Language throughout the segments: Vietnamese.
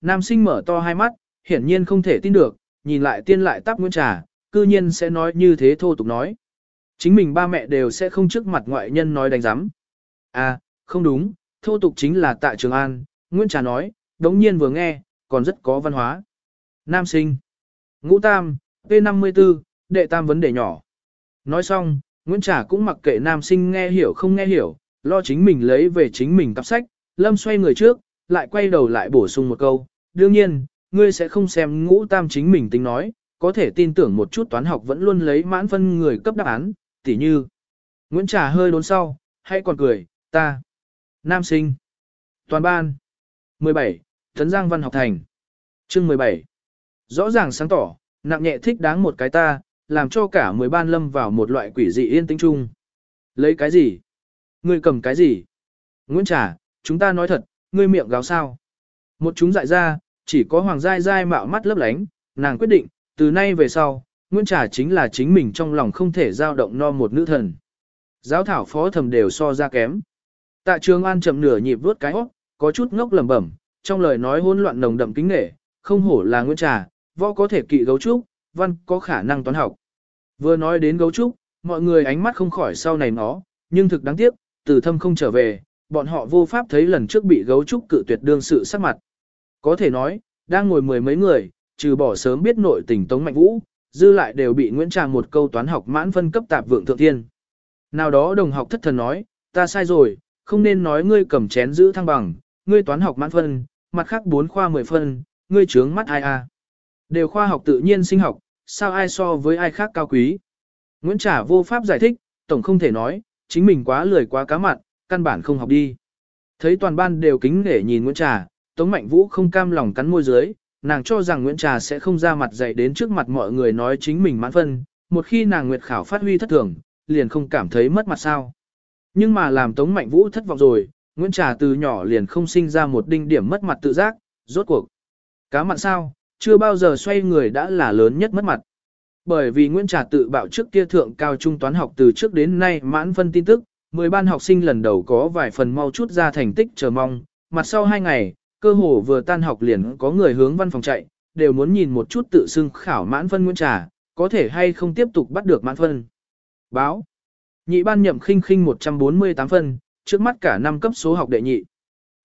nam sinh mở to hai mắt, hiển nhiên không thể tin được, nhìn lại tiên lại tắp Nguyễn Trà, cư nhiên sẽ nói như thế thô tục nói. Chính mình ba mẹ đều sẽ không trước mặt ngoại nhân nói đánh giám. À, không đúng, thô tục chính là tại Trường An, Nguyễn Trà nói, đống nhiên vừa nghe, còn rất có văn hóa. Nam sinh. Ngũ Tam, P54, đệ tam vấn đề nhỏ. Nói xong, Nguyễn Trà cũng mặc kệ nam sinh nghe hiểu không nghe hiểu, lo chính mình lấy về chính mình cặp sách, Lâm xoay người trước, lại quay đầu lại bổ sung một câu. Đương nhiên, ngươi sẽ không xem ngũ tam chính mình tính nói, có thể tin tưởng một chút toán học vẫn luôn lấy mãn phân người cấp đáp án, tỉ như. Nguyễn Trà hơi đốn sau, hay còn cười, ta. Nam sinh. Toàn ban. 17. Tấn Giang Văn học thành. Chương 17. Rõ ràng sáng tỏ, nặng nhẹ thích đáng một cái ta, làm cho cả 10 ban lâm vào một loại quỷ dị yên tĩnh chung. Lấy cái gì? Ngươi cầm cái gì? Nguyễn Trà, chúng ta nói thật, ngươi miệng gáo sao? Một chúng dại ra, chỉ có Hoàng Giai Giai mạo mắt lấp lánh, nàng quyết định, từ nay về sau, Nguyễn Trà chính là chính mình trong lòng không thể dao động no một nữ thần. Giáo thảo phó thầm đều so ra kém. Tạ trường an chậm nửa nhịp vuốt cái óc, có chút ngốc lẩm bẩm, trong lời nói hỗn loạn nồng đậm kính nghệ, không hổ là Nguyễn Trà, võ có thể kỵ gấu trúc, văn có khả năng toán học. Vừa nói đến gấu trúc, mọi người ánh mắt không khỏi sau này nó, nhưng thực đáng tiếc, từ thâm không trở về, bọn họ vô pháp thấy lần trước bị gấu trúc cự tuyệt đương sự sắc mặt. Có thể nói, đang ngồi mười mấy người, trừ bỏ sớm biết nội tình Tống Mạnh Vũ, dư lại đều bị Nguyễn Tràng một câu toán học mãn phân cấp tạp vượng thượng thiên. Nào đó đồng học thất thần nói, ta sai rồi, không nên nói ngươi cầm chén giữ thăng bằng, ngươi toán học mãn phân, mặt khác bốn khoa mười phân, ngươi trướng mắt ai a? Đều khoa học tự nhiên sinh học, sao ai so với ai khác cao quý? Nguyễn Trả vô pháp giải thích, tổng không thể nói, chính mình quá lười quá cá mặn, căn bản không học đi. Thấy toàn ban đều kính để nhìn Nguyễn Trả. Tống Mạnh Vũ không cam lòng cắn môi dưới, nàng cho rằng Nguyễn Trà sẽ không ra mặt dạy đến trước mặt mọi người nói chính mình mãn phân, một khi nàng nguyệt khảo phát huy thất thường, liền không cảm thấy mất mặt sao. Nhưng mà làm Tống Mạnh Vũ thất vọng rồi, Nguyễn Trà từ nhỏ liền không sinh ra một đinh điểm mất mặt tự giác, rốt cuộc. Cá mặn sao, chưa bao giờ xoay người đã là lớn nhất mất mặt. Bởi vì Nguyễn Trà tự bạo trước kia thượng cao trung toán học từ trước đến nay mãn phân tin tức, 10 ban học sinh lần đầu có vài phần mau chút ra thành tích chờ mong, mặt sau hai ngày, cơ hồ vừa tan học liền có người hướng văn phòng chạy, đều muốn nhìn một chút tự xưng khảo mãn phân Nguyễn Trà, có thể hay không tiếp tục bắt được mãn phân. Báo. Nhị ban nhậm khinh khinh 148 phân, trước mắt cả năm cấp số học đệ nhị.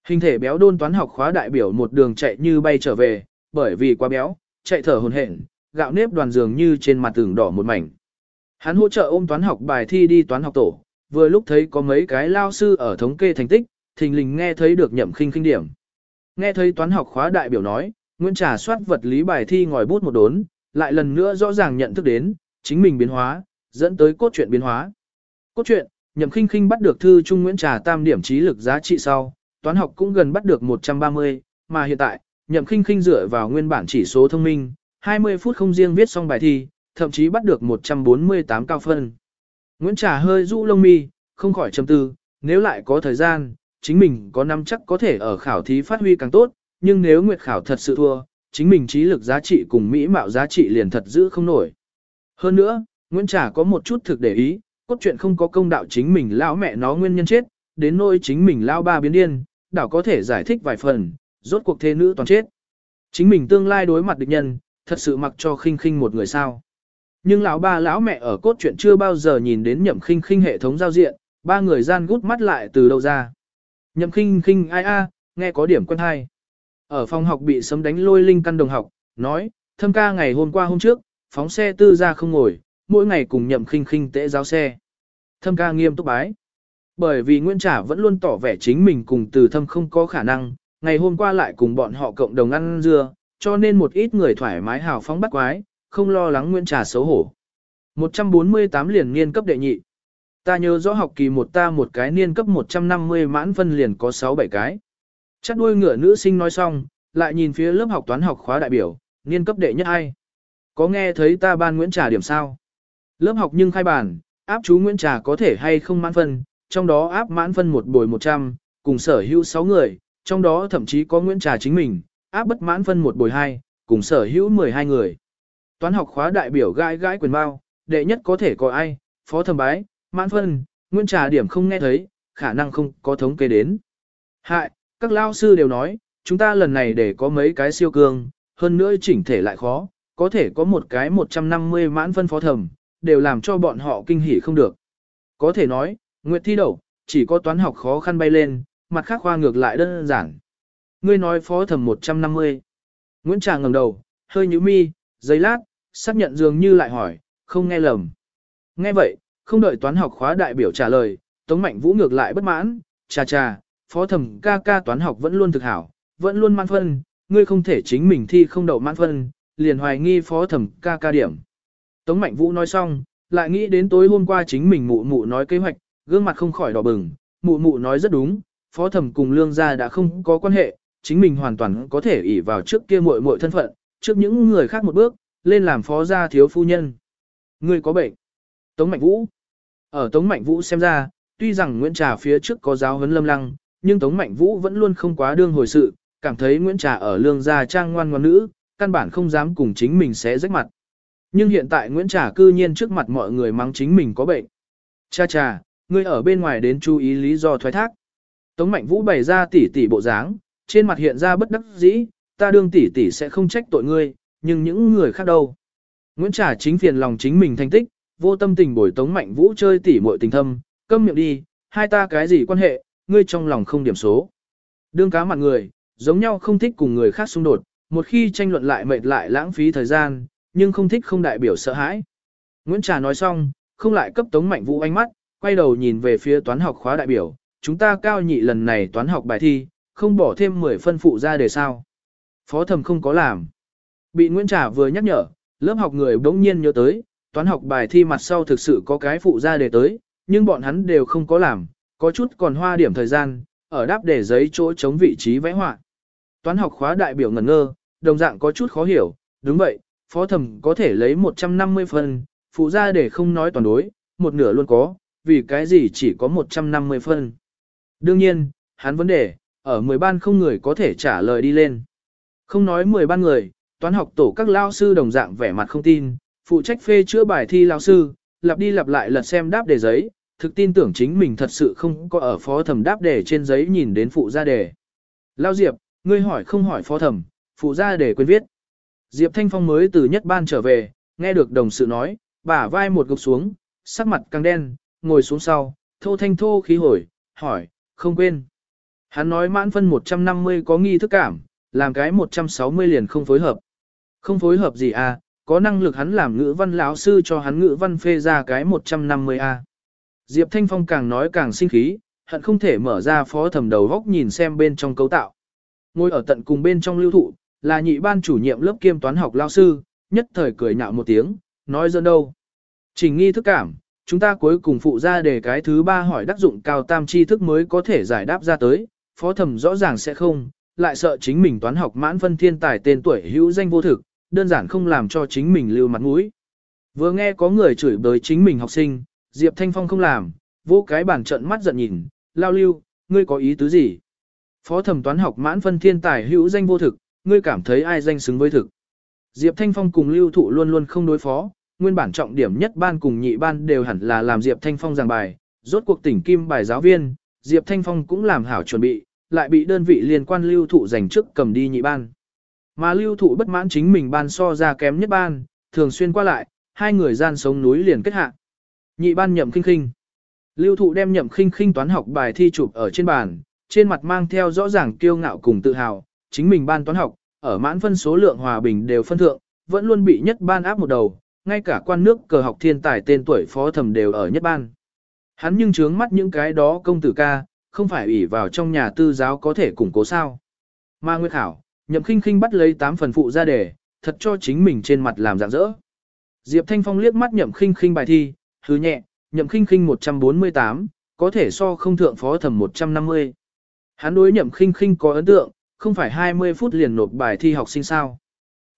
Hình thể béo đôn toán học khóa đại biểu một đường chạy như bay trở về, bởi vì quá béo, chạy thở hồn hển, gạo nếp đoàn dường như trên mặt tường đỏ một mảnh. Hắn hỗ trợ ôm toán học bài thi đi toán học tổ, vừa lúc thấy có mấy cái lao sư ở thống kê thành tích, thình lình nghe thấy được nhậm khinh khinh điểm. Nghe thấy toán học khóa đại biểu nói, Nguyễn Trà soát vật lý bài thi ngòi bút một đốn, lại lần nữa rõ ràng nhận thức đến, chính mình biến hóa, dẫn tới cốt truyện biến hóa. Cốt truyện, nhậm khinh khinh bắt được thư Trung Nguyễn Trà tam điểm trí lực giá trị sau, toán học cũng gần bắt được 130, mà hiện tại, nhậm khinh khinh dựa vào nguyên bản chỉ số thông minh, 20 phút không riêng viết xong bài thi, thậm chí bắt được 148 cao phân. Nguyễn Trà hơi rũ lông mi, không khỏi trầm tư, nếu lại có thời gian, chính mình có năm chắc có thể ở khảo thí phát huy càng tốt, nhưng nếu nguyệt khảo thật sự thua, chính mình trí lực giá trị cùng mỹ mạo giá trị liền thật giữ không nổi. Hơn nữa, Nguyễn Trà có một chút thực để ý, cốt truyện không có công đạo chính mình lão mẹ nó nguyên nhân chết, đến nỗi chính mình lao ba biến điên, đảo có thể giải thích vài phần, rốt cuộc thế nữ toàn chết. Chính mình tương lai đối mặt địch nhân, thật sự mặc cho khinh khinh một người sao. Nhưng lão ba lão mẹ ở cốt truyện chưa bao giờ nhìn đến nhậm khinh khinh hệ thống giao diện, ba người gian gút mắt lại từ đâu ra. Nhậm khinh khinh ai a, nghe có điểm quen hay. Ở phòng học bị sấm đánh lôi linh căn đồng học, nói, thâm ca ngày hôm qua hôm trước, phóng xe tư ra không ngồi, mỗi ngày cùng nhậm khinh khinh tễ giáo xe. Thâm ca nghiêm túc bái. Bởi vì Nguyễn Trả vẫn luôn tỏ vẻ chính mình cùng từ thâm không có khả năng, ngày hôm qua lại cùng bọn họ cộng đồng ăn dưa, cho nên một ít người thoải mái hào phóng bắt quái, không lo lắng Nguyễn Trà xấu hổ. 148 liền niên cấp đệ nhị. Ta nhớ rõ học kỳ một ta một cái niên cấp 150 mãn phân liền có 6-7 cái. Chắc đuôi ngựa nữ sinh nói xong, lại nhìn phía lớp học toán học khóa đại biểu, niên cấp đệ nhất ai. Có nghe thấy ta ban Nguyễn Trà điểm sao? Lớp học nhưng khai bản, áp chú Nguyễn Trà có thể hay không mãn phân, trong đó áp mãn phân một bồi 100, cùng sở hữu 6 người, trong đó thậm chí có Nguyễn Trà chính mình, áp bất mãn phân một bồi 2, cùng sở hữu 12 người. Toán học khóa đại biểu gãi gãi quyền bao, đệ nhất có thể có ai, phó thẩm bái, mãn phân, Nguyễn Trà điểm không nghe thấy, khả năng không có thống kê đến. Hại, các lao sư đều nói, chúng ta lần này để có mấy cái siêu cương, hơn nữa chỉnh thể lại khó, có thể có một cái 150 mãn phân phó thẩm, đều làm cho bọn họ kinh hỉ không được. Có thể nói, Nguyệt thi đậu, chỉ có toán học khó khăn bay lên, mặt khác khoa ngược lại đơn giản. Ngươi nói phó thẩm 150. Nguyễn Trà ngẩng đầu, hơi nhíu mi, giây lát, xác nhận dường như lại hỏi, không nghe lầm. Nghe vậy, không đợi toán học khóa đại biểu trả lời, Tống Mạnh Vũ ngược lại bất mãn, cha cha, phó thẩm ca ca toán học vẫn luôn thực hảo, vẫn luôn mãn phân, ngươi không thể chính mình thi không đậu mãn phân, liền hoài nghi phó thẩm ca ca điểm. Tống Mạnh Vũ nói xong, lại nghĩ đến tối hôm qua chính mình mụ mụ nói kế hoạch, gương mặt không khỏi đỏ bừng, mụ mụ nói rất đúng, phó thẩm cùng lương gia đã không có quan hệ, chính mình hoàn toàn có thể ỷ vào trước kia muội muội thân phận, trước những người khác một bước, lên làm phó gia thiếu phu nhân. Ngươi có bệnh. Tống Mạnh Vũ. Ở Tống Mạnh Vũ xem ra, tuy rằng Nguyễn Trà phía trước có giáo huấn lâm lăng, nhưng Tống Mạnh Vũ vẫn luôn không quá đương hồi sự, cảm thấy Nguyễn Trà ở lương gia trang ngoan ngoãn nữ, căn bản không dám cùng chính mình sẽ rách mặt. Nhưng hiện tại Nguyễn Trà cư nhiên trước mặt mọi người mắng chính mình có bệnh. Cha cha, ngươi ở bên ngoài đến chú ý lý do thoái thác. Tống Mạnh Vũ bày ra tỉ tỉ bộ dáng, trên mặt hiện ra bất đắc dĩ, ta đương tỉ tỉ sẽ không trách tội ngươi, nhưng những người khác đâu. Nguyễn Trà chính phiền lòng chính mình thành tích, vô tâm tình bồi Tống Mạnh Vũ chơi tỉ muội tình thâm, câm miệng đi, hai ta cái gì quan hệ, ngươi trong lòng không điểm số. Đương cá mặt người, giống nhau không thích cùng người khác xung đột, một khi tranh luận lại mệt lại lãng phí thời gian, nhưng không thích không đại biểu sợ hãi. Nguyễn Trà nói xong, không lại cấp Tống Mạnh Vũ ánh mắt, quay đầu nhìn về phía toán học khóa đại biểu, chúng ta cao nhị lần này toán học bài thi, không bỏ thêm 10 phân phụ ra để sao. Phó thầm không có làm. Bị Nguyễn Trà vừa nhắc nhở, lớp học người bỗng nhiên nhớ tới, toán học bài thi mặt sau thực sự có cái phụ ra để tới, nhưng bọn hắn đều không có làm, có chút còn hoa điểm thời gian, ở đáp để giấy chỗ chống vị trí vẽ họa. Toán học khóa đại biểu ngẩn ngơ, đồng dạng có chút khó hiểu, đúng vậy, phó thẩm có thể lấy 150 phân, phụ ra để không nói toàn đối, một nửa luôn có, vì cái gì chỉ có 150 phân. Đương nhiên, hắn vấn đề, ở 10 ban không người có thể trả lời đi lên. Không nói 10 ban người, toán học tổ các lao sư đồng dạng vẻ mặt không tin, phụ trách phê chữa bài thi lao sư, lặp đi lặp lại lật xem đáp đề giấy, thực tin tưởng chính mình thật sự không có ở phó thẩm đáp đề trên giấy nhìn đến phụ gia đề. Lao Diệp, ngươi hỏi không hỏi phó thẩm, phụ gia đề quên viết. Diệp Thanh Phong mới từ nhất ban trở về, nghe được đồng sự nói, bả vai một gục xuống, sắc mặt càng đen, ngồi xuống sau, thô thanh thô khí hồi, hỏi, không quên. Hắn nói mãn phân 150 có nghi thức cảm, làm cái 160 liền không phối hợp. Không phối hợp gì à, có năng lực hắn làm ngữ văn lão sư cho hắn ngữ văn phê ra cái 150 a. Diệp Thanh Phong càng nói càng sinh khí, hận không thể mở ra phó thẩm đầu góc nhìn xem bên trong cấu tạo. Ngồi ở tận cùng bên trong lưu thụ, là nhị ban chủ nhiệm lớp kiêm toán học lao sư, nhất thời cười nhạo một tiếng, nói dân đâu. Trình nghi thức cảm, chúng ta cuối cùng phụ ra để cái thứ ba hỏi đắc dụng cao tam tri thức mới có thể giải đáp ra tới, phó thẩm rõ ràng sẽ không, lại sợ chính mình toán học mãn phân thiên tài tên tuổi hữu danh vô thực, đơn giản không làm cho chính mình lưu mặt mũi. Vừa nghe có người chửi bới chính mình học sinh, Diệp Thanh Phong không làm, vô cái bản trận mắt giận nhìn, lao lưu, ngươi có ý tứ gì? Phó thẩm toán học mãn phân thiên tài hữu danh vô thực, ngươi cảm thấy ai danh xứng với thực? Diệp Thanh Phong cùng lưu thụ luôn luôn không đối phó, nguyên bản trọng điểm nhất ban cùng nhị ban đều hẳn là làm Diệp Thanh Phong giảng bài, rốt cuộc tỉnh kim bài giáo viên, Diệp Thanh Phong cũng làm hảo chuẩn bị, lại bị đơn vị liên quan lưu thụ giành chức cầm đi nhị ban. Mà lưu thụ bất mãn chính mình ban so ra kém nhất ban, thường xuyên qua lại, hai người gian sống núi liền kết hạ. Nhị ban nhậm khinh khinh. Lưu thụ đem nhậm khinh khinh toán học bài thi chụp ở trên bàn, trên mặt mang theo rõ ràng kiêu ngạo cùng tự hào, chính mình ban toán học, ở mãn phân số lượng hòa bình đều phân thượng, vẫn luôn bị nhất ban áp một đầu, ngay cả quan nước cờ học thiên tài tên tuổi phó thẩm đều ở nhất ban. Hắn nhưng trướng mắt những cái đó công tử ca, không phải ủy vào trong nhà tư giáo có thể củng cố sao. Ma Nguyệt Hảo, nhậm khinh khinh bắt lấy tám phần phụ ra đề, thật cho chính mình trên mặt làm dạng dỡ. Diệp Thanh Phong liếc mắt nhậm khinh khinh bài thi, hứ nhẹ, nhậm khinh khinh 148, có thể so không thượng phó thẩm 150. Hắn đối nhậm khinh khinh có ấn tượng, không phải 20 phút liền nộp bài thi học sinh sao.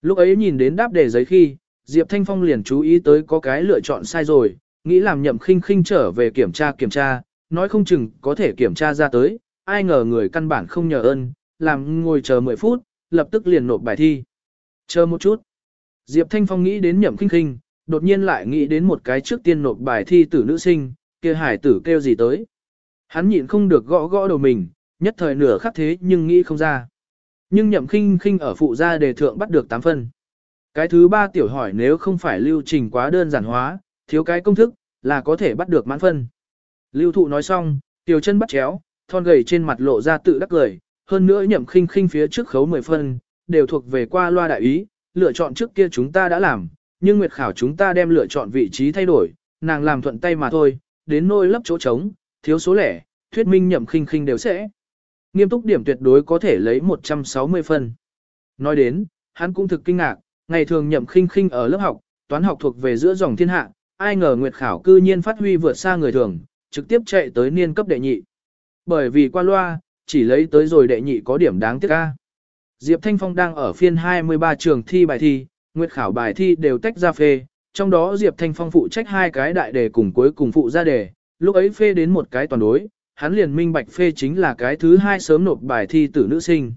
Lúc ấy nhìn đến đáp đề giấy khi, Diệp Thanh Phong liền chú ý tới có cái lựa chọn sai rồi, nghĩ làm nhậm khinh khinh trở về kiểm tra kiểm tra, nói không chừng có thể kiểm tra ra tới, ai ngờ người căn bản không nhờ ơn, làm ngồi chờ 10 phút, lập tức liền nộp bài thi. Chờ một chút. Diệp Thanh Phong nghĩ đến nhậm khinh khinh, đột nhiên lại nghĩ đến một cái trước tiên nộp bài thi tử nữ sinh, kia hải tử kêu gì tới. Hắn nhịn không được gõ gõ đầu mình, nhất thời nửa khắc thế nhưng nghĩ không ra. Nhưng nhậm khinh khinh ở phụ gia đề thượng bắt được 8 phân. Cái thứ ba tiểu hỏi nếu không phải lưu trình quá đơn giản hóa, thiếu cái công thức, là có thể bắt được mãn phân. Lưu thụ nói xong, tiểu chân bắt chéo, thon gầy trên mặt lộ ra tự đắc cười, hơn nữa nhậm khinh khinh phía trước khấu 10 phân, đều thuộc về qua loa đại ý, lựa chọn trước kia chúng ta đã làm, nhưng nguyệt khảo chúng ta đem lựa chọn vị trí thay đổi, nàng làm thuận tay mà thôi, đến nôi lấp chỗ trống, thiếu số lẻ, thuyết minh nhậm khinh khinh đều sẽ. Nghiêm túc điểm tuyệt đối có thể lấy 160 phân. Nói đến, hắn cũng thực kinh ngạc, ngày thường nhậm khinh khinh ở lớp học, toán học thuộc về giữa dòng thiên hạ, ai ngờ nguyệt khảo cư nhiên phát huy vượt xa người thường, trực tiếp chạy tới niên cấp đệ nhị. Bởi vì qua loa, chỉ lấy tới rồi đệ nhị có điểm đáng tiếc ca. Diệp Thanh Phong đang ở phiên 23 trường thi bài thi, nguyệt khảo bài thi đều tách ra phê, trong đó Diệp Thanh Phong phụ trách hai cái đại đề cùng cuối cùng phụ ra đề, lúc ấy phê đến một cái toàn đối, hắn liền minh bạch phê chính là cái thứ hai sớm nộp bài thi tử nữ sinh.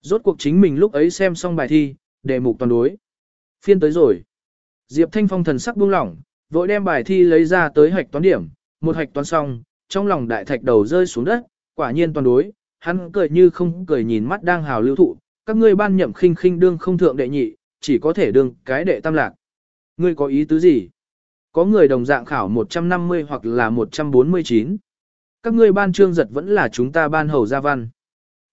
Rốt cuộc chính mình lúc ấy xem xong bài thi, đề mục toàn đối. Phiên tới rồi. Diệp Thanh Phong thần sắc buông lỏng, vội đem bài thi lấy ra tới hạch toán điểm, một hạch toán xong, trong lòng đại thạch đầu rơi xuống đất, quả nhiên toàn đối, hắn cười như không cười nhìn mắt đang hào lưu thụ, các ngươi ban nhậm khinh khinh đương không thượng đệ nhị, chỉ có thể đương cái đệ tam lạc. Ngươi có ý tứ gì? Có người đồng dạng khảo 150 hoặc là 149. Các ngươi ban trương giật vẫn là chúng ta ban hầu gia văn.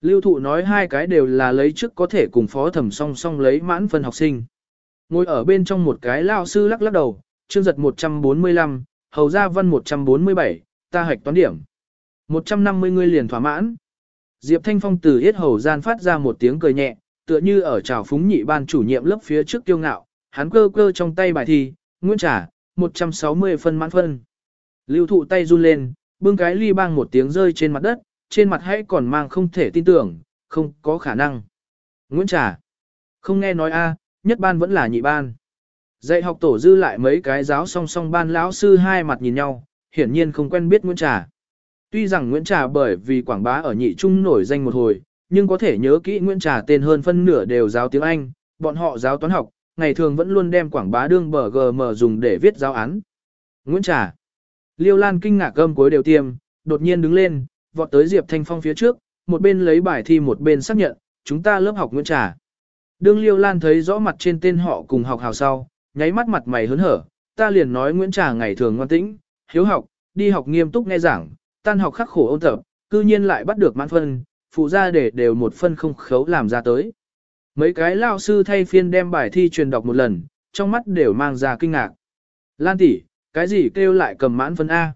Lưu thụ nói hai cái đều là lấy trước có thể cùng phó thẩm song song lấy mãn phân học sinh. Ngồi ở bên trong một cái lao sư lắc lắc đầu, trương giật 145, hầu gia văn 147, ta hạch toán điểm. 150 ngươi liền thỏa mãn. Diệp Thanh Phong từ yết hầu gian phát ra một tiếng cười nhẹ, tựa như ở trào phúng nhị ban chủ nhiệm lớp phía trước kiêu ngạo, hắn cơ cơ trong tay bài thi, nguyên trả, 160 phân mãn phân. Lưu thụ tay run lên, bưng cái ly bang một tiếng rơi trên mặt đất, trên mặt hãy còn mang không thể tin tưởng, không có khả năng. Nguyễn Trà, không nghe nói a, nhất ban vẫn là nhị ban. Dạy học tổ dư lại mấy cái giáo song song ban lão sư hai mặt nhìn nhau, hiển nhiên không quen biết Nguyễn Trà. Tuy rằng Nguyễn Trà bởi vì quảng bá ở nhị trung nổi danh một hồi, nhưng có thể nhớ kỹ Nguyễn Trà tên hơn phân nửa đều giáo tiếng Anh, bọn họ giáo toán học, ngày thường vẫn luôn đem quảng bá đương bờ GM dùng để viết giáo án. Nguyễn Trà. Liêu Lan kinh ngạc gâm cuối đều tiêm, đột nhiên đứng lên, vọt tới Diệp Thanh Phong phía trước, một bên lấy bài thi một bên xác nhận, chúng ta lớp học Nguyễn Trà. Đương Liêu Lan thấy rõ mặt trên tên họ cùng học hào sau, nháy mắt mặt mày hớn hở, ta liền nói Nguyễn Trà ngày thường ngoan tĩnh, hiếu học, đi học nghiêm túc nghe giảng, tan học khắc khổ ôn tập, cư nhiên lại bắt được mãn phân, phụ ra để đều một phân không khấu làm ra tới. Mấy cái lao sư thay phiên đem bài thi truyền đọc một lần, trong mắt đều mang ra kinh ngạc. Lan tỷ, cái gì kêu lại cầm mãn phân A?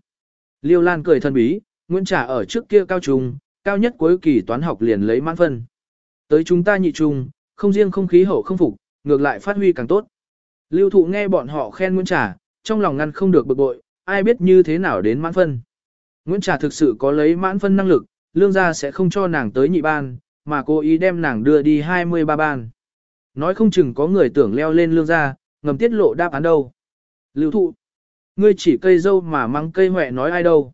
Liêu Lan cười thân bí, Nguyễn Trả ở trước kia cao trung, cao nhất cuối kỳ toán học liền lấy mãn phân. Tới chúng ta nhị trung, không riêng không khí hậu không phục, ngược lại phát huy càng tốt. Lưu thụ nghe bọn họ khen Nguyễn Trả, trong lòng ngăn không được bực bội, ai biết như thế nào đến mãn phân. Nguyễn Trà thực sự có lấy mãn phân năng lực, lương gia sẽ không cho nàng tới nhị ban, mà cố ý đem nàng đưa đi 23 ban. Nói không chừng có người tưởng leo lên lương gia, ngầm tiết lộ đáp án đâu. Lưu thụ, ngươi chỉ cây dâu mà mắng cây huệ nói ai đâu.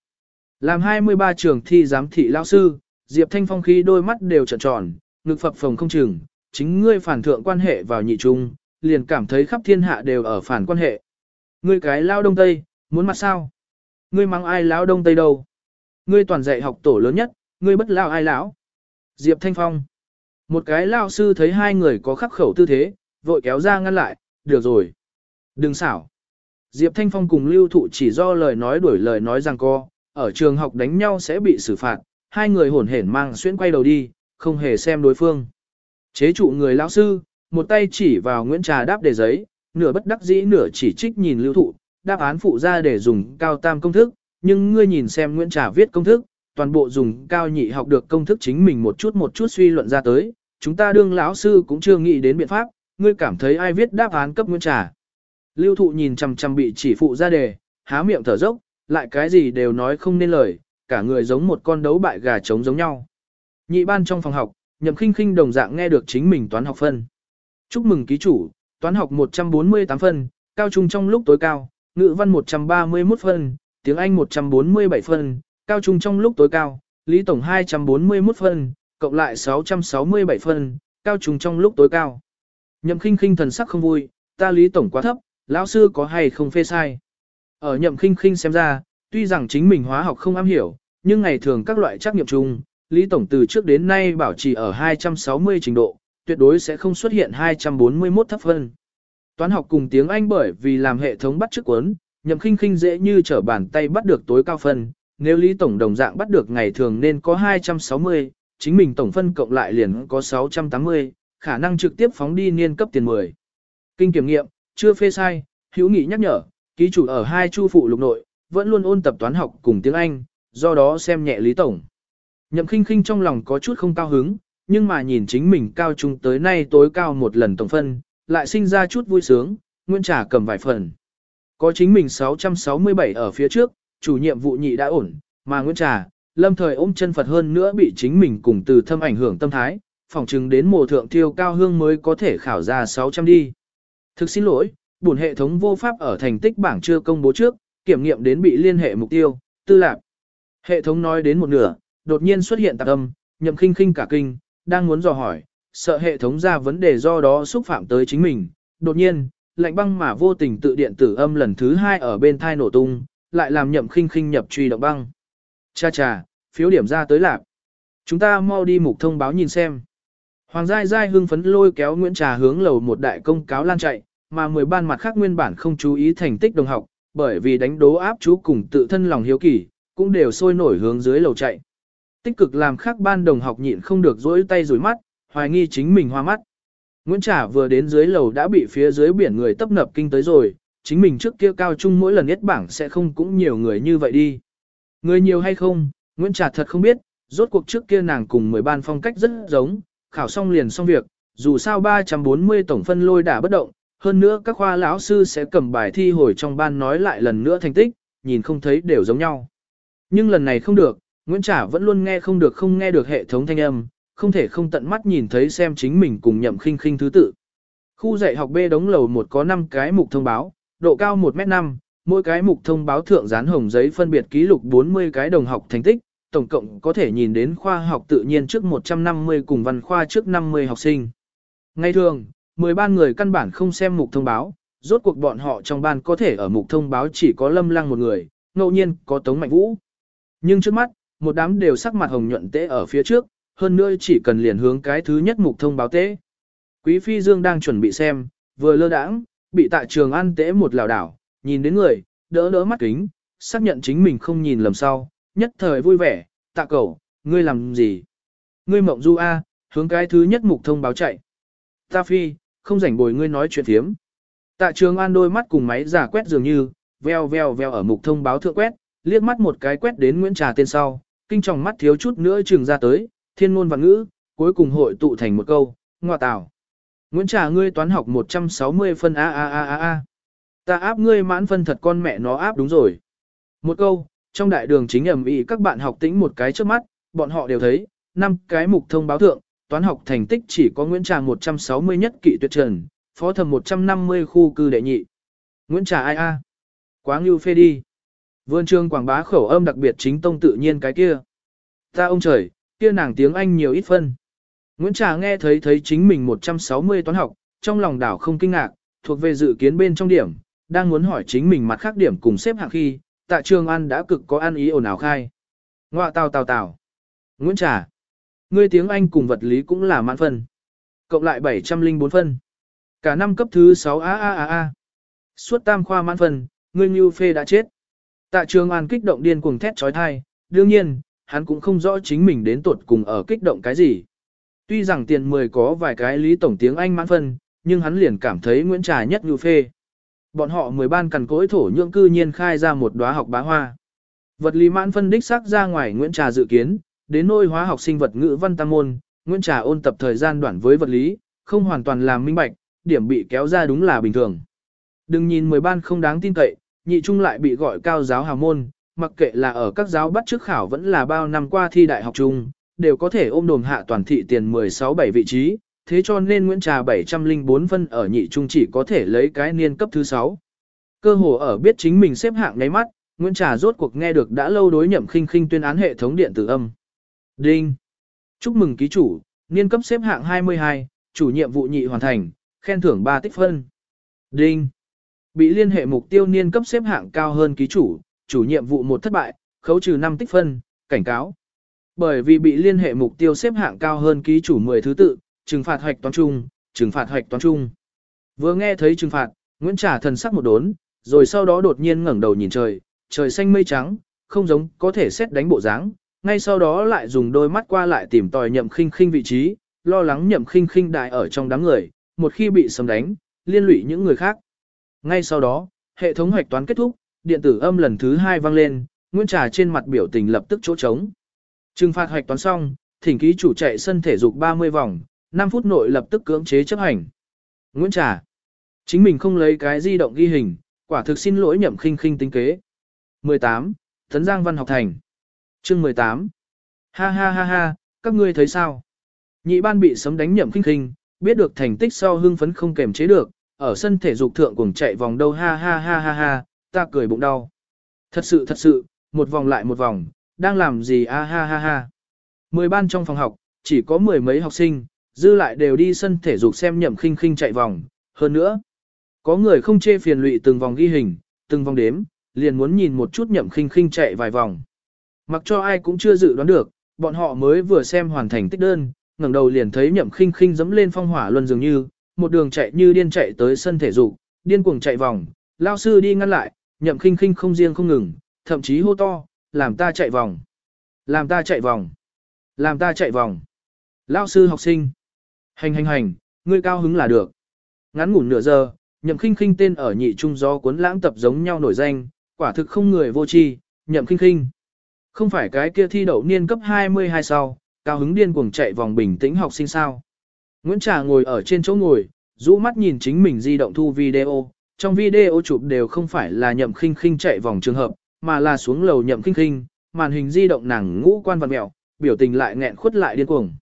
Làm 23 trường thi giám thị lao sư, Diệp Thanh Phong khí đôi mắt đều trợn tròn, ngực phập phồng không chừng, chính ngươi phản thượng quan hệ vào nhị trung, liền cảm thấy khắp thiên hạ đều ở phản quan hệ. Ngươi cái lao đông tây, muốn mặt sao? Ngươi mắng ai lão đông tây đâu? Ngươi toàn dạy học tổ lớn nhất, ngươi bất lao ai lão? Diệp Thanh Phong. Một cái lao sư thấy hai người có khắc khẩu tư thế, vội kéo ra ngăn lại, được rồi. Đừng xảo. Diệp Thanh Phong cùng lưu thụ chỉ do lời nói đuổi lời nói rằng co, ở trường học đánh nhau sẽ bị xử phạt, hai người hổn hển mang xuyên quay đầu đi, không hề xem đối phương. Chế trụ người lão sư, một tay chỉ vào Nguyễn Trà đáp đề giấy, nửa bất đắc dĩ nửa chỉ trích nhìn lưu thụ, đáp án phụ ra để dùng cao tam công thức, nhưng ngươi nhìn xem Nguyễn Trà viết công thức, toàn bộ dùng cao nhị học được công thức chính mình một chút một chút suy luận ra tới, chúng ta đương lão sư cũng chưa nghĩ đến biện pháp, ngươi cảm thấy ai viết đáp án cấp Nguyễn Trà. Lưu thụ nhìn chằm chằm bị chỉ phụ ra đề, há miệng thở dốc, lại cái gì đều nói không nên lời, cả người giống một con đấu bại gà trống giống nhau. Nhị ban trong phòng học, nhậm khinh khinh đồng dạng nghe được chính mình toán học phân. Chúc mừng ký chủ, toán học 148 phân, cao trung trong lúc tối cao, ngữ văn 131 phân, tiếng Anh 147 phân, cao trung trong lúc tối cao, lý tổng 241 phân, cộng lại 667 phân, cao trung trong lúc tối cao. Nhậm khinh khinh thần sắc không vui, ta lý tổng quá thấp, lão sư có hay không phê sai. Ở nhậm khinh khinh xem ra, tuy rằng chính mình hóa học không am hiểu, nhưng ngày thường các loại trắc nghiệm chung, Lý Tổng từ trước đến nay bảo trì ở 260 trình độ, tuyệt đối sẽ không xuất hiện 241 thấp phân. Toán học cùng tiếng Anh bởi vì làm hệ thống bắt chước cuốn, nhậm khinh khinh dễ như trở bàn tay bắt được tối cao phân, nếu Lý Tổng đồng dạng bắt được ngày thường nên có 260, chính mình tổng phân cộng lại liền có 680, khả năng trực tiếp phóng đi niên cấp tiền 10. Kinh kiểm nghiệm, chưa phê sai, hữu nghị nhắc nhở, ký chủ ở hai chu phụ lục nội, vẫn luôn ôn tập toán học cùng tiếng Anh, do đó xem nhẹ Lý Tổng. Nhậm khinh khinh trong lòng có chút không cao hứng, nhưng mà nhìn chính mình cao trung tới nay tối cao một lần tổng phân, lại sinh ra chút vui sướng, Nguyễn Trà cầm vài phần. Có chính mình 667 ở phía trước, chủ nhiệm vụ nhị đã ổn, mà Nguyễn Trà, lâm thời ôm chân Phật hơn nữa bị chính mình cùng từ thâm ảnh hưởng tâm thái, phòng chứng đến mùa thượng tiêu cao hương mới có thể khảo ra 600 đi. Thực xin lỗi, buồn hệ thống vô pháp ở thành tích bảng chưa công bố trước, kiểm nghiệm đến bị liên hệ mục tiêu, tư lạc. Hệ thống nói đến một nửa, đột nhiên xuất hiện tạp âm, nhậm khinh khinh cả kinh, đang muốn dò hỏi, sợ hệ thống ra vấn đề do đó xúc phạm tới chính mình. Đột nhiên, lạnh băng mà vô tình tự điện tử âm lần thứ hai ở bên thai nổ tung, lại làm nhậm khinh khinh nhập truy động băng. Cha cha, phiếu điểm ra tới lạc. Chúng ta mau đi mục thông báo nhìn xem. Hoàng Giai Giai hưng phấn lôi kéo Nguyễn Trà hướng lầu một đại công cáo lan chạy, mà mười ban mặt khác nguyên bản không chú ý thành tích đồng học, bởi vì đánh đố áp chú cùng tự thân lòng hiếu kỳ, cũng đều sôi nổi hướng dưới lầu chạy. Tích cực làm khác ban đồng học nhịn không được dỗi tay rủi mắt, hoài nghi chính mình hoa mắt. Nguyễn Trả vừa đến dưới lầu đã bị phía dưới biển người tấp nập kinh tới rồi, chính mình trước kia cao trung mỗi lần nhất bảng sẽ không cũng nhiều người như vậy đi. Người nhiều hay không, Nguyễn Trả thật không biết, rốt cuộc trước kia nàng cùng 10 ban phong cách rất giống, khảo xong liền xong việc, dù sao 340 tổng phân lôi đã bất động, hơn nữa các khoa lão sư sẽ cầm bài thi hồi trong ban nói lại lần nữa thành tích, nhìn không thấy đều giống nhau. Nhưng lần này không được, Nguyễn Trả vẫn luôn nghe không được không nghe được hệ thống thanh âm, không thể không tận mắt nhìn thấy xem chính mình cùng nhậm khinh khinh thứ tự. Khu dạy học B đống lầu một có 5 cái mục thông báo, độ cao 1m5, mỗi cái mục thông báo thượng dán hồng giấy phân biệt ký lục 40 cái đồng học thành tích, tổng cộng có thể nhìn đến khoa học tự nhiên trước 150 cùng văn khoa trước 50 học sinh. ngày thường, 10 ban người căn bản không xem mục thông báo, rốt cuộc bọn họ trong ban có thể ở mục thông báo chỉ có lâm lăng một người, ngẫu nhiên có Tống Mạnh Vũ. Nhưng trước mắt, một đám đều sắc mặt hồng nhuận tế ở phía trước, hơn nữa chỉ cần liền hướng cái thứ nhất mục thông báo tế. Quý Phi Dương đang chuẩn bị xem, vừa lơ đãng, bị tại trường ăn tế một lào đảo, nhìn đến người, đỡ đỡ mắt kính, xác nhận chính mình không nhìn lầm sau, nhất thời vui vẻ, tạ cầu, ngươi làm gì? Ngươi mộng du A, hướng cái thứ nhất mục thông báo chạy. Ta Phi, không rảnh bồi ngươi nói chuyện thiếm. Tạ trường an đôi mắt cùng máy giả quét dường như, veo veo veo ở mục thông báo thượng quét, liếc mắt một cái quét đến Nguyễn Trà tên sau, kinh tròng mắt thiếu chút nữa trừng ra tới, thiên ngôn văn ngữ, cuối cùng hội tụ thành một câu, ngoa tảo Nguyễn Trà ngươi toán học 160 phân a a a a a. Ta áp ngươi mãn phân thật con mẹ nó áp đúng rồi. Một câu, trong đại đường chính ẩm ý các bạn học tĩnh một cái trước mắt, bọn họ đều thấy, năm cái mục thông báo thượng, toán học thành tích chỉ có Nguyễn Trà 160 nhất kỵ tuyệt trần, phó thẩm 150 khu cư đệ nhị. Nguyễn Trà ai a? Quá ngưu phê đi. Vườn trường quảng bá khẩu âm đặc biệt chính tông tự nhiên cái kia. Ta ông trời, kia nàng tiếng Anh nhiều ít phân. Nguyễn Trà nghe thấy thấy chính mình 160 toán học, trong lòng đảo không kinh ngạc, thuộc về dự kiến bên trong điểm, đang muốn hỏi chính mình mặt khác điểm cùng xếp hạng khi, tại trường ăn đã cực có ăn ý ồn ào khai. Ngoạ tào tào tào. Nguyễn Trà. Ngươi tiếng Anh cùng vật lý cũng là mãn phân. Cộng lại 704 phân. Cả năm cấp thứ 6 a a a a. Suốt tam khoa mãn phân, ngươi như phê đã chết. Tạ trường an kích động điên cuồng thét trói thai, đương nhiên, hắn cũng không rõ chính mình đến tuột cùng ở kích động cái gì. Tuy rằng tiền 10 có vài cái lý tổng tiếng Anh mãn phân, nhưng hắn liền cảm thấy Nguyễn Trà nhất như phê. Bọn họ 10 ban cằn cối thổ nhượng cư nhiên khai ra một đóa học bá hoa. Vật lý mãn phân đích xác ra ngoài Nguyễn Trà dự kiến, đến nôi hóa học sinh vật ngữ văn tam môn, Nguyễn Trà ôn tập thời gian đoạn với vật lý, không hoàn toàn làm minh bạch, điểm bị kéo ra đúng là bình thường. Đừng nhìn 10 ban không đáng tin cậy, nhị trung lại bị gọi cao giáo hào môn, mặc kệ là ở các giáo bắt trước khảo vẫn là bao năm qua thi đại học chung đều có thể ôm đồm hạ toàn thị tiền 16-7 vị trí, thế cho nên Nguyễn Trà 704 phân ở nhị trung chỉ có thể lấy cái niên cấp thứ 6. Cơ hồ ở biết chính mình xếp hạng ngáy mắt, Nguyễn Trà rốt cuộc nghe được đã lâu đối nhậm khinh khinh tuyên án hệ thống điện tử âm. Đinh! Chúc mừng ký chủ, niên cấp xếp hạng 22, chủ nhiệm vụ nhị hoàn thành, khen thưởng 3 tích phân. Đinh! Bị liên hệ mục tiêu niên cấp xếp hạng cao hơn ký chủ, chủ nhiệm vụ một thất bại, khấu trừ 5 tích phân, cảnh cáo. bởi vì bị liên hệ mục tiêu xếp hạng cao hơn ký chủ 10 thứ tự, trừng phạt hoạch toán chung, trừng phạt hoạch toán chung. Vừa nghe thấy trừng phạt, Nguyễn Trả thần sắc một đốn, rồi sau đó đột nhiên ngẩng đầu nhìn trời, trời xanh mây trắng, không giống có thể xét đánh bộ dáng, ngay sau đó lại dùng đôi mắt qua lại tìm tòi nhậm khinh khinh vị trí, lo lắng nhậm khinh khinh đại ở trong đám người, một khi bị sấm đánh, liên lụy những người khác. Ngay sau đó, hệ thống hoạch toán kết thúc, điện tử âm lần thứ hai vang lên, Nguyễn Trà trên mặt biểu tình lập tức chỗ trống. Trừng phạt hoạch toán xong, thỉnh ký chủ chạy sân thể dục 30 vòng, 5 phút nội lập tức cưỡng chế chấp hành. Nguyễn Trà. Chính mình không lấy cái di động ghi hình, quả thực xin lỗi nhậm khinh khinh tính kế. 18. Thấn Giang Văn học thành. Chương 18. Ha ha ha ha, các ngươi thấy sao? Nhị ban bị sấm đánh nhậm khinh khinh, biết được thành tích sau hưng phấn không kềm chế được, ở sân thể dục thượng cùng chạy vòng đâu ha ha ha ha ha, ta cười bụng đau. Thật sự thật sự, một vòng lại một vòng, đang làm gì a ha ha ha. Mười ban trong phòng học, chỉ có mười mấy học sinh, dư lại đều đi sân thể dục xem nhậm khinh khinh chạy vòng, hơn nữa. Có người không chê phiền lụy từng vòng ghi hình, từng vòng đếm, liền muốn nhìn một chút nhậm khinh khinh chạy vài vòng. Mặc cho ai cũng chưa dự đoán được, bọn họ mới vừa xem hoàn thành tích đơn, ngẩng đầu liền thấy nhậm khinh khinh dẫm lên phong hỏa luân dường như, một đường chạy như điên chạy tới sân thể dục, điên cuồng chạy vòng, lao sư đi ngăn lại, nhậm khinh khinh không riêng không ngừng, thậm chí hô to, làm ta chạy vòng, làm ta chạy vòng, làm ta chạy vòng. Lao sư học sinh, hành hành hành, ngươi cao hứng là được. Ngắn ngủn nửa giờ, nhậm khinh khinh tên ở nhị trung gió cuốn lãng tập giống nhau nổi danh, quả thực không người vô tri, nhậm khinh khinh. Không phải cái kia thi đậu niên cấp 22 sau, cao hứng điên cuồng chạy vòng bình tĩnh học sinh sao. Nguyễn Trà ngồi ở trên chỗ ngồi, rũ mắt nhìn chính mình di động thu video, trong video chụp đều không phải là nhậm khinh khinh chạy vòng trường hợp, mà là xuống lầu nhậm khinh khinh, màn hình di động nàng ngũ quan vật mẹo, biểu tình lại nghẹn khuất lại điên cuồng.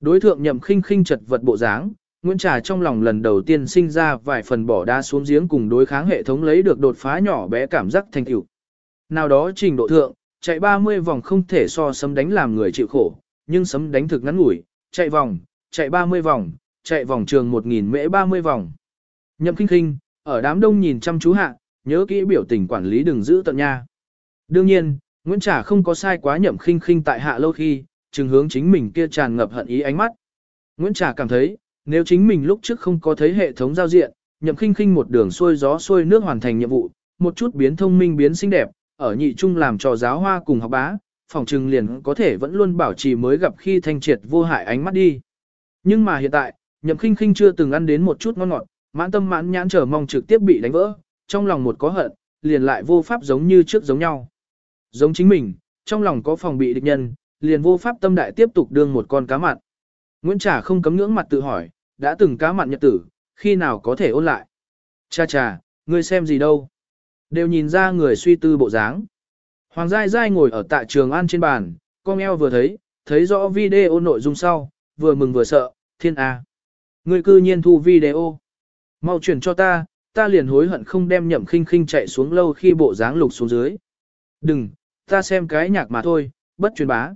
Đối thượng nhậm khinh khinh chật vật bộ dáng, Nguyễn Trà trong lòng lần đầu tiên sinh ra vài phần bỏ đá xuống giếng cùng đối kháng hệ thống lấy được đột phá nhỏ bé cảm giác thành tựu. Nào đó trình độ thượng, chạy 30 vòng không thể so sấm đánh làm người chịu khổ, nhưng sấm đánh thực ngắn ngủi, chạy vòng, chạy 30 vòng, chạy vòng trường 1000 mễ 30 vòng. Nhậm Kinh Kinh, ở đám đông nhìn chăm chú hạ, nhớ kỹ biểu tình quản lý đừng giữ tận nha. Đương nhiên, Nguyễn Trà không có sai quá Nhậm Kinh Kinh tại hạ lâu khi, trừng hướng chính mình kia tràn ngập hận ý ánh mắt. Nguyễn Trà cảm thấy, nếu chính mình lúc trước không có thấy hệ thống giao diện, Nhậm Kinh Kinh một đường xuôi gió xuôi nước hoàn thành nhiệm vụ, một chút biến thông minh biến xinh đẹp, ở nhị trung làm trò giáo hoa cùng học bá, phòng trừng liền có thể vẫn luôn bảo trì mới gặp khi thanh triệt vô hại ánh mắt đi. Nhưng mà hiện tại, nhậm khinh khinh chưa từng ăn đến một chút ngon ngọt, mãn tâm mãn nhãn chờ mong trực tiếp bị đánh vỡ, trong lòng một có hận, liền lại vô pháp giống như trước giống nhau. Giống chính mình, trong lòng có phòng bị địch nhân, liền vô pháp tâm đại tiếp tục đương một con cá mặn. Nguyễn Trà không cấm ngưỡng mặt tự hỏi, đã từng cá mặn nhật tử, khi nào có thể ôn lại. Cha cha, ngươi xem gì đâu. Đều nhìn ra người suy tư bộ dáng. Hoàng Giai Giai ngồi ở tại trường ăn trên bàn, con eo vừa thấy, thấy rõ video nội dung sau, vừa mừng vừa sợ, thiên A. Người cư nhiên thu video. Mau chuyển cho ta, ta liền hối hận không đem nhậm khinh khinh chạy xuống lâu khi bộ dáng lục xuống dưới. Đừng, ta xem cái nhạc mà thôi, bất truyền bá.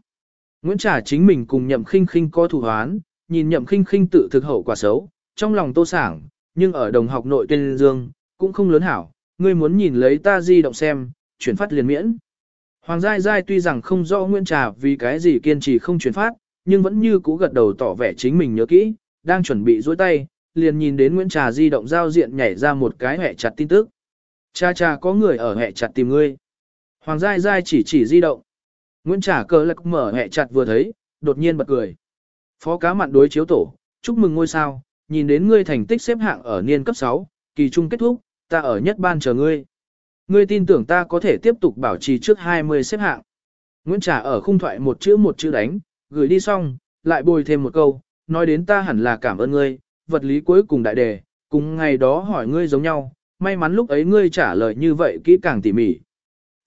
Nguyễn Trà chính mình cùng nhậm khinh khinh có thủ hoán, nhìn nhậm khinh khinh tự thực hậu quả xấu, trong lòng tô sảng, nhưng ở đồng học nội tên dương, cũng không lớn hảo, ngươi muốn nhìn lấy ta di động xem, chuyển phát liền miễn. Hoàng Giai Giai tuy rằng không rõ Nguyễn Trà vì cái gì kiên trì không chuyển phát, nhưng vẫn như cũ gật đầu tỏ vẻ chính mình nhớ kỹ, đang chuẩn bị dối tay, liền nhìn đến Nguyễn Trà di động giao diện nhảy ra một cái hẹ chặt tin tức. Cha cha có người ở hẹ chặt tìm ngươi. Hoàng Giai Giai chỉ chỉ di động. Nguyễn Trà cờ lạc mở hẹ chặt vừa thấy, đột nhiên bật cười. Phó cá mặn đối chiếu tổ, chúc mừng ngôi sao, nhìn đến ngươi thành tích xếp hạng ở niên cấp 6, kỳ trung kết thúc, ta ở nhất ban chờ ngươi. Ngươi tin tưởng ta có thể tiếp tục bảo trì trước 20 xếp hạng. Nguyễn Trà ở khung thoại một chữ một chữ đánh, gửi đi xong, lại bồi thêm một câu, nói đến ta hẳn là cảm ơn ngươi, vật lý cuối cùng đại đề, cùng ngày đó hỏi ngươi giống nhau, may mắn lúc ấy ngươi trả lời như vậy kỹ càng tỉ mỉ.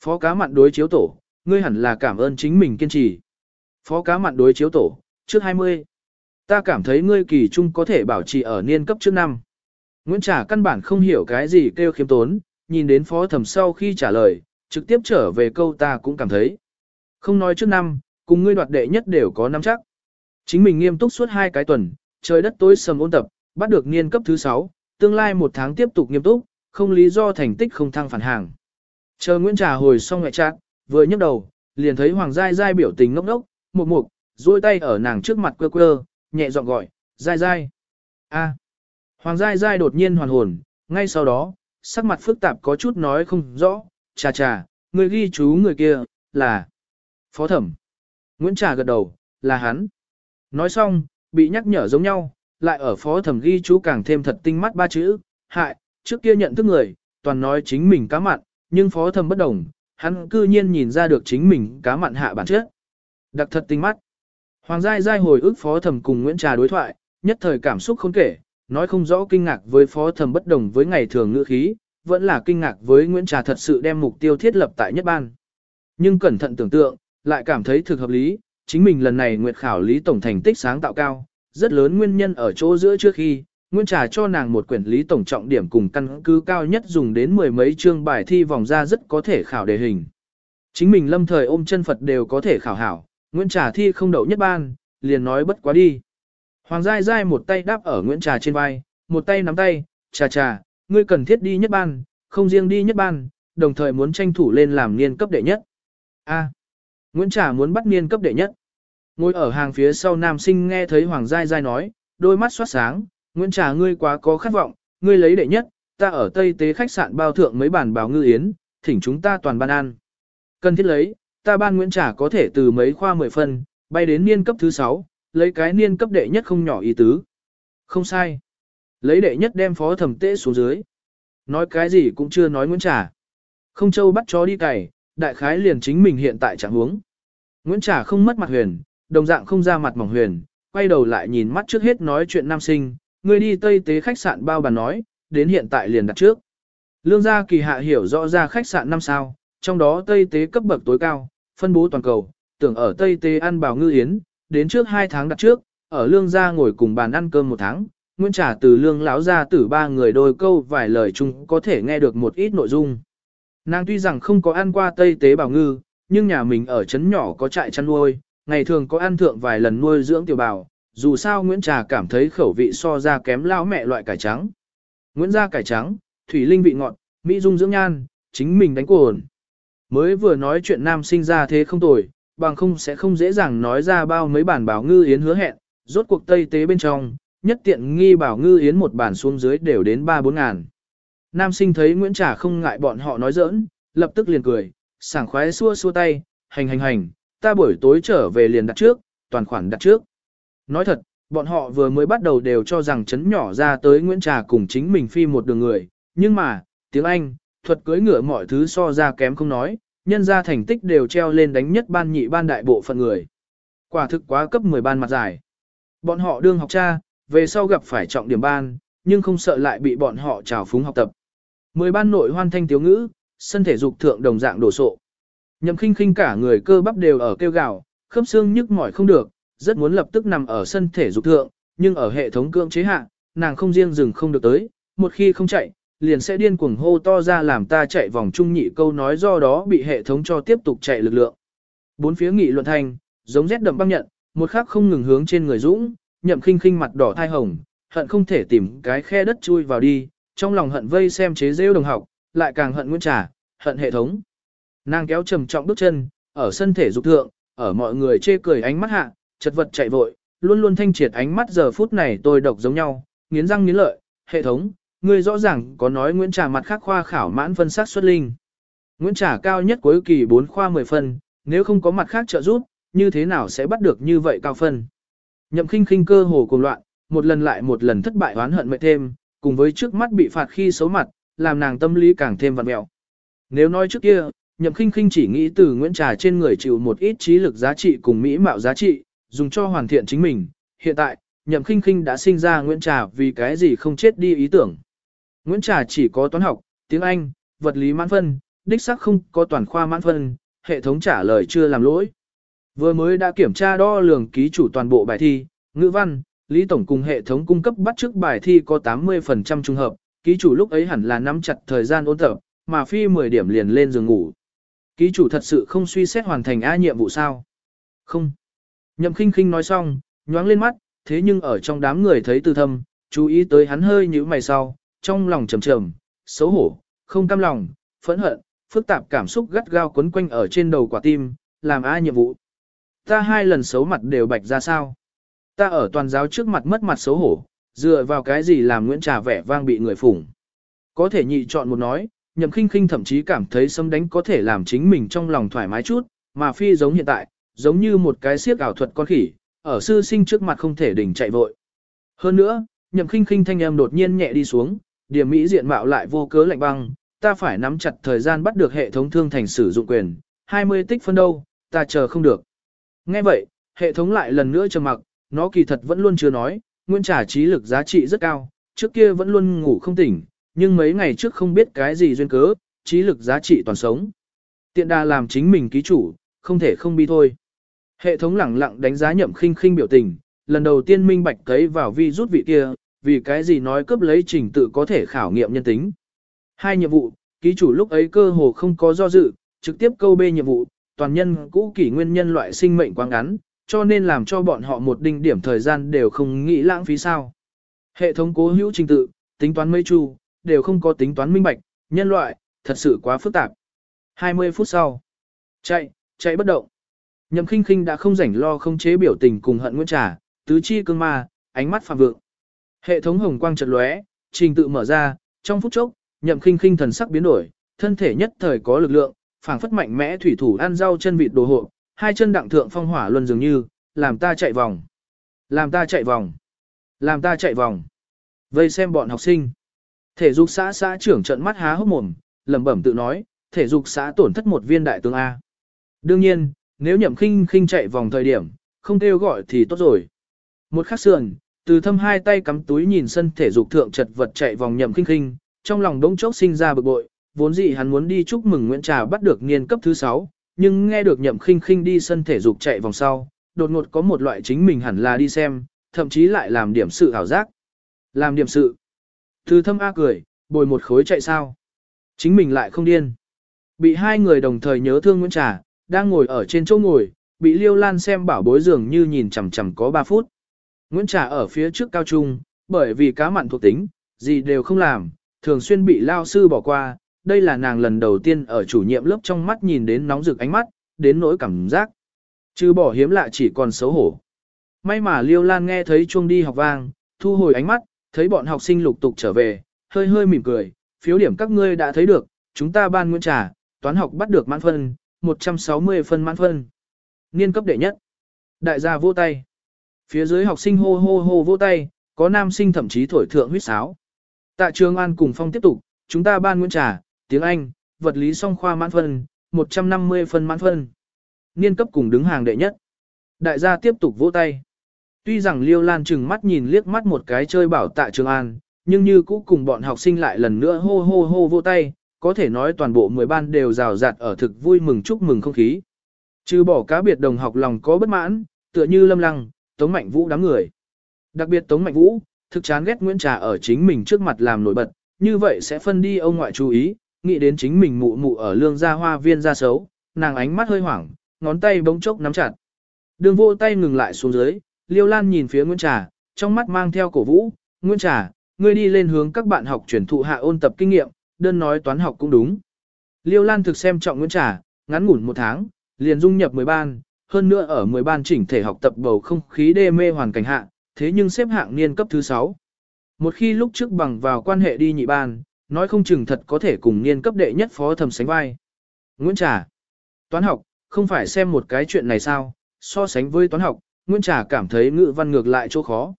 Phó cá mặn đối chiếu tổ, ngươi hẳn là cảm ơn chính mình kiên trì. Phó cá mặn đối chiếu tổ, trước 20. Ta cảm thấy ngươi kỳ trung có thể bảo trì ở niên cấp trước năm. Nguyễn Trả căn bản không hiểu cái gì kêu khiêm tốn, nhìn đến phó thẩm sau khi trả lời, trực tiếp trở về câu ta cũng cảm thấy. Không nói trước năm, cùng ngươi đoạt đệ nhất đều có năm chắc. Chính mình nghiêm túc suốt hai cái tuần, trời đất tối sầm ôn tập, bắt được niên cấp thứ 6, tương lai một tháng tiếp tục nghiêm túc, không lý do thành tích không thăng phản hàng. Chờ Nguyễn Trà hồi xong ngoại trạng, vừa nhấc đầu, liền thấy Hoàng Giai Giai biểu tình ngốc ngốc, mục mục, duỗi tay ở nàng trước mặt quơ quơ, nhẹ giọng gọi, Giai Giai. a Hoàng Giai Giai đột nhiên hoàn hồn, ngay sau đó, sắc mặt phức tạp có chút nói không rõ, chà chà, người ghi chú người kia, là Phó Thẩm. Nguyễn Trà gật đầu, là hắn. Nói xong, bị nhắc nhở giống nhau, lại ở Phó Thẩm ghi chú càng thêm thật tinh mắt ba chữ, hại, trước kia nhận thức người, toàn nói chính mình cá mặn, nhưng Phó Thẩm bất đồng, hắn cư nhiên nhìn ra được chính mình cá mặn hạ bản chất. Đặc thật tinh mắt. Hoàng Giai Giai hồi ức Phó Thẩm cùng Nguyễn Trà đối thoại, nhất thời cảm xúc không kể, nói không rõ kinh ngạc với Phó Thẩm bất đồng với ngày thường ngữ khí, vẫn là kinh ngạc với Nguyễn Trà thật sự đem mục tiêu thiết lập tại nhất ban. Nhưng cẩn thận tưởng tượng, lại cảm thấy thực hợp lý, chính mình lần này nguyệt khảo lý tổng thành tích sáng tạo cao, rất lớn nguyên nhân ở chỗ giữa trước khi, Nguyễn Trà cho nàng một quyển lý tổng trọng điểm cùng căn cứ cao nhất dùng đến mười mấy chương bài thi vòng ra rất có thể khảo đề hình. Chính mình lâm thời ôm chân Phật đều có thể khảo hảo, Nguyễn Trà thi không đậu nhất ban, liền nói bất quá đi. Hoàng Giai Giai một tay đáp ở Nguyễn Trà trên vai, một tay nắm tay, trà trà, ngươi cần thiết đi nhất ban, không riêng đi nhất ban, đồng thời muốn tranh thủ lên làm niên cấp đệ nhất. A. Nguyễn Trà muốn bắt niên cấp đệ nhất. Ngồi ở hàng phía sau nam sinh nghe thấy Hoàng Giai Giai nói, đôi mắt xoát sáng, Nguyễn Trà ngươi quá có khát vọng, ngươi lấy đệ nhất, ta ở Tây Tế khách sạn bao thượng mấy bản báo ngư yến, thỉnh chúng ta toàn ban ăn. Cần thiết lấy, ta ban Nguyễn Trà có thể từ mấy khoa 10 phân, bay đến niên cấp thứ 6, lấy cái niên cấp đệ nhất không nhỏ ý tứ. Không sai. Lấy đệ nhất đem phó thẩm tế xuống dưới. Nói cái gì cũng chưa nói Nguyễn Trà. Không châu bắt chó đi cày, đại khái liền chính mình hiện tại trạng huống. Nguyễn Trà không mất mặt huyền, đồng dạng không ra mặt mỏng huyền, quay đầu lại nhìn mắt trước hết nói chuyện nam sinh, người đi Tây Tế khách sạn bao bàn nói, đến hiện tại liền đặt trước. Lương gia kỳ hạ hiểu rõ ra khách sạn năm sao, trong đó Tây Tế cấp bậc tối cao, phân bố toàn cầu, tưởng ở Tây Tế ăn bào ngư yến, đến trước 2 tháng đặt trước, ở lương gia ngồi cùng bàn ăn cơm một tháng, Nguyễn Trà từ lương lão gia tử ba người đôi câu vài lời chung có thể nghe được một ít nội dung. Nàng tuy rằng không có ăn qua Tây Tế bào ngư, nhưng nhà mình ở trấn nhỏ có trại chăn nuôi, ngày thường có ăn thượng vài lần nuôi dưỡng tiểu bào, dù sao Nguyễn Trà cảm thấy khẩu vị so ra kém lao mẹ loại cải trắng. Nguyễn gia cải trắng, thủy linh vị ngọt, mỹ dung dưỡng nhan, chính mình đánh cồn. Mới vừa nói chuyện nam sinh ra thế không tồi, bằng không sẽ không dễ dàng nói ra bao mấy bản bảo ngư yến hứa hẹn, rốt cuộc Tây Tế bên trong, nhất tiện nghi bảo ngư yến một bản xuống dưới đều đến 3-4 ngàn. Nam sinh thấy Nguyễn Trà không ngại bọn họ nói giỡn, lập tức liền cười, sảng khoái xua xua tay, hành hành hành, ta buổi tối trở về liền đặt trước, toàn khoản đặt trước. Nói thật, bọn họ vừa mới bắt đầu đều cho rằng chấn nhỏ ra tới Nguyễn Trà cùng chính mình phi một đường người, nhưng mà, tiếng Anh, thuật cưới ngựa mọi thứ so ra kém không nói, nhân ra thành tích đều treo lên đánh nhất ban nhị ban đại bộ phận người. Quả thực quá cấp 10 ban mặt dài. Bọn họ đương học cha, về sau gặp phải trọng điểm ban, nhưng không sợ lại bị bọn họ trào phúng học tập. Mười ban nội hoan thanh tiếu ngữ, sân thể dục thượng đồng dạng đổ sộ. Nhậm khinh khinh cả người cơ bắp đều ở kêu gào, khớp xương nhức mỏi không được, rất muốn lập tức nằm ở sân thể dục thượng, nhưng ở hệ thống cưỡng chế hạ, nàng không riêng dừng không được tới, một khi không chạy, liền sẽ điên cuồng hô to ra làm ta chạy vòng trung nhị câu nói do đó bị hệ thống cho tiếp tục chạy lực lượng. Bốn phía nghị luận thành, giống rét đậm băng nhận, một khắc không ngừng hướng trên người dũng, nhậm khinh khinh mặt đỏ thai hồng, hận không thể tìm cái khe đất chui vào đi, trong lòng hận vây xem chế rêu đồng học, lại càng hận Nguyễn Trà, hận hệ thống. Nàng kéo trầm trọng bước chân, ở sân thể dục thượng, ở mọi người chê cười ánh mắt hạ, chật vật chạy vội, luôn luôn thanh triệt ánh mắt giờ phút này tôi độc giống nhau, nghiến răng nghiến lợi, hệ thống, ngươi rõ ràng có nói Nguyễn Trà mặt khác khoa khảo mãn phân sát xuất linh. Nguyễn Trà cao nhất cuối kỳ 4 khoa 10 phân, nếu không có mặt khác trợ giúp, như thế nào sẽ bắt được như vậy cao phân. Nhậm khinh khinh cơ hồ cuồng loạn, một lần lại một lần thất bại oán hận mệt thêm, cùng với trước mắt bị phạt khi xấu mặt, làm nàng tâm lý càng thêm vặn mẹo. Nếu nói trước kia, Nhậm Khinh Khinh chỉ nghĩ từ Nguyễn Trà trên người chịu một ít trí lực giá trị cùng mỹ mạo giá trị, dùng cho hoàn thiện chính mình. Hiện tại, Nhậm Khinh Khinh đã sinh ra Nguyễn Trà vì cái gì không chết đi ý tưởng. Nguyễn Trà chỉ có toán học, tiếng Anh, vật lý mãn phân, đích xác không có toàn khoa mãn phân, hệ thống trả lời chưa làm lỗi. Vừa mới đã kiểm tra đo lường ký chủ toàn bộ bài thi, ngữ văn, Lý Tổng cùng hệ thống cung cấp bắt trước bài thi có 80% trung hợp, ký chủ lúc ấy hẳn là nắm chặt thời gian ôn tập, mà phi 10 điểm liền lên giường ngủ. Ký chủ thật sự không suy xét hoàn thành A nhiệm vụ sao? Không. Nhậm khinh khinh nói xong, nhoáng lên mắt, thế nhưng ở trong đám người thấy từ thâm, chú ý tới hắn hơi như mày sau, trong lòng trầm trầm, xấu hổ, không cam lòng, phẫn hận, phức tạp cảm xúc gắt gao quấn quanh ở trên đầu quả tim, làm A nhiệm vụ. Ta hai lần xấu mặt đều bạch ra sao? Ta ở toàn giáo trước mặt mất mặt xấu hổ, dựa vào cái gì làm Nguyễn Trà vẻ vang bị người phủng. Có thể nhị chọn một nói, nhậm khinh khinh thậm chí cảm thấy sấm đánh có thể làm chính mình trong lòng thoải mái chút, mà phi giống hiện tại, giống như một cái siếc ảo thuật con khỉ, ở sư sinh trước mặt không thể đỉnh chạy vội. Hơn nữa, nhậm khinh khinh thanh âm đột nhiên nhẹ đi xuống, điểm mỹ diện mạo lại vô cớ lạnh băng, ta phải nắm chặt thời gian bắt được hệ thống thương thành sử dụng quyền, 20 tích phân đâu, ta chờ không được. Nghe vậy, hệ thống lại lần nữa trầm mặc, nó kỳ thật vẫn luôn chưa nói, nguyên trả trí lực giá trị rất cao, trước kia vẫn luôn ngủ không tỉnh, nhưng mấy ngày trước không biết cái gì duyên cớ, trí lực giá trị toàn sống. Tiện đà làm chính mình ký chủ, không thể không bi thôi. Hệ thống lẳng lặng đánh giá nhậm khinh khinh biểu tình, lần đầu tiên minh bạch thấy vào vi rút vị kia, vì cái gì nói cướp lấy trình tự có thể khảo nghiệm nhân tính. Hai nhiệm vụ, ký chủ lúc ấy cơ hồ không có do dự, trực tiếp câu bê nhiệm vụ, toàn nhân cũ kỷ nguyên nhân loại sinh mệnh quá ngắn, cho nên làm cho bọn họ một đinh điểm thời gian đều không nghĩ lãng phí sao. Hệ thống cố hữu trình tự, tính toán mây chu, đều không có tính toán minh bạch, nhân loại, thật sự quá phức tạp. 20 phút sau, chạy, chạy bất động. Nhậm khinh khinh đã không rảnh lo không chế biểu tình cùng hận nguyễn trà, tứ chi cương ma, ánh mắt phạm vượng. Hệ thống hồng quang chợt lóe, trình tự mở ra, trong phút chốc, nhậm khinh khinh thần sắc biến đổi, thân thể nhất thời có lực lượng, phảng phất mạnh mẽ thủy thủ ăn rau chân vịt đồ hộ, hai chân đặng thượng phong hỏa luân dường như, làm ta chạy vòng. Làm ta chạy vòng. Làm ta chạy vòng. Vây xem bọn học sinh. Thể dục xã xã trưởng trận mắt há hốc mồm, lẩm bẩm tự nói, thể dục xã tổn thất một viên đại tướng A. Đương nhiên, nếu nhậm khinh khinh chạy vòng thời điểm, không kêu gọi thì tốt rồi. Một khắc sườn, từ thâm hai tay cắm túi nhìn sân thể dục thượng chật vật chạy vòng nhậm khinh khinh, trong lòng đống chốc sinh ra bực bội, vốn dĩ hắn muốn đi chúc mừng Nguyễn Trà bắt được niên cấp thứ 6, nhưng nghe được nhậm khinh khinh đi sân thể dục chạy vòng sau, đột ngột có một loại chính mình hẳn là đi xem, thậm chí lại làm điểm sự hảo giác. Làm điểm sự. Từ thâm A cười, bồi một khối chạy sao. Chính mình lại không điên. Bị hai người đồng thời nhớ thương Nguyễn Trà, đang ngồi ở trên chỗ ngồi, bị Liêu Lan xem bảo bối dường như nhìn chằm chằm có 3 phút. Nguyễn Trà ở phía trước cao trung, bởi vì cá mặn thuộc tính, gì đều không làm, thường xuyên bị lao sư bỏ qua, đây là nàng lần đầu tiên ở chủ nhiệm lớp trong mắt nhìn đến nóng rực ánh mắt, đến nỗi cảm giác. Chứ bỏ hiếm lạ chỉ còn xấu hổ. May mà Liêu Lan nghe thấy chuông đi học vang, thu hồi ánh mắt, thấy bọn học sinh lục tục trở về, hơi hơi mỉm cười, phiếu điểm các ngươi đã thấy được, chúng ta ban nguyên trà, toán học bắt được mãn phân, 160 phân mãn phân. Niên cấp đệ nhất. Đại gia vô tay. Phía dưới học sinh hô hô hô vô tay, có nam sinh thậm chí thổi thượng huyết sáo. Tạ trường An cùng Phong tiếp tục, chúng ta ban nguyên trà, tiếng Anh, vật lý song khoa mãn phân, 150 phân mãn phân. Niên cấp cùng đứng hàng đệ nhất. Đại gia tiếp tục vỗ tay. Tuy rằng Liêu Lan chừng mắt nhìn liếc mắt một cái chơi bảo tạ Trường An, nhưng như cũ cùng bọn học sinh lại lần nữa hô hô hô vỗ tay, có thể nói toàn bộ 10 ban đều rào rạt ở thực vui mừng chúc mừng không khí. Trừ bỏ cá biệt đồng học lòng có bất mãn, tựa như lâm lăng, Tống Mạnh Vũ đám người. Đặc biệt Tống Mạnh Vũ, thực chán ghét Nguyễn Trà ở chính mình trước mặt làm nổi bật, như vậy sẽ phân đi ông ngoại chú ý, nghĩ đến chính mình mụ mụ ở lương gia hoa viên ra xấu, nàng ánh mắt hơi hoảng, ngón tay bỗng chốc nắm chặt. Đường vô tay ngừng lại xuống dưới, Liêu Lan nhìn phía Nguyễn Trà, trong mắt mang theo cổ vũ, Nguyễn Trà, ngươi đi lên hướng các bạn học chuyển thụ hạ ôn tập kinh nghiệm, đơn nói toán học cũng đúng. Liêu Lan thực xem trọng Nguyễn Trà, ngắn ngủn một tháng, liền dung nhập 10 ban, hơn nữa ở 10 ban chỉnh thể học tập bầu không khí đê mê hoàn cảnh hạ, thế nhưng xếp hạng niên cấp thứ 6. Một khi lúc trước bằng vào quan hệ đi nhị ban, nói không chừng thật có thể cùng niên cấp đệ nhất phó thầm sánh vai. Nguyễn Trà Toán học, không phải xem một cái chuyện này sao, so sánh với toán học, Nguyễn Trà cảm thấy ngữ văn ngược lại chỗ khó.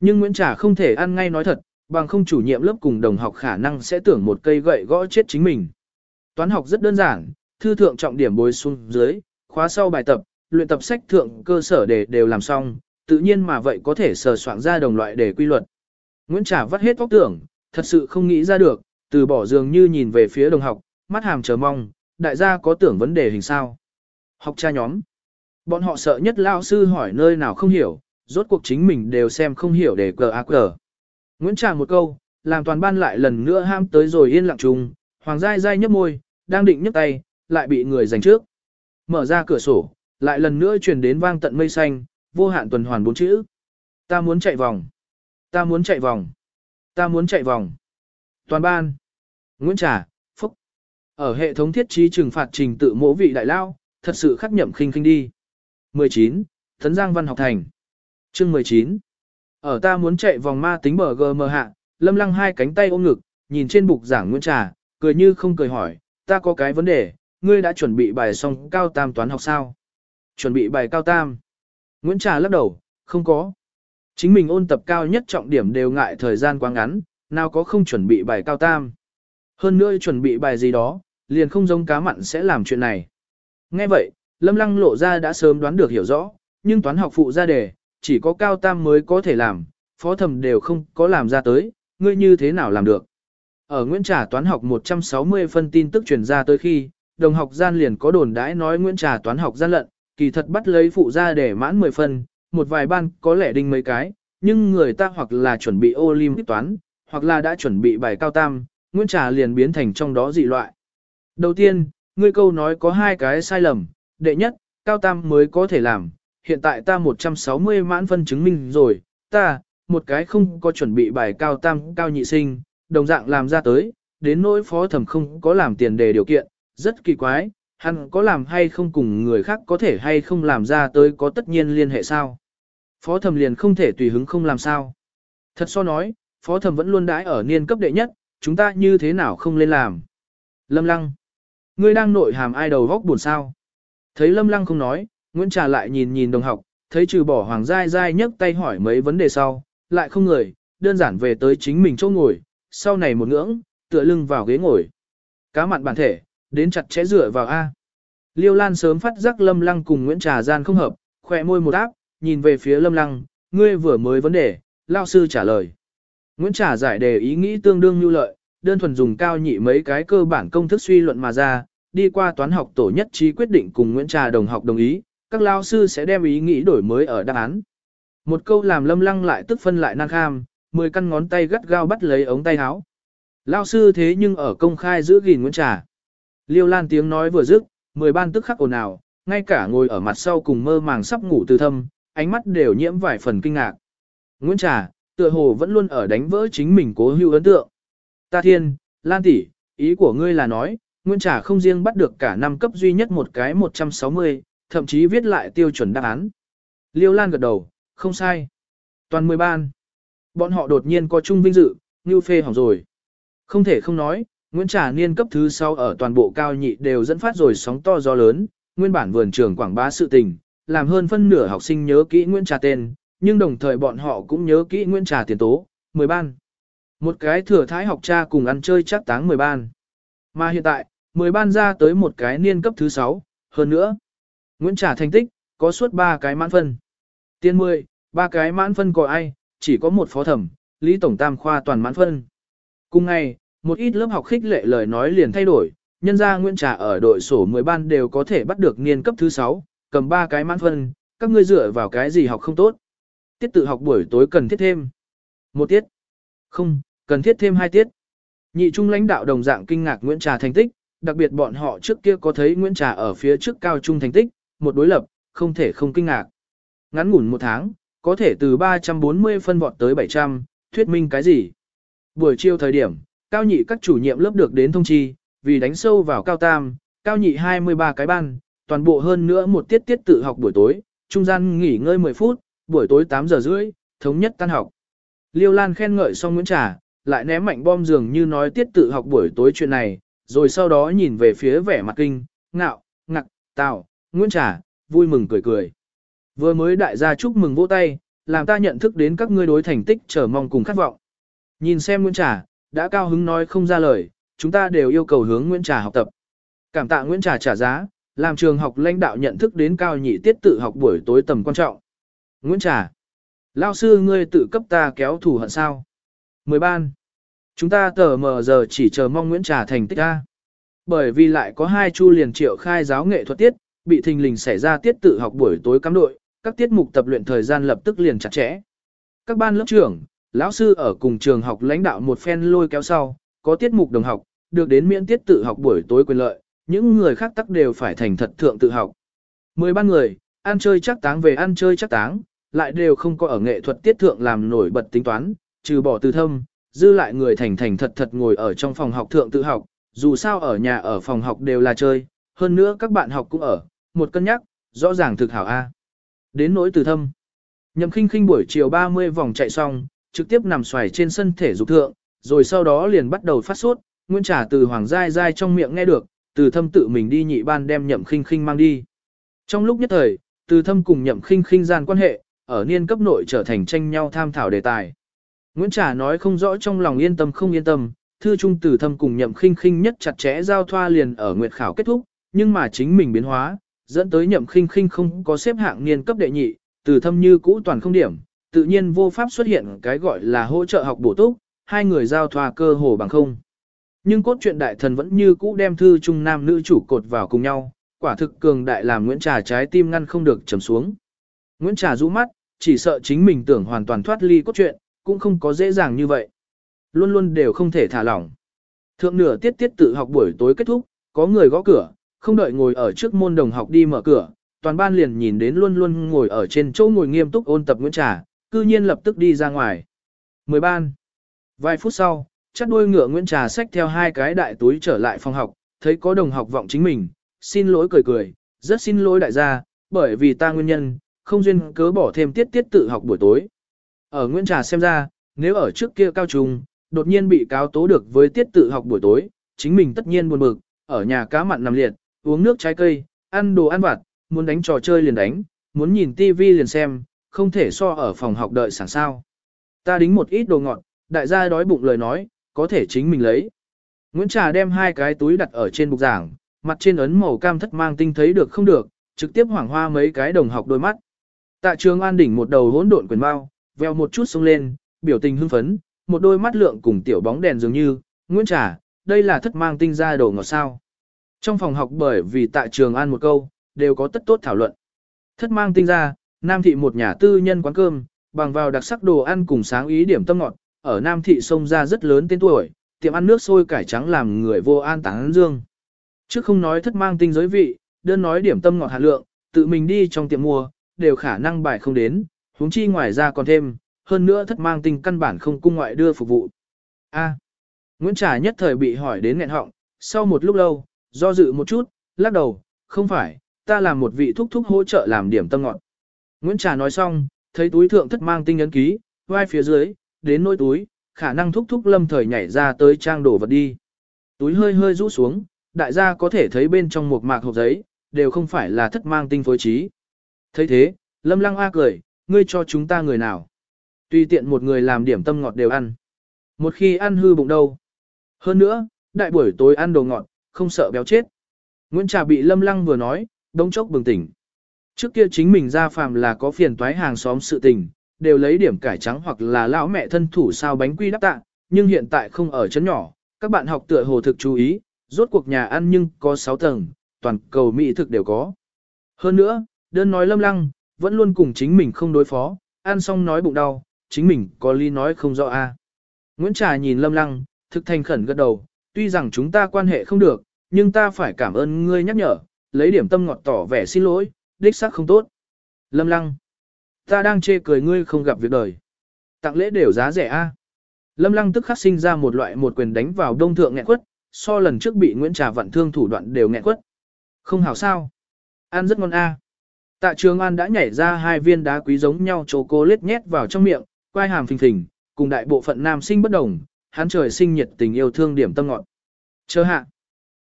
Nhưng Nguyễn Trà không thể ăn ngay nói thật, bằng không chủ nhiệm lớp cùng đồng học khả năng sẽ tưởng một cây gậy gõ chết chính mình. Toán học rất đơn giản, thư thượng trọng điểm bồi xuống dưới, khóa sau bài tập, luyện tập sách thượng cơ sở để đều làm xong, tự nhiên mà vậy có thể sờ soạn ra đồng loại để quy luật. Nguyễn Trà vắt hết óc tưởng, thật sự không nghĩ ra được, từ bỏ dường như nhìn về phía đồng học, mắt hàm chờ mong, đại gia có tưởng vấn đề hình sao. Học cha nhóm. Bọn họ sợ nhất lao sư hỏi nơi nào không hiểu, rốt cuộc chính mình đều xem không hiểu để cờ ác cờ. Nguyễn Trà một câu, làm toàn ban lại lần nữa ham tới rồi yên lặng trùng, hoàng dai dai nhấp môi, đang định nhấc tay, lại bị người giành trước. Mở ra cửa sổ, lại lần nữa truyền đến vang tận mây xanh, vô hạn tuần hoàn bốn chữ. Ta muốn chạy vòng. Ta muốn chạy vòng. Ta muốn chạy vòng. Toàn ban. Nguyễn Trà, Phúc. Ở hệ thống thiết trí trừng phạt trình tự mỗ vị đại lao, thật sự khắc nhậm khinh khinh đi. 19. Thấn Giang Văn học thành. Chương 19. Ở ta muốn chạy vòng ma tính bờ gm hạ, lâm lăng hai cánh tay ôm ngực, nhìn trên bục giảng Nguyễn Trà, cười như không cười hỏi, ta có cái vấn đề, ngươi đã chuẩn bị bài xong cao tam toán học sao? Chuẩn bị bài cao tam. Nguyễn Trà lắc đầu, không có. Chính mình ôn tập cao nhất trọng điểm đều ngại thời gian quá ngắn, nào có không chuẩn bị bài cao tam. Hơn nữa chuẩn bị bài gì đó, liền không giống cá mặn sẽ làm chuyện này. Nghe vậy, Lâm Lăng lộ ra đã sớm đoán được hiểu rõ, nhưng toán học phụ ra đề, chỉ có cao tam mới có thể làm, phó thẩm đều không có làm ra tới, ngươi như thế nào làm được. Ở Nguyễn Trà toán học 160 phân tin tức truyền ra tới khi, đồng học gian liền có đồn đãi nói Nguyễn Trà toán học gian lận, kỳ thật bắt lấy phụ ra để mãn 10 phân, một vài ban có lẽ đinh mấy cái, nhưng người ta hoặc là chuẩn bị Olympic toán, hoặc là đã chuẩn bị bài cao tam, Nguyễn Trà liền biến thành trong đó dị loại. Đầu tiên, ngươi câu nói có hai cái sai lầm, đệ nhất, cao tam mới có thể làm, hiện tại ta 160 mãn phân chứng minh rồi, ta, một cái không có chuẩn bị bài cao tam cao nhị sinh, đồng dạng làm ra tới, đến nỗi phó thẩm không có làm tiền đề điều kiện, rất kỳ quái, hắn có làm hay không cùng người khác có thể hay không làm ra tới có tất nhiên liên hệ sao. Phó thẩm liền không thể tùy hứng không làm sao. Thật so nói, phó thẩm vẫn luôn đãi ở niên cấp đệ nhất, chúng ta như thế nào không lên làm. Lâm lăng. Ngươi đang nội hàm ai đầu vóc buồn sao. Thấy lâm lăng không nói, Nguyễn Trà lại nhìn nhìn đồng học, thấy trừ bỏ Hoàng Giai Giai nhấc tay hỏi mấy vấn đề sau, lại không người, đơn giản về tới chính mình chỗ ngồi, sau này một ngưỡng, tựa lưng vào ghế ngồi. Cá mặn bản thể, đến chặt chẽ rửa vào A. Liêu Lan sớm phát giác Lâm Lăng cùng Nguyễn Trà gian không hợp, khỏe môi một áp, nhìn về phía Lâm Lăng, ngươi vừa mới vấn đề, lao sư trả lời. Nguyễn Trà giải đề ý nghĩ tương đương như lợi, đơn thuần dùng cao nhị mấy cái cơ bản công thức suy luận mà ra, đi qua toán học tổ nhất trí quyết định cùng Nguyễn Trà đồng học đồng ý, các lao sư sẽ đem ý nghĩ đổi mới ở đáp án. Một câu làm lâm lăng lại tức phân lại năng kham, mười căn ngón tay gắt gao bắt lấy ống tay áo. Lao sư thế nhưng ở công khai giữ gìn Nguyễn Trà. Liêu Lan tiếng nói vừa dứt, mười ban tức khắc ồn ào, ngay cả ngồi ở mặt sau cùng mơ màng sắp ngủ từ thâm, ánh mắt đều nhiễm vài phần kinh ngạc. Nguyễn Trà, tựa hồ vẫn luôn ở đánh vỡ chính mình cố hữu ấn tượng. Ta thiên, Lan tỷ, ý của ngươi là nói, Nguyên Trà không riêng bắt được cả năm cấp duy nhất một cái 160, thậm chí viết lại tiêu chuẩn đáp án. Liêu Lan gật đầu, không sai. Toàn mười ban. Bọn họ đột nhiên có chung vinh dự, như phê hỏng rồi. Không thể không nói, Nguyễn Trà niên cấp thứ sau ở toàn bộ cao nhị đều dẫn phát rồi sóng to gió lớn, nguyên bản vườn trường quảng bá sự tình, làm hơn phân nửa học sinh nhớ kỹ Nguyễn Trà tên, nhưng đồng thời bọn họ cũng nhớ kỹ Nguyễn Trà tiền tố, 10 ban. Một cái thừa thái học cha cùng ăn chơi chắc táng 10 ban. Mà hiện tại, 10 ban ra tới một cái niên cấp thứ 6, hơn nữa. Nguyễn Trà thành tích, có suốt 3 cái mãn phân. Tiên 10, ba cái mãn phân có ai, chỉ có một phó thẩm, Lý Tổng Tam khoa toàn mãn phân. Cùng ngày, một ít lớp học khích lệ lời nói liền thay đổi, nhân ra Nguyễn Trà ở đội sổ 10 ban đều có thể bắt được niên cấp thứ 6, cầm ba cái mãn phân, các ngươi dựa vào cái gì học không tốt. Tiết tự học buổi tối cần thiết thêm. Một tiết. Không, cần thiết thêm hai tiết. Nhị trung lãnh đạo đồng dạng kinh ngạc Nguyễn Trà thành tích, đặc biệt bọn họ trước kia có thấy Nguyễn Trà ở phía trước cao trung thành tích, một đối lập, không thể không kinh ngạc. Ngắn ngủn một tháng, có thể từ 340 phân vọt tới 700, thuyết minh cái gì? Buổi chiều thời điểm, cao nhị các chủ nhiệm lớp được đến thông chi, vì đánh sâu vào cao tam, cao nhị 23 cái ban, toàn bộ hơn nữa một tiết tiết tự học buổi tối, trung gian nghỉ ngơi 10 phút, buổi tối 8 giờ rưỡi, thống nhất tan học. Liêu Lan khen ngợi xong Nguyễn Trà, lại ném mạnh bom dường như nói tiết tự học buổi tối chuyện này, rồi sau đó nhìn về phía vẻ mặt kinh, ngạo, ngặc, tào, Nguyễn Trà, vui mừng cười cười. Vừa mới đại gia chúc mừng vỗ tay, làm ta nhận thức đến các ngươi đối thành tích chờ mong cùng khát vọng. Nhìn xem Nguyễn Trà, đã cao hứng nói không ra lời, chúng ta đều yêu cầu hướng Nguyễn Trà học tập. Cảm tạ Nguyễn Trà trả giá, làm trường học lãnh đạo nhận thức đến cao nhị tiết tự học buổi tối tầm quan trọng. Nguyễn Trà, lao sư ngươi tự cấp ta kéo thủ hận sao? Mười ban, chúng ta tờ mờ giờ chỉ chờ mong Nguyễn Trà thành tích A. Bởi vì lại có hai chu liền triệu khai giáo nghệ thuật tiết, bị thình lình xảy ra tiết tự học buổi tối cắm đội, các tiết mục tập luyện thời gian lập tức liền chặt chẽ. Các ban lớp trưởng, lão sư ở cùng trường học lãnh đạo một phen lôi kéo sau, có tiết mục đồng học, được đến miễn tiết tự học buổi tối quyền lợi, những người khác tắc đều phải thành thật thượng tự học. Mười ban người, ăn chơi chắc táng về ăn chơi chắc táng, lại đều không có ở nghệ thuật tiết thượng làm nổi bật tính toán, trừ bỏ từ thâm, dư lại người thành thành thật thật ngồi ở trong phòng học thượng tự học, dù sao ở nhà ở phòng học đều là chơi, hơn nữa các bạn học cũng ở, một cân nhắc, rõ ràng thực hảo A. Đến nỗi từ thâm. Nhậm khinh khinh buổi chiều 30 vòng chạy xong, trực tiếp nằm xoài trên sân thể dục thượng, rồi sau đó liền bắt đầu phát sốt, Nguyễn trả từ Hoàng Giai Giai trong miệng nghe được, từ thâm tự mình đi nhị ban đem nhậm khinh khinh mang đi. Trong lúc nhất thời, từ thâm cùng nhậm khinh khinh gian quan hệ, ở niên cấp nội trở thành tranh nhau tham thảo đề tài. Nguyễn Trà nói không rõ trong lòng yên tâm không yên tâm, thư trung Tử thâm cùng nhậm khinh khinh nhất chặt chẽ giao thoa liền ở nguyệt khảo kết thúc, nhưng mà chính mình biến hóa, dẫn tới nhậm khinh khinh không có xếp hạng niên cấp đệ nhị, Tử thâm như cũ toàn không điểm, tự nhiên vô pháp xuất hiện cái gọi là hỗ trợ học bổ túc, hai người giao thoa cơ hồ bằng không. Nhưng cốt truyện đại thần vẫn như cũ đem thư trung nam nữ chủ cột vào cùng nhau, quả thực cường đại làm Nguyễn Trà trái tim ngăn không được trầm xuống. Nguyễn Trà rũ mắt, chỉ sợ chính mình tưởng hoàn toàn thoát ly cốt truyện, cũng không có dễ dàng như vậy. Luôn luôn đều không thể thả lỏng. Thượng nửa tiết tiết tự học buổi tối kết thúc, có người gõ cửa, không đợi ngồi ở trước môn đồng học đi mở cửa, toàn ban liền nhìn đến luôn luôn ngồi ở trên chỗ ngồi nghiêm túc ôn tập Nguyễn Trà, cư nhiên lập tức đi ra ngoài. Mười ban. Vài phút sau, chắc đuôi ngựa Nguyễn Trà xách theo hai cái đại túi trở lại phòng học, thấy có đồng học vọng chính mình, xin lỗi cười cười, rất xin lỗi đại gia, bởi vì ta nguyên nhân, không duyên cớ bỏ thêm tiết tiết tự học buổi tối. Ở Nguyễn Trà xem ra, nếu ở trước kia cao trung, đột nhiên bị cáo tố được với tiết tự học buổi tối, chính mình tất nhiên buồn bực, ở nhà cá mặn nằm liệt, uống nước trái cây, ăn đồ ăn vặt, muốn đánh trò chơi liền đánh, muốn nhìn tivi liền xem, không thể so ở phòng học đợi sẵn sao. Ta đính một ít đồ ngọt, đại gia đói bụng lời nói, có thể chính mình lấy. Nguyễn Trà đem hai cái túi đặt ở trên bục giảng, mặt trên ấn màu cam thất mang tinh thấy được không được, trực tiếp hoảng hoa mấy cái đồng học đôi mắt. Tạ trường an đỉnh một đầu hỗn độn quyền bao, veo một chút xuống lên, biểu tình hưng phấn, một đôi mắt lượng cùng tiểu bóng đèn dường như, Nguyễn Trà, đây là thất mang tinh ra đồ ngọt sao. Trong phòng học bởi vì tại trường ăn một câu, đều có tất tốt thảo luận. Thất mang tinh ra, Nam thị một nhà tư nhân quán cơm, bằng vào đặc sắc đồ ăn cùng sáng ý điểm tâm ngọt, ở Nam thị sông ra rất lớn tên tuổi, tiệm ăn nước sôi cải trắng làm người vô an táng dương. Chứ không nói thất mang tinh giới vị, đơn nói điểm tâm ngọt hạt lượng, tự mình đi trong tiệm mua, đều khả năng bài không đến, huống chi ngoài ra còn thêm, hơn nữa thất mang tinh căn bản không cung ngoại đưa phục vụ. A. Nguyễn Trà nhất thời bị hỏi đến nghẹn họng, sau một lúc lâu, do dự một chút, lắc đầu, không phải, ta làm một vị thúc thúc hỗ trợ làm điểm tâm ngọn. Nguyễn Trà nói xong, thấy túi thượng thất mang tinh ấn ký, vai phía dưới, đến nỗi túi, khả năng thúc thúc lâm thời nhảy ra tới trang đổ vật đi. Túi hơi hơi rũ xuống, đại gia có thể thấy bên trong một mạc hộp giấy, đều không phải là thất mang tinh phối trí. thấy thế, lâm lăng a cười, ngươi cho chúng ta người nào. Tùy tiện một người làm điểm tâm ngọt đều ăn. Một khi ăn hư bụng đâu. Hơn nữa, đại buổi tối ăn đồ ngọt, không sợ béo chết. Nguyễn Trà bị lâm lăng vừa nói, đống chốc bừng tỉnh. Trước kia chính mình ra phàm là có phiền toái hàng xóm sự tình, đều lấy điểm cải trắng hoặc là lão mẹ thân thủ sao bánh quy đắp tạ, nhưng hiện tại không ở chấn nhỏ, các bạn học tựa hồ thực chú ý, rốt cuộc nhà ăn nhưng có 6 tầng, toàn cầu mỹ thực đều có. Hơn nữa, đơn nói lâm lăng, vẫn luôn cùng chính mình không đối phó, ăn xong nói bụng đau, chính mình có ly nói không rõ a. Nguyễn Trà nhìn lâm lăng, thực thành khẩn gật đầu, tuy rằng chúng ta quan hệ không được, nhưng ta phải cảm ơn ngươi nhắc nhở, lấy điểm tâm ngọt tỏ vẻ xin lỗi, đích xác không tốt. Lâm lăng. Ta đang chê cười ngươi không gặp việc đời. Tặng lễ đều giá rẻ a. Lâm lăng tức khắc sinh ra một loại một quyền đánh vào đông thượng nghẹn quất, so lần trước bị Nguyễn Trà vận thương thủ đoạn đều nghẹn quất. Không hảo sao. Ăn rất ngon a. Tạ Trường An đã nhảy ra hai viên đá quý giống nhau chô cô lết nhét vào trong miệng, quai hàm phình phình, cùng đại bộ phận nam sinh bất đồng, hắn trời sinh nhiệt tình yêu thương điểm tâm ngọt. Chờ hạ.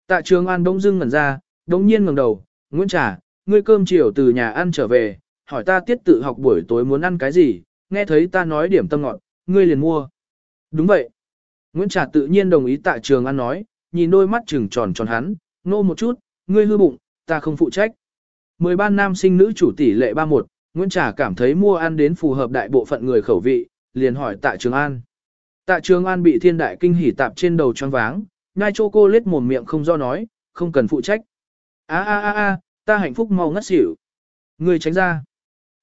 Tạ Trường An bỗng dưng ngẩn ra, đống nhiên ngẩng đầu, Nguyễn Trà, ngươi cơm chiều từ nhà ăn trở về, hỏi ta tiết tự học buổi tối muốn ăn cái gì, nghe thấy ta nói điểm tâm ngọt, ngươi liền mua. Đúng vậy. Nguyễn Trà tự nhiên đồng ý Tạ Trường An nói, nhìn đôi mắt trừng tròn tròn hắn, nô một chút, ngươi hư bụng, ta không phụ trách. Mười ban nam sinh nữ chủ tỷ lệ 31, Nguyễn Trà cảm thấy mua ăn đến phù hợp đại bộ phận người khẩu vị, liền hỏi Tạ Trường An. Tạ Trường An bị thiên đại kinh hỉ tạp trên đầu choáng váng, nhai chô cô lết mồm miệng không do nói, không cần phụ trách. A a a a, ta hạnh phúc mau ngất xỉu. Người tránh ra.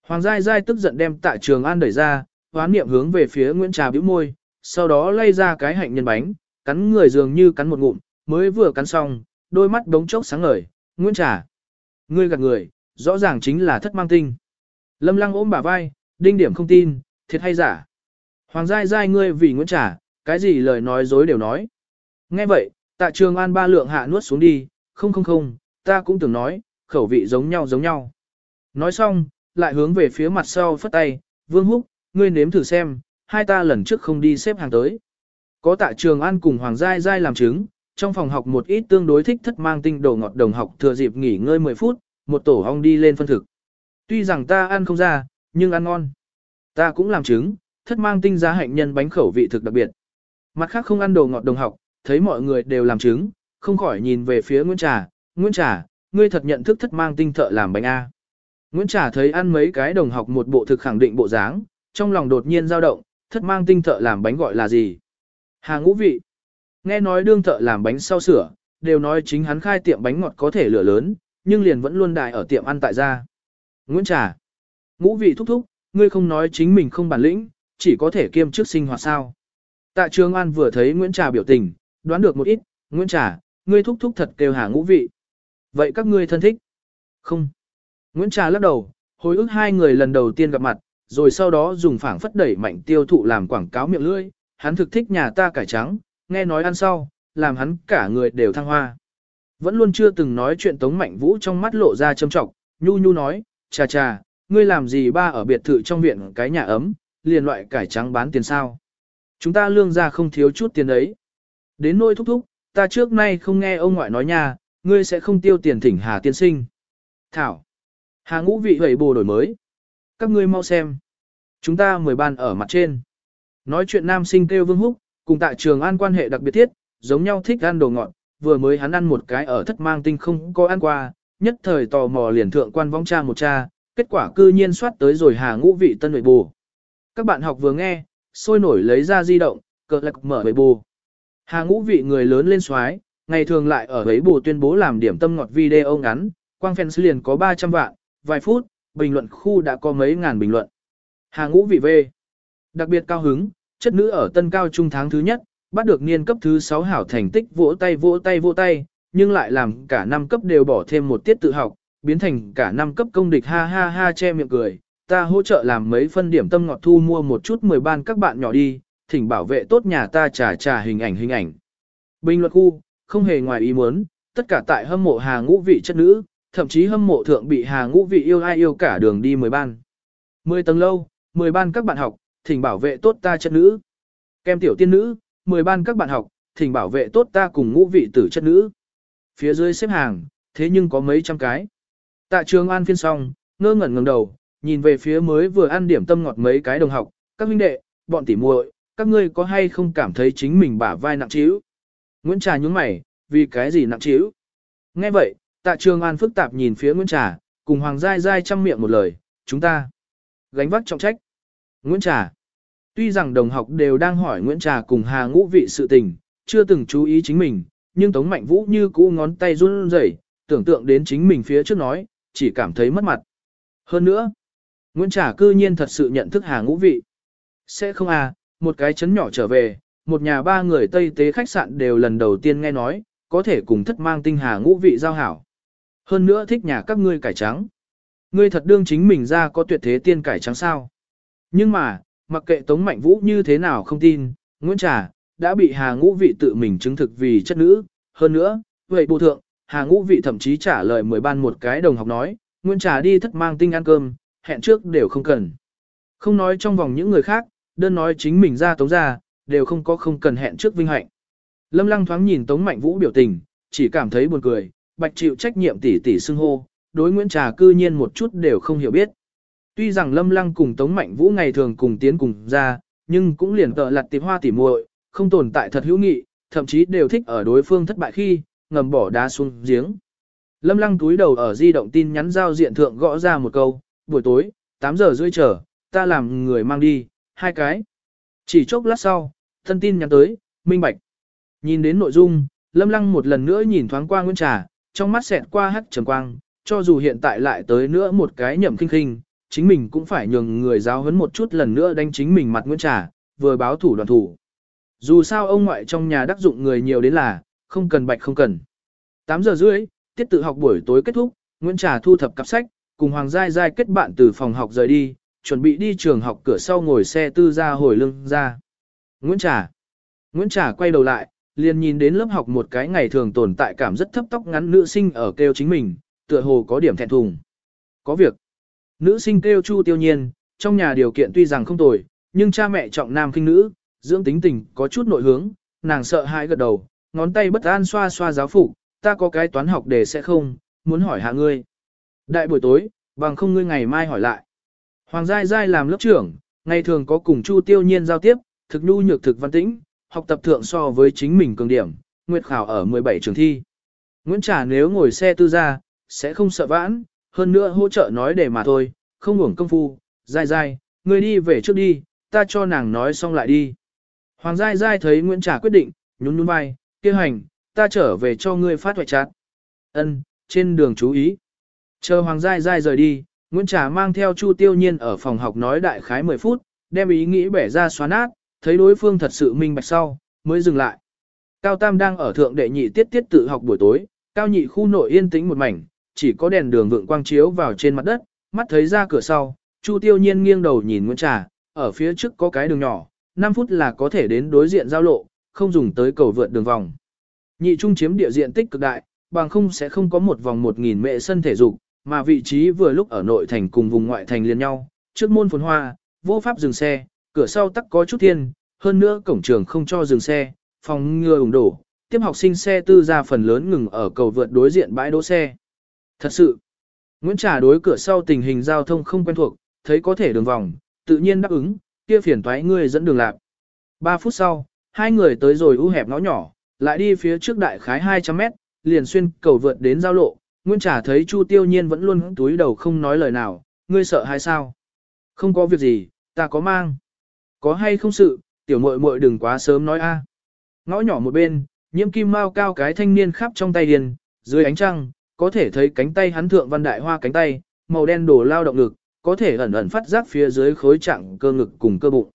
Hoàng Giai Giai tức giận đem Tạ Trường An đẩy ra, hoán niệm hướng về phía Nguyễn Trà bĩu môi, sau đó lay ra cái hạnh nhân bánh, cắn người dường như cắn một ngụm, mới vừa cắn xong, đôi mắt đống chốc sáng ngời, Nguyễn Trà. Ngươi gạt người, rõ ràng chính là thất mang tinh. Lâm lăng ôm bả vai, đinh điểm không tin, thiệt hay giả. Hoàng giai giai ngươi vì Nguyễn Trà, cái gì lời nói dối đều nói. Nghe vậy, tạ trường an ba lượng hạ nuốt xuống đi, không không không, ta cũng từng nói, khẩu vị giống nhau giống nhau. Nói xong, lại hướng về phía mặt sau phất tay, Vương Húc, ngươi nếm thử xem, hai ta lần trước không đi xếp hàng tới. Có tạ trường an cùng Hoàng Giai Giai làm chứng, trong phòng học một ít tương đối thích thất mang tinh đồ ngọt đồng học thừa dịp nghỉ ngơi 10 phút, một tổ ong đi lên phân thực. Tuy rằng ta ăn không ra, nhưng ăn ngon. Ta cũng làm chứng, thất mang tinh giá hạnh nhân bánh khẩu vị thực đặc biệt. Mặt khác không ăn đồ ngọt đồng học, thấy mọi người đều làm chứng, không khỏi nhìn về phía Nguyễn Trà, Nguyễn Trà, ngươi thật nhận thức thất mang tinh thợ làm bánh A. Nguyễn Trà thấy ăn mấy cái đồng học một bộ thực khẳng định bộ dáng, trong lòng đột nhiên dao động, thất mang tinh thợ làm bánh gọi là gì? Hà ngũ vị. Nghe nói đương thợ làm bánh sau sửa, đều nói chính hắn khai tiệm bánh ngọt có thể lửa lớn, nhưng liền vẫn luôn đại ở tiệm ăn tại gia. Nguyễn Trà. Ngũ vị thúc thúc, ngươi không nói chính mình không bản lĩnh, chỉ có thể kiêm chức sinh hoạt sao. Tạ Trường An vừa thấy Nguyễn Trà biểu tình, đoán được một ít, Nguyễn Trà, ngươi thúc thúc thật kêu hà ngũ vị. Vậy các ngươi thân thích? Không. Nguyễn Trà lắc đầu, hồi ức hai người lần đầu tiên gặp mặt, rồi sau đó dùng phảng phất đẩy mạnh tiêu thụ làm quảng cáo miệng lưỡi, hắn thực thích nhà ta cải trắng, nghe nói ăn sau, làm hắn cả người đều thăng hoa. Vẫn luôn chưa từng nói chuyện Tống Mạnh Vũ trong mắt lộ ra châm trọng, nhu nhu nói, chà chà, ngươi làm gì ba ở biệt thự trong viện cái nhà ấm, liền loại cải trắng bán tiền sao. Chúng ta lương ra không thiếu chút tiền đấy. Đến nỗi thúc thúc, ta trước nay không nghe ông ngoại nói nha, ngươi sẽ không tiêu tiền thỉnh Hà tiên sinh. Thảo. Hà ngũ vị hầy bồ đổi mới. Các ngươi mau xem. Chúng ta mười ban ở mặt trên. Nói chuyện nam sinh kêu Vương Húc, cùng tại trường an quan hệ đặc biệt thiết, giống nhau thích ăn đồ ngọt, vừa mới hắn ăn một cái ở thất mang tinh không có ăn qua, nhất thời tò mò liền thượng quan vong cha một cha, kết quả cư nhiên soát tới rồi hà ngũ vị tân nội bù. Các bạn học vừa nghe, sôi nổi lấy ra di động, cờ lạc mở bầy bù. Hà ngũ vị người lớn lên xoái, ngày thường lại ở ấy bù tuyên bố làm điểm tâm ngọt video ngắn, quang fans liền có 300 vạn, vài phút, bình luận khu đã có mấy ngàn bình luận. Hà ngũ vị về. Đặc biệt cao hứng, chất nữ ở tân cao trung tháng thứ nhất, bắt được niên cấp thứ 6 hảo thành tích vỗ tay vỗ tay vỗ tay, nhưng lại làm cả năm cấp đều bỏ thêm một tiết tự học, biến thành cả năm cấp công địch ha ha ha che miệng cười. Ta hỗ trợ làm mấy phân điểm tâm ngọt thu mua một chút 10 ban các bạn nhỏ đi, thỉnh bảo vệ tốt nhà ta trả trả hình ảnh hình ảnh. Bình luận khu, không hề ngoài ý muốn, tất cả tại hâm mộ hà ngũ vị chất nữ, thậm chí hâm mộ thượng bị hà ngũ vị yêu ai yêu cả đường đi 10 ban. 10 tầng lâu, 10 ban các bạn học, thỉnh bảo vệ tốt ta chất nữ. Kem tiểu tiên nữ, 10 ban các bạn học, thỉnh bảo vệ tốt ta cùng ngũ vị tử chất nữ. Phía dưới xếp hàng, thế nhưng có mấy trăm cái. Tạ trường an phiên xong, ngơ ngẩn ngẩng đầu, nhìn về phía mới vừa ăn điểm tâm ngọt mấy cái đồng học, các huynh đệ, bọn tỉ muội, các ngươi có hay không cảm thấy chính mình bả vai nặng trĩu? Nguyễn Trà nhúng mày, vì cái gì nặng trĩu? Nghe vậy, Tạ Trường An phức tạp nhìn phía Nguyễn Trà, cùng Hoàng Giai Giai chăm miệng một lời, chúng ta gánh vác trọng trách. Nguyễn Trà Tuy rằng đồng học đều đang hỏi Nguyễn Trà cùng Hà Ngũ vị sự tình, chưa từng chú ý chính mình, nhưng Tống Mạnh Vũ như cũ ngón tay run rẩy, tưởng tượng đến chính mình phía trước nói, chỉ cảm thấy mất mặt. Hơn nữa, Nguyễn Trà cư nhiên thật sự nhận thức Hà Ngũ vị. Sẽ không à, một cái chấn nhỏ trở về, một nhà ba người Tây Tế khách sạn đều lần đầu tiên nghe nói, có thể cùng thất mang tinh Hà Ngũ vị giao hảo. Hơn nữa thích nhà các ngươi cải trắng. Ngươi thật đương chính mình ra có tuyệt thế tiên cải trắng sao. Nhưng mà, mặc kệ Tống Mạnh Vũ như thế nào không tin, Nguyễn Trà, đã bị Hà Ngũ Vị tự mình chứng thực vì chất nữ. Hơn nữa, vậy bộ thượng, Hà Ngũ Vị thậm chí trả lời mười ban một cái đồng học nói, Nguyễn Trà đi thất mang tinh ăn cơm, hẹn trước đều không cần. Không nói trong vòng những người khác, đơn nói chính mình ra tống ra, đều không có không cần hẹn trước vinh hạnh. Lâm Lăng thoáng nhìn Tống Mạnh Vũ biểu tình, chỉ cảm thấy buồn cười, bạch chịu trách nhiệm tỷ tỷ xưng hô, đối Nguyễn Trà cư nhiên một chút đều không hiểu biết. Tuy rằng Lâm Lăng cùng Tống Mạnh Vũ ngày thường cùng tiến cùng ra, nhưng cũng liền tợ lặt tiệp hoa tỉ muội, không tồn tại thật hữu nghị, thậm chí đều thích ở đối phương thất bại khi, ngầm bỏ đá xuống giếng. Lâm Lăng túi đầu ở di động tin nhắn giao diện thượng gõ ra một câu, buổi tối, 8 giờ rưỡi chờ, ta làm người mang đi, hai cái. Chỉ chốc lát sau, thân tin nhắn tới, minh bạch. Nhìn đến nội dung, Lâm Lăng một lần nữa nhìn thoáng qua Nguyễn Trà, trong mắt xẹt qua hắt trầm quang, cho dù hiện tại lại tới nữa một cái nhậm kinh kinh, chính mình cũng phải nhường người giáo huấn một chút lần nữa đánh chính mình mặt Nguyễn Trà, vừa báo thủ đoàn thủ. Dù sao ông ngoại trong nhà đắc dụng người nhiều đến là, không cần bạch không cần. 8 giờ rưỡi, tiết tự học buổi tối kết thúc, Nguyễn Trà thu thập cặp sách, cùng Hoàng Giai Giai kết bạn từ phòng học rời đi, chuẩn bị đi trường học cửa sau ngồi xe tư ra hồi lưng ra. Nguyễn Trà. Nguyễn Trà quay đầu lại, liền nhìn đến lớp học một cái ngày thường tồn tại cảm rất thấp tóc ngắn nữ sinh ở kêu chính mình, tựa hồ có điểm thẹn thùng. Có việc. Nữ sinh kêu Chu Tiêu Nhiên, trong nhà điều kiện tuy rằng không tồi, nhưng cha mẹ trọng nam khinh nữ, dưỡng tính tình có chút nội hướng, nàng sợ hãi gật đầu, ngón tay bất an xoa xoa giáo phục, ta có cái toán học để sẽ không, muốn hỏi hạ ngươi. Đại buổi tối, bằng không ngươi ngày mai hỏi lại. Hoàng Giai Giai làm lớp trưởng, ngày thường có cùng Chu Tiêu Nhiên giao tiếp, thực nhu nhược thực văn tĩnh, học tập thượng so với chính mình cường điểm, nguyệt khảo ở 17 trường thi. Nguyễn trả nếu ngồi xe tư ra, sẽ không sợ vãn, hơn nữa hỗ trợ nói để mà thôi, không ngủng công phu, Giai Giai, ngươi đi về trước đi, ta cho nàng nói xong lại đi. Hoàng Giai Giai thấy Nguyễn Trà quyết định, nhún nhún vai, kia hành, ta trở về cho ngươi phát hoại chát. Ân, trên đường chú ý. Chờ Hoàng Giai Giai rời đi, Nguyễn Trà mang theo Chu Tiêu Nhiên ở phòng học nói đại khái 10 phút, đem ý nghĩ bẻ ra xóa nát, thấy đối phương thật sự minh bạch sau, mới dừng lại. Cao Tam đang ở thượng đệ nhị tiết tiết tự học buổi tối, cao nhị khu nội yên tĩnh một mảnh, chỉ có đèn đường vượng quang chiếu vào trên mặt đất, mắt thấy ra cửa sau, Chu Tiêu Nhiên nghiêng đầu nhìn Nguyễn Trà, ở phía trước có cái đường nhỏ, 5 phút là có thể đến đối diện giao lộ, không dùng tới cầu vượt đường vòng. Nhị trung chiếm địa diện tích cực đại, bằng không sẽ không có một vòng 1.000 mệ sân thể dục, mà vị trí vừa lúc ở nội thành cùng vùng ngoại thành liền nhau, trước môn phồn hoa, vô pháp dừng xe, cửa sau tắc có chút thiên, hơn nữa cổng trường không cho dừng xe, phòng ngừa ủng đổ, tiếp học sinh xe tư ra phần lớn ngừng ở cầu vượt đối diện bãi đỗ xe. Thật sự, Nguyễn Trà đối cửa sau tình hình giao thông không quen thuộc, thấy có thể đường vòng, tự nhiên đáp ứng, kia phiền toái ngươi dẫn đường lạc. 3 phút sau, hai người tới rồi u hẹp ngõ nhỏ, lại đi phía trước đại khái 200 mét, liền xuyên cầu vượt đến giao lộ, Nguyễn Trà thấy Chu Tiêu Nhiên vẫn luôn túi đầu không nói lời nào, ngươi sợ hay sao? Không có việc gì, ta có mang. Có hay không sự, tiểu muội muội đừng quá sớm nói a. Ngõ nhỏ một bên, nhiễm kim mao cao cái thanh niên khắp trong tay điền, dưới ánh trăng, có thể thấy cánh tay hắn thượng văn đại hoa cánh tay, màu đen đổ lao động lực, có thể ẩn ẩn phát giác phía dưới khối trạng cơ ngực cùng cơ bụng.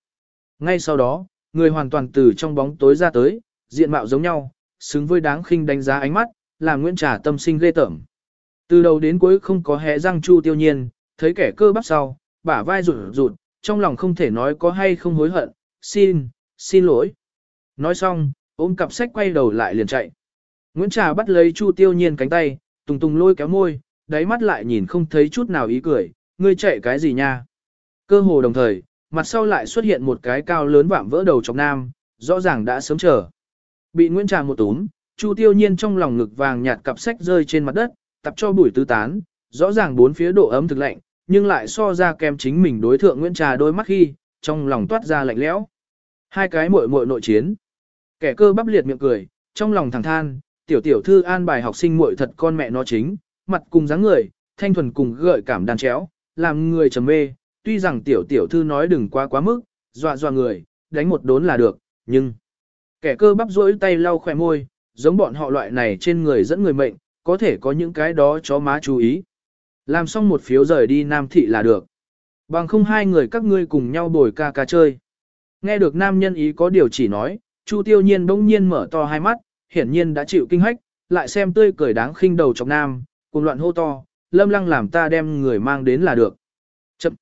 Ngay sau đó, người hoàn toàn từ trong bóng tối ra tới, diện mạo giống nhau, xứng với đáng khinh đánh giá ánh mắt, làm Nguyễn Trà tâm sinh ghê tởm. Từ đầu đến cuối không có hé răng Chu Tiêu Nhiên, thấy kẻ cơ bắp sau, bả vai rụt rụt, trong lòng không thể nói có hay không hối hận, xin, xin lỗi. Nói xong, ôm cặp sách quay đầu lại liền chạy. Nguyễn Trà bắt lấy Chu Tiêu Nhiên cánh tay, tùng tùng lôi kéo môi, đáy mắt lại nhìn không thấy chút nào ý cười, ngươi chạy cái gì nha. Cơ hồ đồng thời, mặt sau lại xuất hiện một cái cao lớn vạm vỡ đầu trong nam, rõ ràng đã sớm chờ. Bị Nguyễn tràng một túm, Chu Tiêu Nhiên trong lòng ngực vàng nhạt cặp sách rơi trên mặt đất, tập cho bụi tứ tán, rõ ràng bốn phía độ ấm thực lạnh, nhưng lại so ra kèm chính mình đối thượng Nguyễn Trà đôi mắt khi, trong lòng toát ra lạnh lẽo. Hai cái muội muội nội chiến. Kẻ cơ bắp liệt miệng cười, trong lòng thẳng than, tiểu tiểu thư an bài học sinh muội thật con mẹ nó chính, mặt cùng dáng người, thanh thuần cùng gợi cảm đàn chéo, làm người trầm mê, tuy rằng tiểu tiểu thư nói đừng quá quá mức, dọa dọa người, đánh một đốn là được, nhưng kẻ cơ bắp rỗi tay lau khỏe môi, giống bọn họ loại này trên người dẫn người mệnh, có thể có những cái đó chó má chú ý. Làm xong một phiếu rời đi Nam Thị là được. Bằng không hai người các ngươi cùng nhau bồi ca ca chơi. Nghe được nam nhân ý có điều chỉ nói, Chu Tiêu Nhiên bỗng nhiên mở to hai mắt, hiển nhiên đã chịu kinh hách, lại xem tươi cười đáng khinh đầu chọc nam, cùng loạn hô to, lâm lăng làm ta đem người mang đến là được. Chậm.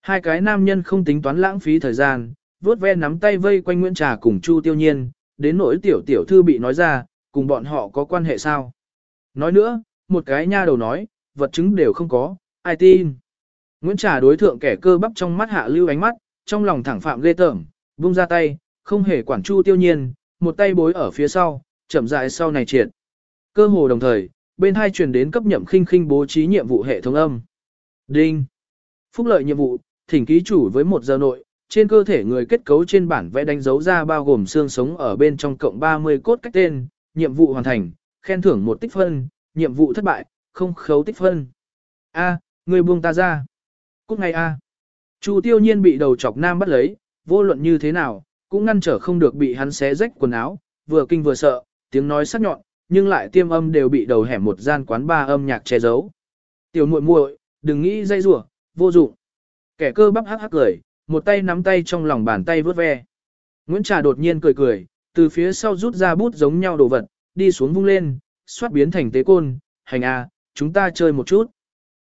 Hai cái nam nhân không tính toán lãng phí thời gian, vuốt ve nắm tay vây quanh Nguyễn Trà cùng Chu Tiêu Nhiên, đến nỗi tiểu tiểu thư bị nói ra, cùng bọn họ có quan hệ sao. Nói nữa, một cái nha đầu nói, vật chứng đều không có, ai tin. Nguyễn Trà đối thượng kẻ cơ bắp trong mắt hạ lưu ánh mắt, trong lòng thẳng phạm ghê tởm, vung ra tay, không hề quản chu tiêu nhiên, một tay bối ở phía sau, chậm rãi sau này triệt. Cơ hồ đồng thời, bên hai truyền đến cấp nhậm khinh khinh bố trí nhiệm vụ hệ thống âm. Đinh. Phúc lợi nhiệm vụ, thỉnh ký chủ với một giờ nội, trên cơ thể người kết cấu trên bản vẽ đánh dấu ra bao gồm xương sống ở bên trong cộng 30 cốt cách tên, nhiệm vụ hoàn thành, khen thưởng một tích phân, nhiệm vụ thất bại, không khấu tích phân. A, người buông ta ra. Cút ngay A. Chu tiêu nhiên bị đầu chọc nam bắt lấy, vô luận như thế nào, cũng ngăn trở không được bị hắn xé rách quần áo, vừa kinh vừa sợ, tiếng nói sắc nhọn, nhưng lại tiêm âm đều bị đầu hẻm một gian quán ba âm nhạc che giấu. Tiểu muội muội, đừng nghĩ dây rủa, vô dụng. Kẻ cơ bắp hắc hắc cười, một tay nắm tay trong lòng bàn tay vớt ve. Nguyễn Trà đột nhiên cười cười, từ phía sau rút ra bút giống nhau đồ vật, đi xuống vung lên, xoát biến thành tế côn, hành a, chúng ta chơi một chút.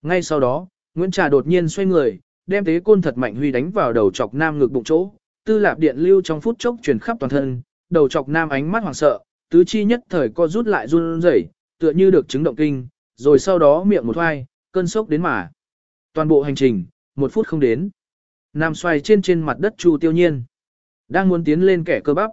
Ngay sau đó, Nguyễn Trà đột nhiên xoay người, đem tế côn thật mạnh huy đánh vào đầu chọc nam ngực bụng chỗ, tư lạp điện lưu trong phút chốc truyền khắp toàn thân, đầu chọc nam ánh mắt hoảng sợ, tứ chi nhất thời co rút lại run rẩy, tựa như được chứng động kinh, rồi sau đó miệng một hoai, cơn sốc đến mà. Toàn bộ hành trình, một phút không đến. Nam xoay trên trên mặt đất Chu Tiêu Nhiên. Đang muốn tiến lên kẻ cơ bắp.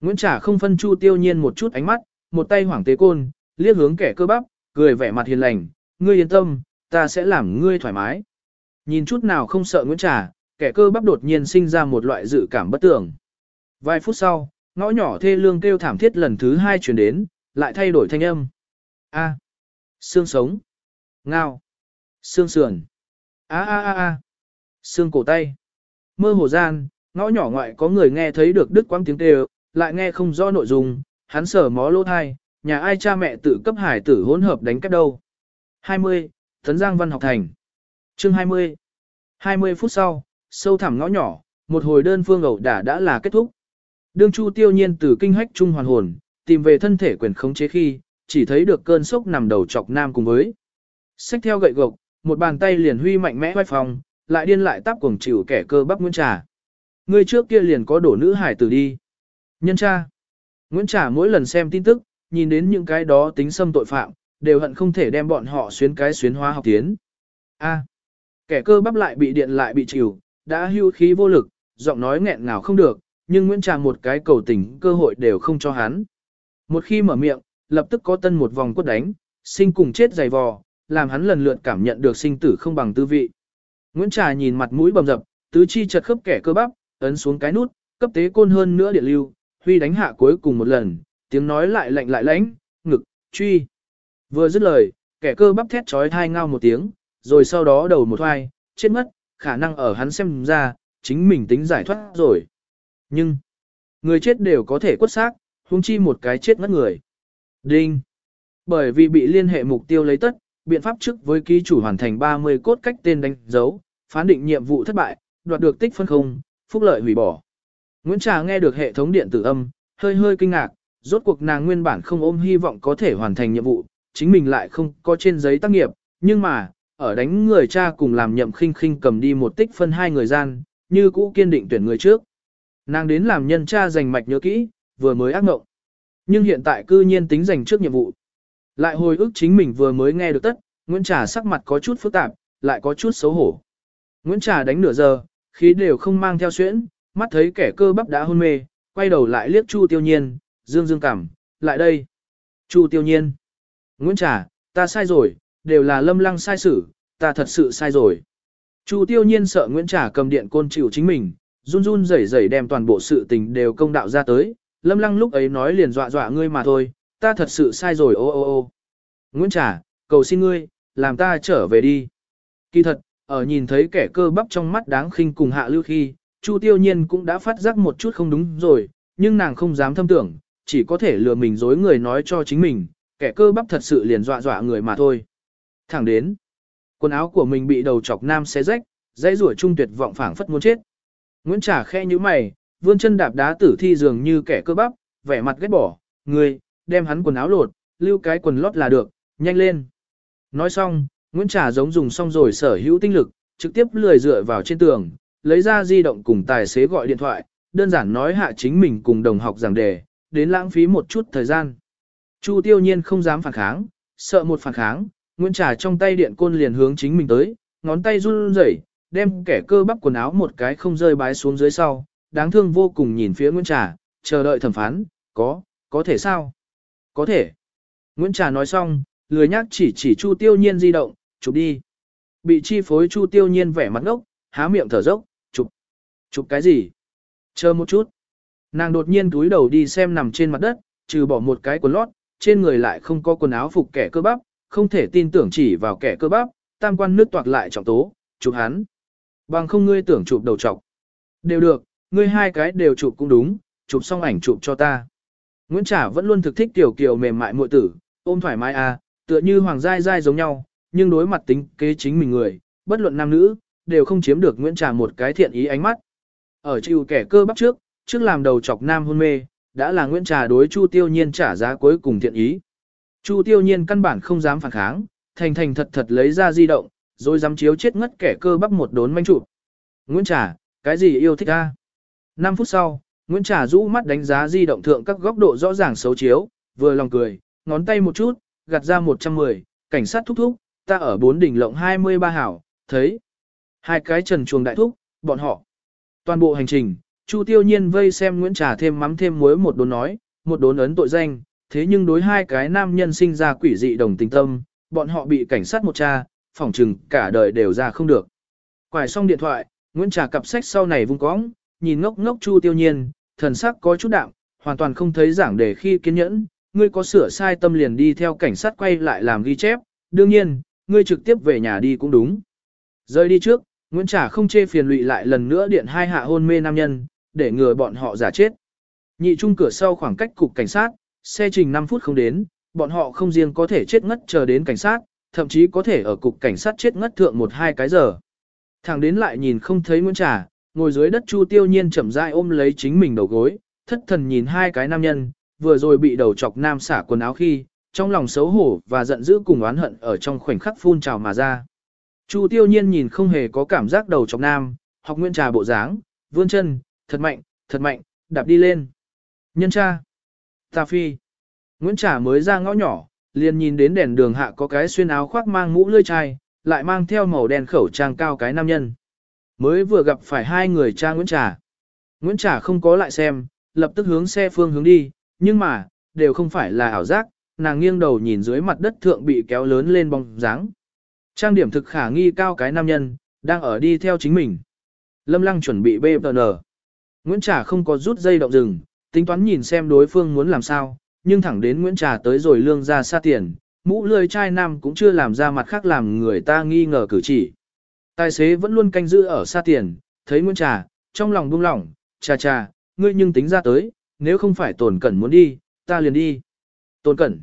Nguyễn Trả không phân Chu Tiêu Nhiên một chút ánh mắt, một tay hoảng tế côn, liếc hướng kẻ cơ bắp, cười vẻ mặt hiền lành, ngươi yên tâm, ta sẽ làm ngươi thoải mái. Nhìn chút nào không sợ Nguyễn Trả, kẻ cơ bắp đột nhiên sinh ra một loại dự cảm bất tưởng. Vài phút sau, ngõ nhỏ thê lương kêu thảm thiết lần thứ hai chuyển đến, lại thay đổi thanh âm. A. Xương sống. Ngao. Xương sườn. A a a a. Xương cổ tay. Mơ hồ gian, ngõ nhỏ ngoại có người nghe thấy được đứt quãng tiếng kêu, lại nghe không rõ nội dung, hắn sở mó lỗ thai, nhà ai cha mẹ tự cấp hải tử hỗn hợp đánh cách đâu. 20. Thấn Giang Văn học thành. Chương 20. 20 phút sau, sâu thẳm ngõ nhỏ, một hồi đơn phương ẩu đả đã là kết thúc. Đương Chu Tiêu Nhiên từ kinh hách trung hoàn hồn, tìm về thân thể quyền khống chế khi, chỉ thấy được cơn sốc nằm đầu chọc nam cùng với. Xách theo gậy gộc, một bàn tay liền huy mạnh mẽ vai phòng, lại điên lại táp cuồng chịu kẻ cơ bắp Nguyễn Trà. Người trước kia liền có đổ nữ hải tử đi. Nhân cha. Nguyễn Trà mỗi lần xem tin tức, nhìn đến những cái đó tính xâm tội phạm, đều hận không thể đem bọn họ xuyến cái xuyến hóa học tiến. A. Kẻ cơ bắp lại bị điện lại bị chịu, đã hưu khí vô lực, giọng nói nghẹn ngào không được, nhưng Nguyễn Trà một cái cầu tình cơ hội đều không cho hắn. Một khi mở miệng, lập tức có tân một vòng quất đánh, sinh cùng chết dày vò, làm hắn lần lượt cảm nhận được sinh tử không bằng tư vị. Nguyễn Trà nhìn mặt mũi bầm dập, tứ chi chật khớp kẻ cơ bắp, ấn xuống cái nút, cấp tế côn hơn nữa điện lưu, huy đánh hạ cuối cùng một lần, tiếng nói lại lạnh lại lãnh, ngực, truy. Vừa dứt lời, kẻ cơ bắp thét trói thai ngao một tiếng, rồi sau đó đầu một hoai, chết mất, khả năng ở hắn xem ra, chính mình tính giải thoát rồi. Nhưng, người chết đều có thể quất xác, huống chi một cái chết ngất người. Đinh. Bởi vì bị liên hệ mục tiêu lấy tất, biện pháp trước với ký chủ hoàn thành 30 cốt cách tên đánh dấu, phán định nhiệm vụ thất bại, đoạt được tích phân không, phúc lợi hủy bỏ. Nguyễn Trà nghe được hệ thống điện tử âm, hơi hơi kinh ngạc, rốt cuộc nàng nguyên bản không ôm hy vọng có thể hoàn thành nhiệm vụ, chính mình lại không có trên giấy tác nghiệp, nhưng mà, ở đánh người cha cùng làm nhậm khinh khinh cầm đi một tích phân hai người gian, như cũ kiên định tuyển người trước. Nàng đến làm nhân cha giành mạch nhớ kỹ, vừa mới ác mộng. Nhưng hiện tại cư nhiên tính giành trước nhiệm vụ. Lại hồi ức chính mình vừa mới nghe được tất, Nguyễn Trà sắc mặt có chút phức tạp, lại có chút xấu hổ. Nguyễn Trà đánh nửa giờ, khí đều không mang theo xuyễn, mắt thấy kẻ cơ bắp đã hôn mê, quay đầu lại liếc Chu Tiêu Nhiên, dương dương cảm, lại đây. Chu Tiêu Nhiên. Nguyễn Trà, ta sai rồi, đều là lâm lăng sai xử, ta thật sự sai rồi. Chu Tiêu Nhiên sợ Nguyễn Trà cầm điện côn chịu chính mình, run run rẩy rẩy đem toàn bộ sự tình đều công đạo ra tới, lâm lăng lúc ấy nói liền dọa dọa ngươi mà thôi, ta thật sự sai rồi ô ô ô. Nguyễn Trà, cầu xin ngươi, làm ta trở về đi. Kỳ thật, ở nhìn thấy kẻ cơ bắp trong mắt đáng khinh cùng hạ lưu khi, Chu Tiêu Nhiên cũng đã phát giác một chút không đúng rồi, nhưng nàng không dám thâm tưởng, chỉ có thể lừa mình dối người nói cho chính mình, kẻ cơ bắp thật sự liền dọa dọa người mà thôi. Thẳng đến, quần áo của mình bị đầu chọc nam xé rách, dãy rủa trung tuyệt vọng phảng phất muốn chết. Nguyễn Trà khe như mày, vươn chân đạp đá tử thi dường như kẻ cơ bắp, vẻ mặt ghét bỏ, người, đem hắn quần áo lột, lưu cái quần lót là được, nhanh lên. Nói xong, Nguyễn Trà giống dùng xong rồi sở hữu tinh lực, trực tiếp lười dựa vào trên tường, lấy ra di động cùng tài xế gọi điện thoại, đơn giản nói hạ chính mình cùng đồng học giảng đề, đến lãng phí một chút thời gian. Chu tiêu nhiên không dám phản kháng, sợ một phản kháng, Nguyễn Trà trong tay điện côn liền hướng chính mình tới, ngón tay run rẩy, đem kẻ cơ bắp quần áo một cái không rơi bái xuống dưới sau, đáng thương vô cùng nhìn phía Nguyễn Trà, chờ đợi thẩm phán, có, có thể sao? Có thể. Nguyễn Trà nói xong, lười nhắc chỉ chỉ Chu Tiêu Nhiên di động, chụp đi. Bị chi phối Chu Tiêu Nhiên vẻ mặt ngốc, há miệng thở dốc, chụp. Chụp cái gì? Chờ một chút. Nàng đột nhiên túi đầu đi xem nằm trên mặt đất, trừ bỏ một cái quần lót, trên người lại không có quần áo phục kẻ cơ bắp, không thể tin tưởng chỉ vào kẻ cơ bắp, tam quan nước toạc lại trọng tố, chụp hắn. Bằng không ngươi tưởng chụp đầu trọc. Đều được, ngươi hai cái đều chụp cũng đúng, chụp xong ảnh chụp cho ta. Nguyễn Trả vẫn luôn thực thích tiểu kiều mềm mại muội tử, ôm thoải mái à, tựa như hoàng giai giai giống nhau, nhưng đối mặt tính kế chính mình người, bất luận nam nữ, đều không chiếm được Nguyễn Trả một cái thiện ý ánh mắt. Ở chịu kẻ cơ bắp trước, trước làm đầu chọc nam hôn mê, đã là Nguyễn Trà đối Chu Tiêu Nhiên trả giá cuối cùng thiện ý. Chu Tiêu Nhiên căn bản không dám phản kháng, thành thành thật thật lấy ra di động, rồi dám chiếu chết ngất kẻ cơ bắp một đốn manh trụ. Nguyễn Trà, cái gì yêu thích a? 5 phút sau, Nguyễn Trà rũ mắt đánh giá di động thượng các góc độ rõ ràng xấu chiếu, vừa lòng cười, ngón tay một chút, gạt ra 110, cảnh sát thúc thúc, ta ở bốn đỉnh lộng 23 hảo, thấy. Hai cái trần chuồng đại thúc, bọn họ. Toàn bộ hành trình, Chu Tiêu Nhiên vây xem Nguyễn Trà thêm mắm thêm muối một đốn nói, một đốn ấn tội danh, thế nhưng đối hai cái nam nhân sinh ra quỷ dị đồng tình tâm, bọn họ bị cảnh sát một cha, phỏng chừng cả đời đều ra không được. Quải xong điện thoại, Nguyễn Trà cặp sách sau này vung cóng, nhìn ngốc ngốc Chu Tiêu Nhiên, thần sắc có chút đạm, hoàn toàn không thấy giảng đề khi kiên nhẫn, ngươi có sửa sai tâm liền đi theo cảnh sát quay lại làm ghi chép, đương nhiên, ngươi trực tiếp về nhà đi cũng đúng. Rời đi trước, Nguyễn Trà không chê phiền lụy lại lần nữa điện hai hạ hôn mê nam nhân, để ngừa bọn họ giả chết. Nhị trung cửa sau khoảng cách cục cảnh sát, xe trình 5 phút không đến, bọn họ không riêng có thể chết ngất chờ đến cảnh sát, thậm chí có thể ở cục cảnh sát chết ngất thượng một hai cái giờ. Thẳng đến lại nhìn không thấy Nguyễn Trà, ngồi dưới đất Chu Tiêu Nhiên chậm rãi ôm lấy chính mình đầu gối, thất thần nhìn hai cái nam nhân, vừa rồi bị đầu chọc nam xả quần áo khi, trong lòng xấu hổ và giận dữ cùng oán hận ở trong khoảnh khắc phun trào mà ra. Chu Tiêu Nhiên nhìn không hề có cảm giác đầu chọc nam, học Nguyễn Trà bộ dáng, vươn chân, thật mạnh, thật mạnh, đạp đi lên. Nhân cha. Ta phi. Nguyễn Trà mới ra ngõ nhỏ, liền nhìn đến đèn đường hạ có cái xuyên áo khoác mang mũ lưỡi chai, lại mang theo màu đen khẩu trang cao cái nam nhân. Mới vừa gặp phải hai người cha Nguyễn Trà. Nguyễn Trà không có lại xem, lập tức hướng xe phương hướng đi, nhưng mà, đều không phải là ảo giác, nàng nghiêng đầu nhìn dưới mặt đất thượng bị kéo lớn lên bóng dáng. Trang điểm thực khả nghi cao cái nam nhân, đang ở đi theo chính mình. Lâm Lăng chuẩn bị BPN. Nguyễn Trà không có rút dây động rừng, tính toán nhìn xem đối phương muốn làm sao, nhưng thẳng đến Nguyễn Trà tới rồi lương ra xa tiền, mũ lười trai nam cũng chưa làm ra mặt khác làm người ta nghi ngờ cử chỉ. Tài xế vẫn luôn canh giữ ở xa tiền, thấy Nguyễn Trà, trong lòng buông lỏng, trà trà, ngươi nhưng tính ra tới, nếu không phải tổn cẩn muốn đi, ta liền đi. Tổn cẩn.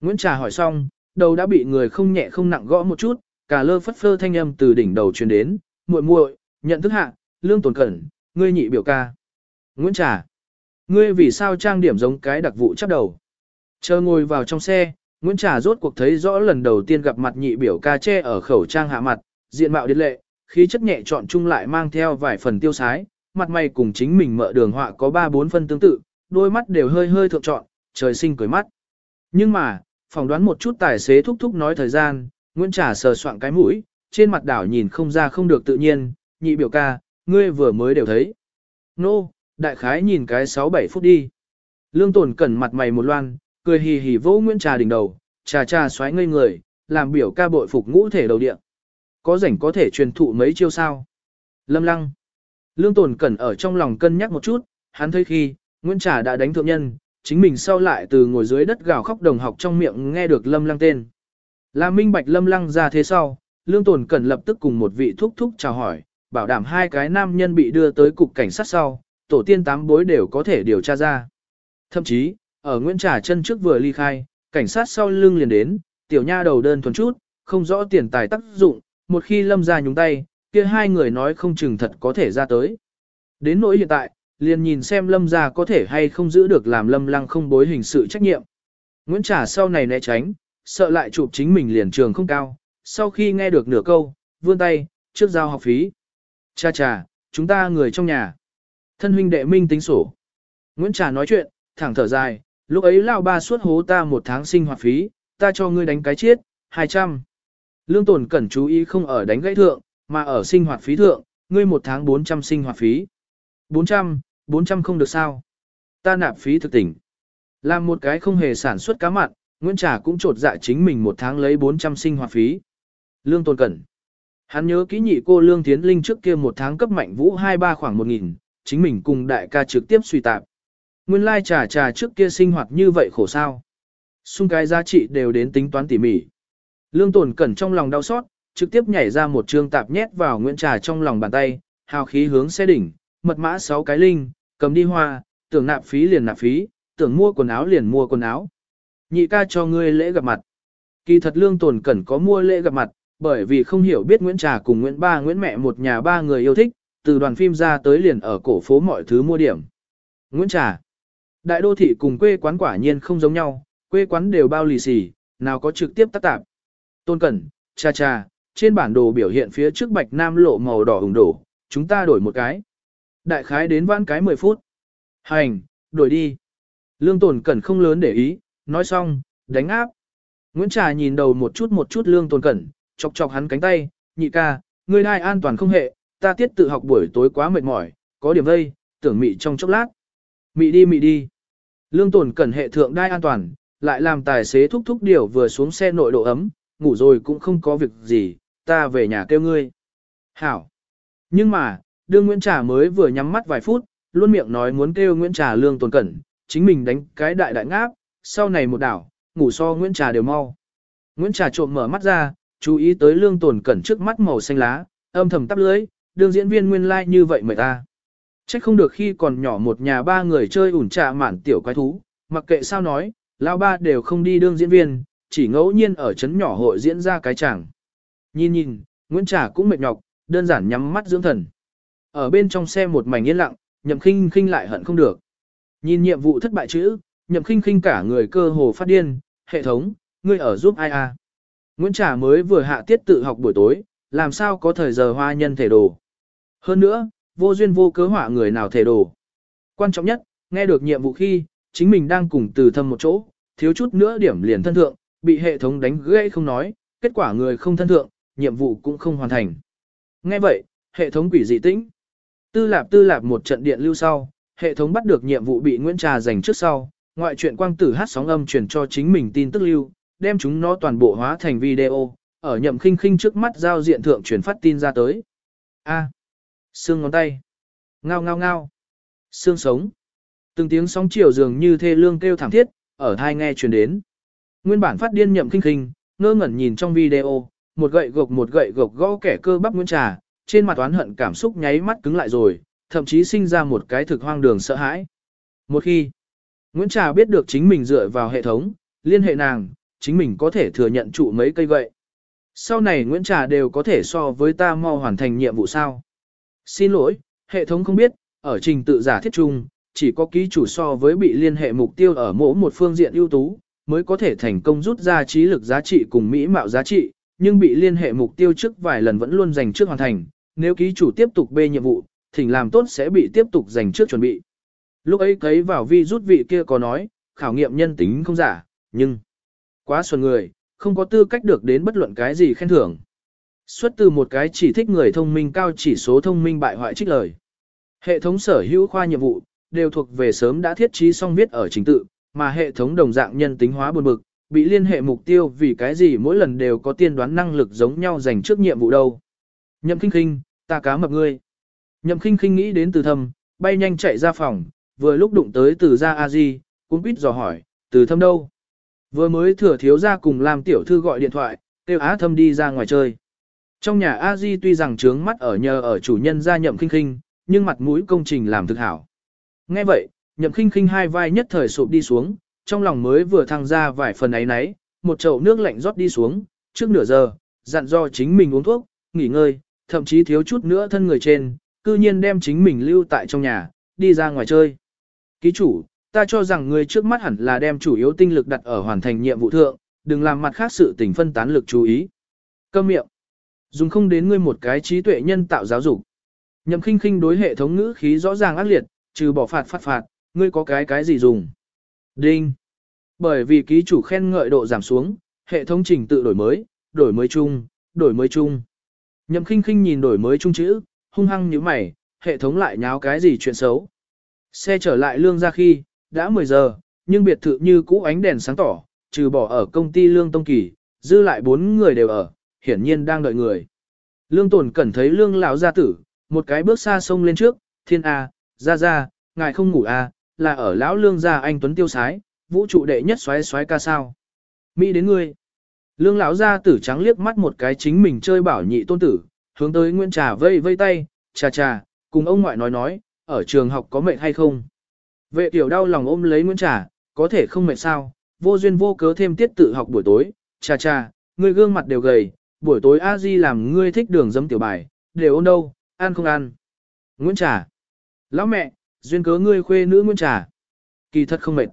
Nguyễn Trà hỏi xong, đầu đã bị người không nhẹ không nặng gõ một chút, cả lơ phất phơ thanh âm từ đỉnh đầu truyền đến, muội muội, nhận thức hạ, lương tổn cẩn, ngươi nhị biểu ca. Nguyễn Trà. Ngươi vì sao trang điểm giống cái đặc vụ chắc đầu? Chờ ngồi vào trong xe, Nguyễn Trà rốt cuộc thấy rõ lần đầu tiên gặp mặt nhị biểu ca che ở khẩu trang hạ mặt, diện mạo điệt lệ, khí chất nhẹ trọn chung lại mang theo vài phần tiêu sái, mặt mày cùng chính mình mợ đường họa có ba bốn phân tương tự, đôi mắt đều hơi hơi thượng trọn, trời sinh cười mắt. Nhưng mà, phỏng đoán một chút tài xế thúc thúc nói thời gian, Nguyễn Trà sờ soạn cái mũi, trên mặt đảo nhìn không ra không được tự nhiên, nhị biểu ca, ngươi vừa mới đều thấy. Nô, no, đại khái nhìn cái 6-7 phút đi. Lương tổn cẩn mặt mày một loan, cười hì hì vỗ Nguyễn Trà đỉnh đầu, trà trà xoáy ngây người, làm biểu ca bội phục ngũ thể đầu địa. Có rảnh có thể truyền thụ mấy chiêu sao. Lâm lăng. Lương tổn cẩn ở trong lòng cân nhắc một chút, hắn thấy khi, Nguyễn Trà đã đánh thượng nhân, chính mình sau lại từ ngồi dưới đất gào khóc đồng học trong miệng nghe được lâm lăng tên. Là minh bạch lâm lăng ra thế sau, lương tổn cẩn lập tức cùng một vị thúc thúc chào hỏi, bảo đảm hai cái nam nhân bị đưa tới cục cảnh sát sau, tổ tiên tám bối đều có thể điều tra ra. Thậm chí, ở Nguyễn Trà chân trước vừa ly khai, cảnh sát sau lưng liền đến, tiểu nha đầu đơn thuần chút, không rõ tiền tài tác dụng, một khi lâm ra nhúng tay, kia hai người nói không chừng thật có thể ra tới. Đến nỗi hiện tại, liền nhìn xem lâm ra có thể hay không giữ được làm lâm lăng không bối hình sự trách nhiệm. Nguyễn Trà sau này né tránh, sợ lại chụp chính mình liền trường không cao, sau khi nghe được nửa câu, vươn tay, trước giao học phí. Cha cha, chúng ta người trong nhà. Thân huynh đệ minh tính sổ. Nguyễn Trà nói chuyện, thẳng thở dài, lúc ấy lao ba suốt hố ta một tháng sinh hoạt phí, ta cho ngươi đánh cái chết, 200. Lương tồn cẩn chú ý không ở đánh gãy thượng, mà ở sinh hoạt phí thượng, ngươi một tháng 400 sinh hoạt phí. 400, 400 không được sao. Ta nạp phí thực tỉnh. Làm một cái không hề sản xuất cá mặn, Nguyễn Trà cũng trột dạ chính mình một tháng lấy 400 sinh hoạt phí. Lương tồn cẩn. Hắn nhớ kỹ nhị cô Lương tiến Linh trước kia một tháng cấp mạnh vũ 23 khoảng 1.000, chính mình cùng đại ca trực tiếp suy tạp. Nguyên lai trà trà trước kia sinh hoạt như vậy khổ sao. Xung cái giá trị đều đến tính toán tỉ mỉ. Lương tổn cẩn trong lòng đau xót, trực tiếp nhảy ra một trương tạp nhét vào Nguyễn Trà trong lòng bàn tay, hào khí hướng xe đỉnh, mật mã 6 cái linh, cầm đi hoa, tưởng nạp phí liền nạp phí, tưởng mua quần áo liền mua quần áo. Nhị ca cho ngươi lễ gặp mặt. Kỳ thật lương tồn cẩn có mua lễ gặp mặt, bởi vì không hiểu biết Nguyễn Trà cùng Nguyễn Ba Nguyễn mẹ một nhà ba người yêu thích, từ đoàn phim ra tới liền ở cổ phố mọi thứ mua điểm. Nguyễn Trà Đại đô thị cùng quê quán quả nhiên không giống nhau, quê quán đều bao lì xì, nào có trực tiếp tác tạp. Tôn Cẩn, cha cha, trên bản đồ biểu hiện phía trước bạch nam lộ màu đỏ hùng đổ, chúng ta đổi một cái. Đại khái đến vãn cái 10 phút. Hành, đổi đi. Lương Tồn Cẩn không lớn để ý, nói xong, đánh áp. Nguyễn Trà nhìn đầu một chút một chút Lương Tồn Cẩn, chọc chọc hắn cánh tay, nhị ca, ngươi đai an toàn không hệ, ta tiết tự học buổi tối quá mệt mỏi, có điểm vây, tưởng mị trong chốc lát. Mị đi mị đi. Lương tồn cẩn hệ thượng đai an toàn, lại làm tài xế thúc thúc điều vừa xuống xe nội độ ấm, ngủ rồi cũng không có việc gì, ta về nhà kêu ngươi. Hảo. Nhưng mà, đương Nguyễn Trà mới vừa nhắm mắt vài phút, luôn miệng nói muốn kêu Nguyễn Trà lương tồn cẩn, chính mình đánh cái đại đại ngáp, sau này một đảo, ngủ so Nguyễn Trà đều mau. Nguyễn Trà trộm mở mắt ra, chú ý tới lương tồn cẩn trước mắt màu xanh lá, âm thầm tắp lưới, đương diễn viên nguyên lai like như vậy mời ta. Trách không được khi còn nhỏ một nhà ba người chơi ủn trà mản tiểu quái thú, mặc kệ sao nói, lao ba đều không đi đương diễn viên, chỉ ngẫu nhiên ở chấn nhỏ hội diễn ra cái chẳng. Nhìn nhìn, Nguyễn Trà cũng mệt nhọc, đơn giản nhắm mắt dưỡng thần. Ở bên trong xe một mảnh yên lặng, nhậm khinh khinh lại hận không được. Nhìn nhiệm vụ thất bại chữ, nhậm khinh khinh cả người cơ hồ phát điên, hệ thống, ngươi ở giúp ai à? Nguyễn Trà mới vừa hạ tiết tự học buổi tối, làm sao có thời giờ hoa nhân thể đồ. Hơn nữa, vô duyên vô cớ hỏa người nào thể đồ. Quan trọng nhất, nghe được nhiệm vụ khi, chính mình đang cùng từ thâm một chỗ, thiếu chút nữa điểm liền thân thượng, bị hệ thống đánh gãy không nói, kết quả người không thân thượng, nhiệm vụ cũng không hoàn thành. Nghe vậy, hệ thống quỷ dị tĩnh. Tư lạp tư lạp một trận điện lưu sau, hệ thống bắt được nhiệm vụ bị Nguyễn Trà giành trước sau, ngoại truyện quang tử hát sóng âm truyền cho chính mình tin tức lưu, đem chúng nó toàn bộ hóa thành video, ở nhậm khinh khinh trước mắt giao diện thượng truyền phát tin ra tới. A xương ngón tay. Ngao ngao ngao. Xương sống. Từng tiếng sóng chiều dường như thê lương kêu thảm thiết, ở thai nghe truyền đến. Nguyên bản phát điên nhậm kinh khinh, ngơ ngẩn nhìn trong video, một gậy gộc một gậy gộc gõ kẻ cơ bắp Nguyễn Trà, trên mặt oán hận cảm xúc nháy mắt cứng lại rồi, thậm chí sinh ra một cái thực hoang đường sợ hãi. Một khi, Nguyễn Trà biết được chính mình dựa vào hệ thống, liên hệ nàng, chính mình có thể thừa nhận trụ mấy cây gậy. Sau này Nguyễn Trà đều có thể so với ta mau hoàn thành nhiệm vụ sao. Xin lỗi, hệ thống không biết, ở trình tự giả thiết chung, chỉ có ký chủ so với bị liên hệ mục tiêu ở mỗi một phương diện ưu tú, mới có thể thành công rút ra trí lực giá trị cùng mỹ mạo giá trị, nhưng bị liên hệ mục tiêu trước vài lần vẫn luôn dành trước hoàn thành, nếu ký chủ tiếp tục bê nhiệm vụ, thỉnh làm tốt sẽ bị tiếp tục dành trước chuẩn bị. Lúc ấy cấy vào vi rút vị kia có nói, khảo nghiệm nhân tính không giả, nhưng quá xuân người, không có tư cách được đến bất luận cái gì khen thưởng. Xuất từ một cái chỉ thích người thông minh cao chỉ số thông minh bại hoại trích lời. Hệ thống sở hữu khoa nhiệm vụ, đều thuộc về sớm đã thiết trí xong viết ở trình tự, mà hệ thống đồng dạng nhân tính hóa buồn bực, bị liên hệ mục tiêu vì cái gì mỗi lần đều có tiên đoán năng lực giống nhau dành trước nhiệm vụ đâu. Nhậm khinh khinh, ta cá mập ngươi. Nhậm khinh khinh nghĩ đến từ thâm, bay nhanh chạy ra phòng, vừa lúc đụng tới từ gia a di, cũng biết dò hỏi, từ thâm đâu. Vừa mới thừa thiếu ra cùng làm tiểu thư gọi điện thoại, kêu á thâm đi ra ngoài chơi. Trong nhà a di tuy rằng trướng mắt ở nhờ ở chủ nhân gia nhậm khinh khinh, nhưng mặt mũi công trình làm thực hảo. Nghe vậy, nhậm khinh khinh hai vai nhất thời sụp đi xuống, trong lòng mới vừa thăng ra vài phần ấy nấy, một chậu nước lạnh rót đi xuống, trước nửa giờ, dặn do chính mình uống thuốc, nghỉ ngơi, thậm chí thiếu chút nữa thân người trên, cư nhiên đem chính mình lưu tại trong nhà, đi ra ngoài chơi. Ký chủ, ta cho rằng người trước mắt hẳn là đem chủ yếu tinh lực đặt ở hoàn thành nhiệm vụ thượng, đừng làm mặt khác sự tình phân tán lực chú ý. Câm miệng. Dùng không đến ngươi một cái trí tuệ nhân tạo giáo dục. Nhậm khinh khinh đối hệ thống ngữ khí rõ ràng ác liệt, trừ bỏ phạt phạt phạt, ngươi có cái cái gì dùng. Đinh. Bởi vì ký chủ khen ngợi độ giảm xuống, hệ thống trình tự đổi mới, đổi mới chung, đổi mới chung. Nhậm khinh khinh nhìn đổi mới chung chữ, hung hăng như mày, hệ thống lại nháo cái gì chuyện xấu. Xe trở lại lương ra khi, đã 10 giờ, nhưng biệt thự như cũ ánh đèn sáng tỏ, trừ bỏ ở công ty lương tông kỳ, dư lại bốn người đều ở, hiển nhiên đang đợi người. Lương tồn cẩn thấy lương lão gia tử, một cái bước xa sông lên trước, thiên A, gia gia, ngài không ngủ A, là ở lão lương gia anh Tuấn Tiêu Sái, vũ trụ đệ nhất xoáy xoáy ca sao. Mỹ đến ngươi. Lương lão gia tử trắng liếc mắt một cái chính mình chơi bảo nhị tôn tử, hướng tới Nguyễn Trà vây vây tay, trà trà, cùng ông ngoại nói nói, ở trường học có mệt hay không. Vệ tiểu đau lòng ôm lấy Nguyễn Trà, có thể không mệt sao, vô duyên vô cớ thêm tiết tự học buổi tối, trà trà, người gương mặt đều gầy, buổi tối a di làm ngươi thích đường dấm tiểu bài, đều ôn đâu, ăn không ăn. Nguyễn Trà. Lão mẹ, duyên cớ ngươi khuê nữ Nguyễn Trà. Kỳ thật không mệt.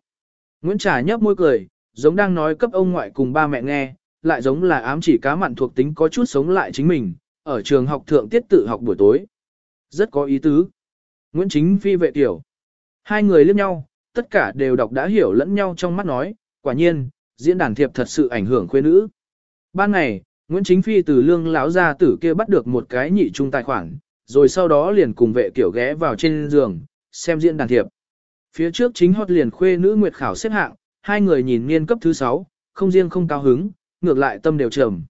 Nguyễn Trà nhấp môi cười, giống đang nói cấp ông ngoại cùng ba mẹ nghe, lại giống là ám chỉ cá mặn thuộc tính có chút sống lại chính mình, ở trường học thượng tiết tự học buổi tối. Rất có ý tứ. Nguyễn Chính Phi vệ tiểu. Hai người liếc nhau, tất cả đều đọc đã hiểu lẫn nhau trong mắt nói, quả nhiên, diễn đàn thiệp thật sự ảnh hưởng khuê nữ. Ban ngày, Nguyễn Chính Phi từ lương lão gia tử kia bắt được một cái nhị trung tài khoản, rồi sau đó liền cùng vệ kiểu ghé vào trên giường, xem diễn đàn thiệp. Phía trước chính hót liền khuê nữ nguyệt khảo xếp hạng, hai người nhìn niên cấp thứ 6, không riêng không cao hứng, ngược lại tâm đều trầm.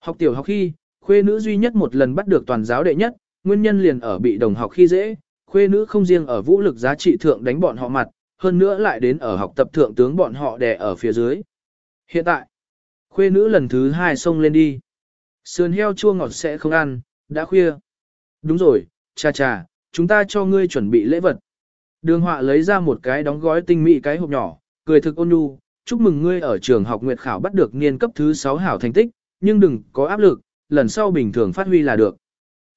Học tiểu học khi, khuê nữ duy nhất một lần bắt được toàn giáo đệ nhất, nguyên nhân liền ở bị đồng học khi dễ, khuê nữ không riêng ở vũ lực giá trị thượng đánh bọn họ mặt, hơn nữa lại đến ở học tập thượng tướng bọn họ đè ở phía dưới. Hiện tại, khuê nữ lần thứ hai xông lên đi. Sườn heo chua ngọt sẽ không ăn, đã khuya. Đúng rồi, cha cha, chúng ta cho ngươi chuẩn bị lễ vật. Đường họa lấy ra một cái đóng gói tinh mỹ cái hộp nhỏ, cười thực ôn nhu, chúc mừng ngươi ở trường học nguyệt khảo bắt được niên cấp thứ 6 hảo thành tích, nhưng đừng có áp lực, lần sau bình thường phát huy là được.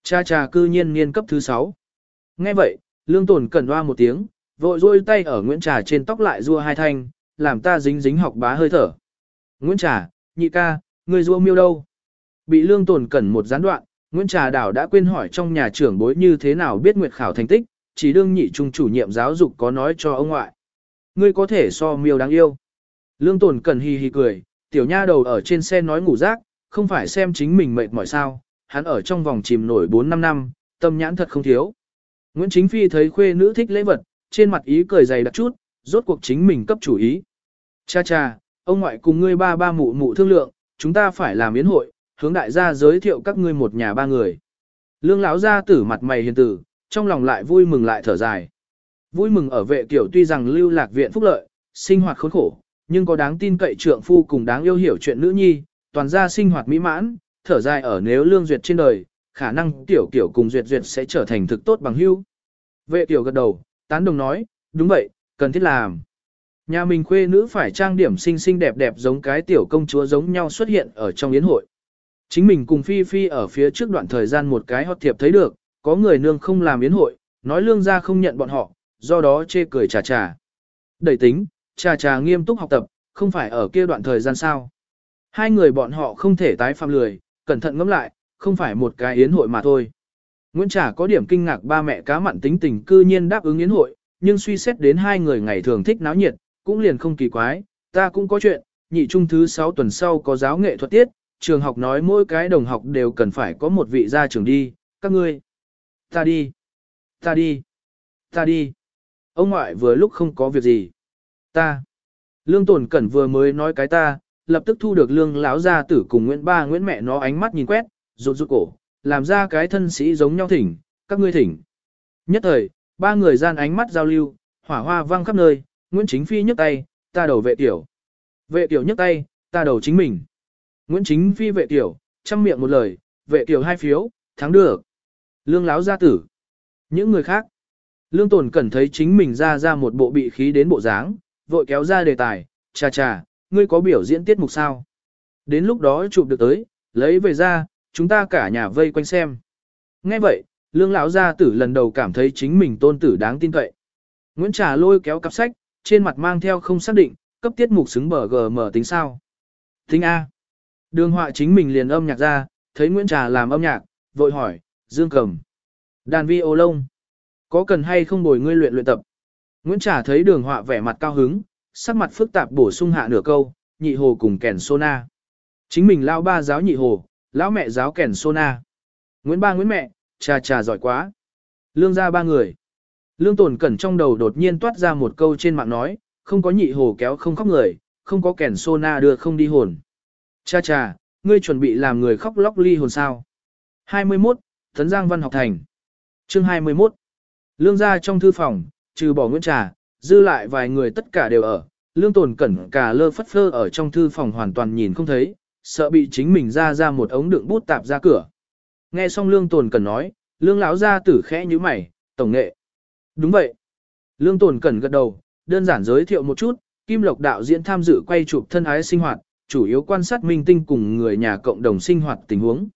Cha cha cư nhiên niên cấp thứ 6. Nghe vậy, lương tồn cẩn hoa một tiếng, vội rôi tay ở Nguyễn Trà trên tóc lại rua hai thanh, làm ta dính dính học bá hơi thở. Nguyễn Trà, nhị ca, người rua miêu đâu? Bị lương tồn cẩn một gián đoạn, Nguyễn Trà Đảo đã quên hỏi trong nhà trưởng bối như thế nào biết nguyệt khảo thành tích, chỉ đương nhị trung chủ nhiệm giáo dục có nói cho ông ngoại. Ngươi có thể so miêu đáng yêu. Lương tồn cẩn hì hì cười, tiểu nha đầu ở trên xe nói ngủ rác, không phải xem chính mình mệt mỏi sao, hắn ở trong vòng chìm nổi 4-5 năm, tâm nhãn thật không thiếu. Nguyễn Chính Phi thấy khuê nữ thích lễ vật, trên mặt ý cười dày đặc chút, rốt cuộc chính mình cấp chủ ý. Cha cha, ông ngoại cùng ngươi ba ba mụ mụ thương lượng, chúng ta phải làm yến hội, hướng đại gia giới thiệu các ngươi một nhà ba người. Lương lão gia tử mặt mày hiền tử, trong lòng lại vui mừng lại thở dài. Vui mừng ở vệ tiểu tuy rằng lưu lạc viện phúc lợi, sinh hoạt khốn khổ, nhưng có đáng tin cậy trượng phu cùng đáng yêu hiểu chuyện nữ nhi, toàn gia sinh hoạt mỹ mãn, thở dài ở nếu lương duyệt trên đời, khả năng tiểu kiểu cùng duyệt duyệt sẽ trở thành thực tốt bằng hữu. Vệ tiểu gật đầu, tán đồng nói, đúng vậy, cần thiết làm. Nhà mình khuê nữ phải trang điểm xinh xinh đẹp đẹp giống cái tiểu công chúa giống nhau xuất hiện ở trong yến hội. Chính mình cùng Phi Phi ở phía trước đoạn thời gian một cái hot thiệp thấy được, có người nương không làm yến hội, nói lương gia không nhận bọn họ, do đó chê cười trà trà. Đẩy tính, trà trà nghiêm túc học tập, không phải ở kia đoạn thời gian sao. Hai người bọn họ không thể tái phạm lười, cẩn thận ngẫm lại, không phải một cái yến hội mà thôi. Nguyễn Trà có điểm kinh ngạc ba mẹ cá mặn tính tình cư nhiên đáp ứng yến hội, nhưng suy xét đến hai người ngày thường thích náo nhiệt, cũng liền không kỳ quái, ta cũng có chuyện, nhị trung thứ 6 tuần sau có giáo nghệ thuật tiết, trường học nói mỗi cái đồng học đều cần phải có một vị gia trưởng đi, các ngươi. Ta đi. Ta đi. Ta đi. Ông ngoại vừa lúc không có việc gì. Ta. Lương Tồn Cẩn vừa mới nói cái ta, lập tức thu được lương lão gia tử cùng Nguyễn Ba Nguyễn mẹ nó ánh mắt nhìn quét, rụt rụt cổ, làm ra cái thân sĩ giống nhau thỉnh, các ngươi thỉnh. Nhất thời, ba người gian ánh mắt giao lưu, hỏa hoa vang khắp nơi, Nguyễn Chính Phi nhấc tay, ta đầu vệ tiểu. Vệ tiểu nhấc tay, ta đầu chính mình. Nguyễn Chính Phi vệ tiểu, chăm miệng một lời, vệ tiểu hai phiếu, thắng được. Lương láo gia tử. Những người khác. Lương tồn cẩn thấy chính mình ra ra một bộ bị khí đến bộ dáng, vội kéo ra đề tài, cha cha, ngươi có biểu diễn tiết mục sao? Đến lúc đó chụp được tới, lấy về ra, chúng ta cả nhà vây quanh xem. Nghe vậy, lương lão gia tử lần đầu cảm thấy chính mình tôn tử đáng tin cậy. Nguyễn Trà lôi kéo cặp sách, trên mặt mang theo không xác định, cấp tiết mục xứng bờ gờ mở tính sao. Tính A. Đường họa chính mình liền âm nhạc ra, thấy Nguyễn Trà làm âm nhạc, vội hỏi, Dương Cầm. Đàn vi ô lông. Có cần hay không bồi ngươi luyện luyện tập? Nguyễn Trà thấy đường họa vẻ mặt cao hứng, sắc mặt phức tạp bổ sung hạ nửa câu, nhị hồ cùng kèn sona. Chính mình lao ba giáo nhị hồ, lão mẹ giáo kèn sona. Nguyễn ba Nguyễn mẹ, trà trà giỏi quá. Lương ra ba người. Lương tồn cẩn trong đầu đột nhiên toát ra một câu trên mạng nói, không có nhị hồ kéo không khóc người, không có kèn sona đưa không đi hồn. Cha cha, ngươi chuẩn bị làm người khóc lóc ly hồn sao. 21, Thấn Giang Văn học thành. Chương 21. Lương gia trong thư phòng, trừ bỏ Nguyễn Trà, dư lại vài người tất cả đều ở. Lương tồn cẩn cả lơ phất phơ ở trong thư phòng hoàn toàn nhìn không thấy, sợ bị chính mình ra ra một ống đựng bút tạp ra cửa. Nghe xong lương tồn cẩn nói, lương lão gia tử khẽ như mày, tổng nghệ. Đúng vậy. Lương tồn cẩn gật đầu, đơn giản giới thiệu một chút, Kim Lộc đạo diễn tham dự quay chụp thân ái sinh hoạt, chủ yếu quan sát minh tinh cùng người nhà cộng đồng sinh hoạt tình huống.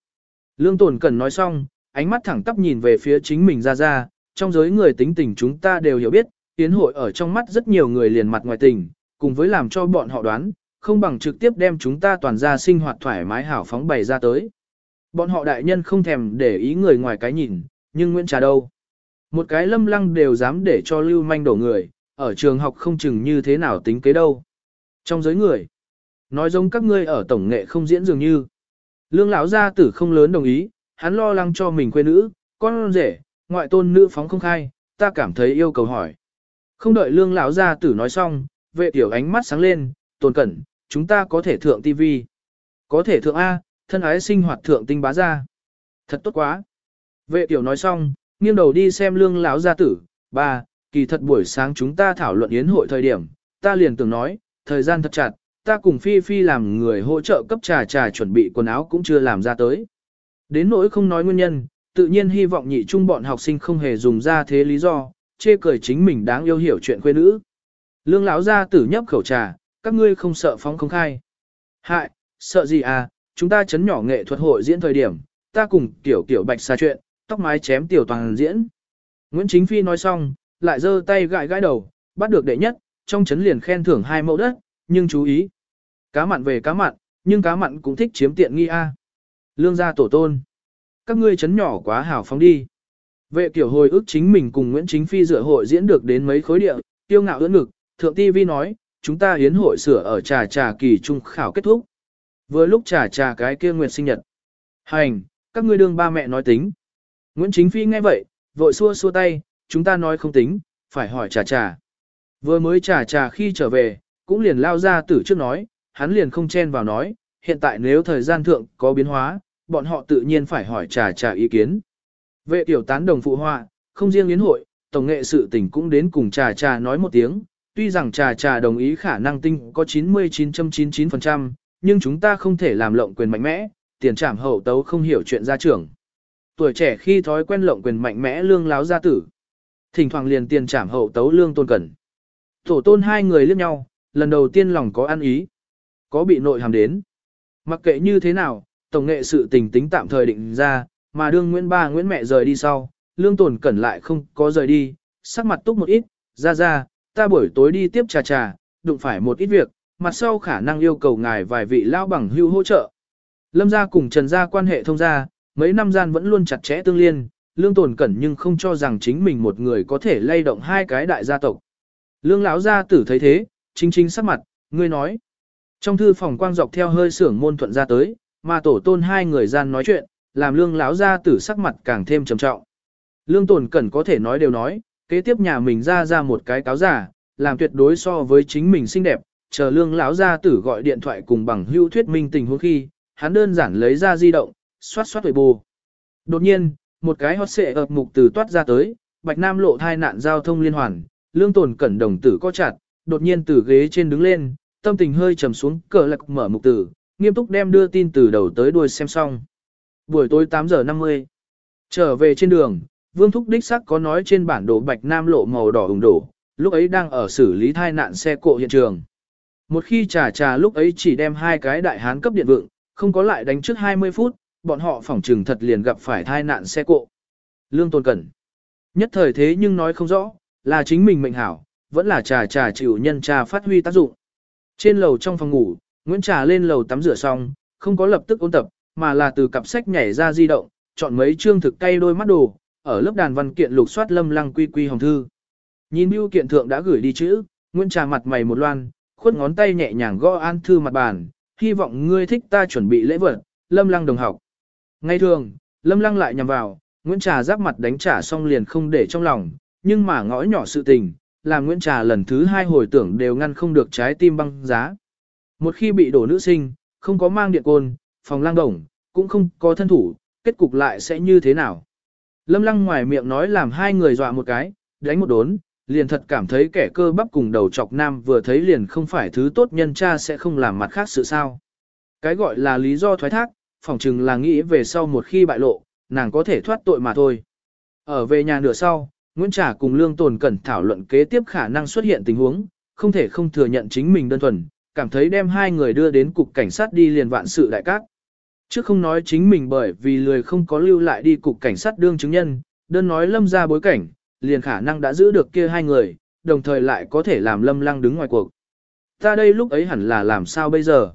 Lương tồn cẩn nói xong, ánh mắt thẳng tắp nhìn về phía chính mình ra ra, trong giới người tính tình chúng ta đều hiểu biết, tiến hội ở trong mắt rất nhiều người liền mặt ngoài tình, cùng với làm cho bọn họ đoán, không bằng trực tiếp đem chúng ta toàn ra sinh hoạt thoải mái hảo phóng bày ra tới. Bọn họ đại nhân không thèm để ý người ngoài cái nhìn, nhưng Nguyễn Trà đâu. Một cái lâm lăng đều dám để cho lưu manh đổ người, ở trường học không chừng như thế nào tính kế đâu. Trong giới người, nói giống các ngươi ở tổng nghệ không diễn dường như. Lương lão gia tử không lớn đồng ý, hắn lo lắng cho mình quê nữ, con rể, ngoại tôn nữ phóng không khai, ta cảm thấy yêu cầu hỏi. Không đợi lương lão gia tử nói xong, vệ tiểu ánh mắt sáng lên, tồn cẩn, chúng ta có thể thượng TV. Có thể thượng A, thân ái sinh hoạt thượng tinh bá ra. Thật tốt quá. Vệ tiểu nói xong, nghiêng đầu đi xem lương lão gia tử, ba, kỳ thật buổi sáng chúng ta thảo luận yến hội thời điểm, ta liền tưởng nói, thời gian thật chặt, ta cùng Phi Phi làm người hỗ trợ cấp trà trà chuẩn bị quần áo cũng chưa làm ra tới. Đến nỗi không nói nguyên nhân, tự nhiên hy vọng nhị trung bọn học sinh không hề dùng ra thế lý do, chê cười chính mình đáng yêu hiểu chuyện quê nữ. Lương lão gia tử nhấp khẩu trà, các ngươi không sợ phóng không khai. Hại, sợ gì à, chúng ta chấn nhỏ nghệ thuật hội diễn thời điểm, ta cùng tiểu tiểu bạch xa chuyện, tóc mái chém tiểu toàn diễn. Nguyễn Chính Phi nói xong, lại giơ tay gãi gãi đầu, bắt được đệ nhất, trong chấn liền khen thưởng hai mẫu đất, nhưng chú ý. Cá mặn về cá mặn, nhưng cá mặn cũng thích chiếm tiện nghi a. Lương gia tổ tôn. Các ngươi chấn nhỏ quá hảo phóng đi. Vệ kiểu hồi ức chính mình cùng Nguyễn Chính Phi dựa hội diễn được đến mấy khối địa, tiêu ngạo ưỡn ngực, thượng ti vi nói, chúng ta hiến hội sửa ở trà trà kỳ trung khảo kết thúc. Vừa lúc trà trà cái kia nguyệt sinh nhật. Hành, các ngươi đương ba mẹ nói tính. Nguyễn Chính Phi nghe vậy, vội xua xua tay, chúng ta nói không tính, phải hỏi trà trà. Vừa mới trà trà khi trở về, cũng liền lao ra tử trước nói, hắn liền không chen vào nói, hiện tại nếu thời gian thượng có biến hóa, bọn họ tự nhiên phải hỏi trà trà ý kiến. Vệ tiểu tán đồng phụ họa, không riêng yến hội, tổng nghệ sự tình cũng đến cùng trà trà nói một tiếng, tuy rằng trà trà đồng ý khả năng tinh có 99.99%, nhưng chúng ta không thể làm lộng quyền mạnh mẽ, tiền trảm hậu tấu không hiểu chuyện gia trưởng. Tuổi trẻ khi thói quen lộng quyền mạnh mẽ lương láo gia tử. Thỉnh thoảng liền tiền trảm hậu tấu lương tôn cẩn. Tổ tôn hai người liếc nhau, lần đầu tiên lòng có ăn ý. Có bị nội hàm đến. Mặc kệ như thế nào, tổng nghệ sự tình tính tạm thời định ra, mà đương Nguyễn Ba Nguyễn mẹ rời đi sau, lương tồn cẩn lại không có rời đi, sắc mặt túc một ít, ra ra, ta buổi tối đi tiếp trà trà, đụng phải một ít việc, mặt sau khả năng yêu cầu ngài vài vị lao bằng hưu hỗ trợ. Lâm gia cùng Trần gia quan hệ thông gia, mấy năm gian vẫn luôn chặt chẽ tương liên, lương tồn cẩn nhưng không cho rằng chính mình một người có thể lay động hai cái đại gia tộc. Lương lão gia tử thấy thế, chính chính sắc mặt, ngươi nói. Trong thư phòng quang dọc theo hơi sưởng môn thuận ra tới, mà tổ tôn hai người gian nói chuyện, làm lương lão gia tử sắc mặt càng thêm trầm trọng. Lương tồn cẩn có thể nói đều nói, kế tiếp nhà mình ra ra một cái cáo giả, làm tuyệt đối so với chính mình xinh đẹp, chờ lương lão gia tử gọi điện thoại cùng bằng hữu thuyết minh tình huống khi, hắn đơn giản lấy ra di động, xoát xoát tuổi bù. Đột nhiên, một cái hot xệ ập mục từ toát ra tới, Bạch Nam lộ thai nạn giao thông liên hoàn, lương tồn cẩn đồng tử có chặt, đột nhiên từ ghế trên đứng lên, tâm tình hơi trầm xuống, cờ lạc mở mục tử, nghiêm túc đem đưa tin từ đầu tới đuôi xem xong. Buổi tối 8 giờ 50. Trở về trên đường, Vương Thúc đích sắc có nói trên bản đồ Bạch Nam lộ màu đỏ ửng đổ, lúc ấy đang ở xử lý thai nạn xe cộ hiện trường. Một khi trà trà lúc ấy chỉ đem hai cái đại hán cấp điện vượng, không có lại đánh trước 20 phút, bọn họ phỏng trừng thật liền gặp phải thai nạn xe cộ. Lương Tôn Cẩn. Nhất thời thế nhưng nói không rõ, là chính mình mệnh hảo, vẫn là trà trà chịu nhân trà phát huy tác dụng. Trên lầu trong phòng ngủ, Nguyễn Trà lên lầu tắm rửa xong, không có lập tức ôn tập, mà là từ cặp sách nhảy ra di động, chọn mấy chương thực cay đôi mắt đồ, ở lớp đàn văn kiện lục soát lâm lăng quy quy hồng thư. Nhìn bưu kiện thượng đã gửi đi chữ, Nguyễn Trà mặt mày một loan, khuất ngón tay nhẹ nhàng gõ an thư mặt bàn, hy vọng ngươi thích ta chuẩn bị lễ vật, lâm lăng đồng học. Ngay thường, lâm lăng lại nhằm vào, Nguyễn Trà giáp mặt đánh trả xong liền không để trong lòng, nhưng mà ngõ nhỏ sự tình, làm Nguyễn Trà lần thứ hai hồi tưởng đều ngăn không được trái tim băng giá. Một khi bị đổ nữ sinh, không có mang điện côn, phòng lang đồng, cũng không có thân thủ, kết cục lại sẽ như thế nào. Lâm lăng ngoài miệng nói làm hai người dọa một cái, đánh một đốn, liền thật cảm thấy kẻ cơ bắp cùng đầu chọc nam vừa thấy liền không phải thứ tốt nhân cha sẽ không làm mặt khác sự sao. Cái gọi là lý do thoái thác, phỏng chừng là nghĩ về sau một khi bại lộ, nàng có thể thoát tội mà thôi. Ở về nhà nửa sau, Nguyễn Trà cùng Lương Tồn Cẩn thảo luận kế tiếp khả năng xuất hiện tình huống, không thể không thừa nhận chính mình đơn thuần, cảm thấy đem hai người đưa đến cục cảnh sát đi liền vạn sự đại cát. Trước không nói chính mình bởi vì lười không có lưu lại đi cục cảnh sát đương chứng nhân, đơn nói lâm ra bối cảnh, liền khả năng đã giữ được kia hai người, đồng thời lại có thể làm lâm lăng đứng ngoài cuộc. Ta đây lúc ấy hẳn là làm sao bây giờ?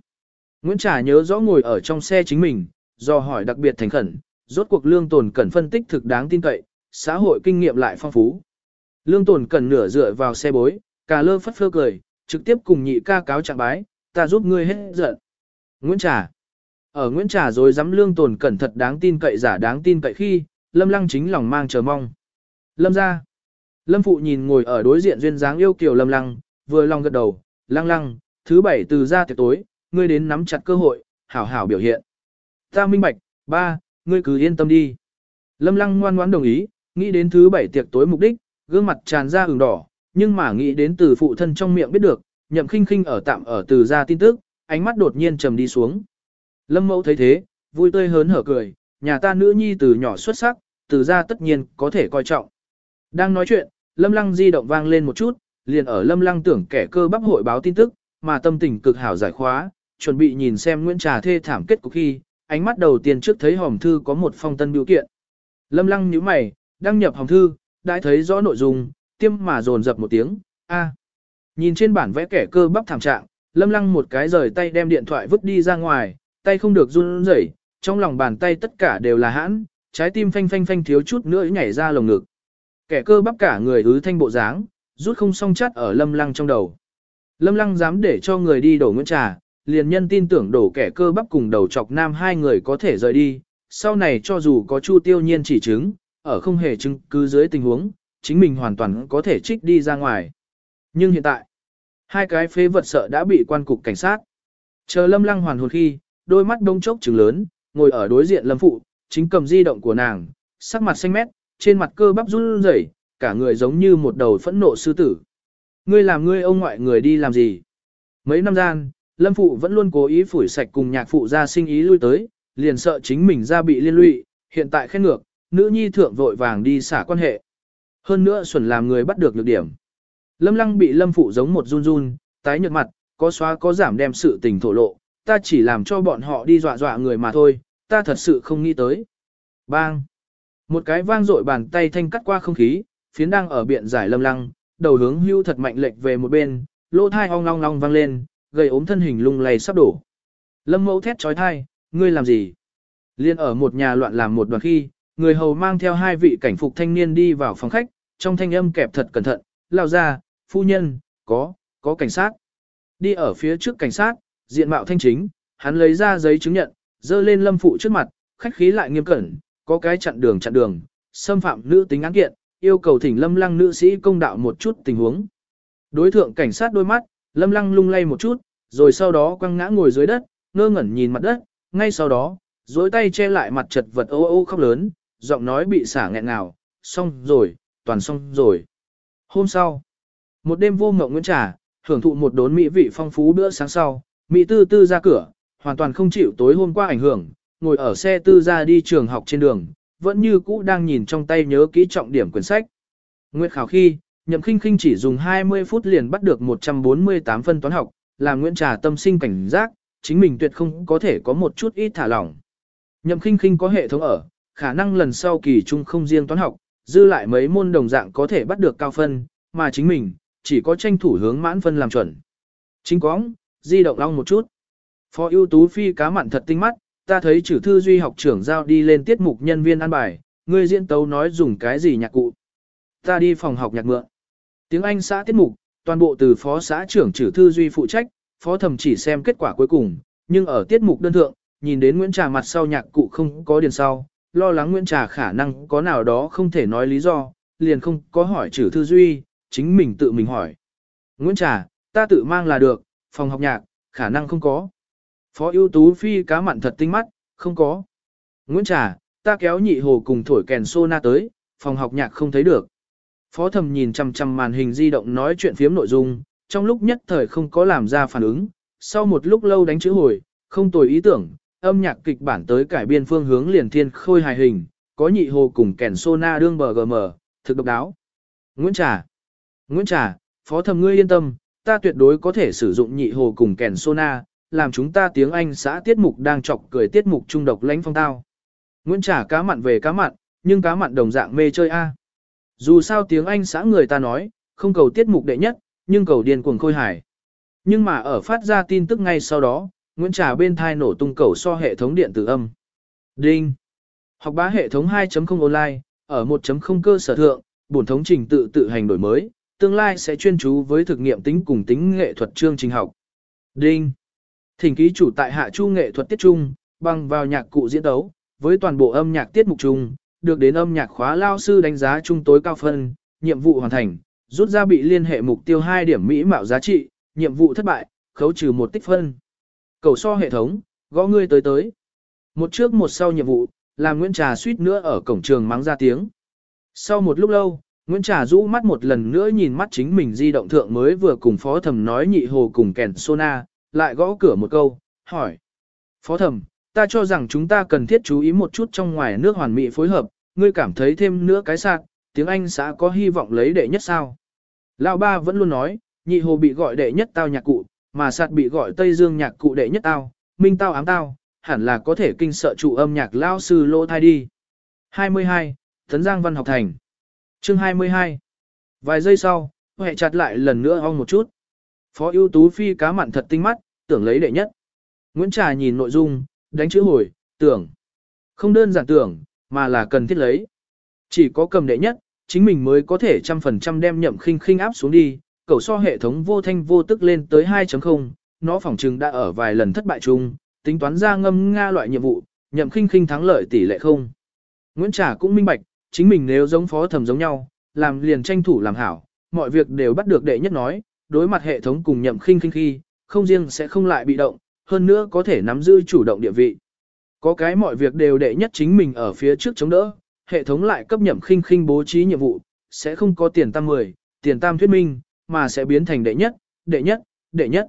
Nguyễn Trà nhớ rõ ngồi ở trong xe chính mình, do hỏi đặc biệt thành khẩn, rốt cuộc lương tồn cẩn phân tích thực đáng tin cậy, xã hội kinh nghiệm lại phong phú. Lương tồn cẩn nửa dựa vào xe bối, cà lơ phất phơ cười, trực tiếp cùng nhị ca cáo trạng bái, ta giúp ngươi hết giận. Nguyễn Trà. Ở Nguyễn Trà rồi dám lương tồn cẩn thật đáng tin cậy giả đáng tin cậy khi, Lâm Lăng chính lòng mang chờ mong. Lâm ra. Lâm Phụ nhìn ngồi ở đối diện duyên dáng yêu kiều Lâm Lăng, vừa lòng gật đầu, Lăng Lăng, thứ bảy từ ra tiệc tối, ngươi đến nắm chặt cơ hội, hảo hảo biểu hiện. Ta minh bạch, ba, ngươi cứ yên tâm đi. Lâm Lăng ngoan ngoãn đồng ý, nghĩ đến thứ bảy tiệc tối mục đích, gương mặt tràn ra ửng đỏ, nhưng mà nghĩ đến từ phụ thân trong miệng biết được, nhậm khinh khinh ở tạm ở từ ra tin tức, ánh mắt đột nhiên trầm đi xuống. Lâm mẫu thấy thế, vui tươi hớn hở cười, nhà ta nữ nhi từ nhỏ xuất sắc, từ ra tất nhiên có thể coi trọng. Đang nói chuyện, lâm lăng di động vang lên một chút, liền ở lâm lăng tưởng kẻ cơ bắp hội báo tin tức, mà tâm tình cực hảo giải khóa, chuẩn bị nhìn xem Nguyễn Trà thê thảm kết cục khi, ánh mắt đầu tiên trước thấy hòm thư có một phong tân biểu kiện. Lâm lăng nhíu mày, đăng nhập hòm thư, đã thấy rõ nội dung, tiêm mà dồn dập một tiếng, a. Nhìn trên bản vẽ kẻ cơ bắp thảm trạng, lâm lăng một cái rời tay đem điện thoại vứt đi ra ngoài, tay không được run rẩy, trong lòng bàn tay tất cả đều là hãn, trái tim phanh phanh phanh thiếu chút nữa nhảy ra lồng ngực. Kẻ cơ bắp cả người ứ thanh bộ dáng, rút không song chắt ở lâm lăng trong đầu. Lâm lăng dám để cho người đi đổ nguyễn trà, liền nhân tin tưởng đổ kẻ cơ bắp cùng đầu chọc nam hai người có thể rời đi, sau này cho dù có chu tiêu nhiên chỉ chứng, ở không hề chứng cứ dưới tình huống, chính mình hoàn toàn có thể trích đi ra ngoài. Nhưng hiện tại, hai cái phế vật sợ đã bị quan cục cảnh sát. Chờ lâm lăng hoàn hồn khi, đôi mắt đông chốc trừng lớn, ngồi ở đối diện lâm phụ, chính cầm di động của nàng, sắc mặt xanh mét, trên mặt cơ bắp run rẩy, cả người giống như một đầu phẫn nộ sư tử. Ngươi làm ngươi ông ngoại người đi làm gì? Mấy năm gian, lâm phụ vẫn luôn cố ý phủi sạch cùng nhạc phụ ra sinh ý lui tới, liền sợ chính mình ra bị liên lụy, hiện tại khen ngược, nữ nhi thượng vội vàng đi xả quan hệ. Hơn nữa xuẩn làm người bắt được lược điểm. Lâm lăng bị lâm phụ giống một run run, tái nhợt mặt, có xóa có giảm đem sự tình thổ lộ, ta chỉ làm cho bọn họ đi dọa dọa người mà thôi, ta thật sự không nghĩ tới. Bang! Một cái vang dội bàn tay thanh cắt qua không khí, phiến đang ở biện giải lâm lăng, đầu hướng hưu thật mạnh lệch về một bên, lỗ thai ong long long vang lên, gây ốm thân hình lung lay sắp đổ. Lâm mẫu thét trói thai, ngươi làm gì? Liên ở một nhà loạn làm một đoàn khi, người hầu mang theo hai vị cảnh phục thanh niên đi vào phòng khách, trong thanh âm kẹp thật cẩn thận, lao ra, phu nhân, có, có cảnh sát. Đi ở phía trước cảnh sát, diện mạo thanh chính, hắn lấy ra giấy chứng nhận, dơ lên lâm phụ trước mặt, khách khí lại nghiêm cẩn, có cái chặn đường chặn đường, xâm phạm nữ tính án kiện, yêu cầu thỉnh lâm lăng nữ sĩ công đạo một chút tình huống. Đối thượng cảnh sát đôi mắt, lâm lăng lung lay một chút, rồi sau đó quăng ngã ngồi dưới đất, ngơ ngẩn nhìn mặt đất, ngay sau đó, dối tay che lại mặt chật vật ô ô khóc lớn, giọng nói bị xả nghẹn ngào, xong rồi, toàn xong rồi. Hôm sau, một đêm vô mộng nguyễn trà, hưởng thụ một đốn mỹ vị phong phú bữa sáng sau, mỹ tư tư ra cửa, hoàn toàn không chịu tối hôm qua ảnh hưởng, ngồi ở xe tư ra đi trường học trên đường, vẫn như cũ đang nhìn trong tay nhớ kỹ trọng điểm quyển sách. Nguyệt khảo khi, Nhậm Khinh Khinh chỉ dùng 20 phút liền bắt được 148 phân toán học, làm Nguyễn Trà tâm sinh cảnh giác, chính mình tuyệt không có thể có một chút ít thả lỏng. Nhậm Khinh Khinh có hệ thống ở, khả năng lần sau kỳ trung không riêng toán học, dư lại mấy môn đồng dạng có thể bắt được cao phân, mà chính mình chỉ có tranh thủ hướng mãn phân làm chuẩn. Chính quóng, di động long một chút. Phó ưu tú phi cá mặn thật tinh mắt, ta thấy chữ thư duy học trưởng giao đi lên tiết mục nhân viên ăn bài, người diễn tấu nói dùng cái gì nhạc cụ. Ta đi phòng học nhạc mượn. Tiếng Anh xã tiết mục, toàn bộ từ phó xã trưởng trừ thư duy phụ trách, phó thẩm chỉ xem kết quả cuối cùng, nhưng ở tiết mục đơn thượng, nhìn đến Nguyễn Trà mặt sau nhạc cụ không có điền sau, lo lắng Nguyễn Trà khả năng có nào đó không thể nói lý do, liền không có hỏi trừ thư duy, chính mình tự mình hỏi. Nguyễn Trà, ta tự mang là được, phòng học nhạc, khả năng không có. Phó ưu tú phi cá mặn thật tinh mắt, không có. Nguyễn Trà, ta kéo nhị hồ cùng thổi kèn sô na tới, phòng học nhạc không thấy được. Phó thầm nhìn chằm chằm màn hình di động nói chuyện phiếm nội dung, trong lúc nhất thời không có làm ra phản ứng, sau một lúc lâu đánh chữ hồi, không tồi ý tưởng, âm nhạc kịch bản tới cải biên phương hướng liền thiên khôi hài hình, có nhị hồ cùng kèn sona đương bờ gm, thực độc đáo. Nguyễn Trà Nguyễn Trà, phó thầm ngươi yên tâm, ta tuyệt đối có thể sử dụng nhị hồ cùng kèn sona, làm chúng ta tiếng Anh xã tiết mục đang chọc cười tiết mục trung độc lãnh phong tao. Nguyễn Trà cá mặn về cá mặn, nhưng cá mặn đồng dạng mê chơi A. Dù sao tiếng Anh xã người ta nói, không cầu tiết mục đệ nhất, nhưng cầu điên cuồng khôi hài. Nhưng mà ở phát ra tin tức ngay sau đó, Nguyễn Trà bên thai nổ tung cầu so hệ thống điện tử âm. Đinh. Học bá hệ thống 2.0 online, ở 1.0 cơ sở thượng, bổn thống trình tự tự hành đổi mới, tương lai sẽ chuyên chú với thực nghiệm tính cùng tính nghệ thuật chương trình học. Đinh. Thỉnh ký chủ tại hạ chu nghệ thuật tiết trung, bằng vào nhạc cụ diễn đấu với toàn bộ âm nhạc tiết mục chung, được đến âm nhạc khóa lao sư đánh giá trung tối cao phân, nhiệm vụ hoàn thành, rút ra bị liên hệ mục tiêu 2 điểm mỹ mạo giá trị, nhiệm vụ thất bại, khấu trừ một tích phân. Cầu so hệ thống, gõ ngươi tới tới. Một trước một sau nhiệm vụ, làm Nguyễn Trà suýt nữa ở cổng trường mắng ra tiếng. Sau một lúc lâu, Nguyễn Trà rũ mắt một lần nữa nhìn mắt chính mình di động thượng mới vừa cùng phó thẩm nói nhị hồ cùng kèn sona, lại gõ cửa một câu, hỏi. Phó thẩm, ta cho rằng chúng ta cần thiết chú ý một chút trong ngoài nước hoàn mỹ phối hợp, ngươi cảm thấy thêm nữa cái sạc, tiếng Anh xã có hy vọng lấy đệ nhất sao. Lão ba vẫn luôn nói, nhị hồ bị gọi đệ nhất tao nhạc cụ, mà sạt bị gọi Tây Dương nhạc cụ đệ nhất tao, minh tao ám tao, hẳn là có thể kinh sợ trụ âm nhạc lao sư lỗ thai đi. 22. Thấn Giang Văn học thành Chương 22 Vài giây sau, hệ chặt lại lần nữa ong một chút. Phó ưu tú phi cá mặn thật tinh mắt, tưởng lấy đệ nhất. Nguyễn Trà nhìn nội dung, đánh chữ hồi, tưởng. Không đơn giản tưởng, mà là cần thiết lấy. Chỉ có cầm đệ nhất, chính mình mới có thể trăm phần trăm đem nhậm khinh khinh áp xuống đi, cầu so hệ thống vô thanh vô tức lên tới 2.0, nó phỏng chừng đã ở vài lần thất bại chung, tính toán ra ngâm nga loại nhiệm vụ, nhậm khinh khinh thắng lợi tỷ lệ không. Nguyễn Trà cũng minh bạch, chính mình nếu giống phó thẩm giống nhau, làm liền tranh thủ làm hảo, mọi việc đều bắt được đệ nhất nói, đối mặt hệ thống cùng nhậm khinh khinh khi, không riêng sẽ không lại bị động, hơn nữa có thể nắm giữ chủ động địa vị. Có cái mọi việc đều đệ nhất chính mình ở phía trước chống đỡ, hệ thống lại cấp nhậm khinh khinh bố trí nhiệm vụ, sẽ không có tiền tam 10, tiền tam thuyết minh, mà sẽ biến thành đệ nhất, đệ nhất, đệ nhất.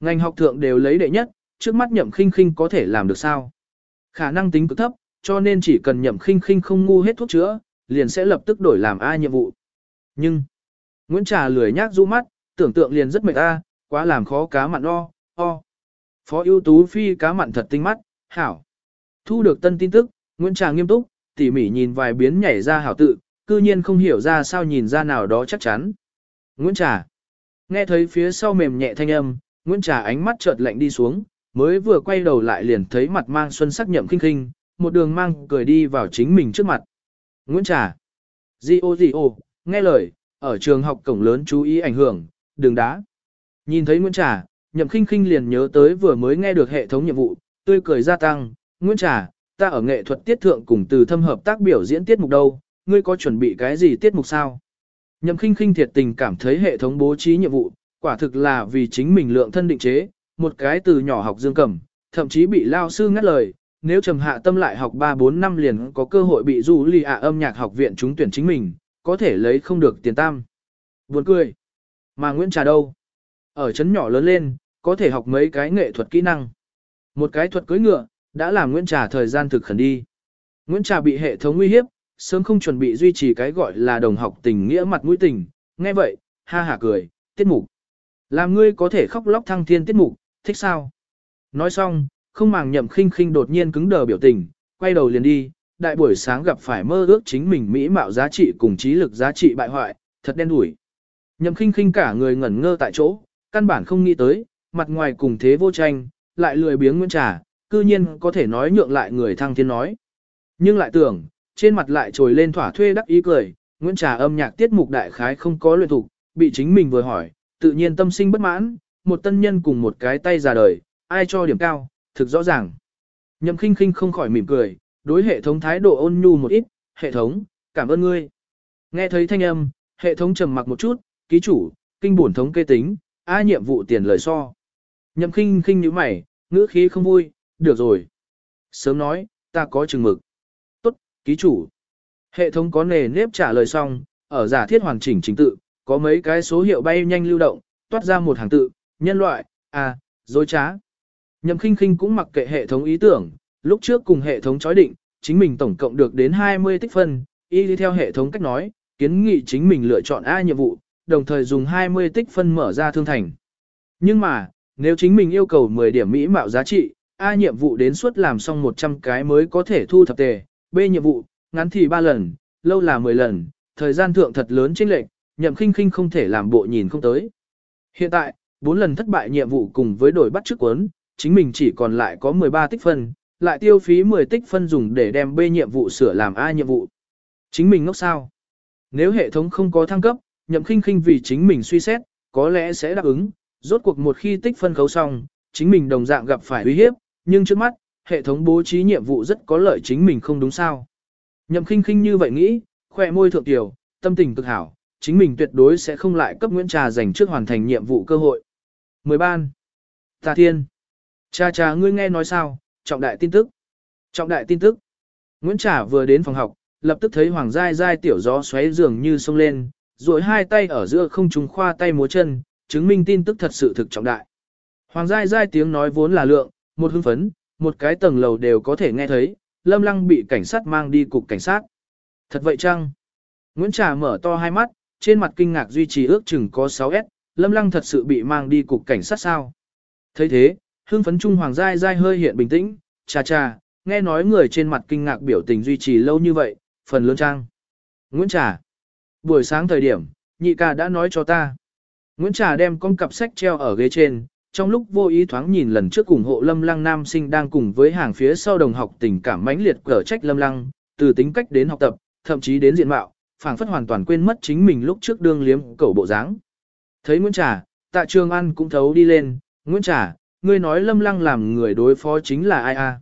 Ngành học thượng đều lấy đệ nhất, trước mắt nhậm khinh khinh có thể làm được sao? Khả năng tính cực thấp, cho nên chỉ cần nhậm khinh khinh không ngu hết thuốc chữa, liền sẽ lập tức đổi làm A nhiệm vụ. Nhưng, Nguyễn Trà lười nhác du mắt, tưởng tượng liền rất mệt A, quá làm khó cá mặn o, o. Phó ưu tú phi cá mặn thật tinh mắt, hảo. Thu được tân tin tức, Nguyễn Trà nghiêm túc, tỉ mỉ nhìn vài biến nhảy ra hảo tự, cư nhiên không hiểu ra sao nhìn ra nào đó chắc chắn. Nguyễn Trà. Nghe thấy phía sau mềm nhẹ thanh âm, Nguyễn Trà ánh mắt chợt lạnh đi xuống, mới vừa quay đầu lại liền thấy mặt mang xuân sắc nhậm khinh khinh, một đường mang cười đi vào chính mình trước mặt. Nguyễn Trà. Di ô di ô, nghe lời, ở trường học cổng lớn chú ý ảnh hưởng, đừng đá. Nhìn thấy Nguyễn Trà, nhậm khinh khinh liền nhớ tới vừa mới nghe được hệ thống nhiệm vụ, tươi cười gia tăng, Nguyễn Trà, ta ở nghệ thuật tiết thượng cùng từ thâm hợp tác biểu diễn tiết mục đâu, ngươi có chuẩn bị cái gì tiết mục sao? Nhậm khinh khinh thiệt tình cảm thấy hệ thống bố trí nhiệm vụ, quả thực là vì chính mình lượng thân định chế, một cái từ nhỏ học dương cầm, thậm chí bị lao sư ngắt lời, nếu trầm hạ tâm lại học 3-4 năm liền có cơ hội bị du lì ạ âm nhạc học viện trúng tuyển chính mình, có thể lấy không được tiền tam. Buồn cười. Mà Nguyễn Trà đâu? Ở chấn nhỏ lớn lên, có thể học mấy cái nghệ thuật kỹ năng. Một cái thuật cưới ngựa, đã làm Nguyễn Trà thời gian thực khẩn đi. Nguyễn Trà bị hệ thống nguy hiếp, sớm không chuẩn bị duy trì cái gọi là đồng học tình nghĩa mặt mũi tình, nghe vậy, ha hả cười, tiết mục. Làm ngươi có thể khóc lóc thăng thiên tiết mục, thích sao? Nói xong, không màng nhậm khinh khinh đột nhiên cứng đờ biểu tình, quay đầu liền đi, đại buổi sáng gặp phải mơ ước chính mình mỹ mạo giá trị cùng trí lực giá trị bại hoại, thật đen đủi. Nhậm khinh khinh cả người ngẩn ngơ tại chỗ, căn bản không nghĩ tới, mặt ngoài cùng thế vô tranh, lại lười biếng Nguyễn trà, cư nhiên có thể nói nhượng lại người thăng thiên nói. Nhưng lại tưởng, trên mặt lại trồi lên thỏa thuê đắc ý cười, Nguyễn Trà âm nhạc tiết mục đại khái không có luyện thục, bị chính mình vừa hỏi, tự nhiên tâm sinh bất mãn, một tân nhân cùng một cái tay già đời, ai cho điểm cao, thực rõ ràng. Nhậm khinh khinh không khỏi mỉm cười, đối hệ thống thái độ ôn nhu một ít, hệ thống, cảm ơn ngươi. Nghe thấy thanh âm, hệ thống trầm mặc một chút, ký chủ, kinh bổn thống kê tính, ai nhiệm vụ tiền lời so. Nhậm khinh khinh như mày, ngữ khí không vui, được rồi. Sớm nói, ta có chừng mực. Tốt, ký chủ. Hệ thống có nề nếp trả lời xong, ở giả thiết hoàn chỉnh chính tự, có mấy cái số hiệu bay nhanh lưu động, toát ra một hàng tự, nhân loại, à, dối trá. Nhậm khinh khinh cũng mặc kệ hệ thống ý tưởng, lúc trước cùng hệ thống chói định, chính mình tổng cộng được đến 20 tích phân, y đi theo hệ thống cách nói, kiến nghị chính mình lựa chọn A nhiệm vụ, đồng thời dùng 20 tích phân mở ra thương thành. Nhưng mà, nếu chính mình yêu cầu 10 điểm mỹ mạo giá trị, A nhiệm vụ đến suốt làm xong 100 cái mới có thể thu thập tề, B nhiệm vụ, ngắn thì 3 lần, lâu là 10 lần, thời gian thượng thật lớn chênh lệch, nhậm khinh khinh không thể làm bộ nhìn không tới. Hiện tại, 4 lần thất bại nhiệm vụ cùng với đổi bắt trước cuốn, chính mình chỉ còn lại có 13 tích phân, lại tiêu phí 10 tích phân dùng để đem B nhiệm vụ sửa làm A nhiệm vụ. Chính mình ngốc sao? Nếu hệ thống không có thăng cấp, nhậm khinh khinh vì chính mình suy xét, có lẽ sẽ đáp ứng, rốt cuộc một khi tích phân khấu xong, chính mình đồng dạng gặp phải uy hiếp, nhưng trước mắt, hệ thống bố trí nhiệm vụ rất có lợi chính mình không đúng sao. Nhậm khinh khinh như vậy nghĩ, khoe môi thượng tiểu, tâm tình cực hảo, chính mình tuyệt đối sẽ không lại cấp Nguyễn Trà dành trước hoàn thành nhiệm vụ cơ hội. Mười ban. Tà Thiên. Cha cha ngươi nghe nói sao, trọng đại tin tức. Trọng đại tin tức. Nguyễn Trà vừa đến phòng học, lập tức thấy Hoàng Giai Giai tiểu gió xoáy dường như sông lên, rồi hai tay ở giữa không trùng khoa tay múa chân, chứng minh tin tức thật sự thực trọng đại. Hoàng Giai Giai tiếng nói vốn là lượng, một hưng phấn, một cái tầng lầu đều có thể nghe thấy, Lâm Lăng bị cảnh sát mang đi cục cảnh sát. Thật vậy chăng? Nguyễn Trà mở to hai mắt, trên mặt kinh ngạc duy trì ước chừng có 6S, Lâm Lăng thật sự bị mang đi cục cảnh sát sao? thấy thế, hưng phấn trung Hoàng Giai Giai hơi hiện bình tĩnh, cha cha, nghe nói người trên mặt kinh ngạc biểu tình duy trì lâu như vậy, phần lớn trang. Nguyễn Trà. Buổi sáng thời điểm, nhị ca đã nói cho ta. Nguyễn Trà đem con cặp sách treo ở ghế trên, trong lúc vô ý thoáng nhìn lần trước cùng hộ Lâm Lăng nam sinh đang cùng với hàng phía sau đồng học tình cảm mãnh liệt cở trách Lâm Lăng, từ tính cách đến học tập, thậm chí đến diện mạo, phảng phất hoàn toàn quên mất chính mình lúc trước đương liếm cẩu bộ dáng. Thấy Nguyễn Trà, tạ trường ăn cũng thấu đi lên, Nguyễn Trà, ngươi nói Lâm Lăng làm người đối phó chính là ai a?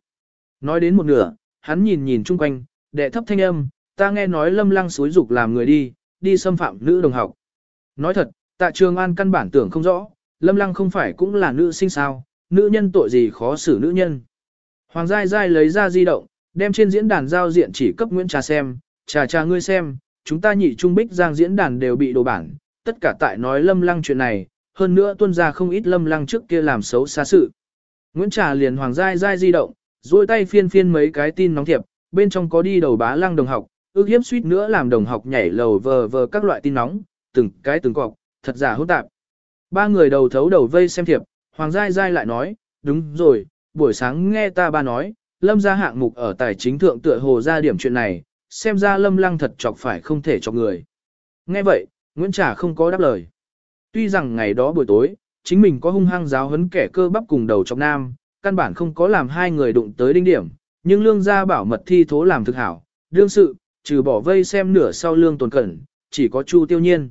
Nói đến một nửa, hắn nhìn nhìn chung quanh, đệ thấp thanh âm, ta nghe nói Lâm Lăng xúi dục làm người đi, đi xâm phạm nữ đồng học. Nói thật, tạ trường an căn bản tưởng không rõ, Lâm Lăng không phải cũng là nữ sinh sao, nữ nhân tội gì khó xử nữ nhân. Hoàng Giai Giai lấy ra di động, đem trên diễn đàn giao diện chỉ cấp Nguyễn Trà xem, trà trà ngươi xem, chúng ta nhị trung bích giang diễn đàn đều bị đồ bản, tất cả tại nói Lâm Lăng chuyện này, hơn nữa tuân ra không ít Lâm Lăng trước kia làm xấu xa sự. Nguyễn Trà liền Hoàng Giai Giai di động, duỗi tay phiên phiên mấy cái tin nóng thiệp, bên trong có đi đầu bá lăng đồng học, ước hiếp suýt nữa làm đồng học nhảy lầu vờ vờ các loại tin nóng, từng cái từng cọc, thật giả hỗn tạp. Ba người đầu thấu đầu vây xem thiệp, Hoàng Giai Giai lại nói, đúng rồi, buổi sáng nghe ta ba nói, Lâm ra hạng mục ở tài chính thượng tựa hồ ra điểm chuyện này, xem ra Lâm lăng thật chọc phải không thể chọc người. Nghe vậy, Nguyễn Trà không có đáp lời. Tuy rằng ngày đó buổi tối, chính mình có hung hăng giáo huấn kẻ cơ bắp cùng đầu chọc nam, căn bản không có làm hai người đụng tới đinh điểm, nhưng lương gia bảo mật thi thố làm thực hảo, đương sự, trừ bỏ vây xem nửa sau lương tồn cẩn, chỉ có Chu Tiêu Nhiên.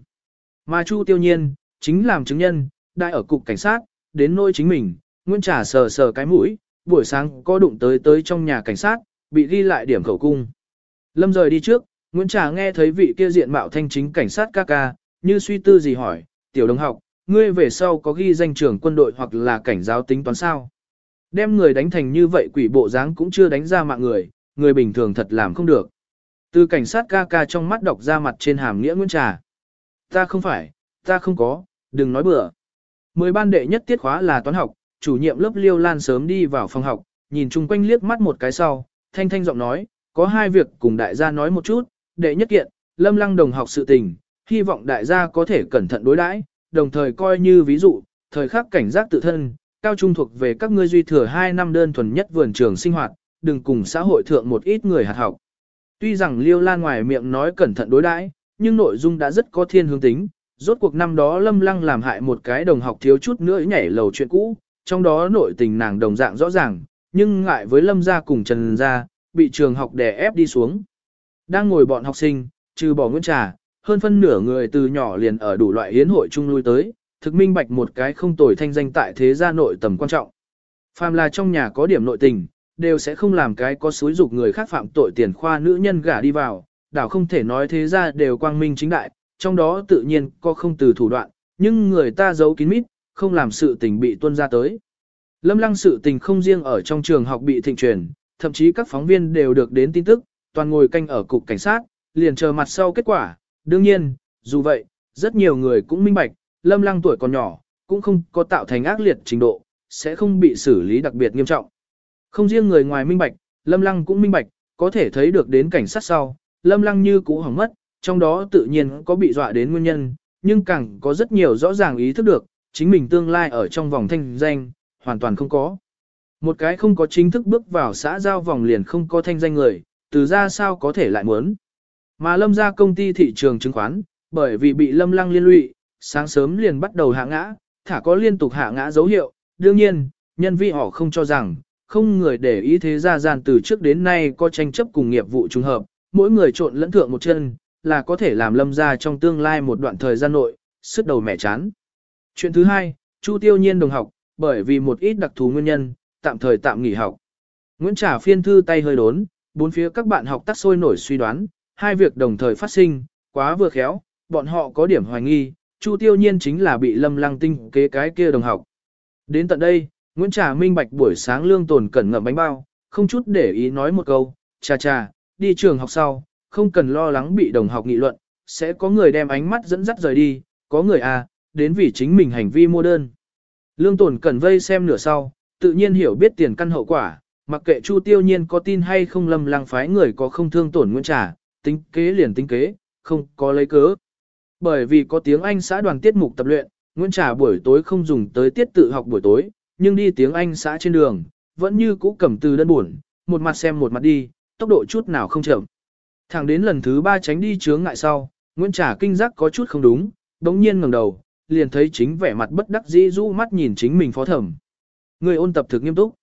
Mà Chu Tiêu Nhiên, chính làm chứng nhân, đại ở cục cảnh sát, đến nôi chính mình, Nguyễn Trà sờ sờ cái mũi, buổi sáng có đụng tới tới trong nhà cảnh sát, bị ghi lại điểm khẩu cung. Lâm rời đi trước, Nguyễn Trà nghe thấy vị kia diện mạo thanh chính cảnh sát ca ca, như suy tư gì hỏi, tiểu đồng học, ngươi về sau có ghi danh trưởng quân đội hoặc là cảnh giáo tính toán sao? Đem người đánh thành như vậy quỷ bộ dáng cũng chưa đánh ra mạng người, người bình thường thật làm không được. Từ cảnh sát ca ca trong mắt đọc ra mặt trên hàm nghĩa Nguyễn Trà. Ta không phải, ta không có, đừng nói bừa. Mười ban đệ nhất tiết khóa là toán học, chủ nhiệm lớp Liêu Lan sớm đi vào phòng học, nhìn chung quanh liếc mắt một cái sau, thanh thanh giọng nói, có hai việc cùng đại gia nói một chút, đệ nhất kiện, lâm lăng đồng học sự tình, hy vọng đại gia có thể cẩn thận đối đãi, đồng thời coi như ví dụ, thời khắc cảnh giác tự thân, cao trung thuộc về các ngươi duy thừa 2 năm đơn thuần nhất vườn trường sinh hoạt, đừng cùng xã hội thượng một ít người hạt học. Tuy rằng Liêu Lan ngoài miệng nói cẩn thận đối đãi, nhưng nội dung đã rất có thiên hướng tính, rốt cuộc năm đó Lâm Lăng làm hại một cái đồng học thiếu chút nữa nhảy lầu chuyện cũ, trong đó nội tình nàng đồng dạng rõ ràng, nhưng ngại với Lâm gia cùng Trần gia, bị trường học đè ép đi xuống. Đang ngồi bọn học sinh, trừ bỏ Nguyễn Trà, hơn phân nửa người từ nhỏ liền ở đủ loại hiến hội chung lui tới, thực minh bạch một cái không tồi thanh danh tại thế gia nội tầm quan trọng. Phàm là trong nhà có điểm nội tình, đều sẽ không làm cái có xúi dục người khác phạm tội tiền khoa nữ nhân gả đi vào, đảo không thể nói thế gia đều quang minh chính đại, trong đó tự nhiên có không từ thủ đoạn, nhưng người ta giấu kín mít, không làm sự tình bị tuân ra tới. Lâm lăng sự tình không riêng ở trong trường học bị thịnh truyền, thậm chí các phóng viên đều được đến tin tức, toàn ngồi canh ở cục cảnh sát, liền chờ mặt sau kết quả. Đương nhiên, dù vậy, rất nhiều người cũng minh bạch, lâm lăng tuổi còn nhỏ, cũng không có tạo thành ác liệt trình độ, sẽ không bị xử lý đặc biệt nghiêm trọng. Không riêng người ngoài minh bạch, lâm lăng cũng minh bạch, có thể thấy được đến cảnh sát sau, lâm lăng như cũ hỏng mất, trong đó tự nhiên có bị dọa đến nguyên nhân, nhưng càng có rất nhiều rõ ràng ý thức được, chính mình tương lai ở trong vòng thanh danh, hoàn toàn không có. Một cái không có chính thức bước vào xã giao vòng liền không có thanh danh người, từ ra sao có thể lại muốn. Mà lâm ra công ty thị trường chứng khoán, bởi vì bị lâm lăng liên lụy, sáng sớm liền bắt đầu hạ ngã, thả có liên tục hạ ngã dấu hiệu. Đương nhiên, nhân vi họ không cho rằng, không người để ý thế gia gian từ trước đến nay có tranh chấp cùng nghiệp vụ trùng hợp, mỗi người trộn lẫn thượng một chân, là có thể làm lâm ra trong tương lai một đoạn thời gian nội, sức đầu mẻ chán. Chuyện thứ hai, Chu Tiêu Nhiên đồng học, bởi vì một ít đặc thù nguyên nhân, tạm thời tạm nghỉ học. Nguyễn Trà phiên thư tay hơi đốn, bốn phía các bạn học tác sôi nổi suy đoán, hai việc đồng thời phát sinh, quá vừa khéo, bọn họ có điểm hoài nghi, Chu Tiêu Nhiên chính là bị Lâm Lăng Tinh kế cái kia đồng học. Đến tận đây, Nguyễn Trà minh bạch buổi sáng lương tồn cẩn ngậm bánh bao, không chút để ý nói một câu, cha cha, đi trường học sau, không cần lo lắng bị đồng học nghị luận, sẽ có người đem ánh mắt dẫn dắt rời đi, có người à, đến vì chính mình hành vi mua đơn. Lương tồn cần vây xem nửa sau, tự nhiên hiểu biết tiền căn hậu quả, mặc kệ Chu Tiêu Nhiên có tin hay không lầm lăng phái người có không thương tổn nguyên trả, tính kế liền tính kế, không có lấy cớ. Bởi vì có tiếng Anh xã đoàn tiết mục tập luyện, Nguyễn Trà buổi tối không dùng tới tiết tự học buổi tối, nhưng đi tiếng Anh xã trên đường, vẫn như cũ cầm từ đơn buồn, một mặt xem một mặt đi, tốc độ chút nào không chậm. Thẳng đến lần thứ ba tránh đi chướng ngại sau, Nguyễn Trà kinh giác có chút không đúng, đống nhiên ngẩng đầu, liền thấy chính vẻ mặt bất đắc dĩ rũ mắt nhìn chính mình phó thẩm. Người ôn tập thực nghiêm túc.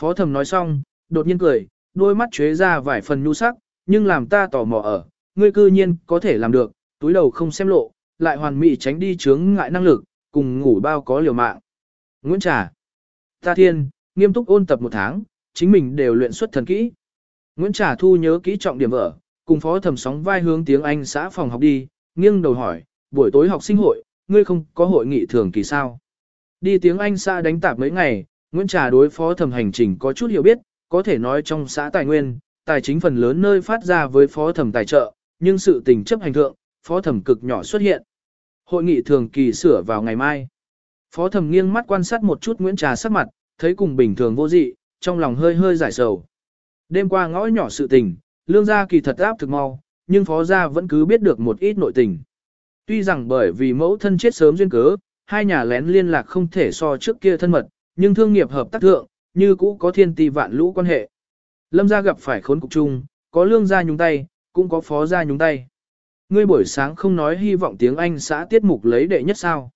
Phó thẩm nói xong, đột nhiên cười, đôi mắt chế ra vài phần nhu sắc, nhưng làm ta tò mò ở, ngươi cư nhiên có thể làm được, túi đầu không xem lộ, lại hoàn mỹ tránh đi chướng ngại năng lực, cùng ngủ bao có liều mạng. Nguyễn Trà. Ta thiên, nghiêm túc ôn tập một tháng, chính mình đều luyện xuất thần kỹ. Nguyễn Trà thu nhớ kỹ trọng điểm vở, cùng phó thẩm sóng vai hướng tiếng Anh xã phòng học đi, nghiêng đầu hỏi, buổi tối học sinh hội, ngươi không có hội nghị thường kỳ sao? Đi tiếng Anh xã đánh tạp mấy ngày, Nguyễn Trà đối phó thẩm hành trình có chút hiểu biết, có thể nói trong xã tài nguyên, tài chính phần lớn nơi phát ra với phó thẩm tài trợ, nhưng sự tình chấp hành thượng, phó thẩm cực nhỏ xuất hiện. Hội nghị thường kỳ sửa vào ngày mai. Phó thẩm nghiêng mắt quan sát một chút Nguyễn Trà sắc mặt, thấy cùng bình thường vô dị, trong lòng hơi hơi giải sầu. Đêm qua ngõ nhỏ sự tình, lương gia kỳ thật áp thực mau, nhưng phó gia vẫn cứ biết được một ít nội tình. Tuy rằng bởi vì mẫu thân chết sớm duyên cớ, hai nhà lén liên lạc không thể so trước kia thân mật, nhưng thương nghiệp hợp tác thượng, như cũ có thiên ti vạn lũ quan hệ. Lâm gia gặp phải khốn cục chung, có lương gia nhúng tay, cũng có phó gia nhúng tay. Ngươi buổi sáng không nói hy vọng tiếng Anh xã tiết mục lấy đệ nhất sao.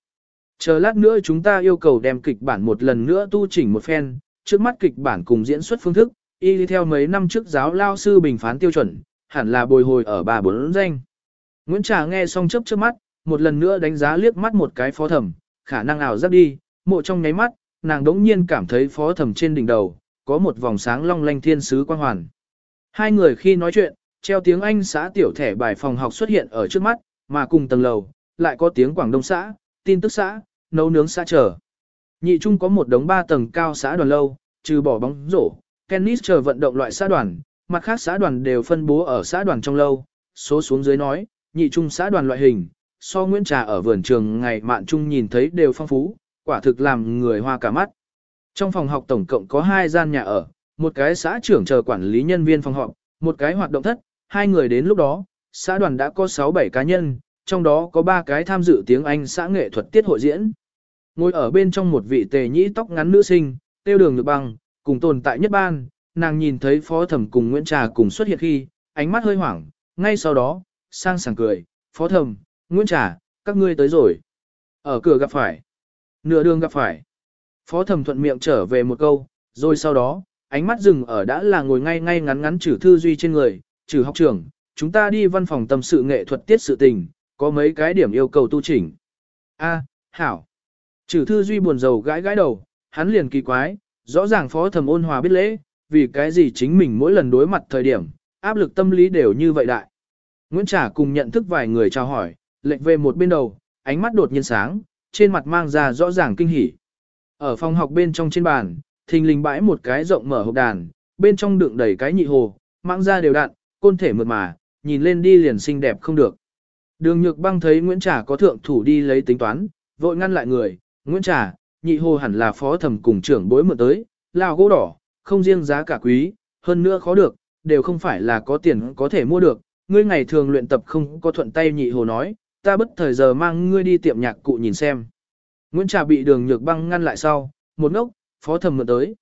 Chờ lát nữa chúng ta yêu cầu đem kịch bản một lần nữa tu chỉnh một phen, trước mắt kịch bản cùng diễn xuất phương thức, y đi theo mấy năm trước giáo lao sư bình phán tiêu chuẩn, hẳn là bồi hồi ở bà bốn danh. Nguyễn Trà nghe xong chớp chớp mắt, một lần nữa đánh giá liếc mắt một cái phó thẩm, khả năng ảo giác đi, mộ trong nháy mắt, nàng đống nhiên cảm thấy phó thẩm trên đỉnh đầu, có một vòng sáng long lanh thiên sứ quang hoàn. Hai người khi nói chuyện, treo tiếng Anh xã tiểu thẻ bài phòng học xuất hiện ở trước mắt, mà cùng tầng lầu, lại có tiếng Quảng Đông xã, tin tức xã, nấu nướng xã trở. Nhị trung có một đống ba tầng cao xã đoàn lâu, trừ bỏ bóng rổ, tennis chờ vận động loại xã đoàn, mặt khác xã đoàn đều phân bố ở xã đoàn trong lâu, số xuống dưới nói, nhị trung xã đoàn loại hình, so Nguyễn Trà ở vườn trường ngày mạn trung nhìn thấy đều phong phú, quả thực làm người hoa cả mắt. Trong phòng học tổng cộng có hai gian nhà ở, một cái xã trưởng chờ quản lý nhân viên phòng họp, một cái hoạt động thất, hai người đến lúc đó, xã đoàn đã có 6-7 cá nhân, trong đó có 3 cái tham dự tiếng Anh xã nghệ thuật tiết hội diễn. Ngồi ở bên trong một vị tề nhĩ tóc ngắn nữ sinh, tiêu đường được băng, cùng tồn tại nhất ban, nàng nhìn thấy phó thẩm cùng Nguyễn Trà cùng xuất hiện khi, ánh mắt hơi hoảng, ngay sau đó, sang sảng cười, phó thẩm, Nguyễn Trà, các ngươi tới rồi. Ở cửa gặp phải, nửa đường gặp phải. Phó thẩm thuận miệng trở về một câu, rồi sau đó, ánh mắt dừng ở đã là ngồi ngay ngay ngắn ngắn trừ thư duy trên người, trừ học trưởng, chúng ta đi văn phòng tâm sự nghệ thuật tiết sự tình, có mấy cái điểm yêu cầu tu chỉnh. A, hảo. Trừ thư duy buồn rầu gãi gãi đầu, hắn liền kỳ quái, rõ ràng phó thẩm ôn hòa biết lễ, vì cái gì chính mình mỗi lần đối mặt thời điểm, áp lực tâm lý đều như vậy đại. Nguyễn Trả cùng nhận thức vài người chào hỏi, lệnh về một bên đầu, ánh mắt đột nhiên sáng, trên mặt mang ra rõ ràng kinh hỉ. Ở phòng học bên trong trên bàn, thình lình bãi một cái rộng mở hộp đàn, bên trong đựng đầy cái nhị hồ, mang ra đều đặn, côn thể mượt mà, nhìn lên đi liền xinh đẹp không được. Đường Nhược Băng thấy Nguyễn Trà có thượng thủ đi lấy tính toán, vội ngăn lại người, Nguyễn Trà, nhị hồ hẳn là phó thẩm cùng trưởng bối mượn tới, lao gỗ đỏ, không riêng giá cả quý, hơn nữa khó được, đều không phải là có tiền có thể mua được, ngươi ngày thường luyện tập không có thuận tay nhị hồ nói, ta bất thời giờ mang ngươi đi tiệm nhạc cụ nhìn xem. Nguyễn Trà bị đường nhược băng ngăn lại sau, một ngốc, phó thẩm mượn tới.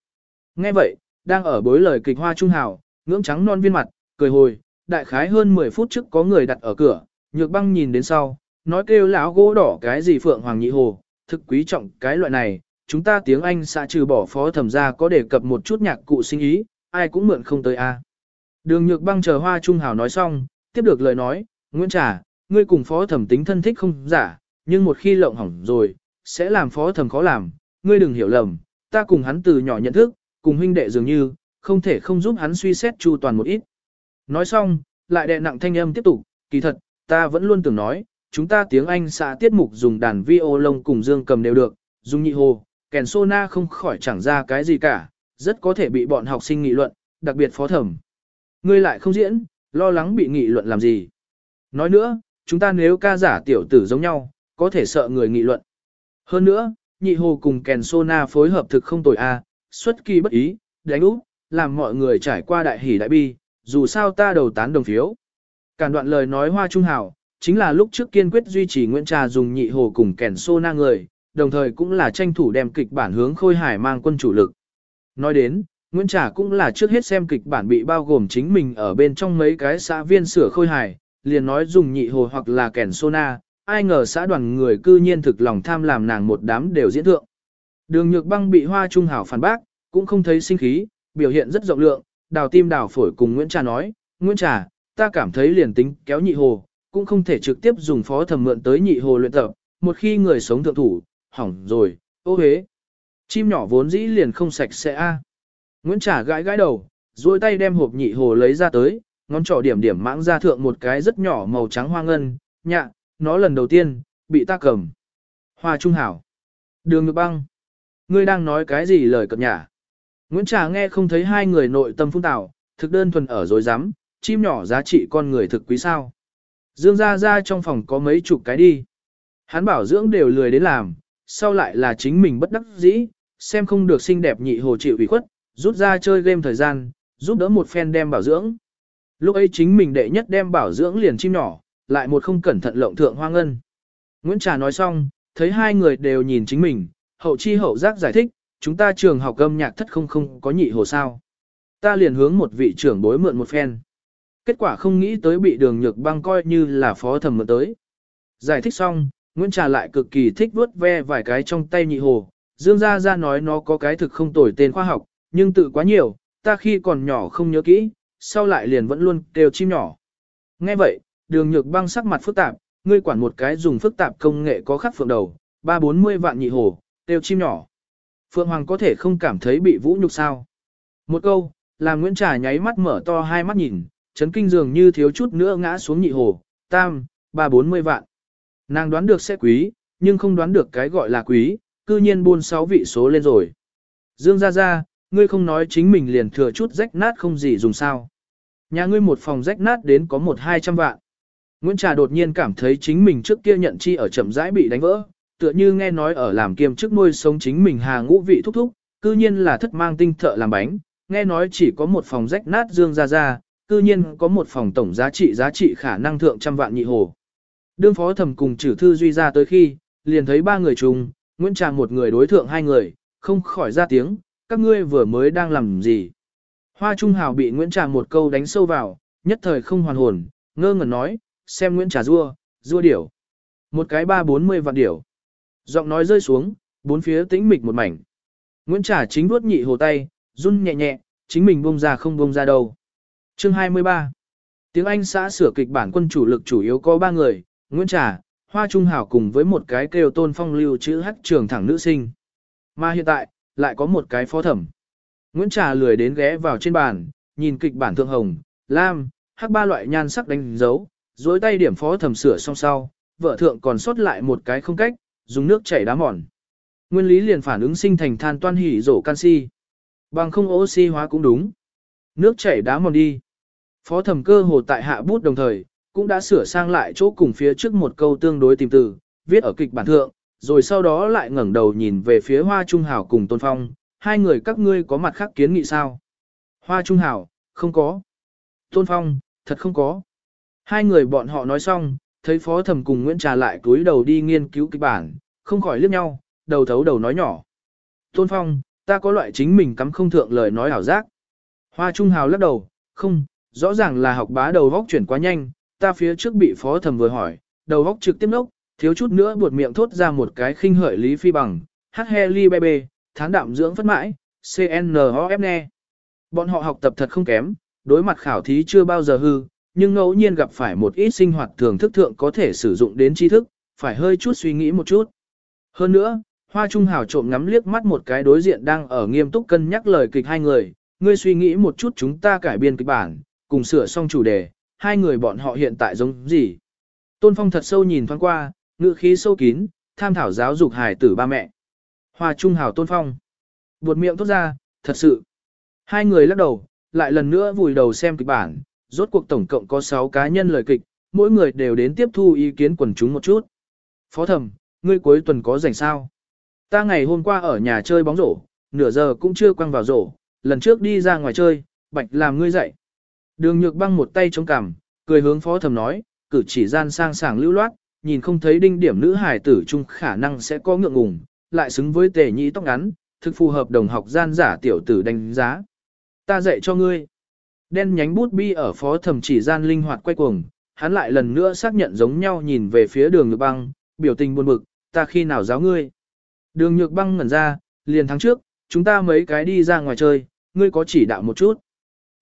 Nghe vậy, đang ở bối lời kịch hoa trung hào, ngưỡng trắng non viên mặt, cười hồi, đại khái hơn 10 phút trước có người đặt ở cửa, nhược băng nhìn đến sau, nói kêu lão gỗ đỏ cái gì phượng hoàng nhị hồ, thực quý trọng cái loại này, chúng ta tiếng Anh xã trừ bỏ phó thẩm ra có đề cập một chút nhạc cụ sinh ý, ai cũng mượn không tới a. Đường nhược băng chờ hoa trung hào nói xong, tiếp được lời nói, Nguyễn Trà, ngươi cùng phó thẩm tính thân thích không giả, nhưng một khi lộng hỏng rồi, sẽ làm phó thẩm khó làm, ngươi đừng hiểu lầm, ta cùng hắn từ nhỏ nhận thức, cùng huynh đệ dường như, không thể không giúp hắn suy xét chu toàn một ít. Nói xong, lại đè nặng thanh âm tiếp tục, kỳ thật, ta vẫn luôn tưởng nói, chúng ta tiếng Anh xã tiết mục dùng đàn vi ô lông cùng dương cầm đều được, dùng nhị hồ, kèn sona không khỏi chẳng ra cái gì cả, rất có thể bị bọn học sinh nghị luận, đặc biệt phó thẩm. Ngươi lại không diễn, lo lắng bị nghị luận làm gì. Nói nữa, chúng ta nếu ca giả tiểu tử giống nhau, có thể sợ người nghị luận. Hơn nữa, nhị hồ cùng kèn sona phối hợp thực không tồi a, xuất kỳ bất ý, đánh úp, làm mọi người trải qua đại hỷ đại bi, dù sao ta đầu tán đồng phiếu. Cản đoạn lời nói hoa trung hảo, chính là lúc trước kiên quyết duy trì Nguyễn Trà dùng nhị hồ cùng kèn na người, đồng thời cũng là tranh thủ đem kịch bản hướng khôi hải mang quân chủ lực. Nói đến, Nguyễn Trà cũng là trước hết xem kịch bản bị bao gồm chính mình ở bên trong mấy cái xã viên sửa khôi hải, liền nói dùng nhị hồ hoặc là kèn na, ai ngờ xã đoàn người cư nhiên thực lòng tham làm nàng một đám đều diễn thượng. Đường nhược băng bị hoa trung hảo phản bác, cũng không thấy sinh khí, biểu hiện rất rộng lượng, đào tim đào phổi cùng Nguyễn Trà nói, Nguyễn Trà, ta cảm thấy liền tính kéo nhị hồ, cũng không thể trực tiếp dùng phó thẩm mượn tới nhị hồ luyện tập, một khi người sống thượng thủ, hỏng rồi, ô hế. Chim nhỏ vốn dĩ liền không sạch sẽ a. Nguyễn trả gãi gãi đầu, duỗi tay đem hộp nhị hồ lấy ra tới, ngón trỏ điểm điểm mãng ra thượng một cái rất nhỏ màu trắng hoa ngân, nhạ, nó lần đầu tiên, bị ta cầm. Hoa trung hảo. Đường ngực băng. Ngươi đang nói cái gì lời cập nhả? Nguyễn Trà nghe không thấy hai người nội tâm phun tạo, thực đơn thuần ở dối rắm chim nhỏ giá trị con người thực quý sao. Dương ra ra trong phòng có mấy chục cái đi. Hắn bảo dưỡng đều lười đến làm, sau lại là chính mình bất đắc dĩ, xem không được xinh đẹp nhị hồ chịu ủy khuất, rút ra chơi game thời gian, giúp đỡ một phen đem bảo dưỡng. Lúc ấy chính mình đệ nhất đem bảo dưỡng liền chim nhỏ, lại một không cẩn thận lộng thượng hoa ngân. Nguyễn Trà nói xong, thấy hai người đều nhìn chính mình, hậu chi hậu giác giải thích, chúng ta trường học âm nhạc thất không không có nhị hồ sao. Ta liền hướng một vị trưởng bối mượn một phen. Kết quả không nghĩ tới bị đường nhược băng coi như là phó thẩm mượn tới. Giải thích xong, Nguyễn Trà lại cực kỳ thích vuốt ve vài cái trong tay nhị hồ. Dương Gia Gia nói nó có cái thực không tồi tên khoa học, nhưng tự quá nhiều, ta khi còn nhỏ không nhớ kỹ, sau lại liền vẫn luôn kêu chim nhỏ. Nghe vậy, đường nhược băng sắc mặt phức tạp, ngươi quản một cái dùng phức tạp công nghệ có khắc phượng đầu, ba bốn mươi vạn nhị hồ, kêu chim nhỏ. Phượng Hoàng có thể không cảm thấy bị vũ nhục sao. Một câu, làm Nguyễn Trà nháy mắt mở to hai mắt nhìn, chấn kinh dường như thiếu chút nữa ngã xuống nhị hồ, tam, ba bốn mươi vạn. Nàng đoán được sẽ quý, nhưng không đoán được cái gọi là quý, cư nhiên buôn sáu vị số lên rồi. Dương ra ra, ngươi không nói chính mình liền thừa chút rách nát không gì dùng sao. Nhà ngươi một phòng rách nát đến có một hai trăm vạn. Nguyễn Trà đột nhiên cảm thấy chính mình trước kia nhận chi ở chậm rãi bị đánh vỡ, tựa như nghe nói ở làm kiêm chức nuôi sống chính mình hà ngũ vị thúc thúc, cư nhiên là thất mang tinh thợ làm bánh, nghe nói chỉ có một phòng rách nát dương ra ra, cư nhiên có một phòng tổng giá trị giá trị khả năng thượng trăm vạn nhị hồ. Đương phó thẩm cùng trừ thư duy ra tới khi, liền thấy ba người chung, Nguyễn Trà một người đối thượng hai người, không khỏi ra tiếng, các ngươi vừa mới đang làm gì. Hoa Trung Hào bị Nguyễn Trà một câu đánh sâu vào, nhất thời không hoàn hồn, ngơ ngẩn nói, xem Nguyễn Trà rua, rua điểu. Một cái ba bốn mươi vạn điểu. Giọng nói rơi xuống, bốn phía tĩnh mịch một mảnh. Nguyễn Trà chính đuốt nhị hồ tay, run nhẹ nhẹ, chính mình bông ra không bông ra đâu. Chương 23 Tiếng Anh xã sửa kịch bản quân chủ lực chủ yếu có ba người, Nguyễn Trà, Hoa Trung Hảo cùng với một cái kêu tôn phong lưu chữ hắc trường thẳng nữ sinh. Mà hiện tại, lại có một cái phó thẩm. Nguyễn Trà lười đến ghé vào trên bàn, nhìn kịch bản thượng hồng, lam, hắc ba loại nhan sắc đánh dấu, dối tay điểm phó thẩm sửa xong sau, vợ thượng còn sót lại một cái không cách, dùng nước chảy đá mòn. Nguyên lý liền phản ứng sinh thành than toan hỉ rổ canxi. Bằng không oxy hóa cũng đúng. Nước chảy đá mòn đi. Phó thẩm cơ hồ tại hạ bút đồng thời, cũng đã sửa sang lại chỗ cùng phía trước một câu tương đối tìm từ, viết ở kịch bản thượng, rồi sau đó lại ngẩng đầu nhìn về phía Hoa Trung Hảo cùng Tôn Phong, hai người các ngươi có mặt khác kiến nghị sao? Hoa Trung Hảo, không có. Tôn Phong, thật không có. Hai người bọn họ nói xong, thấy phó thẩm cùng Nguyễn Trà lại cúi đầu đi nghiên cứu kịch bản, không khỏi liếc nhau, đầu thấu đầu nói nhỏ. Tôn Phong, ta có loại chính mình cắm không thượng lời nói ảo giác. Hoa Trung Hào lắc đầu, không, rõ ràng là học bá đầu góc chuyển quá nhanh, ta phía trước bị phó thẩm vừa hỏi, đầu góc trực tiếp nốc, thiếu chút nữa buột miệng thốt ra một cái khinh hợi lý phi bằng, hát he li bê bê, thán đạm dưỡng phất mãi, CNOF ne. Bọn họ học tập thật không kém, đối mặt khảo thí chưa bao giờ hư, nhưng ngẫu nhiên gặp phải một ít sinh hoạt thường thức thượng có thể sử dụng đến tri thức, phải hơi chút suy nghĩ một chút. Hơn nữa, Hoa Trung Hảo trộm ngắm liếc mắt một cái đối diện đang ở nghiêm túc cân nhắc lời kịch hai người, ngươi suy nghĩ một chút chúng ta cải biên kịch bản, cùng sửa xong chủ đề, hai người bọn họ hiện tại giống gì. Tôn Phong thật sâu nhìn thoáng qua, ngữ khí sâu kín, tham thảo giáo dục hài tử ba mẹ. Hòa trung hảo Tôn Phong. Buột miệng tốt ra, thật sự. Hai người lắc đầu, lại lần nữa vùi đầu xem kịch bản, rốt cuộc tổng cộng có 6 cá nhân lời kịch, mỗi người đều đến tiếp thu ý kiến quần chúng một chút. Phó thẩm, ngươi cuối tuần có rảnh sao? Ta ngày hôm qua ở nhà chơi bóng rổ, nửa giờ cũng chưa quăng vào rổ, lần trước đi ra ngoài chơi, bạch làm ngươi dậy. Đường nhược băng một tay chống cằm, cười hướng phó thẩm nói, cử chỉ gian sang sảng lưu loát, nhìn không thấy đinh điểm nữ hài tử chung khả năng sẽ có ngượng ngùng, lại xứng với tề nhĩ tóc ngắn, thực phù hợp đồng học gian giả tiểu tử đánh giá. Ta dạy cho ngươi. Đen nhánh bút bi ở phó thẩm chỉ gian linh hoạt quay cuồng, hắn lại lần nữa xác nhận giống nhau nhìn về phía đường nhược băng, biểu tình buồn bực, ta khi nào giáo ngươi. Đường nhược băng ngẩn ra, liền tháng trước, chúng ta mấy cái đi ra ngoài chơi, ngươi có chỉ đạo một chút.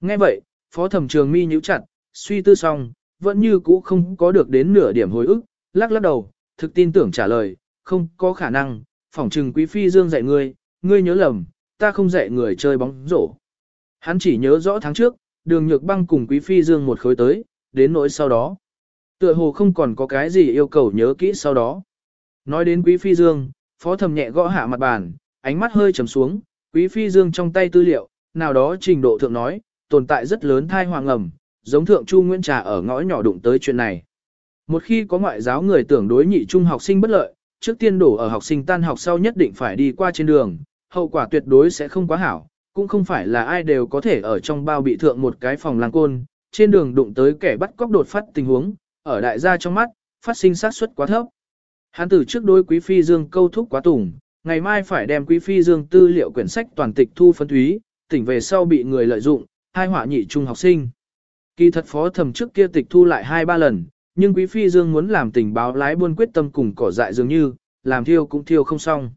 Nghe vậy, phó thẩm trường mi nhíu chặt, suy tư xong, vẫn như cũ không có được đến nửa điểm hồi ức, lắc lắc đầu, thực tin tưởng trả lời, không có khả năng, phỏng trừng quý phi dương dạy ngươi, ngươi nhớ lầm, ta không dạy người chơi bóng rổ. Hắn chỉ nhớ rõ tháng trước, đường nhược băng cùng quý phi dương một khối tới, đến nỗi sau đó. Tựa hồ không còn có cái gì yêu cầu nhớ kỹ sau đó. Nói đến quý phi dương, phó thầm nhẹ gõ hạ mặt bàn, ánh mắt hơi trầm xuống, quý phi dương trong tay tư liệu, nào đó trình độ thượng nói, tồn tại rất lớn thai hoàng ẩm, giống thượng Chu Nguyễn Trà ở ngõ nhỏ đụng tới chuyện này. Một khi có ngoại giáo người tưởng đối nhị trung học sinh bất lợi, trước tiên đổ ở học sinh tan học sau nhất định phải đi qua trên đường, hậu quả tuyệt đối sẽ không quá hảo, cũng không phải là ai đều có thể ở trong bao bị thượng một cái phòng làng côn, trên đường đụng tới kẻ bắt cóc đột phát tình huống, ở đại gia trong mắt, phát sinh sát suất quá thấp. Hắn tử trước đối quý phi dương câu thúc quá tủng, ngày mai phải đem quý phi dương tư liệu quyển sách toàn tịch thu phân thúy, tỉnh về sau bị người lợi dụng, hai họa nhị trung học sinh. Kỳ thật phó thẩm trước kia tịch thu lại hai ba lần, nhưng quý phi dương muốn làm tình báo lái buôn quyết tâm cùng cỏ dại dường như, làm thiêu cũng thiêu không xong.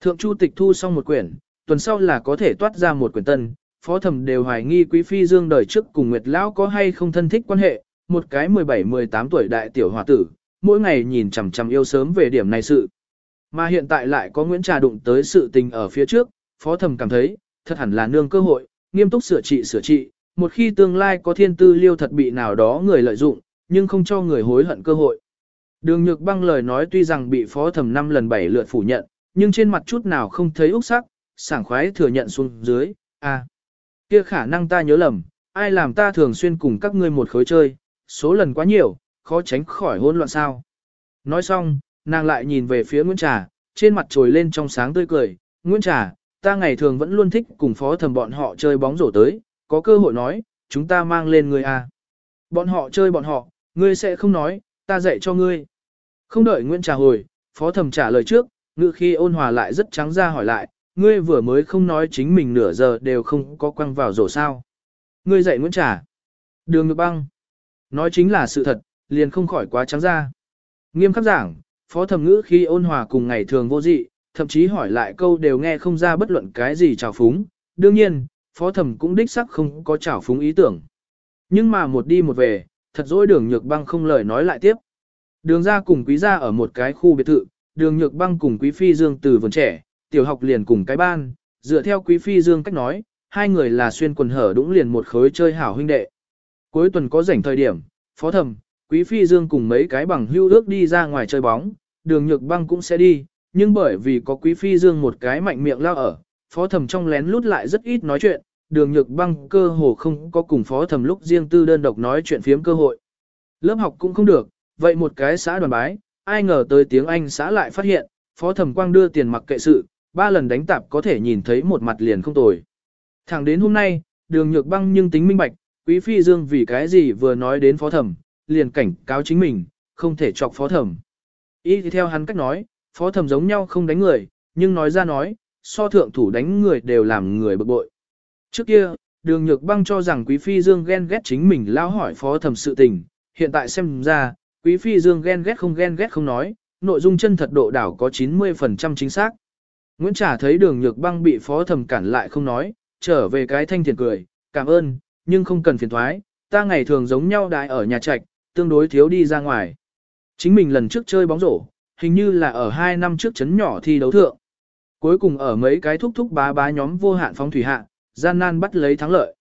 Thượng chu tịch thu xong một quyển, tuần sau là có thể toát ra một quyển tân, phó thẩm đều hoài nghi quý phi dương đời trước cùng Nguyệt Lão có hay không thân thích quan hệ, một cái 17-18 tuổi đại tiểu hòa tử, mỗi ngày nhìn chằm chằm yêu sớm về điểm này sự. Mà hiện tại lại có Nguyễn Trà đụng tới sự tình ở phía trước, phó thẩm cảm thấy, thật hẳn là nương cơ hội, nghiêm túc sửa trị sửa trị, một khi tương lai có thiên tư liêu thật bị nào đó người lợi dụng, nhưng không cho người hối hận cơ hội. Đường nhược băng lời nói tuy rằng bị phó thẩm năm lần bảy lượt phủ nhận, nhưng trên mặt chút nào không thấy úc sắc, sảng khoái thừa nhận xuống dưới, à, kia khả năng ta nhớ lầm, ai làm ta thường xuyên cùng các ngươi một khối chơi, số lần quá nhiều, khó tránh khỏi hỗn loạn sao. Nói xong, nàng lại nhìn về phía Nguyễn Trà, trên mặt trồi lên trong sáng tươi cười, Nguyễn Trà, ta ngày thường vẫn luôn thích cùng phó thầm bọn họ chơi bóng rổ tới, có cơ hội nói, chúng ta mang lên ngươi à. Bọn họ chơi bọn họ, ngươi sẽ không nói, ta dạy cho ngươi. Không đợi Nguyễn trả hồi, phó thầm trả lời trước, ngự khi ôn hòa lại rất trắng ra hỏi lại, ngươi vừa mới không nói chính mình nửa giờ đều không có quăng vào rổ sao. Ngươi dạy Nguyễn trả, Đường ngược băng. Nói chính là sự thật, liền không khỏi quá trắng ra. Nghiêm khắc giảng, phó thẩm ngữ khi ôn hòa cùng ngày thường vô dị, thậm chí hỏi lại câu đều nghe không ra bất luận cái gì trào phúng. Đương nhiên, phó thẩm cũng đích sắc không có trào phúng ý tưởng. Nhưng mà một đi một về, thật dỗi đường nhược băng không lời nói lại tiếp. Đường ra cùng quý gia ở một cái khu biệt thự, đường nhược băng cùng quý phi dương từ vườn trẻ, tiểu học liền cùng cái ban, dựa theo quý phi dương cách nói, hai người là xuyên quần hở đũng liền một khối chơi hảo huynh đệ. Cuối tuần có rảnh thời điểm, phó thẩm, quý phi dương cùng mấy cái bằng hưu ước đi ra ngoài chơi bóng, đường nhược băng cũng sẽ đi, nhưng bởi vì có quý phi dương một cái mạnh miệng lao ở, phó thẩm trong lén lút lại rất ít nói chuyện, đường nhược băng cơ hồ không có cùng phó thẩm lúc riêng tư đơn độc nói chuyện phiếm cơ hội. Lớp học cũng không được, vậy một cái xã đoàn bái, ai ngờ tới tiếng Anh xã lại phát hiện, phó thẩm quang đưa tiền mặc kệ sự, ba lần đánh tạp có thể nhìn thấy một mặt liền không tồi. Thẳng đến hôm nay, đường nhược băng nhưng tính minh bạch, quý phi dương vì cái gì vừa nói đến phó thẩm, liền cảnh cáo chính mình, không thể chọc phó thẩm. Ý thì theo hắn cách nói, phó thẩm giống nhau không đánh người, nhưng nói ra nói, so thượng thủ đánh người đều làm người bực bội. Trước kia, đường nhược băng cho rằng quý phi dương ghen ghét chính mình lao hỏi phó thẩm sự tình, hiện tại xem ra, quý phi dương ghen ghét không ghen ghét không nói, nội dung chân thật độ đảo có 90% chính xác. Nguyễn Trà thấy đường nhược băng bị phó thẩm cản lại không nói, trở về cái thanh thiền cười, cảm ơn, nhưng không cần phiền thoái, ta ngày thường giống nhau đại ở nhà trạch, tương đối thiếu đi ra ngoài. Chính mình lần trước chơi bóng rổ, hình như là ở 2 năm trước chấn nhỏ thi đấu thượng. Cuối cùng ở mấy cái thúc thúc bá bá nhóm vô hạn phóng thủy hạ, gian nan bắt lấy thắng lợi.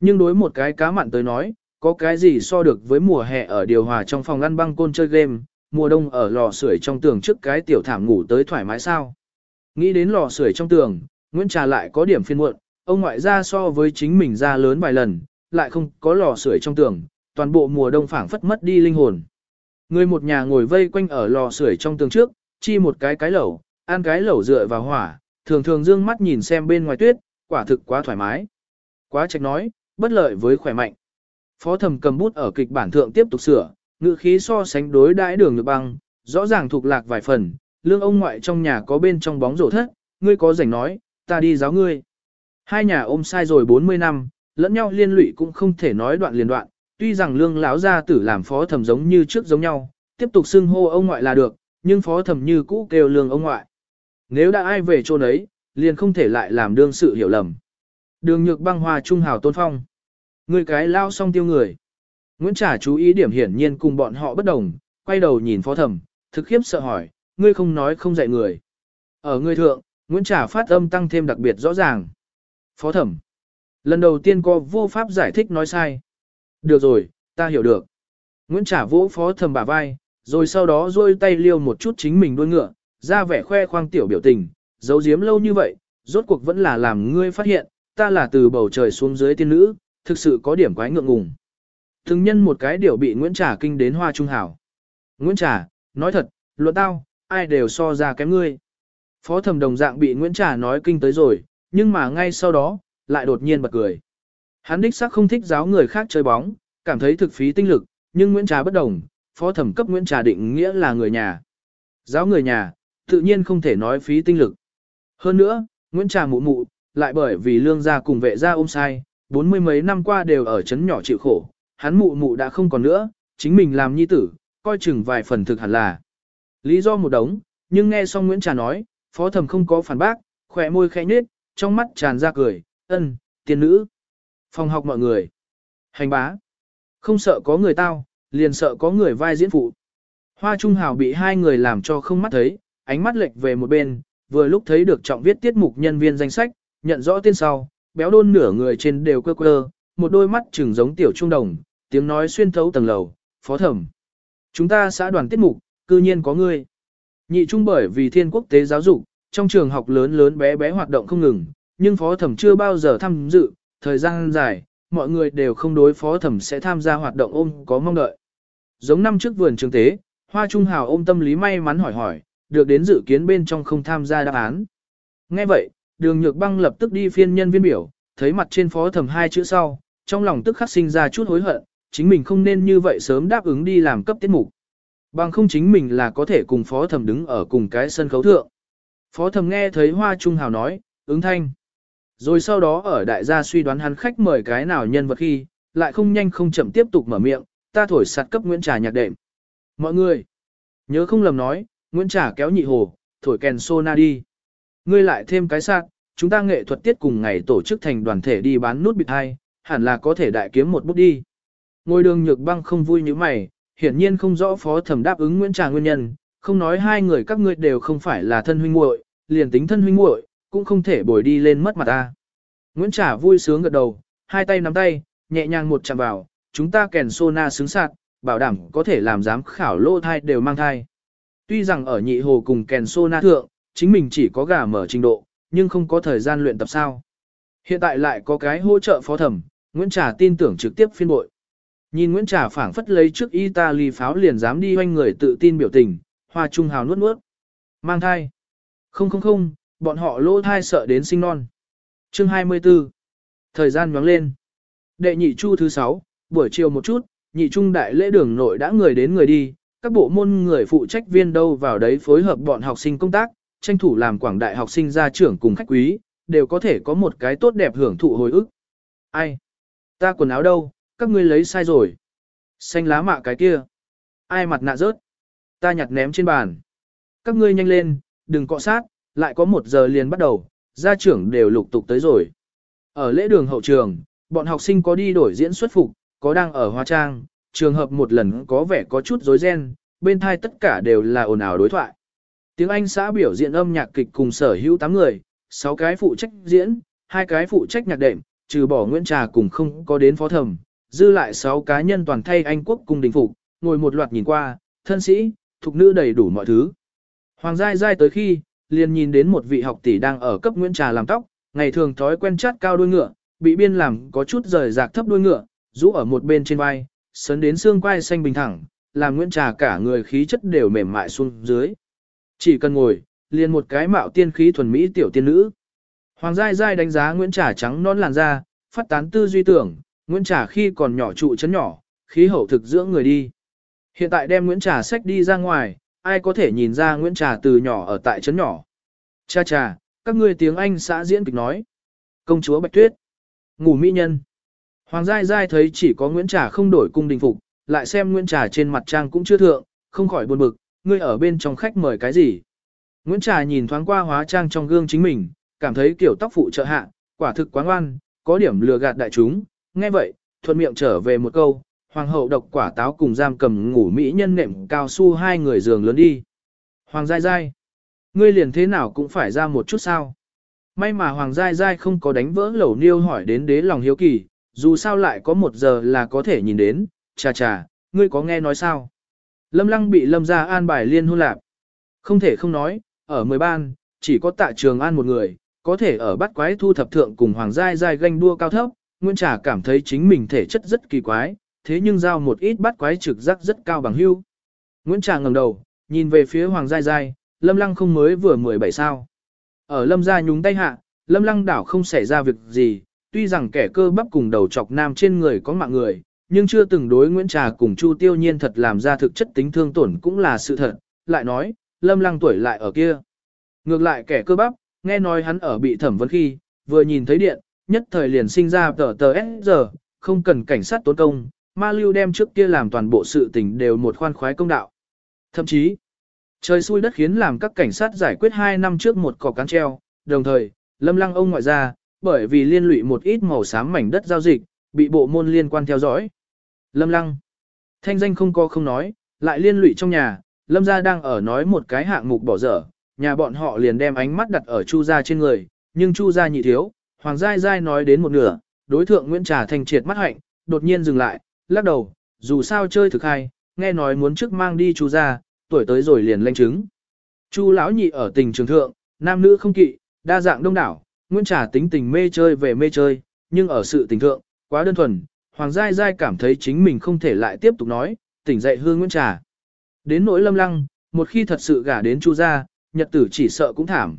Nhưng đối một cái cá mặn tới nói, có cái gì so được với mùa hè ở điều hòa trong phòng ăn băng côn chơi game, mùa đông ở lò sưởi trong tường trước cái tiểu thảm ngủ tới thoải mái sao. Nghĩ đến lò sưởi trong tường, Nguyễn Trà lại có điểm phiên muộn, ông ngoại ra so với chính mình ra lớn vài lần, lại không có lò sưởi trong tường, toàn bộ mùa đông phảng phất mất đi linh hồn. Người một nhà ngồi vây quanh ở lò sưởi trong tường trước, chi một cái cái lẩu, ăn cái lẩu dựa vào hỏa, thường thường dương mắt nhìn xem bên ngoài tuyết, quả thực quá thoải mái. Quá trạch nói, bất lợi với khỏe mạnh. Phó thẩm cầm bút ở kịch bản thượng tiếp tục sửa, ngữ khí so sánh đối đãi đường nhược băng, rõ ràng thuộc lạc vài phần, lương ông ngoại trong nhà có bên trong bóng rổ thất, ngươi có rảnh nói, ta đi giáo ngươi. Hai nhà ôm sai rồi 40 năm, lẫn nhau liên lụy cũng không thể nói đoạn liền đoạn, tuy rằng lương lão gia tử làm phó thẩm giống như trước giống nhau, tiếp tục xưng hô ông ngoại là được, nhưng phó thẩm như cũ kêu lương ông ngoại. Nếu đã ai về chỗ ấy, liền không thể lại làm đương sự hiểu lầm. Đường nhược băng hòa trung hào tôn phong. Người cái lao xong tiêu người. Nguyễn Trả chú ý điểm hiển nhiên cùng bọn họ bất đồng, quay đầu nhìn phó thẩm, thực khiếp sợ hỏi, ngươi không nói không dạy người. Ở ngươi thượng, Nguyễn Trả phát âm tăng thêm đặc biệt rõ ràng. Phó thẩm. Lần đầu tiên có vô pháp giải thích nói sai. Được rồi, ta hiểu được. Nguyễn Trả vỗ phó thẩm bả vai, rồi sau đó rôi tay liêu một chút chính mình đuôi ngựa, ra vẻ khoe khoang tiểu biểu tình, giấu giếm lâu như vậy, rốt cuộc vẫn là làm ngươi phát hiện, ta là từ bầu trời xuống dưới tiên nữ, thực sự có điểm quái ngượng ngùng. Thường nhân một cái điều bị Nguyễn Trả kinh đến hoa trung hảo. Nguyễn Trả, nói thật, luận tao, ai đều so ra kém ngươi. Phó thẩm đồng dạng bị Nguyễn Trả nói kinh tới rồi, nhưng mà ngay sau đó, lại đột nhiên bật cười. Hắn đích xác không thích giáo người khác chơi bóng, cảm thấy thực phí tinh lực, nhưng Nguyễn Trà bất đồng, phó thẩm cấp Nguyễn Trà định nghĩa là người nhà. Giáo người nhà, tự nhiên không thể nói phí tinh lực. Hơn nữa, Nguyễn Trà mụ mụ, lại bởi vì lương gia cùng vệ gia ôm sai, bốn mươi mấy năm qua đều ở chấn nhỏ chịu khổ, hắn mụ mụ đã không còn nữa, chính mình làm nhi tử, coi chừng vài phần thực hẳn là. Lý do một đống, nhưng nghe xong Nguyễn Trà nói, phó thẩm không có phản bác, khỏe môi khẽ nhết, trong mắt tràn ra cười, ân, tiền nữ. Phòng học mọi người. Hành bá. Không sợ có người tao, liền sợ có người vai diễn phụ. Hoa Trung Hào bị hai người làm cho không mắt thấy, ánh mắt lệch về một bên, vừa lúc thấy được trọng viết tiết mục nhân viên danh sách, nhận rõ tên sau, béo đôn nửa người trên đều quơ quơ, một đôi mắt trừng giống tiểu trung đồng, tiếng nói xuyên thấu tầng lầu, phó thẩm. Chúng ta xã đoàn tiết mục, cư nhiên có ngươi. Nhị trung bởi vì thiên quốc tế giáo dục, trong trường học lớn lớn bé bé hoạt động không ngừng, nhưng phó thẩm chưa bao giờ tham dự, thời gian dài, mọi người đều không đối phó thẩm sẽ tham gia hoạt động ôm có mong đợi. Giống năm trước vườn trường tế, Hoa Trung Hào ôm tâm lý may mắn hỏi hỏi, được đến dự kiến bên trong không tham gia đáp án. Nghe vậy, đường nhược băng lập tức đi phiên nhân viên biểu, thấy mặt trên phó thẩm hai chữ sau, trong lòng tức khắc sinh ra chút hối hận, chính mình không nên như vậy sớm đáp ứng đi làm cấp tiết mục. Bằng không chính mình là có thể cùng phó thẩm đứng ở cùng cái sân khấu thượng. Phó thẩm nghe thấy Hoa Trung Hào nói, ứng thanh. Rồi sau đó ở đại gia suy đoán hắn khách mời cái nào nhân vật khi, lại không nhanh không chậm tiếp tục mở miệng, ta thổi sạt cấp Nguyễn Trà nhạc đệm. Mọi người, nhớ không lầm nói, Nguyễn Trà kéo nhị hồ, thổi kèn sô na đi. Ngươi lại thêm cái sạt, chúng ta nghệ thuật tiết cùng ngày tổ chức thành đoàn thể đi bán nút bịt hai, hẳn là có thể đại kiếm một bút đi. Ngôi đường nhược băng không vui như mày, hiển nhiên không rõ phó thẩm đáp ứng Nguyễn Trà nguyên nhân, không nói hai người các ngươi đều không phải là thân huynh muội, liền tính thân huynh muội cũng không thể bồi đi lên mất mặt ta. Nguyễn trả vui sướng gật đầu, hai tay nắm tay, nhẹ nhàng một chạm vào, chúng ta kèn sona xứng sạc, bảo đảm có thể làm giám khảo lô thai đều mang thai. Tuy rằng ở nhị hồ cùng kèn sona thượng, chính mình chỉ có gà mở trình độ, nhưng không có thời gian luyện tập sao. Hiện tại lại có cái hỗ trợ phó thẩm, Nguyễn Trà tin tưởng trực tiếp phiên bội. Nhìn Nguyễn Trà phảng phất lấy trước Italy pháo liền dám đi hoanh người tự tin biểu tình, hoa trung hào nuốt nuốt. Mang thai. Không không không, bọn họ lô thai sợ đến sinh non. Chương 24. Thời gian nhoáng lên. Đệ nhị chu thứ 6, buổi chiều một chút, nhị trung đại lễ đường nội đã người đến người đi, các bộ môn người phụ trách viên đâu vào đấy phối hợp bọn học sinh công tác, tranh thủ làm quảng đại học sinh ra trưởng cùng khách quý, đều có thể có một cái tốt đẹp hưởng thụ hồi ức. Ai? Ta quần áo đâu, các ngươi lấy sai rồi. Xanh lá mạ cái kia. Ai mặt nạ rớt? Ta nhặt ném trên bàn. Các ngươi nhanh lên, đừng cọ sát, lại có một giờ liền bắt đầu, gia trưởng đều lục tục tới rồi. Ở lễ đường hậu trường, bọn học sinh có đi đổi diễn xuất phục, có đang ở hóa trang, trường hợp một lần có vẻ có chút rối ren, bên thai tất cả đều là ồn ào đối thoại. Tiếng Anh xã biểu diễn âm nhạc kịch cùng sở hữu 8 người, 6 cái phụ trách diễn, hai cái phụ trách nhạc đệm, trừ bỏ Nguyễn Trà cùng không có đến phó thẩm, dư lại 6 cá nhân toàn thay Anh quốc cùng đình phục, ngồi một loạt nhìn qua, thân sĩ, thục nữ đầy đủ mọi thứ. Hoàng Giai Giai tới khi, liền nhìn đến một vị học tỷ đang ở cấp Nguyễn Trà làm tóc, ngày thường thói quen chát cao đuôi ngựa, bị biên làm có chút rời rạc thấp đuôi ngựa, rũ ở một bên trên vai, sấn đến xương quai xanh bình thẳng, làm Nguyễn Trà cả người khí chất đều mềm mại xuống dưới. Chỉ cần ngồi, liền một cái mạo tiên khí thuần mỹ tiểu tiên nữ. Hoàng Giai Giai đánh giá Nguyễn Trà trắng non làn da, phát tán tư duy tưởng, Nguyễn Trà khi còn nhỏ trụ chấn nhỏ, khí hậu thực dưỡng người đi. Hiện tại đem Nguyễn Trà sách đi ra ngoài, ai có thể nhìn ra Nguyễn Trà từ nhỏ ở tại trấn nhỏ. Cha cha, các ngươi tiếng Anh xã diễn kịch nói. Công chúa Bạch Tuyết. Ngủ mỹ nhân. Hoàng Giai Giai thấy chỉ có Nguyễn Trà không đổi cung đình phục, lại xem Nguyễn Trà trên mặt trang cũng chưa thượng, không khỏi buồn bực, ngươi ở bên trong khách mời cái gì. Nguyễn Trà nhìn thoáng qua hóa trang trong gương chính mình, cảm thấy kiểu tóc phụ trợ hạ, quả thực quá ngoan, có điểm lừa gạt đại chúng, nghe vậy, thuận miệng trở về một câu, hoàng hậu độc quả táo cùng giam cầm ngủ mỹ nhân nệm cao su hai người giường lớn đi. Hoàng Giai Giai, ngươi liền thế nào cũng phải ra một chút sao. May mà Hoàng Giai Giai không có đánh vỡ lẩu niêu hỏi đến đế lòng hiếu kỳ, dù sao lại có một giờ là có thể nhìn đến, chà chà, ngươi có nghe nói sao? Lâm lăng bị lâm ra an bài liên hôn lạp, Không thể không nói, ở mười ban, chỉ có tạ trường an một người, có thể ở bắt quái thu thập thượng cùng Hoàng Giai Giai ganh đua cao thấp, Nguyễn Trà cảm thấy chính mình thể chất rất kỳ quái, thế nhưng giao một ít bắt quái trực giác rất cao bằng hưu. Nguyễn Trà ngẩng đầu, nhìn về phía Hoàng Giai Giai, Lâm Lăng không mới vừa 17 sao. Ở Lâm gia nhúng tay hạ, Lâm Lăng đảo không xảy ra việc gì, tuy rằng kẻ cơ bắp cùng đầu chọc nam trên người có mạng người, nhưng chưa từng đối Nguyễn Trà cùng Chu Tiêu Nhiên thật làm ra thực chất tính thương tổn cũng là sự thật, lại nói, Lâm Lăng tuổi lại ở kia. Ngược lại kẻ cơ bắp, nghe nói hắn ở bị thẩm vấn khi, vừa nhìn thấy điện, nhất thời liền sinh ra tờ tờ S giờ, không cần cảnh sát tốn công, ma lưu đem trước kia làm toàn bộ sự tình đều một khoan khoái công đạo. Thậm chí, trời xui đất khiến làm các cảnh sát giải quyết 2 năm trước một cọc cán treo, đồng thời, lâm lăng ông ngoại ra, bởi vì liên lụy một ít màu xám mảnh đất giao dịch, bị bộ môn liên quan theo dõi. Lâm lăng, thanh danh không có không nói, lại liên lụy trong nhà, lâm gia đang ở nói một cái hạng mục bỏ dở, nhà bọn họ liền đem ánh mắt đặt ở chu gia trên người, nhưng chu gia nhị thiếu, hoàng giai giai nói đến một nửa, đối thượng Nguyễn Trà thanh triệt mắt hạnh, đột nhiên dừng lại, lắc đầu, dù sao chơi thực hay, nghe nói muốn trước mang đi chú ra, tuổi tới rồi liền lênh chứng. Chu lão nhị ở tình trường thượng, nam nữ không kỵ, đa dạng đông đảo, Nguyễn Trà tính tình mê chơi về mê chơi, nhưng ở sự tình thượng, quá đơn thuần, Hoàng Giai Giai cảm thấy chính mình không thể lại tiếp tục nói, tỉnh dậy hương Nguyễn Trà. Đến nỗi lâm lăng, một khi thật sự gả đến chu gia, nhật tử chỉ sợ cũng thảm.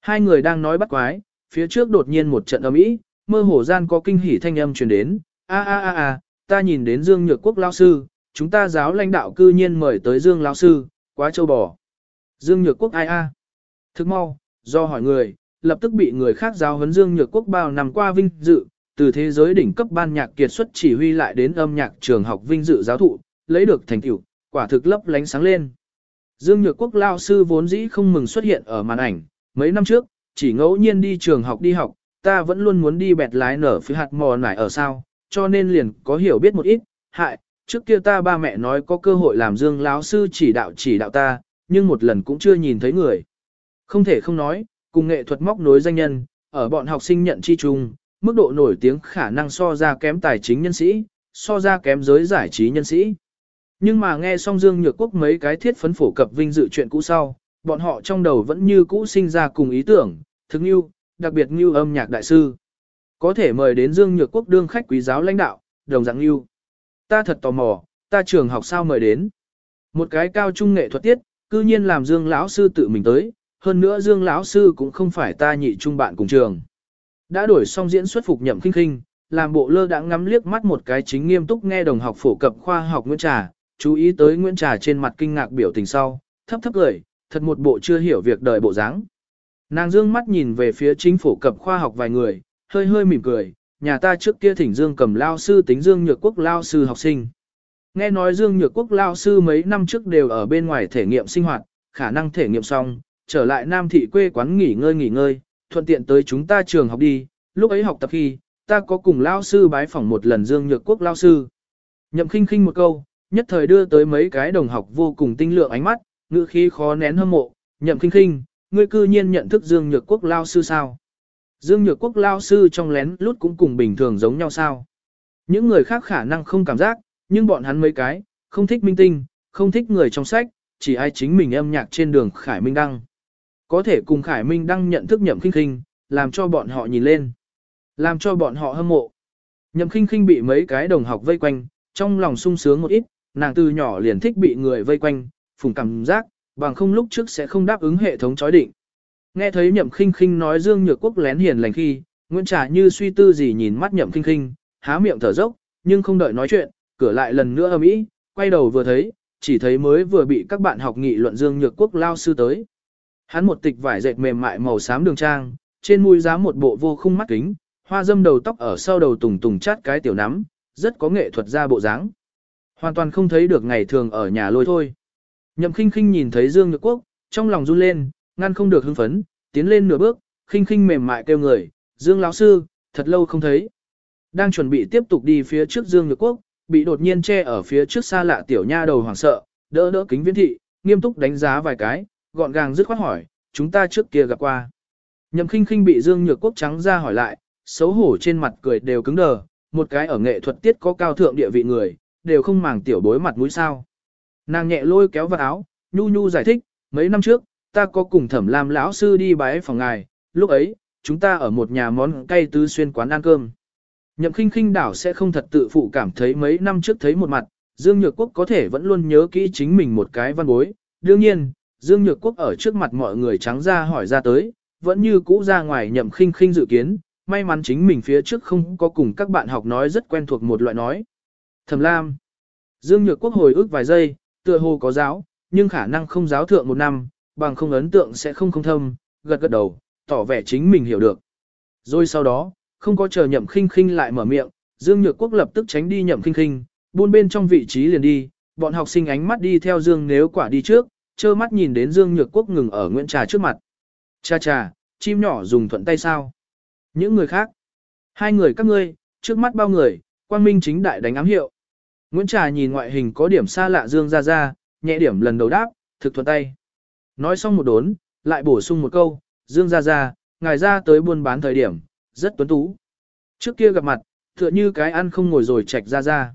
Hai người đang nói bắt quái, phía trước đột nhiên một trận âm ý, mơ hồ gian có kinh hỉ thanh âm truyền đến, a a a a, ta nhìn đến Dương Nhược Quốc lao sư, chúng ta giáo lãnh đạo cư nhiên mời tới Dương lao sư, quá châu bò. Dương Nhược Quốc ai a? Thức mau, do hỏi người, lập tức bị người khác giáo huấn Dương Nhược Quốc bao năm qua vinh dự, từ thế giới đỉnh cấp ban nhạc kiệt xuất chỉ huy lại đến âm nhạc trường học vinh dự giáo thụ, lấy được thành tựu, quả thực lấp lánh sáng lên. Dương Nhược Quốc lao sư vốn dĩ không mừng xuất hiện ở màn ảnh, mấy năm trước, chỉ ngẫu nhiên đi trường học đi học, ta vẫn luôn muốn đi bẹt lái nở phía hạt mò nải ở sao, cho nên liền có hiểu biết một ít, hại, trước kia ta ba mẹ nói có cơ hội làm dương lão sư chỉ đạo chỉ đạo ta, nhưng một lần cũng chưa nhìn thấy người. Không thể không nói, cùng nghệ thuật móc nối danh nhân, ở bọn học sinh nhận chi chung, mức độ nổi tiếng khả năng so ra kém tài chính nhân sĩ, so ra kém giới giải trí nhân sĩ. Nhưng mà nghe xong Dương Nhược Quốc mấy cái thiết phấn phổ cập vinh dự chuyện cũ sau, bọn họ trong đầu vẫn như cũ sinh ra cùng ý tưởng, thực như, đặc biệt như âm nhạc đại sư. Có thể mời đến Dương Nhược Quốc đương khách quý giáo lãnh đạo, đồng dạng lưu. Ta thật tò mò, ta trường học sao mời đến. Một cái cao trung nghệ thuật tiết, cư nhiên làm Dương lão sư tự mình tới, hơn nữa Dương lão sư cũng không phải ta nhị trung bạn cùng trường. Đã đổi xong diễn xuất phục nhậm khinh khinh, làm bộ lơ đã ngắm liếc mắt một cái chính nghiêm túc nghe đồng học phổ cập khoa học Nguyễn Trà, chú ý tới Nguyễn Trà trên mặt kinh ngạc biểu tình sau, thấp thấp cười, thật một bộ chưa hiểu việc đời bộ dáng. Nàng dương mắt nhìn về phía chính phổ cập khoa học vài người, hơi hơi mỉm cười, nhà ta trước kia thỉnh Dương cầm lao sư tính Dương Nhược Quốc lao sư học sinh. Nghe nói Dương Nhược Quốc lao sư mấy năm trước đều ở bên ngoài thể nghiệm sinh hoạt, khả năng thể nghiệm xong, trở lại Nam thị quê quán nghỉ ngơi nghỉ ngơi, thuận tiện tới chúng ta trường học đi, lúc ấy học tập khi, ta có cùng lao sư bái phỏng một lần Dương Nhược Quốc lao sư. Nhậm khinh khinh một câu, nhất thời đưa tới mấy cái đồng học vô cùng tinh lượng ánh mắt, ngữ khí khó nén hâm mộ, nhậm khinh khinh, ngươi cư nhiên nhận thức Dương Nhược Quốc lao sư sao? Dương Nhược Quốc lao sư trong lén lút cũng cùng bình thường giống nhau sao. Những người khác khả năng không cảm giác, nhưng bọn hắn mấy cái, không thích minh tinh, không thích người trong sách, chỉ ai chính mình âm nhạc trên đường Khải Minh Đăng. Có thể cùng Khải Minh Đăng nhận thức nhậm khinh khinh, làm cho bọn họ nhìn lên. Làm cho bọn họ hâm mộ. Nhậm khinh khinh bị mấy cái đồng học vây quanh, trong lòng sung sướng một ít, nàng từ nhỏ liền thích bị người vây quanh, phùng cảm giác, bằng không lúc trước sẽ không đáp ứng hệ thống chói định. Nghe thấy nhậm khinh khinh nói Dương Nhược Quốc lén hiền lành khi, Nguyễn Trà như suy tư gì nhìn mắt nhậm khinh khinh, há miệng thở dốc, nhưng không đợi nói chuyện, cửa lại lần nữa ầm ĩ, quay đầu vừa thấy, chỉ thấy mới vừa bị các bạn học nghị luận Dương Nhược Quốc lao sư tới. Hắn một tịch vải dệt mềm mại màu xám đường trang, trên mũi giá một bộ vô khung mắt kính, hoa dâm đầu tóc ở sau đầu tùng tùng chát cái tiểu nắm, rất có nghệ thuật ra bộ dáng. Hoàn toàn không thấy được ngày thường ở nhà lôi thôi. Nhậm khinh khinh nhìn thấy Dương Nhược Quốc, trong lòng run lên, ngăn không được hưng phấn, tiến lên nửa bước, khinh khinh mềm mại kêu người, Dương lão sư, thật lâu không thấy. Đang chuẩn bị tiếp tục đi phía trước Dương Nhược Quốc, bị đột nhiên che ở phía trước xa lạ tiểu nha đầu hoảng sợ, đỡ đỡ kính viễn thị, nghiêm túc đánh giá vài cái, gọn gàng dứt khoát hỏi, chúng ta trước kia gặp qua. Nhậm khinh khinh bị Dương Nhược Quốc trắng ra hỏi lại, xấu hổ trên mặt cười đều cứng đờ, một cái ở nghệ thuật tiết có cao thượng địa vị người, đều không màng tiểu bối mặt mũi sao. Nàng nhẹ lôi kéo vào áo, nhu nhu giải thích, mấy năm trước, ta có cùng thẩm lam lão sư đi bái phòng ngài, lúc ấy, chúng ta ở một nhà món cay tứ xuyên quán ăn cơm. Nhậm khinh khinh đảo sẽ không thật tự phụ cảm thấy mấy năm trước thấy một mặt, Dương Nhược Quốc có thể vẫn luôn nhớ kỹ chính mình một cái văn bối. Đương nhiên, Dương Nhược Quốc ở trước mặt mọi người trắng ra hỏi ra tới, vẫn như cũ ra ngoài nhậm khinh khinh dự kiến, may mắn chính mình phía trước không có cùng các bạn học nói rất quen thuộc một loại nói. Thẩm Lam Dương Nhược Quốc hồi ức vài giây, tựa hồ có giáo, nhưng khả năng không giáo thượng một năm, bằng không ấn tượng sẽ không không thâm, gật gật đầu, tỏ vẻ chính mình hiểu được. Rồi sau đó, không có chờ nhậm khinh khinh lại mở miệng, Dương Nhược Quốc lập tức tránh đi nhậm khinh khinh, buôn bên trong vị trí liền đi, bọn học sinh ánh mắt đi theo Dương nếu quả đi trước, trơ mắt nhìn đến Dương Nhược Quốc ngừng ở Nguyễn Trà trước mặt. Cha cha, chim nhỏ dùng thuận tay sao? Những người khác. Hai người các ngươi, trước mắt bao người, quang minh chính đại đánh ám hiệu. Nguyễn Trà nhìn ngoại hình có điểm xa lạ Dương ra ra, nhẹ điểm lần đầu đáp, thực thuận tay. Nói xong một đốn, lại bổ sung một câu, Dương ra ra, ngài ra tới buôn bán thời điểm, rất tuấn tú. Trước kia gặp mặt, tựa như cái ăn không ngồi rồi chạch ra ra.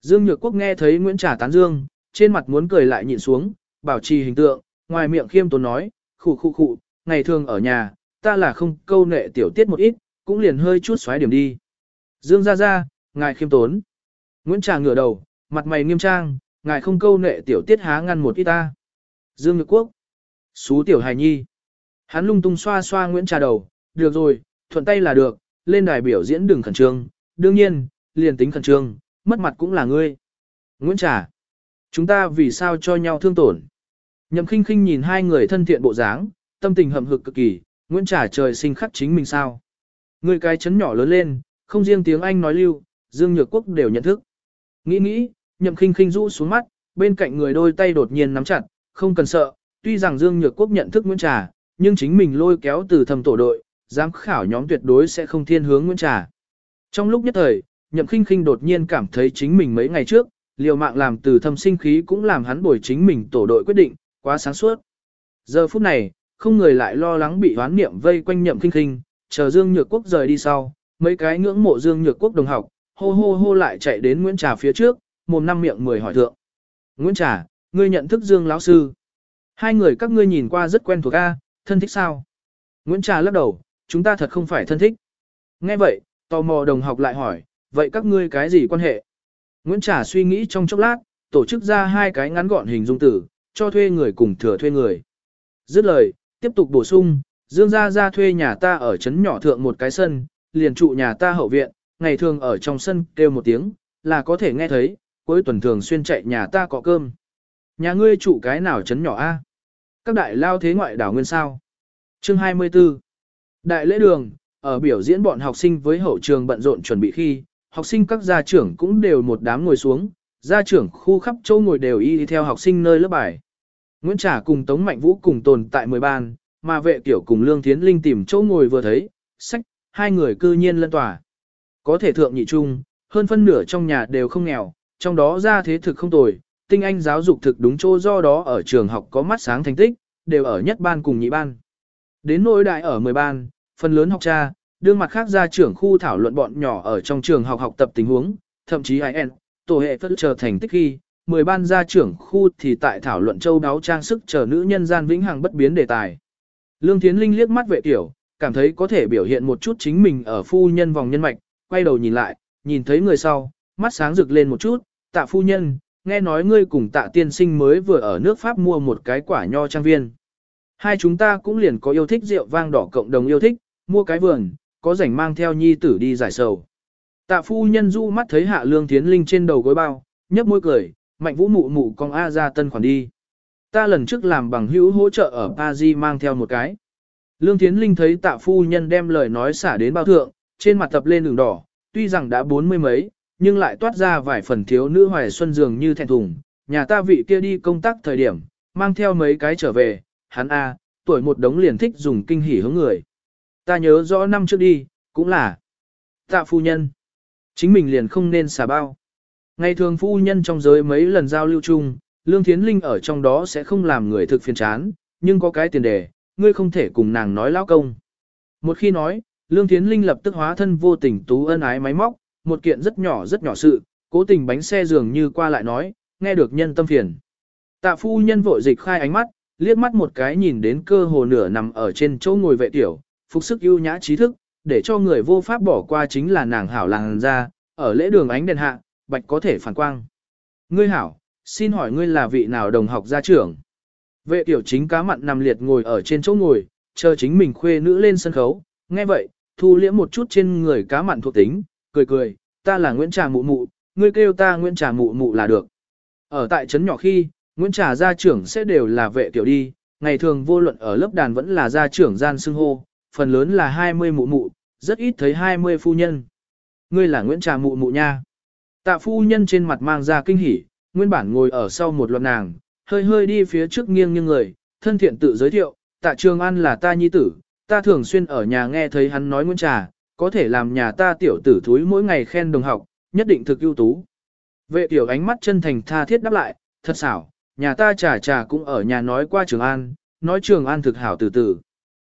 Dương Nhược Quốc nghe thấy Nguyễn Trà tán dương, trên mặt muốn cười lại nhịn xuống, bảo trì hình tượng, ngoài miệng khiêm tốn nói, khụ khụ khụ, ngày thường ở nhà, ta là không câu nệ tiểu tiết một ít, cũng liền hơi chút xoáy điểm đi. Dương ra ra, ngài khiêm tốn. Nguyễn Trà ngửa đầu, mặt mày nghiêm trang, ngài không câu nệ tiểu tiết há ngăn một ít ta. Dương Nhược Quốc. Xú tiểu hài nhi. Hắn lung tung xoa xoa Nguyễn Trà đầu, được rồi, thuận tay là được, lên đài biểu diễn đừng khẩn trương, đương nhiên, liền tính khẩn trương, mất mặt cũng là ngươi. Nguyễn Trà. Chúng ta vì sao cho nhau thương tổn? Nhậm khinh khinh nhìn hai người thân thiện bộ dáng, tâm tình hầm hực cực kỳ, Nguyễn Trà trời sinh khắc chính mình sao. Người cái chấn nhỏ lớn lên, không riêng tiếng Anh nói lưu, Dương Nhược Quốc đều nhận thức. Nghĩ nghĩ, nhậm khinh khinh rũ xuống mắt, bên cạnh người đôi tay đột nhiên nắm chặt, không cần sợ, tuy rằng Dương Nhược Quốc nhận thức Nguyễn Trà, nhưng chính mình lôi kéo từ thầm tổ đội, giám khảo nhóm tuyệt đối sẽ không thiên hướng Nguyễn Trà. Trong lúc nhất thời, nhậm khinh khinh đột nhiên cảm thấy chính mình mấy ngày trước, liều mạng làm từ thâm sinh khí cũng làm hắn bồi chính mình tổ đội quyết định, quá sáng suốt. Giờ phút này, không người lại lo lắng bị hoán niệm vây quanh nhậm khinh khinh, chờ Dương Nhược Quốc rời đi sau, mấy cái ngưỡng mộ Dương Nhược Quốc đồng học, hô hô hô lại chạy đến Nguyễn Trà phía trước, mồm năm miệng mười hỏi thượng. Nguyễn Trà, ngươi nhận thức Dương lão sư. Hai người các ngươi nhìn qua rất quen thuộc a, thân thích sao? Nguyễn Trà lắc đầu, chúng ta thật không phải thân thích. Nghe vậy, tò mò đồng học lại hỏi, vậy các ngươi cái gì quan hệ? Nguyễn Trà suy nghĩ trong chốc lát, tổ chức ra hai cái ngắn gọn hình dung tử, cho thuê người cùng thừa thuê người. Dứt lời, tiếp tục bổ sung, Dương gia gia thuê nhà ta ở trấn nhỏ thượng một cái sân, liền trụ nhà ta hậu viện, ngày thường ở trong sân kêu một tiếng, là có thể nghe thấy, cuối tuần thường xuyên chạy nhà ta có cơm. Nhà ngươi trụ cái nào trấn nhỏ a? Các đại lao thế ngoại đảo nguyên sao? Chương 24 Đại lễ đường, ở biểu diễn bọn học sinh với hậu trường bận rộn chuẩn bị khi, học sinh các gia trưởng cũng đều một đám ngồi xuống, gia trưởng khu khắp châu ngồi đều y theo học sinh nơi lớp bài. Nguyễn Trả cùng Tống Mạnh Vũ cùng tồn tại 10 ban, mà vệ tiểu cùng Lương Thiến Linh tìm chỗ ngồi vừa thấy, sách, hai người cư nhiên lân tòa. Có thể thượng nhị trung, hơn phân nửa trong nhà đều không nghèo, trong đó ra thế thực không tồi, tinh anh giáo dục thực đúng chỗ do đó ở trường học có mắt sáng thành tích, đều ở nhất ban cùng nhị ban. Đến nỗi đại ở 10 ban, phần lớn học cha, đương mặt khác ra trưởng khu thảo luận bọn nhỏ ở trong trường học học tập tình huống, thậm chí IN, tổ hệ phân trở thành tích khi, 10 ban gia trưởng khu thì tại thảo luận châu đáo trang sức chờ nữ nhân gian vĩnh hằng bất biến đề tài. Lương Thiến Linh liếc mắt vệ tiểu, cảm thấy có thể biểu hiện một chút chính mình ở phu nhân vòng nhân mạch, quay đầu nhìn lại, nhìn thấy người sau, mắt sáng rực lên một chút, tạ phu nhân, nghe nói ngươi cùng tạ tiên sinh mới vừa ở nước Pháp mua một cái quả nho trang viên. Hai chúng ta cũng liền có yêu thích rượu vang đỏ cộng đồng yêu thích, mua cái vườn, có rảnh mang theo nhi tử đi giải sầu. Tạ phu nhân du mắt thấy hạ lương thiến linh trên đầu gối bao, nhấp môi cười, mạnh vũ mụ mụ con A ra tân khoản đi. Ta lần trước làm bằng hữu hỗ trợ ở Paris mang theo một cái. Lương Thiến Linh thấy tạ phu nhân đem lời nói xả đến bao thượng, trên mặt tập lên đường đỏ, tuy rằng đã bốn mươi mấy, nhưng lại toát ra vài phần thiếu nữ hoài xuân dường như thẹn thùng. Nhà ta vị kia đi công tác thời điểm, mang theo mấy cái trở về, hắn A, tuổi một đống liền thích dùng kinh hỉ hướng người. Ta nhớ rõ năm trước đi, cũng là tạ phu nhân. Chính mình liền không nên xả bao. Ngày thường phu nhân trong giới mấy lần giao lưu chung, Lương Thiến Linh ở trong đó sẽ không làm người thực phiền chán, nhưng có cái tiền đề, ngươi không thể cùng nàng nói lão công. Một khi nói, Lương Thiến Linh lập tức hóa thân vô tình tú ân ái máy móc, một kiện rất nhỏ rất nhỏ sự, cố tình bánh xe dường như qua lại nói, nghe được nhân tâm phiền. Tạ phu nhân vội dịch khai ánh mắt, liếc mắt một cái nhìn đến cơ hồ nửa nằm ở trên chỗ ngồi vệ tiểu, phục sức ưu nhã trí thức, để cho người vô pháp bỏ qua chính là nàng hảo làng ra, ở lễ đường ánh đèn hạ, bạch có thể phản quang. Ngươi hảo, xin hỏi ngươi là vị nào đồng học gia trưởng? Vệ tiểu chính cá mặn nằm liệt ngồi ở trên chỗ ngồi, chờ chính mình khuê nữ lên sân khấu, nghe vậy, thu liễm một chút trên người cá mặn thuộc tính, cười cười, ta là Nguyễn Trà Mụ Mụ, ngươi kêu ta Nguyễn Trà Mụ Mụ là được. Ở tại trấn nhỏ khi, Nguyễn Trà gia trưởng sẽ đều là vệ tiểu đi, ngày thường vô luận ở lớp đàn vẫn là gia trưởng gian xưng hô, phần lớn là 20 mụ mụ, rất ít thấy 20 phu nhân. Ngươi là Nguyễn Trà Mụ Mụ nha. Tạ phu nhân trên mặt mang ra kinh hỉ, nguyên bản ngồi ở sau một loạt nàng, hơi hơi đi phía trước nghiêng nghiêng người, thân thiện tự giới thiệu, tạ trường an là ta nhi tử, ta thường xuyên ở nhà nghe thấy hắn nói Nguyễn Trà, có thể làm nhà ta tiểu tử thúi mỗi ngày khen đồng học, nhất định thực ưu tú. Vệ tiểu ánh mắt chân thành tha thiết đáp lại, thật xảo, nhà ta trà trà cũng ở nhà nói qua trường an, nói trường an thực hảo từ từ.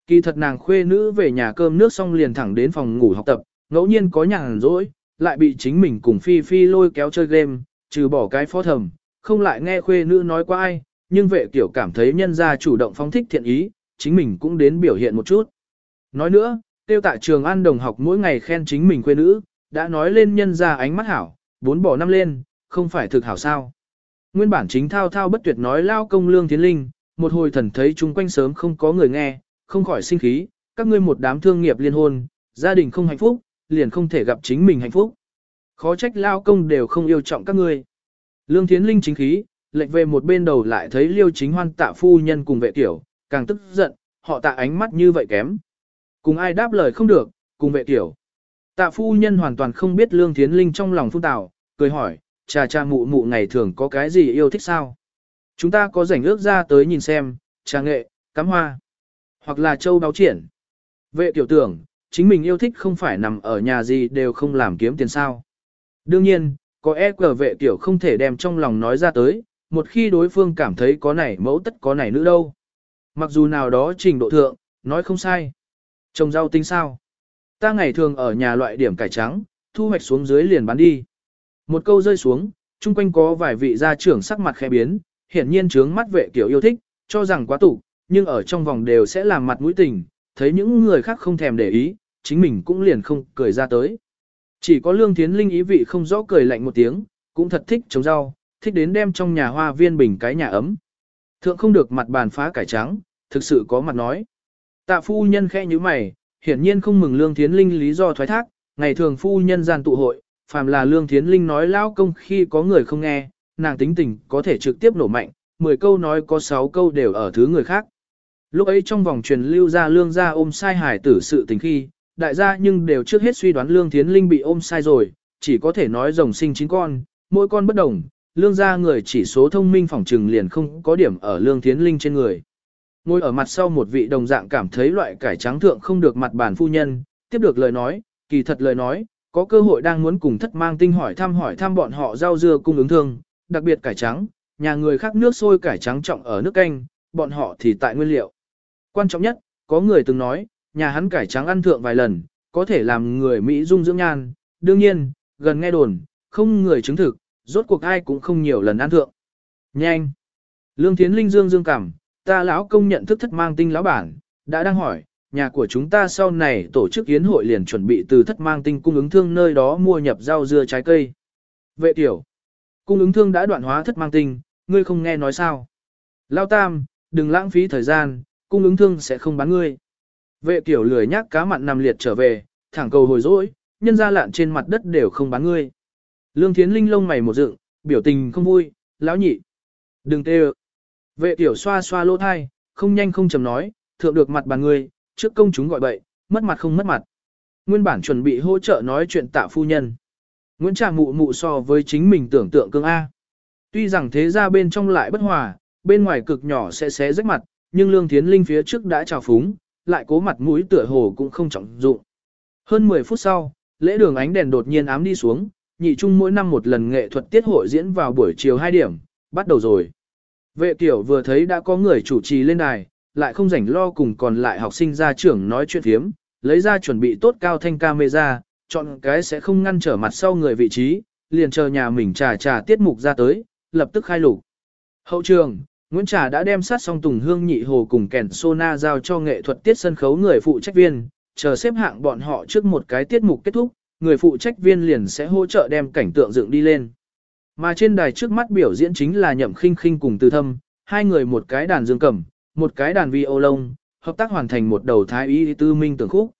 Kỳ thật nàng khuê nữ về nhà cơm nước xong liền thẳng đến phòng ngủ học tập, ngẫu nhiên có nhàn rỗi, lại bị chính mình cùng Phi Phi lôi kéo chơi game, trừ bỏ cái phó thầm, không lại nghe khuê nữ nói qua ai, nhưng vệ tiểu cảm thấy nhân gia chủ động phóng thích thiện ý, chính mình cũng đến biểu hiện một chút. Nói nữa, tiêu tại trường an đồng học mỗi ngày khen chính mình quê nữ, đã nói lên nhân gia ánh mắt hảo, bốn bỏ năm lên, không phải thực hảo sao. Nguyên bản chính thao thao bất tuyệt nói lao công lương tiến linh, một hồi thần thấy chung quanh sớm không có người nghe, không khỏi sinh khí, các ngươi một đám thương nghiệp liên hôn, gia đình không hạnh phúc, liền không thể gặp chính mình hạnh phúc. Khó trách lao công đều không yêu trọng các ngươi. Lương Thiến Linh chính khí, lệnh về một bên đầu lại thấy liêu chính hoan tạ phu nhân cùng vệ tiểu, càng tức giận, họ tạ ánh mắt như vậy kém. Cùng ai đáp lời không được, cùng vệ tiểu. Tạ phu nhân hoàn toàn không biết Lương Thiến Linh trong lòng phung tào, cười hỏi, cha cha mụ mụ ngày thường có cái gì yêu thích sao? Chúng ta có rảnh ước ra tới nhìn xem, trà nghệ, cắm hoa, hoặc là châu báo triển. Vệ tiểu tưởng, chính mình yêu thích không phải nằm ở nhà gì đều không làm kiếm tiền sao. Đương nhiên, có e cờ vệ tiểu không thể đem trong lòng nói ra tới, một khi đối phương cảm thấy có này mẫu tất có này nữ đâu. Mặc dù nào đó trình độ thượng, nói không sai. Trồng rau tinh sao? Ta ngày thường ở nhà loại điểm cải trắng, thu hoạch xuống dưới liền bán đi. Một câu rơi xuống, chung quanh có vài vị gia trưởng sắc mặt khẽ biến, hiển nhiên trướng mắt vệ kiểu yêu thích, cho rằng quá tủ, nhưng ở trong vòng đều sẽ làm mặt mũi tình, thấy những người khác không thèm để ý, chính mình cũng liền không cười ra tới. Chỉ có lương thiến linh ý vị không rõ cười lạnh một tiếng, cũng thật thích trồng rau, thích đến đem trong nhà hoa viên bình cái nhà ấm. Thượng không được mặt bàn phá cải trắng, thực sự có mặt nói. Tạ phu nhân khẽ như mày, hiển nhiên không mừng lương thiến linh lý do thoái thác, ngày thường phu nhân gian tụ hội, phàm là lương thiến linh nói lao công khi có người không nghe, nàng tính tình có thể trực tiếp nổ mạnh, 10 câu nói có 6 câu đều ở thứ người khác. Lúc ấy trong vòng truyền lưu ra lương gia ôm sai hải tử sự tình khi, đại gia nhưng đều trước hết suy đoán Lương Thiến Linh bị ôm sai rồi, chỉ có thể nói rồng sinh chín con, mỗi con bất đồng, lương gia người chỉ số thông minh phỏng trừng liền không có điểm ở Lương Thiến Linh trên người. Ngồi ở mặt sau một vị đồng dạng cảm thấy loại cải trắng thượng không được mặt bản phu nhân, tiếp được lời nói, kỳ thật lời nói, có cơ hội đang muốn cùng thất mang tinh hỏi thăm hỏi thăm bọn họ rau dưa cung ứng thương, đặc biệt cải trắng, nhà người khác nước sôi cải trắng trọng ở nước canh, bọn họ thì tại nguyên liệu. Quan trọng nhất, có người từng nói, nhà hắn cải trắng ăn thượng vài lần, có thể làm người Mỹ dung dưỡng nhan, đương nhiên, gần nghe đồn, không người chứng thực, rốt cuộc ai cũng không nhiều lần ăn thượng. Nhanh! Lương Thiến Linh dương dương cảm, ta lão công nhận thức thất mang tinh lão bản, đã đang hỏi, nhà của chúng ta sau này tổ chức yến hội liền chuẩn bị từ thất mang tinh cung ứng thương nơi đó mua nhập rau dưa trái cây. Vệ tiểu, cung ứng thương đã đoạn hóa thất mang tinh, ngươi không nghe nói sao. Lao tam, đừng lãng phí thời gian, cung ứng thương sẽ không bán ngươi. Vệ tiểu lười nhác cá mặn nằm liệt trở về, thẳng cầu hồi dỗi, nhân ra lạn trên mặt đất đều không bán ngươi. Lương Thiến Linh lông mày một dựng, biểu tình không vui, lão nhị. Đừng tê Vệ tiểu xoa xoa lỗ thai, không nhanh không chầm nói, thượng được mặt bàn người, trước công chúng gọi bậy, mất mặt không mất mặt. Nguyên bản chuẩn bị hỗ trợ nói chuyện tạ phu nhân. Nguyễn Trà mụ mụ so với chính mình tưởng tượng cương A. Tuy rằng thế ra bên trong lại bất hòa, bên ngoài cực nhỏ sẽ xé rách mặt, nhưng Lương Thiến Linh phía trước đã trào phúng, lại cố mặt mũi tựa hồ cũng không trọng dụng. Hơn 10 phút sau, lễ đường ánh đèn đột nhiên ám đi xuống, nhị trung mỗi năm một lần nghệ thuật tiết hội diễn vào buổi chiều 2 điểm, bắt đầu rồi. Vệ tiểu vừa thấy đã có người chủ trì lên đài, lại không rảnh lo cùng còn lại học sinh ra trưởng nói chuyện thiếm, lấy ra chuẩn bị tốt cao thanh camera, chọn cái sẽ không ngăn trở mặt sau người vị trí, liền chờ nhà mình trà trà tiết mục ra tới, lập tức khai lục. Hậu trường, Nguyễn Trà đã đem sát xong Tùng Hương Nhị Hồ cùng kèn Sona giao cho nghệ thuật tiết sân khấu người phụ trách viên, chờ xếp hạng bọn họ trước một cái tiết mục kết thúc, người phụ trách viên liền sẽ hỗ trợ đem cảnh tượng dựng đi lên. Mà trên đài trước mắt biểu diễn chính là Nhậm Khinh Khinh cùng Từ Thâm, hai người một cái đàn dương cầm, một cái đàn vi ô lông, hợp tác hoàn thành một đầu thái y tư minh tưởng khúc.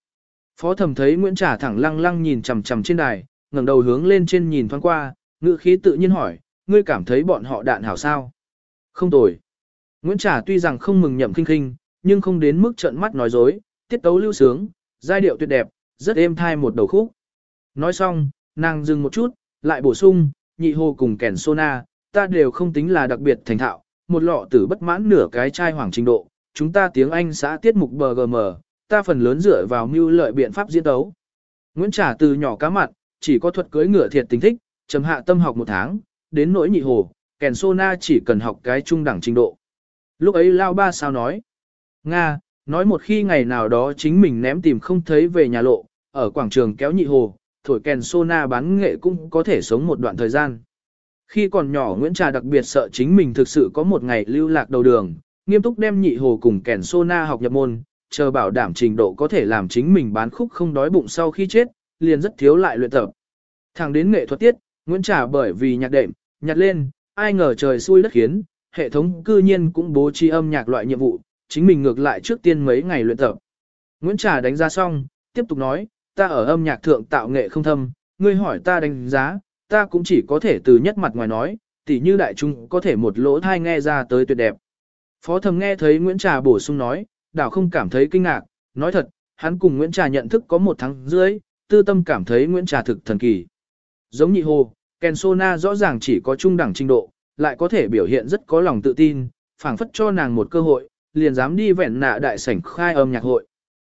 Phó thẩm thấy Nguyễn Trà thẳng lăng lăng nhìn chằm chằm trên đài, ngẩng đầu hướng lên trên nhìn thoáng qua, ngữ khí tự nhiên hỏi, ngươi cảm thấy bọn họ đạn hảo sao? Không tồi. Nguyễn Trà tuy rằng không mừng nhậm kinh kinh, nhưng không đến mức trợn mắt nói dối, tiết tấu lưu sướng, giai điệu tuyệt đẹp, rất êm thai một đầu khúc. Nói xong, nàng dừng một chút, lại bổ sung, nhị hồ cùng kèn sona, ta đều không tính là đặc biệt thành thạo, một lọ tử bất mãn nửa cái chai hoàng trình độ, chúng ta tiếng Anh xã tiết mục BGM, ta phần lớn dựa vào mưu lợi biện pháp diễn tấu. Nguyễn Trả từ nhỏ cá mặn, chỉ có thuật cưới ngựa thiệt tình thích, chấm hạ tâm học một tháng, đến nỗi nhị hồ, kèn sona chỉ cần học cái trung đẳng trình độ. Lúc ấy Lao Ba sao nói? Nga, nói một khi ngày nào đó chính mình ném tìm không thấy về nhà lộ, ở quảng trường kéo nhị hồ, thổi kèn sona bán nghệ cũng có thể sống một đoạn thời gian. Khi còn nhỏ Nguyễn Trà đặc biệt sợ chính mình thực sự có một ngày lưu lạc đầu đường, nghiêm túc đem nhị hồ cùng kèn sona học nhập môn, chờ bảo đảm trình độ có thể làm chính mình bán khúc không đói bụng sau khi chết, liền rất thiếu lại luyện tập. Thẳng đến nghệ thuật tiết, Nguyễn Trà bởi vì nhạc đệm, nhặt lên, ai ngờ trời xui đất khiến, hệ thống cư nhiên cũng bố trí âm nhạc loại nhiệm vụ, chính mình ngược lại trước tiên mấy ngày luyện tập. Nguyễn Trà đánh ra xong, tiếp tục nói, ta ở âm nhạc thượng tạo nghệ không thâm, ngươi hỏi ta đánh giá, ta cũng chỉ có thể từ nhất mặt ngoài nói, tỉ như đại trung có thể một lỗ thai nghe ra tới tuyệt đẹp. Phó thầm nghe thấy Nguyễn Trà bổ sung nói, đảo không cảm thấy kinh ngạc, nói thật, hắn cùng Nguyễn Trà nhận thức có một tháng dưới, tư tâm cảm thấy Nguyễn Trà thực thần kỳ. Giống nhị hồ, Kensona rõ ràng chỉ có trung đẳng trình độ, lại có thể biểu hiện rất có lòng tự tin, phảng phất cho nàng một cơ hội, liền dám đi vẹn nạ đại sảnh khai âm nhạc hội.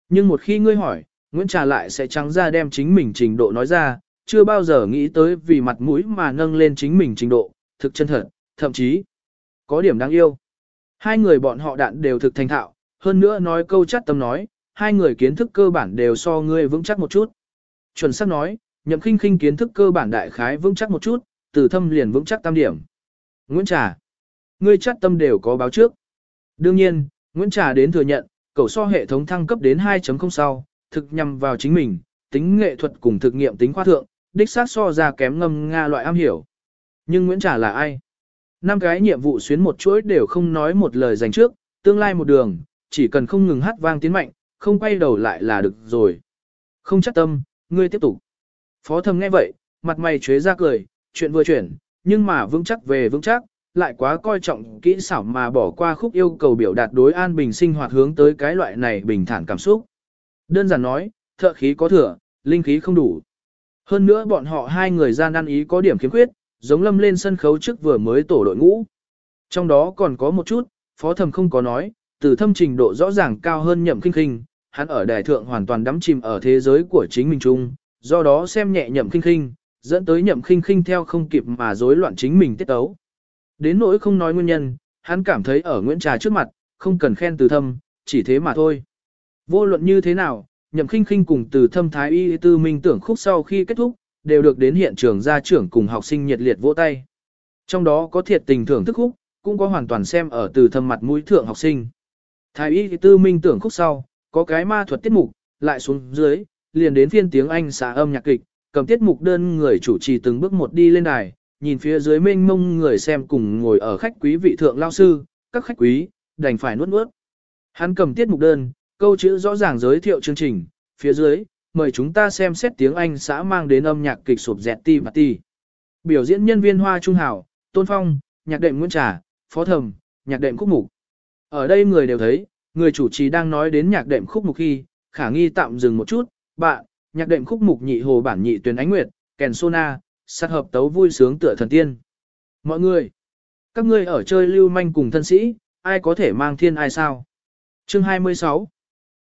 Nhưng một khi ngươi hỏi, Nguyễn Trà lại sẽ trắng ra đem chính mình trình độ nói ra, chưa bao giờ nghĩ tới vì mặt mũi mà nâng lên chính mình trình độ, thực chân thật, thậm chí có điểm đáng yêu. Hai người bọn họ đạn đều thực thành thạo, hơn nữa nói câu chắc tâm nói, hai người kiến thức cơ bản đều so ngươi vững chắc một chút. Chuẩn xác nói, nhậm khinh khinh kiến thức cơ bản đại khái vững chắc một chút, từ thâm liền vững chắc tam điểm. Nguyễn Trà, ngươi chắc tâm đều có báo trước. Đương nhiên, Nguyễn Trà đến thừa nhận, cầu so hệ thống thăng cấp đến 2.0 sau, thực nhằm vào chính mình, tính nghệ thuật cùng thực nghiệm tính khoa thượng, đích xác so ra kém ngâm Nga loại am hiểu. Nhưng Nguyễn trả là ai? Năm cái nhiệm vụ xuyến một chuỗi đều không nói một lời dành trước, tương lai một đường, chỉ cần không ngừng hát vang tiến mạnh, không quay đầu lại là được rồi. Không chắc tâm, ngươi tiếp tục. Phó thầm nghe vậy, mặt mày chế ra cười, chuyện vừa chuyển, nhưng mà vững chắc về vững chắc, lại quá coi trọng kỹ xảo mà bỏ qua khúc yêu cầu biểu đạt đối an bình sinh hoạt hướng tới cái loại này bình thản cảm xúc. Đơn giản nói, thợ khí có thừa, linh khí không đủ. Hơn nữa bọn họ hai người gian ăn ý có điểm khiếm khuyết, giống lâm lên sân khấu trước vừa mới tổ đội ngũ. Trong đó còn có một chút, phó thầm không có nói, từ thâm trình độ rõ ràng cao hơn nhậm kinh kinh, hắn ở đài thượng hoàn toàn đắm chìm ở thế giới của chính mình chung, do đó xem nhẹ nhậm kinh kinh, dẫn tới nhậm kinh kinh theo không kịp mà rối loạn chính mình tiết tấu. Đến nỗi không nói nguyên nhân, hắn cảm thấy ở Nguyễn Trà trước mặt, không cần khen từ thâm, chỉ thế mà thôi. Vô luận như thế nào, nhậm khinh khinh cùng từ thâm thái y tư minh tưởng khúc sau khi kết thúc, đều được đến hiện trường gia trưởng cùng học sinh nhiệt liệt vỗ tay. Trong đó có thiệt tình thưởng thức khúc, cũng có hoàn toàn xem ở từ thâm mặt mũi thượng học sinh. Thái y tư minh tưởng khúc sau, có cái ma thuật tiết mục, lại xuống dưới, liền đến phiên tiếng Anh xả âm nhạc kịch, cầm tiết mục đơn người chủ trì từng bước một đi lên đài, nhìn phía dưới mênh mông người xem cùng ngồi ở khách quý vị thượng lao sư, các khách quý, đành phải nuốt nuốt. Hắn cầm tiết mục đơn, câu chữ rõ ràng giới thiệu chương trình, phía dưới, mời chúng ta xem xét tiếng Anh xã mang đến âm nhạc kịch sụp dẹt ti và ti. Biểu diễn nhân viên Hoa Trung Hảo, Tôn Phong, nhạc đệm Nguyễn Trà, Phó Thầm, nhạc đệm Khúc Mục. Ở đây người đều thấy, người chủ trì đang nói đến nhạc đệm Khúc Mục khi, khả nghi tạm dừng một chút, bạn, nhạc đệm Khúc Mục nhị hồ bản nhị tuyển ánh nguyệt, kèn sona, sát hợp tấu vui sướng tựa thần tiên. Mọi người, các ngươi ở chơi lưu manh cùng thân sĩ, ai có thể mang thiên ai sao? Chương 26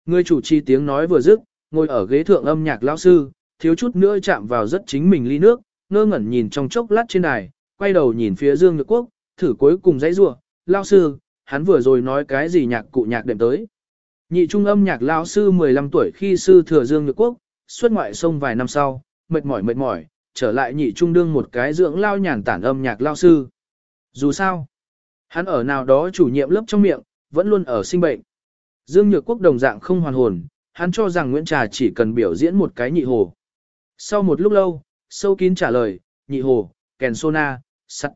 Người chủ trì tiếng nói vừa dứt, ngồi ở ghế thượng âm nhạc lão sư, thiếu chút nữa chạm vào rất chính mình ly nước, ngơ ngẩn nhìn trong chốc lát trên đài, quay đầu nhìn phía Dương Nhược Quốc, thử cuối cùng dãy rủa, lão sư, hắn vừa rồi nói cái gì nhạc cụ nhạc đệm tới. Nhị trung âm nhạc lão sư 15 tuổi khi sư thừa Dương Nhược Quốc, xuất ngoại sông vài năm sau, mệt mỏi mệt mỏi, trở lại nhị trung đương một cái dưỡng lao nhàn tản âm nhạc lão sư. Dù sao, hắn ở nào đó chủ nhiệm lớp trong miệng, vẫn luôn ở sinh bệnh. Dương Nhược Quốc đồng dạng không hoàn hồn, hắn cho rằng Nguyễn Trà chỉ cần biểu diễn một cái nhị hồ. Sau một lúc lâu, sâu kín trả lời, nhị hồ, kèn sona, sắt.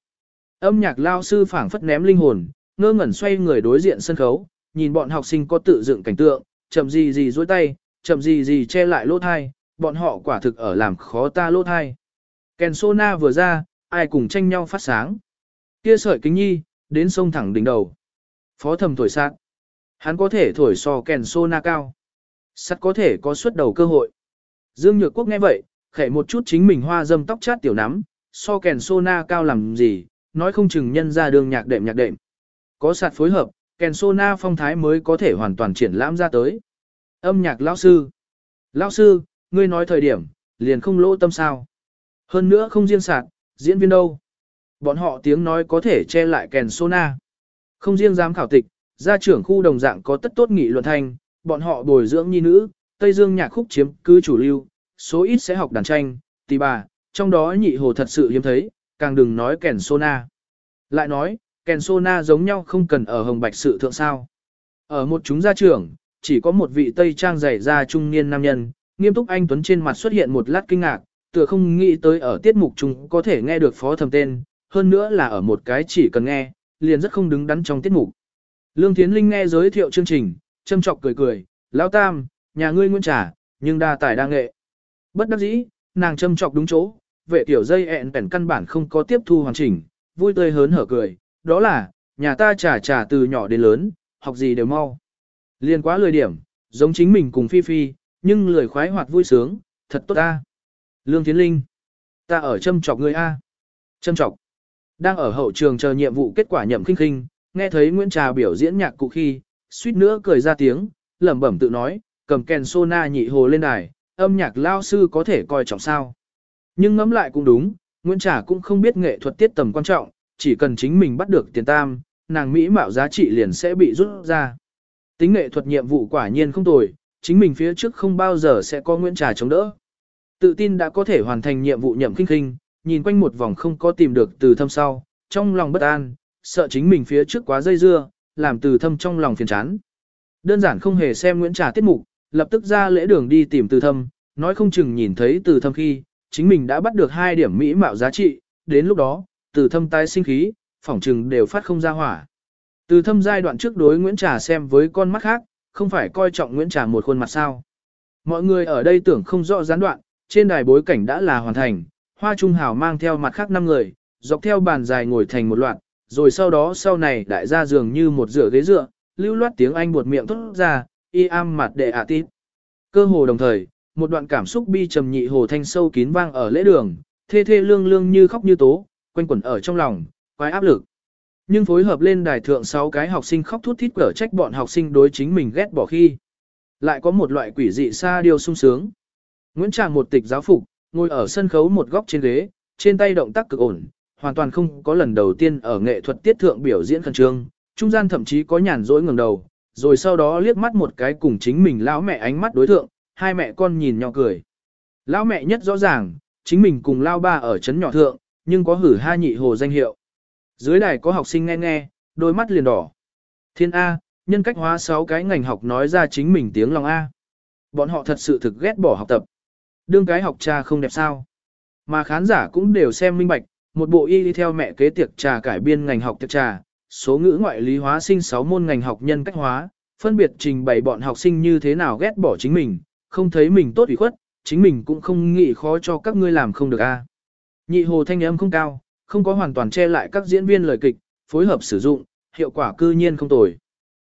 Âm nhạc lao sư phảng phất ném linh hồn, ngơ ngẩn xoay người đối diện sân khấu, nhìn bọn học sinh có tự dựng cảnh tượng, chậm gì gì dối tay, chậm gì gì che lại lỗ thai, bọn họ quả thực ở làm khó ta lỗ thai. Kèn sona vừa ra, ai cùng tranh nhau phát sáng. Kia sợi kính nhi, đến sông thẳng đỉnh đầu. Phó thầm thổi sát. Hắn có thể thổi so kèn sô na cao. Sắt có thể có suất đầu cơ hội. Dương Nhược Quốc nghe vậy, khẽ một chút chính mình hoa dâm tóc chát tiểu nắm, so kèn sô na cao làm gì, nói không chừng nhân ra đường nhạc đệm nhạc đệm. Có sạt phối hợp, kèn sô na phong thái mới có thể hoàn toàn triển lãm ra tới. Âm nhạc lão sư. Lão sư, ngươi nói thời điểm, liền không lỗ tâm sao. Hơn nữa không riêng sạt, diễn viên đâu. Bọn họ tiếng nói có thể che lại kèn sô na, Không riêng giám khảo tịch, gia trưởng khu đồng dạng có tất tốt nghị luận thanh, bọn họ bồi dưỡng nhi nữ, Tây Dương nhạc khúc chiếm cứ chủ lưu, số ít sẽ học đàn tranh, tỳ bà, trong đó nhị hồ thật sự hiếm thấy, càng đừng nói kèn sona. Lại nói, kèn sona giống nhau không cần ở hồng bạch sự thượng sao. Ở một chúng gia trưởng, chỉ có một vị Tây Trang dày ra trung niên nam nhân, nghiêm túc anh Tuấn trên mặt xuất hiện một lát kinh ngạc, tựa không nghĩ tới ở tiết mục chúng có thể nghe được phó thầm tên, hơn nữa là ở một cái chỉ cần nghe, liền rất không đứng đắn trong tiết mục. Lương Thiến Linh nghe giới thiệu chương trình, châm chọc cười cười, lão tam, nhà ngươi nguyên trả, nhưng đa tài đa nghệ. Bất đắc dĩ, nàng châm chọc đúng chỗ, vệ tiểu dây ẹn bèn căn bản không có tiếp thu hoàn chỉnh, vui tươi hớn hở cười, đó là, nhà ta trả trả từ nhỏ đến lớn, học gì đều mau. Liên quá lười điểm, giống chính mình cùng Phi Phi, nhưng lười khoái hoạt vui sướng, thật tốt ta. Lương Thiến Linh, ta ở châm chọc ngươi A. Châm chọc, đang ở hậu trường chờ nhiệm vụ kết quả nhậm khinh khinh nghe thấy Nguyễn Trà biểu diễn nhạc cụ khi, suýt nữa cười ra tiếng, lẩm bẩm tự nói, cầm kèn sona nhị hồ lên đài, âm nhạc lao sư có thể coi trọng sao. Nhưng ngẫm lại cũng đúng, Nguyễn Trà cũng không biết nghệ thuật tiết tầm quan trọng, chỉ cần chính mình bắt được tiền tam, nàng Mỹ mạo giá trị liền sẽ bị rút ra. Tính nghệ thuật nhiệm vụ quả nhiên không tồi, chính mình phía trước không bao giờ sẽ có Nguyễn Trà chống đỡ. Tự tin đã có thể hoàn thành nhiệm vụ nhậm kinh kinh, nhìn quanh một vòng không có tìm được từ thâm sau, trong lòng bất an, sợ chính mình phía trước quá dây dưa, làm từ thâm trong lòng phiền chán. Đơn giản không hề xem Nguyễn Trà tiết mục, lập tức ra lễ đường đi tìm từ thâm, nói không chừng nhìn thấy từ thâm khi, chính mình đã bắt được hai điểm mỹ mạo giá trị, đến lúc đó, từ thâm tái sinh khí, phỏng chừng đều phát không ra hỏa. Từ thâm giai đoạn trước đối Nguyễn Trà xem với con mắt khác, không phải coi trọng Nguyễn Trà một khuôn mặt sao. Mọi người ở đây tưởng không rõ gián đoạn, trên đài bối cảnh đã là hoàn thành, Hoa Trung Hào mang theo mặt khác năm người, dọc theo bàn dài ngồi thành một loạt, rồi sau đó sau này đại gia dường như một rửa ghế dựa, lưu loát tiếng Anh buột miệng thốt ra, y am mặt đệ ạ tít. Cơ hồ đồng thời, một đoạn cảm xúc bi trầm nhị hồ thanh sâu kín vang ở lễ đường, thê thê lương lương như khóc như tố, quanh quẩn ở trong lòng, quái áp lực. Nhưng phối hợp lên đài thượng sáu cái học sinh khóc thút thít cở trách bọn học sinh đối chính mình ghét bỏ khi. Lại có một loại quỷ dị xa điều sung sướng. Nguyễn Tràng một tịch giáo phục, ngồi ở sân khấu một góc trên ghế, trên tay động tác cực ổn, hoàn toàn không có lần đầu tiên ở nghệ thuật tiết thượng biểu diễn khẩn trương, trung gian thậm chí có nhàn rỗi ngẩng đầu, rồi sau đó liếc mắt một cái cùng chính mình lão mẹ ánh mắt đối thượng, hai mẹ con nhìn nhau cười. Lão mẹ nhất rõ ràng, chính mình cùng lao ba ở chấn nhỏ thượng, nhưng có hử ha nhị hồ danh hiệu. Dưới đài có học sinh nghe nghe, đôi mắt liền đỏ. Thiên A, nhân cách hóa 6 cái ngành học nói ra chính mình tiếng lòng A. Bọn họ thật sự thực ghét bỏ học tập. Đương cái học cha không đẹp sao. Mà khán giả cũng đều xem minh bạch, một bộ y đi theo mẹ kế tiệc trà cải biên ngành học tiệc trà, số ngữ ngoại lý hóa sinh 6 môn ngành học nhân cách hóa, phân biệt trình bày bọn học sinh như thế nào ghét bỏ chính mình, không thấy mình tốt ủy khuất, chính mình cũng không nghĩ khó cho các ngươi làm không được a. Nhị hồ thanh âm không cao, không có hoàn toàn che lại các diễn viên lời kịch, phối hợp sử dụng, hiệu quả cư nhiên không tồi.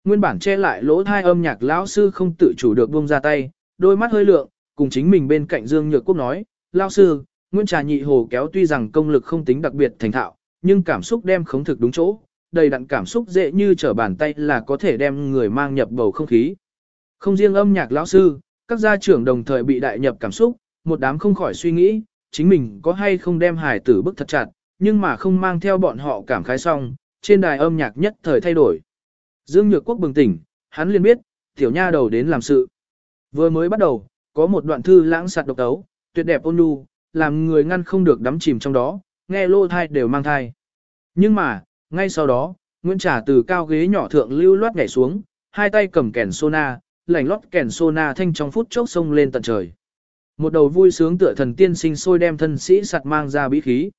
Nguyên bản che lại lỗ thai âm nhạc lão sư không tự chủ được buông ra tay, đôi mắt hơi lượng, cùng chính mình bên cạnh Dương Nhược Quốc nói, lão sư, Nguyên trà nhị hồ kéo tuy rằng công lực không tính đặc biệt thành thạo, nhưng cảm xúc đem khống thực đúng chỗ, đầy đặn cảm xúc dễ như trở bàn tay là có thể đem người mang nhập bầu không khí. Không riêng âm nhạc lão sư, các gia trưởng đồng thời bị đại nhập cảm xúc, một đám không khỏi suy nghĩ, chính mình có hay không đem hài tử bức thật chặt, nhưng mà không mang theo bọn họ cảm khái xong, trên đài âm nhạc nhất thời thay đổi. Dương Nhược Quốc bừng tỉnh, hắn liền biết, tiểu nha đầu đến làm sự. Vừa mới bắt đầu, có một đoạn thư lãng sạt độc tấu, tuyệt đẹp ôn nhu, làm người ngăn không được đắm chìm trong đó, nghe lô thai đều mang thai. Nhưng mà, ngay sau đó, Nguyễn Trà từ cao ghế nhỏ thượng lưu loát nhảy xuống, hai tay cầm kèn sona, lảnh lót kèn sona thanh trong phút chốc sông lên tận trời. Một đầu vui sướng tựa thần tiên sinh sôi đem thân sĩ sặt mang ra bí khí.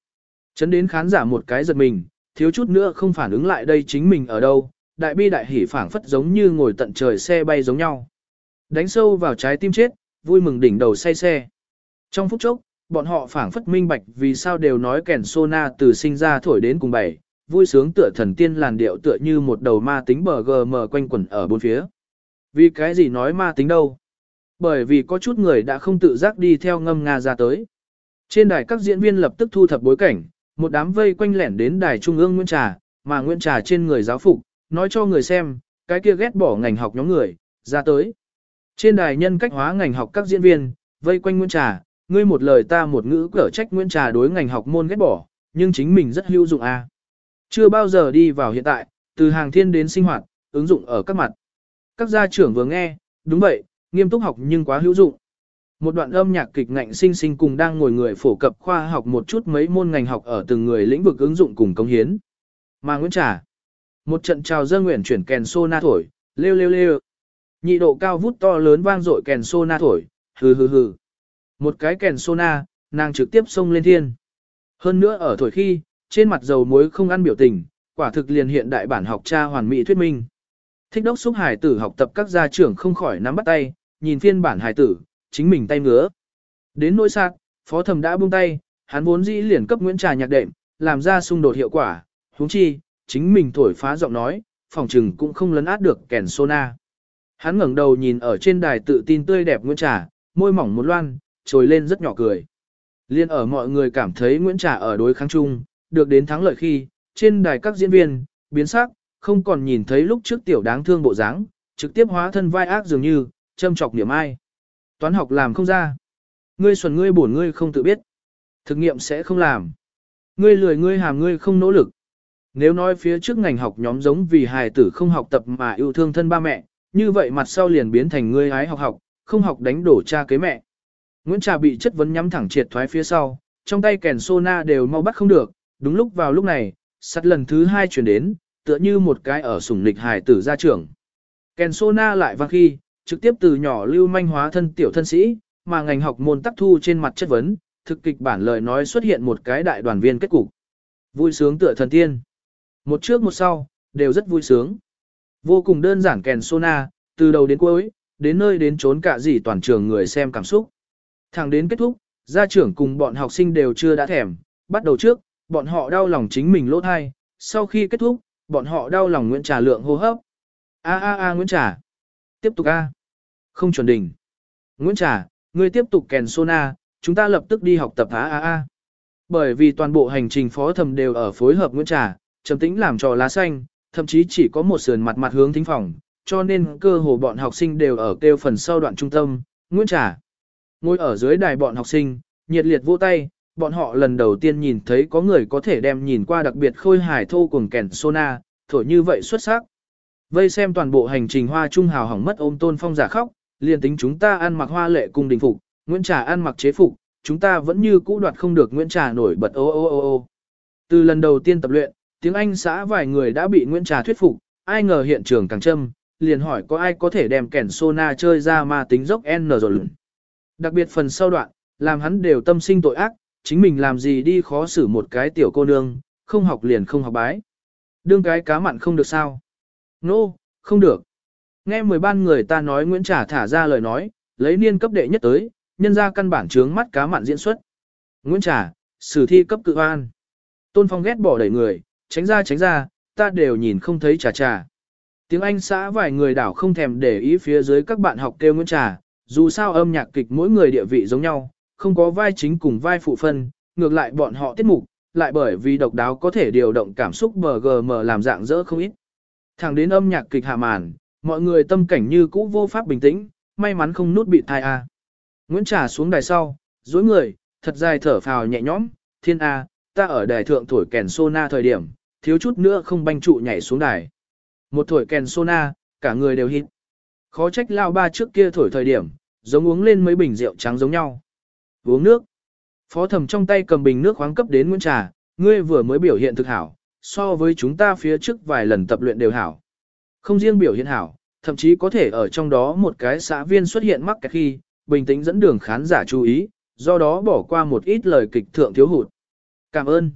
Chấn đến khán giả một cái giật mình, thiếu chút nữa không phản ứng lại đây chính mình ở đâu, đại bi đại hỉ phảng phất giống như ngồi tận trời xe bay giống nhau. Đánh sâu vào trái tim chết, vui mừng đỉnh đầu say xe. Trong phút chốc, bọn họ phảng phất minh bạch vì sao đều nói kèn sona từ sinh ra thổi đến cùng bảy, vui sướng tựa thần tiên làn điệu tựa như một đầu ma tính bờ gm quanh quẩn ở bốn phía. Vì cái gì nói ma tính đâu? Bởi vì có chút người đã không tự giác đi theo ngâm nga ra tới. Trên đài các diễn viên lập tức thu thập bối cảnh, một đám vây quanh lẻn đến đài trung ương Nguyễn Trà, mà Nguyễn Trà trên người giáo phục, nói cho người xem, cái kia ghét bỏ ngành học nhóm người, ra tới. Trên đài nhân cách hóa ngành học các diễn viên, vây quanh Nguyễn Trà, ngươi một lời ta một ngữ cở trách Nguyễn Trà đối ngành học môn ghét bỏ, nhưng chính mình rất hữu dụng a. À. Chưa bao giờ đi vào hiện tại, từ hàng thiên đến sinh hoạt, ứng dụng ở các mặt. Các gia trưởng vừa nghe, đúng vậy, nghiêm túc học nhưng quá hữu dụng. Một đoạn âm nhạc kịch ngạnh sinh sinh cùng đang ngồi người phổ cập khoa học một chút mấy môn ngành học ở từng người lĩnh vực ứng dụng cùng công hiến. Mà Nguyễn Trà, một trận chào dơ nguyện chuyển kèn sô na thổi, lêu lêu lêu. Nhị độ cao vút to lớn vang dội kèn sô na thổi, hừ hừ hừ. Một cái kèn sona, nàng trực tiếp xông lên thiên. Hơn nữa ở thổi khi, trên mặt dầu muối không ăn biểu tình, quả thực liền hiện đại bản học cha hoàn mỹ thuyết minh. Thích đốc xúc hải tử học tập các gia trưởng không khỏi nắm bắt tay, nhìn phiên bản hải tử, chính mình tay ngứa. Đến nỗi sạc, phó thầm đã buông tay, hắn vốn dĩ liền cấp Nguyễn Trà nhạc đệm, làm ra xung đột hiệu quả, huống chi, chính mình thổi phá giọng nói, phòng trừng cũng không lấn át được kèn sona. Hắn ngẩng đầu nhìn ở trên đài tự tin tươi đẹp Nguyễn Trà, môi mỏng một loan, trồi lên rất nhỏ cười. Liên ở mọi người cảm thấy Nguyễn Trà ở đối kháng chung, được đến thắng lợi khi, trên đài các diễn viên, biến sắc, không còn nhìn thấy lúc trước tiểu đáng thương bộ dáng, trực tiếp hóa thân vai ác dường như, châm chọc niệm ai. Toán học làm không ra. Ngươi xuẩn ngươi bổn ngươi không tự biết. Thực nghiệm sẽ không làm. Ngươi lười ngươi hàm ngươi không nỗ lực. Nếu nói phía trước ngành học nhóm giống vì hài tử không học tập mà yêu thương thân ba mẹ, như vậy mặt sau liền biến thành ngươi hái học học, không học đánh đổ cha kế mẹ. Nguyễn Trà bị chất vấn nhắm thẳng triệt thoái phía sau, trong tay kèn sona đều mau bắt không được, đúng lúc vào lúc này, sắt lần thứ hai chuyển đến, tựa như một cái ở sủng nịch hài tử gia trưởng. Kèn sona lại vang khi, trực tiếp từ nhỏ lưu manh hóa thân tiểu thân sĩ, mà ngành học môn tắc thu trên mặt chất vấn, thực kịch bản lời nói xuất hiện một cái đại đoàn viên kết cục. Vui sướng tựa thần tiên. Một trước một sau, đều rất vui sướng. Vô cùng đơn giản kèn sona, từ đầu đến cuối, đến nơi đến trốn cả gì toàn trường người xem cảm xúc. Thẳng đến kết thúc, gia trưởng cùng bọn học sinh đều chưa đã thèm, bắt đầu trước, bọn họ đau lòng chính mình lỗ thai, sau khi kết thúc, bọn họ đau lòng Nguyễn Trà lượng hô hấp. A a a Nguyễn Trà. Tiếp tục a. Không chuẩn đỉnh. Nguyễn Trà, ngươi tiếp tục kèn sona, chúng ta lập tức đi học tập a a a. Bởi vì toàn bộ hành trình phó thầm đều ở phối hợp Nguyễn Trà, trầm tĩnh làm trò lá xanh, thậm chí chỉ có một sườn mặt mặt hướng thính phòng, cho nên cơ hồ bọn học sinh đều ở kêu phần sau đoạn trung tâm, Nguyễn Trà. Ngồi ở dưới đài bọn học sinh, nhiệt liệt vỗ tay, bọn họ lần đầu tiên nhìn thấy có người có thể đem nhìn qua đặc biệt khôi hài thô cùng kèn sona, thổi như vậy xuất sắc. Vây xem toàn bộ hành trình hoa trung hào hỏng mất ôm tôn phong giả khóc, liền tính chúng ta ăn mặc hoa lệ cùng đình phục, Nguyễn Trà ăn mặc chế phục, chúng ta vẫn như cũ đoạt không được Nguyễn Trà nổi bật ô ô ô ô. Từ lần đầu tiên tập luyện, tiếng Anh xã vài người đã bị Nguyễn Trà thuyết phục, ai ngờ hiện trường càng châm, liền hỏi có ai có thể đem kẻn Sona chơi ra ma tính dốc N rồi Đặc biệt phần sau đoạn, làm hắn đều tâm sinh tội ác, chính mình làm gì đi khó xử một cái tiểu cô nương, không học liền không học bái. Đương cái cá mặn không được sao? Nô, no, không được. Nghe mười ban người ta nói Nguyễn Trả thả ra lời nói, lấy niên cấp đệ nhất tới, nhân ra căn bản trướng mắt cá mặn diễn xuất. Nguyễn Trả, sử thi cấp cự an. Tôn Phong ghét bỏ đẩy người, tránh ra tránh ra, ta đều nhìn không thấy trà trà. Tiếng Anh xã vài người đảo không thèm để ý phía dưới các bạn học kêu Nguyễn Trà, dù sao âm nhạc kịch mỗi người địa vị giống nhau, không có vai chính cùng vai phụ phân, ngược lại bọn họ tiết mục, lại bởi vì độc đáo có thể điều động cảm xúc BGM làm dạng dỡ không ít. Thẳng đến âm nhạc kịch hạ màn, mọi người tâm cảnh như cũ vô pháp bình tĩnh, may mắn không nút bị thai A. Nguyễn Trà xuống đài sau, dối người, thật dài thở phào nhẹ nhõm, thiên A, ta ở đài thượng thổi kèn sona thời điểm, thiếu chút nữa không banh trụ nhảy xuống đài. Một thổi kèn sona, cả người đều hít. Khó trách lao ba trước kia thổi thời điểm, giống uống lên mấy bình rượu trắng giống nhau. Uống nước. Phó thẩm trong tay cầm bình nước khoáng cấp đến Nguyễn Trà, ngươi vừa mới biểu hiện thực hảo, so với chúng ta phía trước vài lần tập luyện đều hảo. Không riêng biểu hiện hảo, thậm chí có thể ở trong đó một cái xã viên xuất hiện mắc cái khi, bình tĩnh dẫn đường khán giả chú ý, do đó bỏ qua một ít lời kịch thượng thiếu hụt. Cảm ơn.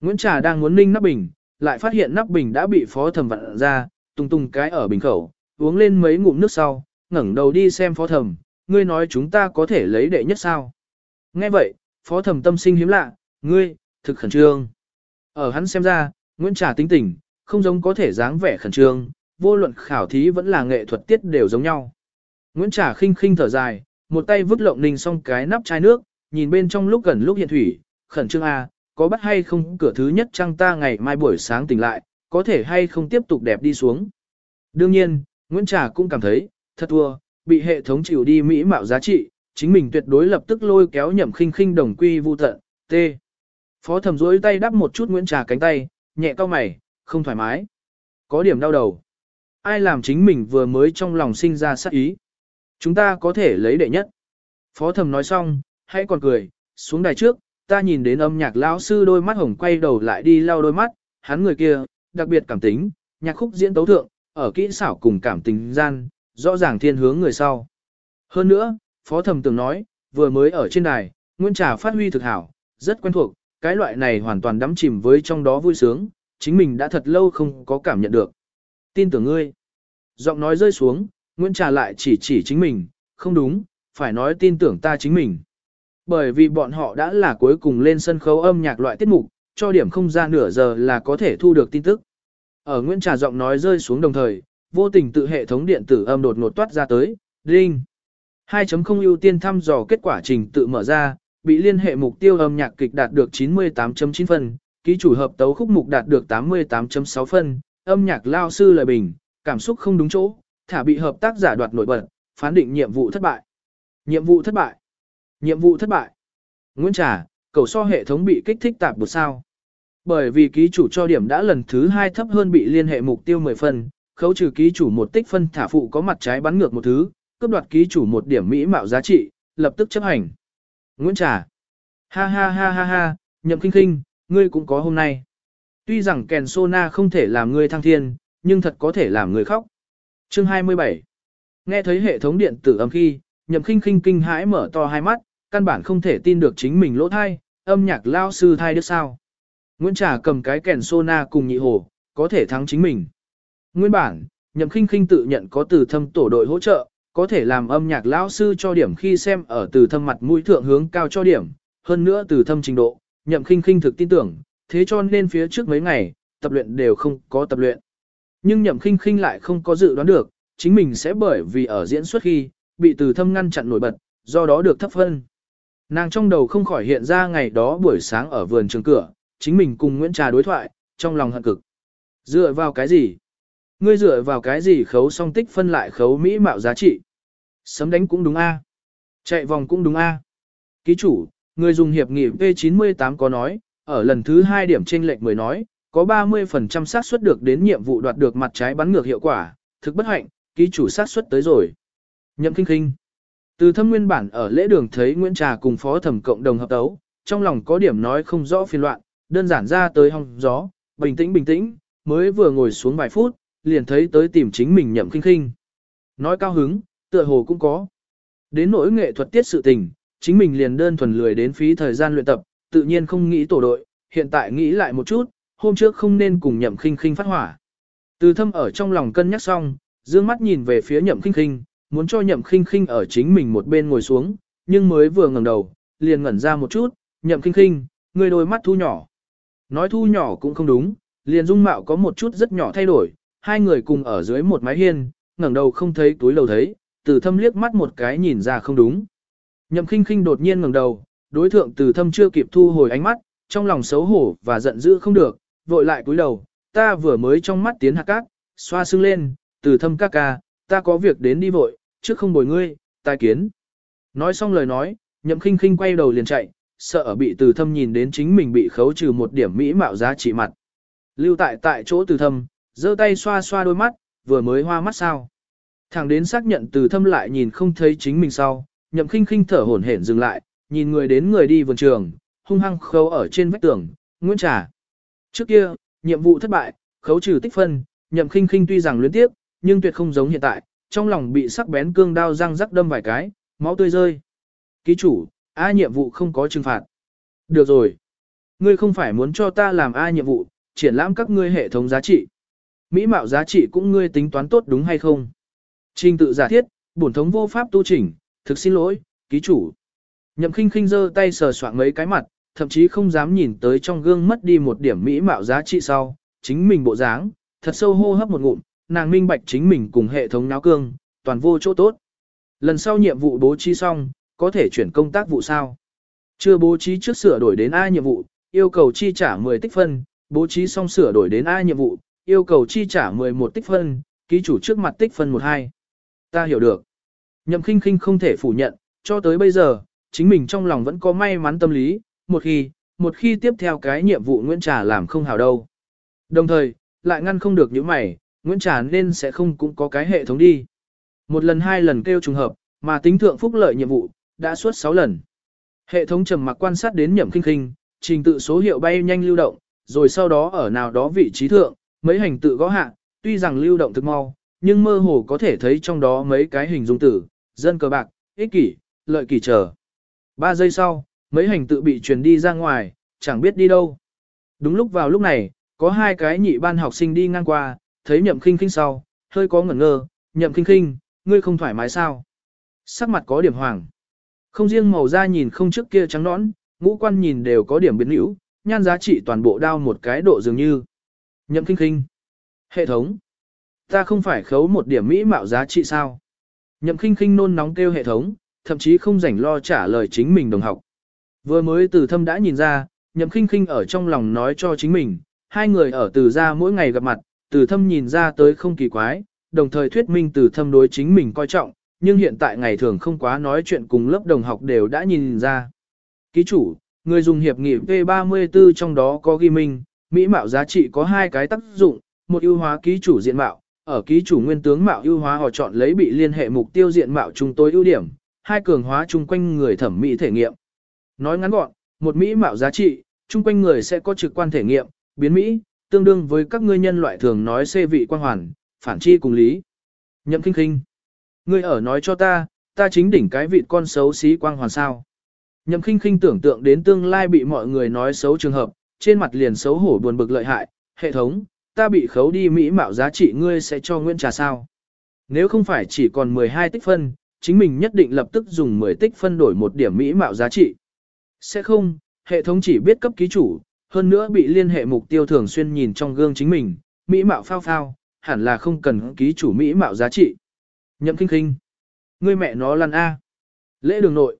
Nguyễn Trà đang muốn ninh nắp bình, lại phát hiện nắp bình đã bị phó thẩm vặn ra, tung tung cái ở bình khẩu, uống lên mấy ngụm nước sau, ngẩng đầu đi xem phó thẩm, ngươi nói chúng ta có thể lấy đệ nhất sao. Nghe vậy, phó thẩm tâm sinh hiếm lạ, ngươi, thực khẩn trương. Ở hắn xem ra, Nguyễn Trà tính tình, không giống có thể dáng vẻ khẩn trương, vô luận khảo thí vẫn là nghệ thuật tiết đều giống nhau. Nguyễn Trà khinh khinh thở dài, một tay vứt lộng ninh xong cái nắp chai nước, nhìn bên trong lúc gần lúc hiện thủy, khẩn trương a, có bắt hay không cửa thứ nhất chăng ta ngày mai buổi sáng tỉnh lại, có thể hay không tiếp tục đẹp đi xuống. Đương nhiên, Nguyễn Trà cũng cảm thấy, thật thua, bị hệ thống chịu đi mỹ mạo giá trị, chính mình tuyệt đối lập tức lôi kéo nhậm khinh khinh đồng quy vu tận, t. Phó thẩm rối tay đắp một chút Nguyễn Trà cánh tay, nhẹ cao mày, không thoải mái. Có điểm đau đầu. Ai làm chính mình vừa mới trong lòng sinh ra sát ý. Chúng ta có thể lấy đệ nhất. Phó thẩm nói xong, hãy còn cười, xuống đài trước, ta nhìn đến âm nhạc lão sư đôi mắt hồng quay đầu lại đi lau đôi mắt, hắn người kia, đặc biệt cảm tính, nhạc khúc diễn tấu thượng, ở kỹ xảo cùng cảm tình gian, rõ ràng thiên hướng người sau. Hơn nữa, Phó Thẩm từng nói, vừa mới ở trên đài, nguyễn Trà phát huy thực hảo, rất quen thuộc, cái loại này hoàn toàn đắm chìm với trong đó vui sướng, chính mình đã thật lâu không có cảm nhận được. Tin tưởng ngươi. Giọng nói rơi xuống, Nguyễn Trà lại chỉ chỉ chính mình, không đúng, phải nói tin tưởng ta chính mình. Bởi vì bọn họ đã là cuối cùng lên sân khấu âm nhạc loại tiết mục, cho điểm không ra nửa giờ là có thể thu được tin tức. Ở Nguyễn Trà giọng nói rơi xuống đồng thời, vô tình tự hệ thống điện tử âm đột ngột toát ra tới, Đinh. 2.0 ưu tiên thăm dò kết quả trình tự mở ra, bị liên hệ mục tiêu âm nhạc kịch đạt được 98.9 phân, ký chủ hợp tấu khúc mục đạt được 88.6 phân, âm nhạc lao sư lời bình, cảm xúc không đúng chỗ, thả bị hợp tác giả đoạt nổi bật, phán định nhiệm vụ thất bại. Nhiệm vụ thất bại. Nhiệm vụ thất bại. Nguyễn Trà, cầu so hệ thống bị kích thích tạp bột sao. Bởi vì ký chủ cho điểm đã lần thứ hai thấp hơn bị liên hệ mục tiêu 10 phân, khấu trừ ký chủ một tích phân thả phụ có mặt trái bắn ngược một thứ, cướp đoạt ký chủ một điểm mỹ mạo giá trị, lập tức chấp hành. Nguyễn Trà. Ha ha ha ha ha, nhậm kinh kinh, ngươi cũng có hôm nay. Tuy rằng kèn sona không thể làm ngươi thăng thiên, nhưng thật có thể làm người khóc. Chương 27 Nghe thấy hệ thống điện tử âm khi, nhậm kinh kinh kinh hãi mở to hai mắt, căn bản không thể tin được chính mình lỗ thai, âm nhạc lao sư thai được sao. Nguyễn Trà cầm cái kèn sona cùng nhị hồ, có thể thắng chính mình. Nguyên bản, nhậm khinh khinh tự nhận có từ thâm tổ đội hỗ trợ, có thể làm âm nhạc lão sư cho điểm khi xem ở từ thâm mặt mũi thượng hướng cao cho điểm, hơn nữa từ thâm trình độ, nhậm khinh khinh thực tin tưởng, thế cho nên phía trước mấy ngày, tập luyện đều không có tập luyện. Nhưng nhậm khinh khinh lại không có dự đoán được, chính mình sẽ bởi vì ở diễn xuất khi, bị từ thâm ngăn chặn nổi bật, do đó được thấp phân. Nàng trong đầu không khỏi hiện ra ngày đó buổi sáng ở vườn trường cửa, chính mình cùng Nguyễn Trà đối thoại, trong lòng hận cực. Dựa vào cái gì? Ngươi dựa vào cái gì khấu song tích phân lại khấu mỹ mạo giá trị? Sấm đánh cũng đúng a, Chạy vòng cũng đúng a. Ký chủ, người dùng hiệp nghị V98 có nói, ở lần thứ hai điểm chênh lệch mới nói, có 30% xác suất được đến nhiệm vụ đoạt được mặt trái bắn ngược hiệu quả, thực bất hạnh, ký chủ xác suất tới rồi. Nhậm Kinh Kinh. Từ thâm nguyên bản ở lễ đường thấy Nguyễn Trà cùng phó thẩm cộng đồng hợp tấu, trong lòng có điểm nói không rõ phiền loạn, đơn giản ra tới hong gió, bình tĩnh bình tĩnh, mới vừa ngồi xuống vài phút, liền thấy tới tìm chính mình Nhậm Kinh Kinh. Nói cao hứng, tựa hồ cũng có. Đến nỗi nghệ thuật tiết sự tình, chính mình liền đơn thuần lười đến phí thời gian luyện tập, tự nhiên không nghĩ tổ đội, hiện tại nghĩ lại một chút, hôm trước không nên cùng nhậm khinh khinh phát hỏa. Từ thâm ở trong lòng cân nhắc xong, dương mắt nhìn về phía nhậm khinh khinh, muốn cho nhậm khinh khinh ở chính mình một bên ngồi xuống, nhưng mới vừa ngẩng đầu, liền ngẩn ra một chút, nhậm khinh khinh, người đôi mắt thu nhỏ. Nói thu nhỏ cũng không đúng, liền dung mạo có một chút rất nhỏ thay đổi, hai người cùng ở dưới một mái hiên, ngẩng đầu không thấy túi lầu thấy, từ thâm liếc mắt một cái nhìn ra không đúng. Nhậm khinh khinh đột nhiên ngẩng đầu, đối thượng từ thâm chưa kịp thu hồi ánh mắt, trong lòng xấu hổ và giận dữ không được, vội lại cúi đầu, ta vừa mới trong mắt tiến hạt cát, xoa sưng lên, từ thâm ca ca, ta có việc đến đi vội, trước không bồi ngươi, tai kiến. Nói xong lời nói, nhậm khinh khinh quay đầu liền chạy, sợ ở bị từ thâm nhìn đến chính mình bị khấu trừ một điểm mỹ mạo giá trị mặt. Lưu tại tại chỗ từ thâm, giơ tay xoa xoa đôi mắt, vừa mới hoa mắt sao. Thẳng đến xác nhận từ thâm lại nhìn không thấy chính mình sau, nhậm khinh khinh thở hổn hển dừng lại, nhìn người đến người đi vườn trường, hung hăng khấu ở trên vách tường, Nguyễn Trà. Trước kia, nhiệm vụ thất bại, khấu trừ tích phân, nhậm khinh khinh tuy rằng luyến tiếp, nhưng tuyệt không giống hiện tại, trong lòng bị sắc bén cương đao răng rắc đâm vài cái, máu tươi rơi. Ký chủ, A nhiệm vụ không có trừng phạt. Được rồi. Ngươi không phải muốn cho ta làm A nhiệm vụ, triển lãm các ngươi hệ thống giá trị. Mỹ mạo giá trị cũng ngươi tính toán tốt đúng hay không? Trình tự giả thiết, bổn thống vô pháp tu chỉnh, thực xin lỗi, ký chủ. Nhậm khinh khinh giơ tay sờ soạn mấy cái mặt, thậm chí không dám nhìn tới trong gương mất đi một điểm mỹ mạo giá trị sau, chính mình bộ dáng, thật sâu hô hấp một ngụm, nàng minh bạch chính mình cùng hệ thống náo cương, toàn vô chỗ tốt. Lần sau nhiệm vụ bố trí xong, có thể chuyển công tác vụ sao. Chưa bố trí trước sửa đổi đến A nhiệm vụ, yêu cầu chi trả 10 tích phân, bố trí xong sửa đổi đến A nhiệm vụ, yêu cầu chi trả 11 tích phân, ký chủ trước mặt tích phân 12. Ta hiểu được. Nhậm khinh khinh không thể phủ nhận, cho tới bây giờ, chính mình trong lòng vẫn có may mắn tâm lý, một khi, một khi tiếp theo cái nhiệm vụ Nguyễn Trà làm không hào đâu. Đồng thời, lại ngăn không được những mày, Nguyễn Trà nên sẽ không cũng có cái hệ thống đi. Một lần hai lần kêu trùng hợp, mà tính thượng phúc lợi nhiệm vụ, đã suốt 6 lần. Hệ thống trầm mặc quan sát đến nhậm khinh khinh, trình tự số hiệu bay nhanh lưu động, rồi sau đó ở nào đó vị trí thượng, mấy hành tự gõ hạ, tuy rằng lưu động thực mau, nhưng mơ hồ có thể thấy trong đó mấy cái hình dung tử, dân cờ bạc, ích kỷ, lợi kỷ chờ. Ba giây sau, mấy hành tự bị truyền đi ra ngoài, chẳng biết đi đâu. Đúng lúc vào lúc này, có hai cái nhị ban học sinh đi ngang qua, thấy nhậm khinh khinh sau, hơi có ngẩn ngơ, nhậm khinh khinh, ngươi không thoải mái sao? Sắc mặt có điểm hoàng. Không riêng màu da nhìn không trước kia trắng nõn, ngũ quan nhìn đều có điểm biến hữu, nhan giá trị toàn bộ đao một cái độ dường như. Nhậm Kinh Kinh Hệ thống. Ta không phải khấu một điểm mỹ mạo giá trị sao? Nhậm Kinh Kinh nôn nóng kêu hệ thống, thậm chí không rảnh lo trả lời chính mình đồng học. Vừa mới từ thâm đã nhìn ra, nhậm Kinh Kinh ở trong lòng nói cho chính mình, hai người ở từ ra mỗi ngày gặp mặt, từ thâm nhìn ra tới không kỳ quái, đồng thời thuyết minh từ thâm đối chính mình coi trọng, nhưng hiện tại ngày thường không quá nói chuyện cùng lớp đồng học đều đã nhìn ra. Ký chủ, người dùng hiệp nghị P34 trong đó có ghi minh, mỹ mạo giá trị có hai cái tác dụng, một ưu hóa ký chủ diện mạo, ở ký chủ nguyên tướng mạo ưu hóa họ chọn lấy bị liên hệ mục tiêu diện mạo chúng tôi ưu điểm, hai cường hóa chung quanh người thẩm mỹ thể nghiệm. Nói ngắn gọn, một mỹ mạo giá trị, chung quanh người sẽ có trực quan thể nghiệm, biến mỹ, tương đương với các ngươi nhân loại thường nói xê vị quan hoàn, phản chi cùng lý. Nhậm kinh kinh. Ngươi ở nói cho ta, ta chính đỉnh cái vị con xấu xí quang hoàn sao. Nhậm kinh kinh tưởng tượng đến tương lai bị mọi người nói xấu trường hợp, trên mặt liền xấu hổ buồn bực lợi hại, hệ thống, ta bị khấu đi mỹ mạo giá trị ngươi sẽ cho nguyên trà sao. Nếu không phải chỉ còn 12 tích phân, chính mình nhất định lập tức dùng 10 tích phân đổi một điểm mỹ mạo giá trị. Sẽ không, hệ thống chỉ biết cấp ký chủ, hơn nữa bị liên hệ mục tiêu thường xuyên nhìn trong gương chính mình, mỹ mạo phao phao, hẳn là không cần ký chủ mỹ mạo giá trị. Nhậm kinh kinh. Ngươi mẹ nó lăn A. Lễ đường nội.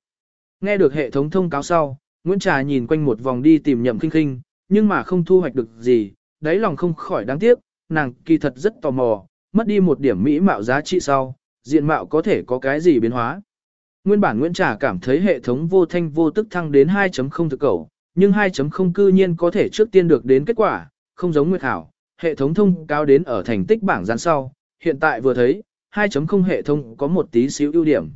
Nghe được hệ thống thông cáo sau, Nguyễn Trà nhìn quanh một vòng đi tìm nhậm kinh kinh, nhưng mà không thu hoạch được gì, đáy lòng không khỏi đáng tiếc, nàng kỳ thật rất tò mò, mất đi một điểm mỹ mạo giá trị sau, diện mạo có thể có cái gì biến hóa. Nguyên bản Nguyễn Trà cảm thấy hệ thống vô thanh vô tức thăng đến 2.0 thực cầu, nhưng 2.0 cư nhiên có thể trước tiên được đến kết quả, không giống nguyệt Hảo, hệ thống thông cao đến ở thành tích bảng gian sau, hiện tại vừa thấy, 2.0 hệ thống có một tí xíu ưu điểm.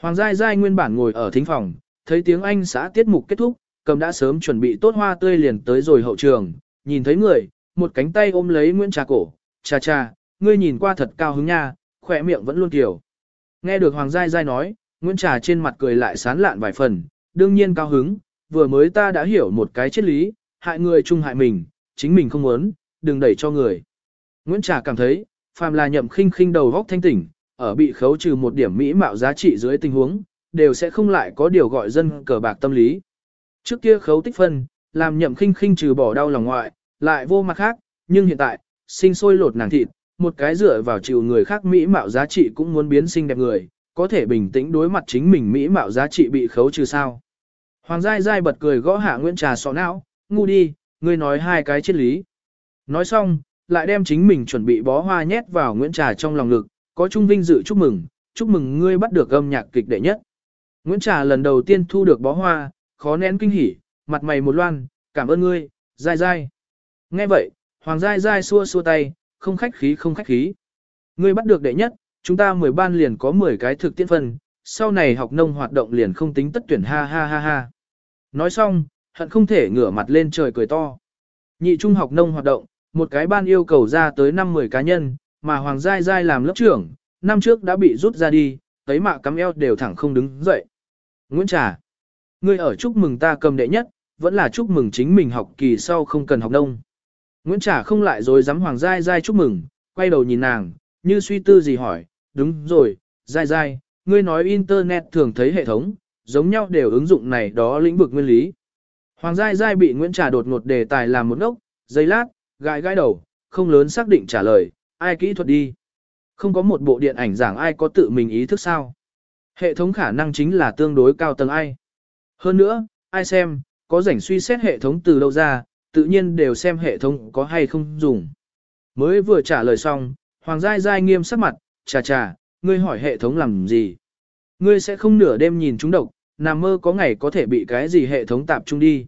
Hoàng Giai Giai nguyên bản ngồi ở thính phòng, thấy tiếng Anh xã tiết mục kết thúc, cầm đã sớm chuẩn bị tốt hoa tươi liền tới rồi hậu trường, nhìn thấy người, một cánh tay ôm lấy Nguyễn Trà cổ, cha cha, ngươi nhìn qua thật cao hứng nha, khỏe miệng vẫn luôn kiểu. Nghe được Hoàng Giai Giai nói, Nguyễn Trà trên mặt cười lại sán lạn vài phần, đương nhiên cao hứng, vừa mới ta đã hiểu một cái triết lý, hại người chung hại mình, chính mình không muốn, đừng đẩy cho người. Nguyễn Trà cảm thấy, phàm là nhậm khinh khinh đầu góc thanh tỉnh, ở bị khấu trừ một điểm mỹ mạo giá trị dưới tình huống, đều sẽ không lại có điều gọi dân cờ bạc tâm lý. Trước kia khấu tích phân, làm nhậm khinh khinh trừ bỏ đau lòng ngoại, lại vô mặt khác, nhưng hiện tại, sinh sôi lột nàng thịt, một cái dựa vào chịu người khác mỹ mạo giá trị cũng muốn biến sinh đẹp người, có thể bình tĩnh đối mặt chính mình mỹ mạo giá trị bị khấu trừ sao. Hoàng Giai Giai bật cười gõ hạ Nguyễn Trà sọ não, ngu đi, ngươi nói hai cái triết lý. Nói xong, lại đem chính mình chuẩn bị bó hoa nhét vào Nguyễn Trà trong lòng ngực, có chung vinh dự chúc mừng, chúc mừng ngươi bắt được âm nhạc kịch đệ nhất. Nguyễn Trà lần đầu tiên thu được bó hoa, khó nén kinh hỉ, mặt mày một loan, cảm ơn ngươi, Giai Giai. Nghe vậy, Hoàng Giai Giai xua xua tay, không khách khí không khách khí. Ngươi bắt được đệ nhất, chúng ta 10 ban liền có 10 cái thực tiễn phân, sau này học nông hoạt động liền không tính tất tuyển ha ha ha ha. Nói xong, hận không thể ngửa mặt lên trời cười to. Nhị trung học nông hoạt động, một cái ban yêu cầu ra tới 5-10 cá nhân, mà Hoàng Giai Giai làm lớp trưởng, năm trước đã bị rút ra đi, tấy mạ cắm eo đều thẳng không đứng dậy. Nguyễn Trà, ngươi ở chúc mừng ta cầm đệ nhất, vẫn là chúc mừng chính mình học kỳ sau không cần học đông. Nguyễn Trà không lại rồi dám Hoàng Giai Giai chúc mừng, quay đầu nhìn nàng, như suy tư gì hỏi, đúng rồi, Giai Giai, ngươi nói Internet thường thấy hệ thống, giống nhau đều ứng dụng này đó lĩnh vực nguyên lý. Hoàng Giai Giai bị Nguyễn Trà đột ngột đề tài làm một ngốc, giây lát, gãi gãi đầu, không lớn xác định trả lời, ai kỹ thuật đi. Không có một bộ điện ảnh giảng ai có tự mình ý thức sao. Hệ thống khả năng chính là tương đối cao tầng ai. Hơn nữa, ai xem, có rảnh suy xét hệ thống từ đâu ra, tự nhiên đều xem hệ thống có hay không dùng. Mới vừa trả lời xong, Hoàng Giai Giai nghiêm sắc mặt, chà chà, ngươi hỏi hệ thống làm gì? Ngươi sẽ không nửa đêm nhìn chúng độc, nằm mơ có ngày có thể bị cái gì hệ thống tạp trung đi.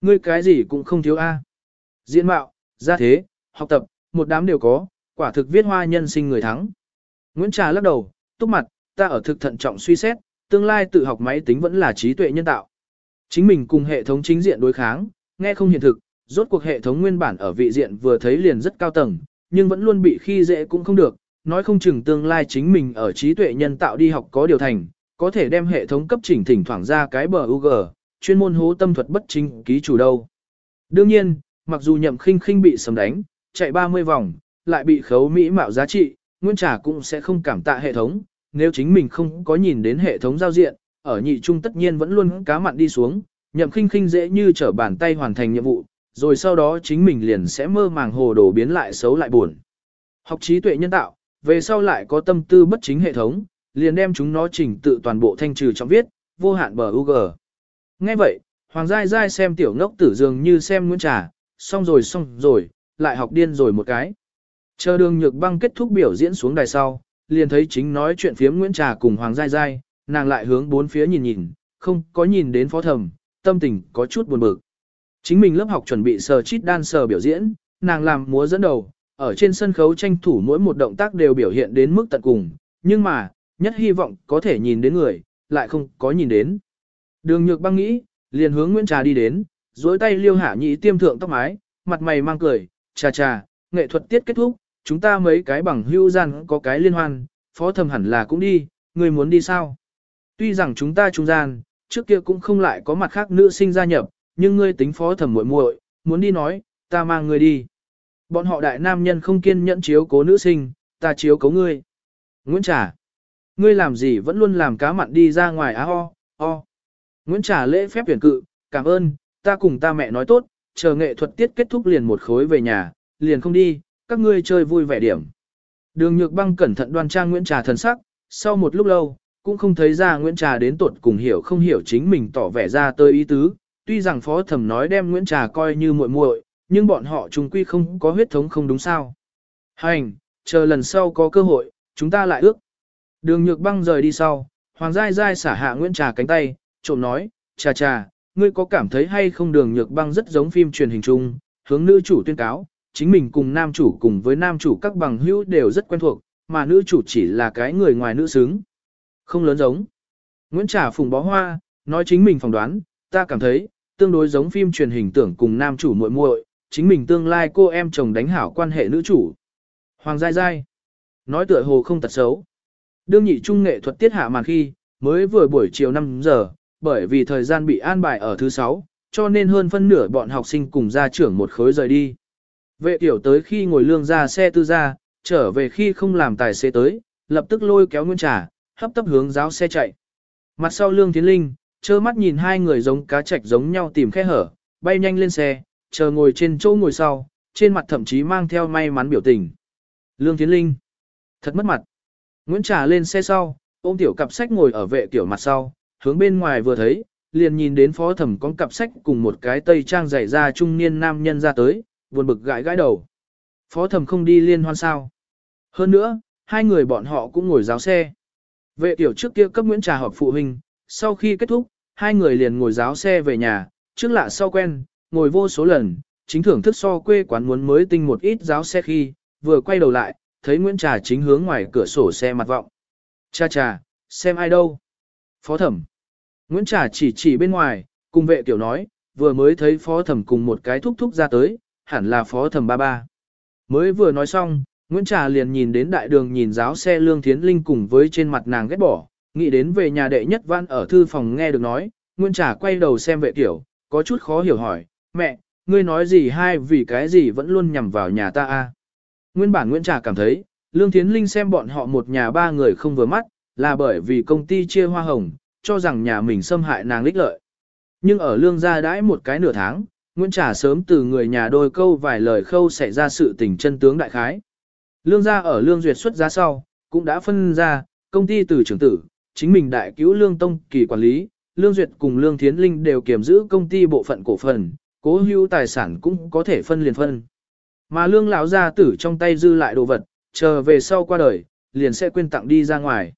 Ngươi cái gì cũng không thiếu a. Diễn mạo, gia thế, học tập, một đám đều có, quả thực viết hoa nhân sinh người thắng. Nguyễn Trà lắc đầu, túc mặt, ta ở thực thận trọng suy xét, tương lai tự học máy tính vẫn là trí tuệ nhân tạo. Chính mình cùng hệ thống chính diện đối kháng, nghe không hiện thực, rốt cuộc hệ thống nguyên bản ở vị diện vừa thấy liền rất cao tầng, nhưng vẫn luôn bị khi dễ cũng không được, nói không chừng tương lai chính mình ở trí tuệ nhân tạo đi học có điều thành, có thể đem hệ thống cấp chỉnh thỉnh thoảng ra cái bờ UG, chuyên môn hố tâm thuật bất chính ký chủ đâu. Đương nhiên, mặc dù nhậm khinh khinh bị sấm đánh, chạy 30 vòng, lại bị khấu mỹ mạo giá trị, Nguyên Trà cũng sẽ không cảm tạ hệ thống, nếu chính mình không có nhìn đến hệ thống giao diện, ở nhị trung tất nhiên vẫn luôn cá mặn đi xuống, nhậm khinh khinh dễ như trở bàn tay hoàn thành nhiệm vụ, rồi sau đó chính mình liền sẽ mơ màng hồ đồ biến lại xấu lại buồn. Học trí tuệ nhân tạo, về sau lại có tâm tư bất chính hệ thống, liền đem chúng nó chỉnh tự toàn bộ thanh trừ trong viết, vô hạn bờ UG. Nghe vậy, Hoàng Giai Giai xem tiểu ngốc tử dường như xem Nguyễn Trà, xong rồi xong rồi, lại học điên rồi một cái. Chờ đường nhược băng kết thúc biểu diễn xuống đài sau, liền thấy chính nói chuyện phiếm Nguyễn Trà cùng Hoàng Giai Giai, nàng lại hướng bốn phía nhìn nhìn, không có nhìn đến phó thẩm, tâm tình có chút buồn bực. Chính mình lớp học chuẩn bị sờ chít đan sờ biểu diễn, nàng làm múa dẫn đầu, ở trên sân khấu tranh thủ mỗi một động tác đều biểu hiện đến mức tận cùng, nhưng mà, nhất hy vọng có thể nhìn đến người, lại không có nhìn đến. Đường nhược băng nghĩ, liền hướng Nguyễn Trà đi đến, duỗi tay liêu hạ nhị tiêm thượng tóc mái, mặt mày mang cười, trà trà, nghệ thuật tiết kết thúc, chúng ta mấy cái bằng hưu gian có cái liên hoan, phó thầm hẳn là cũng đi, người muốn đi sao? Tuy rằng chúng ta trung gian, trước kia cũng không lại có mặt khác nữ sinh gia nhập, nhưng ngươi tính phó thẩm muội muội, muốn đi nói, ta mang ngươi đi. Bọn họ đại nam nhân không kiên nhẫn chiếu cố nữ sinh, ta chiếu cố ngươi. Nguyễn Trà, ngươi làm gì vẫn luôn làm cá mặn đi ra ngoài á ho, ho. Nguyễn Trà lễ phép tuyển cự, cảm ơn, ta cùng ta mẹ nói tốt, chờ nghệ thuật tiết kết thúc liền một khối về nhà, liền không đi, các ngươi chơi vui vẻ điểm. Đường Nhược Băng cẩn thận đoan trang Nguyễn Trà thần sắc, sau một lúc lâu, cũng không thấy ra Nguyễn Trà đến tuột cùng hiểu không hiểu chính mình tỏ vẻ ra tơi ý tứ, tuy rằng phó thẩm nói đem Nguyễn Trà coi như muội muội, nhưng bọn họ chung quy không có huyết thống không đúng sao. Hành, chờ lần sau có cơ hội, chúng ta lại ước. Đường Nhược Băng rời đi sau, Hoàng Giai Giai xả hạ Nguyễn Trà cánh tay, trộm nói, trà trà, ngươi có cảm thấy hay không đường Nhược Băng rất giống phim truyền hình chung, hướng nữ chủ tuyên cáo, chính mình cùng nam chủ cùng với nam chủ các bằng hữu đều rất quen thuộc, mà nữ chủ chỉ là cái người ngoài nữ xứng. Không lớn giống. Nguyễn Trà phùng bó hoa, nói chính mình phỏng đoán, ta cảm thấy, tương đối giống phim truyền hình tưởng cùng nam chủ muội muội, chính mình tương lai cô em chồng đánh hảo quan hệ nữ chủ. Hoàng Giai Giai. Nói tựa hồ không tật xấu. Đương nhị trung nghệ thuật tiết hạ màn khi, mới vừa buổi chiều 5 giờ, bởi vì thời gian bị an bài ở thứ sáu, cho nên hơn phân nửa bọn học sinh cùng gia trưởng một khối rời đi. Vệ tiểu tới khi ngồi lương ra xe tư gia, trở về khi không làm tài xế tới, lập tức lôi kéo nguyên trà, hấp tấp hướng giáo xe chạy. Mặt sau lương tiến linh, trơ mắt nhìn hai người giống cá chạch giống nhau tìm khe hở, bay nhanh lên xe, chờ ngồi trên chỗ ngồi sau, trên mặt thậm chí mang theo may mắn biểu tình. Lương Tiến Linh. Thật mất mặt. Nguyễn Trà lên xe sau, ôm tiểu cặp sách ngồi ở vệ tiểu mặt sau, hướng bên ngoài vừa thấy, liền nhìn đến phó thẩm con cặp sách cùng một cái tây trang dày ra trung niên nam nhân ra tới, buồn bực gãi gãi đầu. Phó thẩm không đi liên hoan sao. Hơn nữa, hai người bọn họ cũng ngồi giáo xe. Vệ tiểu trước kia cấp Nguyễn Trà họp phụ huynh, sau khi kết thúc, hai người liền ngồi giáo xe về nhà, trước lạ sau quen, ngồi vô số lần, chính thưởng thức so quê quán muốn mới tinh một ít giáo xe khi, vừa quay đầu lại, thấy Nguyễn Trà chính hướng ngoài cửa sổ xe mặt vọng. Cha cha, xem ai đâu? Phó thẩm. Nguyễn Trà chỉ chỉ bên ngoài, cùng vệ tiểu nói, vừa mới thấy phó thẩm cùng một cái thúc thúc ra tới, hẳn là phó thẩm ba ba. Mới vừa nói xong, Nguyễn Trà liền nhìn đến đại đường nhìn giáo xe Lương Thiến Linh cùng với trên mặt nàng ghét bỏ, nghĩ đến về nhà đệ nhất văn ở thư phòng nghe được nói, Nguyễn Trà quay đầu xem vệ tiểu, có chút khó hiểu hỏi, mẹ, ngươi nói gì hay vì cái gì vẫn luôn nhằm vào nhà ta a? Nguyên bản Nguyễn Trà cảm thấy, Lương Thiến Linh xem bọn họ một nhà ba người không vừa mắt, là bởi vì công ty chia hoa hồng, cho rằng nhà mình xâm hại nàng lích lợi. Nhưng ở lương gia đãi một cái nửa tháng, Nguyễn Trà sớm từ người nhà đôi câu vài lời khâu xảy ra sự tình chân tướng đại khái. Lương gia ở lương duyệt xuất giá sau, cũng đã phân ra, công ty từ trưởng tử, chính mình đại cứu lương tông kỳ quản lý, lương duyệt cùng lương thiến linh đều kiểm giữ công ty bộ phận cổ phần, cố hữu tài sản cũng có thể phân liền phân. Mà lương lão gia tử trong tay dư lại đồ vật, chờ về sau qua đời, liền sẽ quên tặng đi ra ngoài.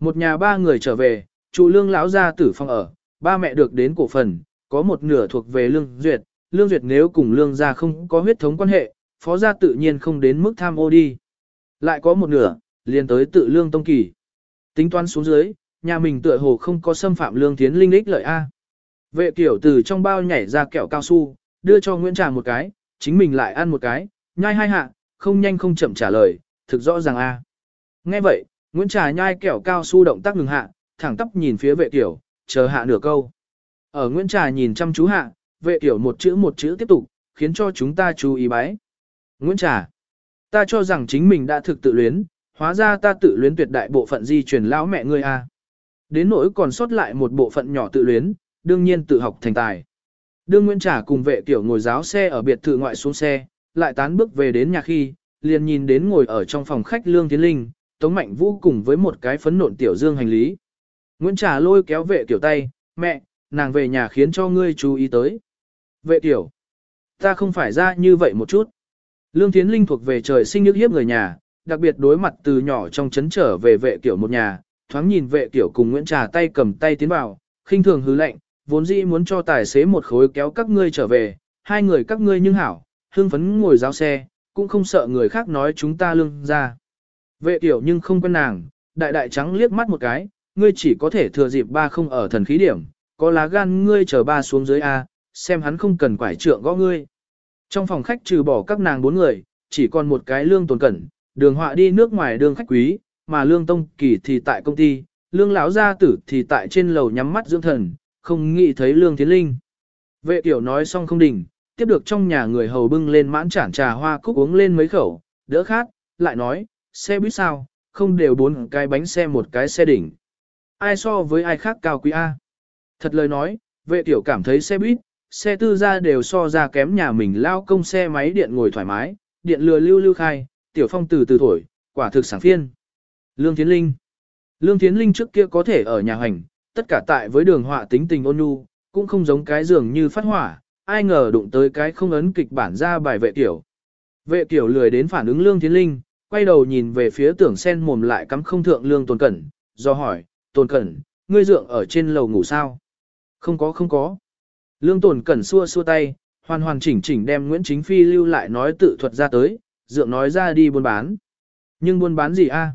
Một nhà ba người trở về, chủ lương lão gia tử phong ở, ba mẹ được đến cổ phần, có một nửa thuộc về lương duyệt, lương duyệt nếu cùng lương gia không có huyết thống quan hệ, phó gia tự nhiên không đến mức tham ô đi. Lại có một nửa, liền tới tự lương tông kỳ. Tính toán xuống dưới, nhà mình tựa hồ không có xâm phạm lương tiến linh lích lợi A. Vệ kiểu từ trong bao nhảy ra kẹo cao su, đưa cho Nguyễn Trà một cái, chính mình lại ăn một cái, nhai hai hạ, không nhanh không chậm trả lời, thực rõ ràng A. Nghe vậy, Nguyễn Trà nhai kẹo cao su động tác ngừng hạ, thẳng tắp nhìn phía vệ tiểu, chờ hạ nửa câu. Ở Nguyễn Trà nhìn chăm chú hạ, vệ tiểu một chữ một chữ tiếp tục, khiến cho chúng ta chú ý bái. Nguyễn Trà, ta cho rằng chính mình đã thực tự luyến, hóa ra ta tự luyến tuyệt đại bộ phận di truyền lão mẹ ngươi a. Đến nỗi còn sót lại một bộ phận nhỏ tự luyến, đương nhiên tự học thành tài. Đương Nguyễn Trà cùng vệ tiểu ngồi giáo xe ở biệt thự ngoại xuống xe, lại tán bước về đến nhà khi, liền nhìn đến ngồi ở trong phòng khách Lương Tiến Linh, Tống Mạnh Vũ cùng với một cái phấn nộn tiểu dương hành lý. Nguyễn Trà lôi kéo vệ tiểu tay, mẹ, nàng về nhà khiến cho ngươi chú ý tới. Vệ tiểu, ta không phải ra như vậy một chút. Lương Thiến Linh thuộc về trời sinh nhức hiếp người nhà, đặc biệt đối mặt từ nhỏ trong chấn trở về vệ tiểu một nhà, thoáng nhìn vệ tiểu cùng Nguyễn Trà tay cầm tay tiến vào, khinh thường hứ lệnh, vốn dĩ muốn cho tài xế một khối kéo các ngươi trở về, hai người các ngươi nhưng hảo, hương phấn ngồi giao xe, cũng không sợ người khác nói chúng ta lương ra. Vệ tiểu nhưng không quen nàng, đại đại trắng liếc mắt một cái, ngươi chỉ có thể thừa dịp ba không ở thần khí điểm, có lá gan ngươi chờ ba xuống dưới A, xem hắn không cần quải trượng gõ ngươi. Trong phòng khách trừ bỏ các nàng bốn người, chỉ còn một cái lương tồn cẩn, đường họa đi nước ngoài đường khách quý, mà lương tông kỳ thì tại công ty, lương lão gia tử thì tại trên lầu nhắm mắt dưỡng thần, không nghĩ thấy lương tiến linh. Vệ tiểu nói xong không đỉnh, tiếp được trong nhà người hầu bưng lên mãn chản trà hoa cúc uống lên mấy khẩu, đỡ khát, lại nói, xe buýt sao, không đều bốn cái bánh xe một cái xe đỉnh. Ai so với ai khác cao quý A. Thật lời nói, vệ tiểu cảm thấy xe buýt, xe tư gia đều so ra kém nhà mình lao công xe máy điện ngồi thoải mái, điện lừa lưu lưu khai, tiểu phong từ từ thổi, quả thực sáng phiên. Lương Thiến Linh Lương Thiến Linh trước kia có thể ở nhà hành, tất cả tại với đường họa tính tình ôn nhu, cũng không giống cái giường như phát hỏa, ai ngờ đụng tới cái không ấn kịch bản ra bài vệ tiểu. Vệ tiểu lười đến phản ứng Lương Thiến Linh, quay đầu nhìn về phía tưởng sen mồm lại cắm không thượng Lương Tồn Cẩn, do hỏi, Tồn Cẩn, ngươi dượng ở trên lầu ngủ sao? Không có không có. Lương Tồn Cẩn xua xua tay, hoàn hoàn chỉnh chỉnh đem Nguyễn Chính Phi lưu lại nói tự thuật ra tới, dượng nói ra đi buôn bán. Nhưng buôn bán gì a?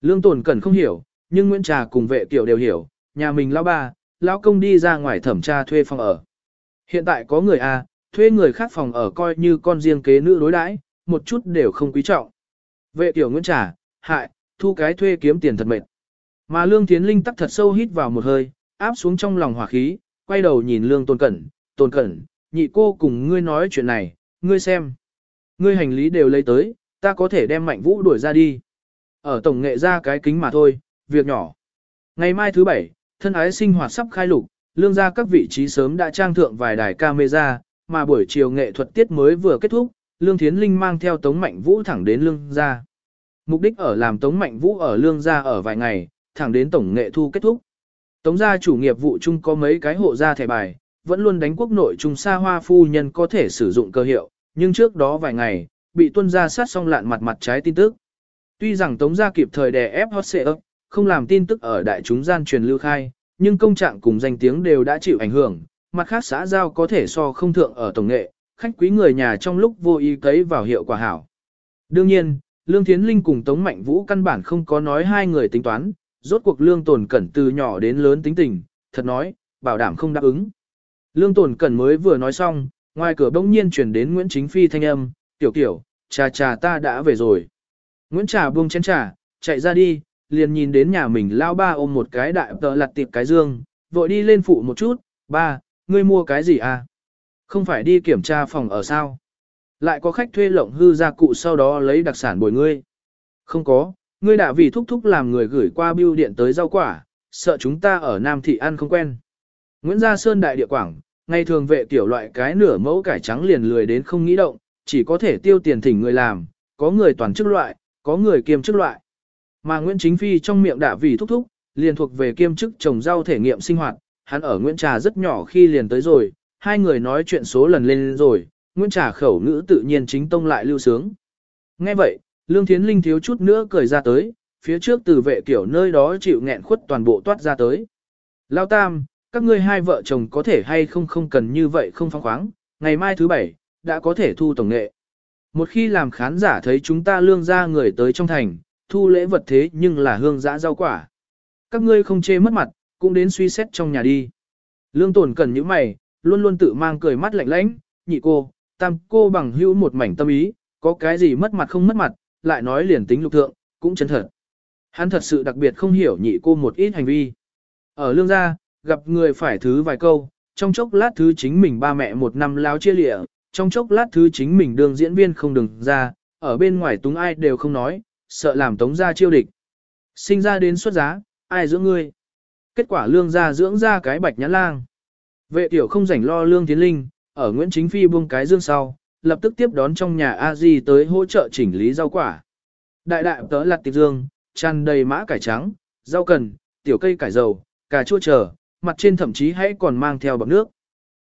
Lương Tồn Cẩn không hiểu, nhưng Nguyễn Trà cùng vệ tiểu đều hiểu, nhà mình lão ba, lão công đi ra ngoài thẩm tra thuê phòng ở. Hiện tại có người a, thuê người khác phòng ở coi như con riêng kế nữ đối đãi, một chút đều không quý trọng. Vệ tiểu Nguyễn Trà, hại, thu cái thuê kiếm tiền thật mệt. Mà Lương Tiến Linh tắc thật sâu hít vào một hơi, áp xuống trong lòng hỏa khí, quay đầu nhìn Lương Tôn Cẩn, Tôn Cẩn, nhị cô cùng ngươi nói chuyện này, ngươi xem. Ngươi hành lý đều lấy tới, ta có thể đem mạnh vũ đuổi ra đi. Ở tổng nghệ ra cái kính mà thôi, việc nhỏ. Ngày mai thứ bảy, thân ái sinh hoạt sắp khai lục, lương ra các vị trí sớm đã trang thượng vài đài camera, mà buổi chiều nghệ thuật tiết mới vừa kết thúc, Lương Thiến Linh mang theo Tống Mạnh Vũ thẳng đến lương gia. Mục đích ở làm Tống Mạnh Vũ ở lương gia ở vài ngày, thẳng đến tổng nghệ thu kết thúc. Tống gia chủ nghiệp vụ chung có mấy cái hộ gia thẻ bài, vẫn luôn đánh quốc nội trung xa hoa phu nhân có thể sử dụng cơ hiệu, nhưng trước đó vài ngày, bị tuân gia sát xong lạn mặt mặt trái tin tức. Tuy rằng Tống gia kịp thời đè ép hot ấp, không làm tin tức ở đại chúng gian truyền lưu khai, nhưng công trạng cùng danh tiếng đều đã chịu ảnh hưởng, mặt khác xã giao có thể so không thượng ở tổng nghệ, khách quý người nhà trong lúc vô ý cấy vào hiệu quả hảo. Đương nhiên, Lương Thiến Linh cùng Tống Mạnh Vũ căn bản không có nói hai người tính toán, rốt cuộc Lương Tồn Cẩn từ nhỏ đến lớn tính tình, thật nói, bảo đảm không đáp ứng. Lương Tồn Cẩn mới vừa nói xong, ngoài cửa bỗng nhiên chuyển đến Nguyễn Chính Phi thanh âm, tiểu tiểu, trà trà ta đã về rồi. Nguyễn Trà buông chén trà, chạy ra đi, liền nhìn đến nhà mình lao ba ôm một cái đại tờ lặt tiệp cái dương, vội đi lên phụ một chút, ba, ngươi mua cái gì à? Không phải đi kiểm tra phòng ở sao? Lại có khách thuê lộng hư gia cụ sau đó lấy đặc sản bồi ngươi. Không có, ngươi đã vì thúc thúc làm người gửi qua bưu điện tới rau quả, sợ chúng ta ở Nam Thị ăn không quen. Nguyễn Gia Sơn đại địa quảng, ngày thường vệ tiểu loại cái nửa mẫu cải trắng liền lười đến không nghĩ động, chỉ có thể tiêu tiền thỉnh người làm, có người toàn chức loại, có người kiêm chức loại. Mà Nguyễn Chính Phi trong miệng đã vì thúc thúc, liền thuộc về kiêm chức trồng rau thể nghiệm sinh hoạt, hắn ở Nguyễn Trà rất nhỏ khi liền tới rồi, hai người nói chuyện số lần lên rồi, Nguyễn Trà khẩu ngữ tự nhiên chính tông lại lưu sướng. Nghe vậy, Lương Thiến Linh thiếu chút nữa cười ra tới, phía trước từ vệ kiểu nơi đó chịu nghẹn khuất toàn bộ toát ra tới. Lao Tam, các ngươi hai vợ chồng có thể hay không không cần như vậy không phóng khoáng, ngày mai thứ bảy, đã có thể thu tổng nghệ. Một khi làm khán giả thấy chúng ta lương ra người tới trong thành, thu lễ vật thế nhưng là hương giã rau quả. Các ngươi không chê mất mặt, cũng đến suy xét trong nhà đi. Lương tổn cần những mày, luôn luôn tự mang cười mắt lạnh lãnh, nhị cô, tam cô bằng hữu một mảnh tâm ý, có cái gì mất mặt không mất mặt, lại nói liền tính lục thượng, cũng chân thật. Hắn thật sự đặc biệt không hiểu nhị cô một ít hành vi. Ở lương gia, gặp người phải thứ vài câu, trong chốc lát thứ chính mình ba mẹ một năm lao chia lịa, trong chốc lát thứ chính mình đường diễn viên không đừng ra, ở bên ngoài túng ai đều không nói, sợ làm tống gia chiêu địch. Sinh ra đến xuất giá, ai dưỡng ngươi? Kết quả lương gia dưỡng ra cái bạch nhãn lang. Vệ tiểu không rảnh lo lương tiến linh, ở Nguyễn Chính Phi buông cái dương sau, lập tức tiếp đón trong nhà a di tới hỗ trợ chỉnh lý rau quả. Đại đại tớ lặt tiệp dương, tràn đầy mã cải trắng, rau cần, tiểu cây cải dầu, cà chua chờ, mặt trên thậm chí hãy còn mang theo bọc nước.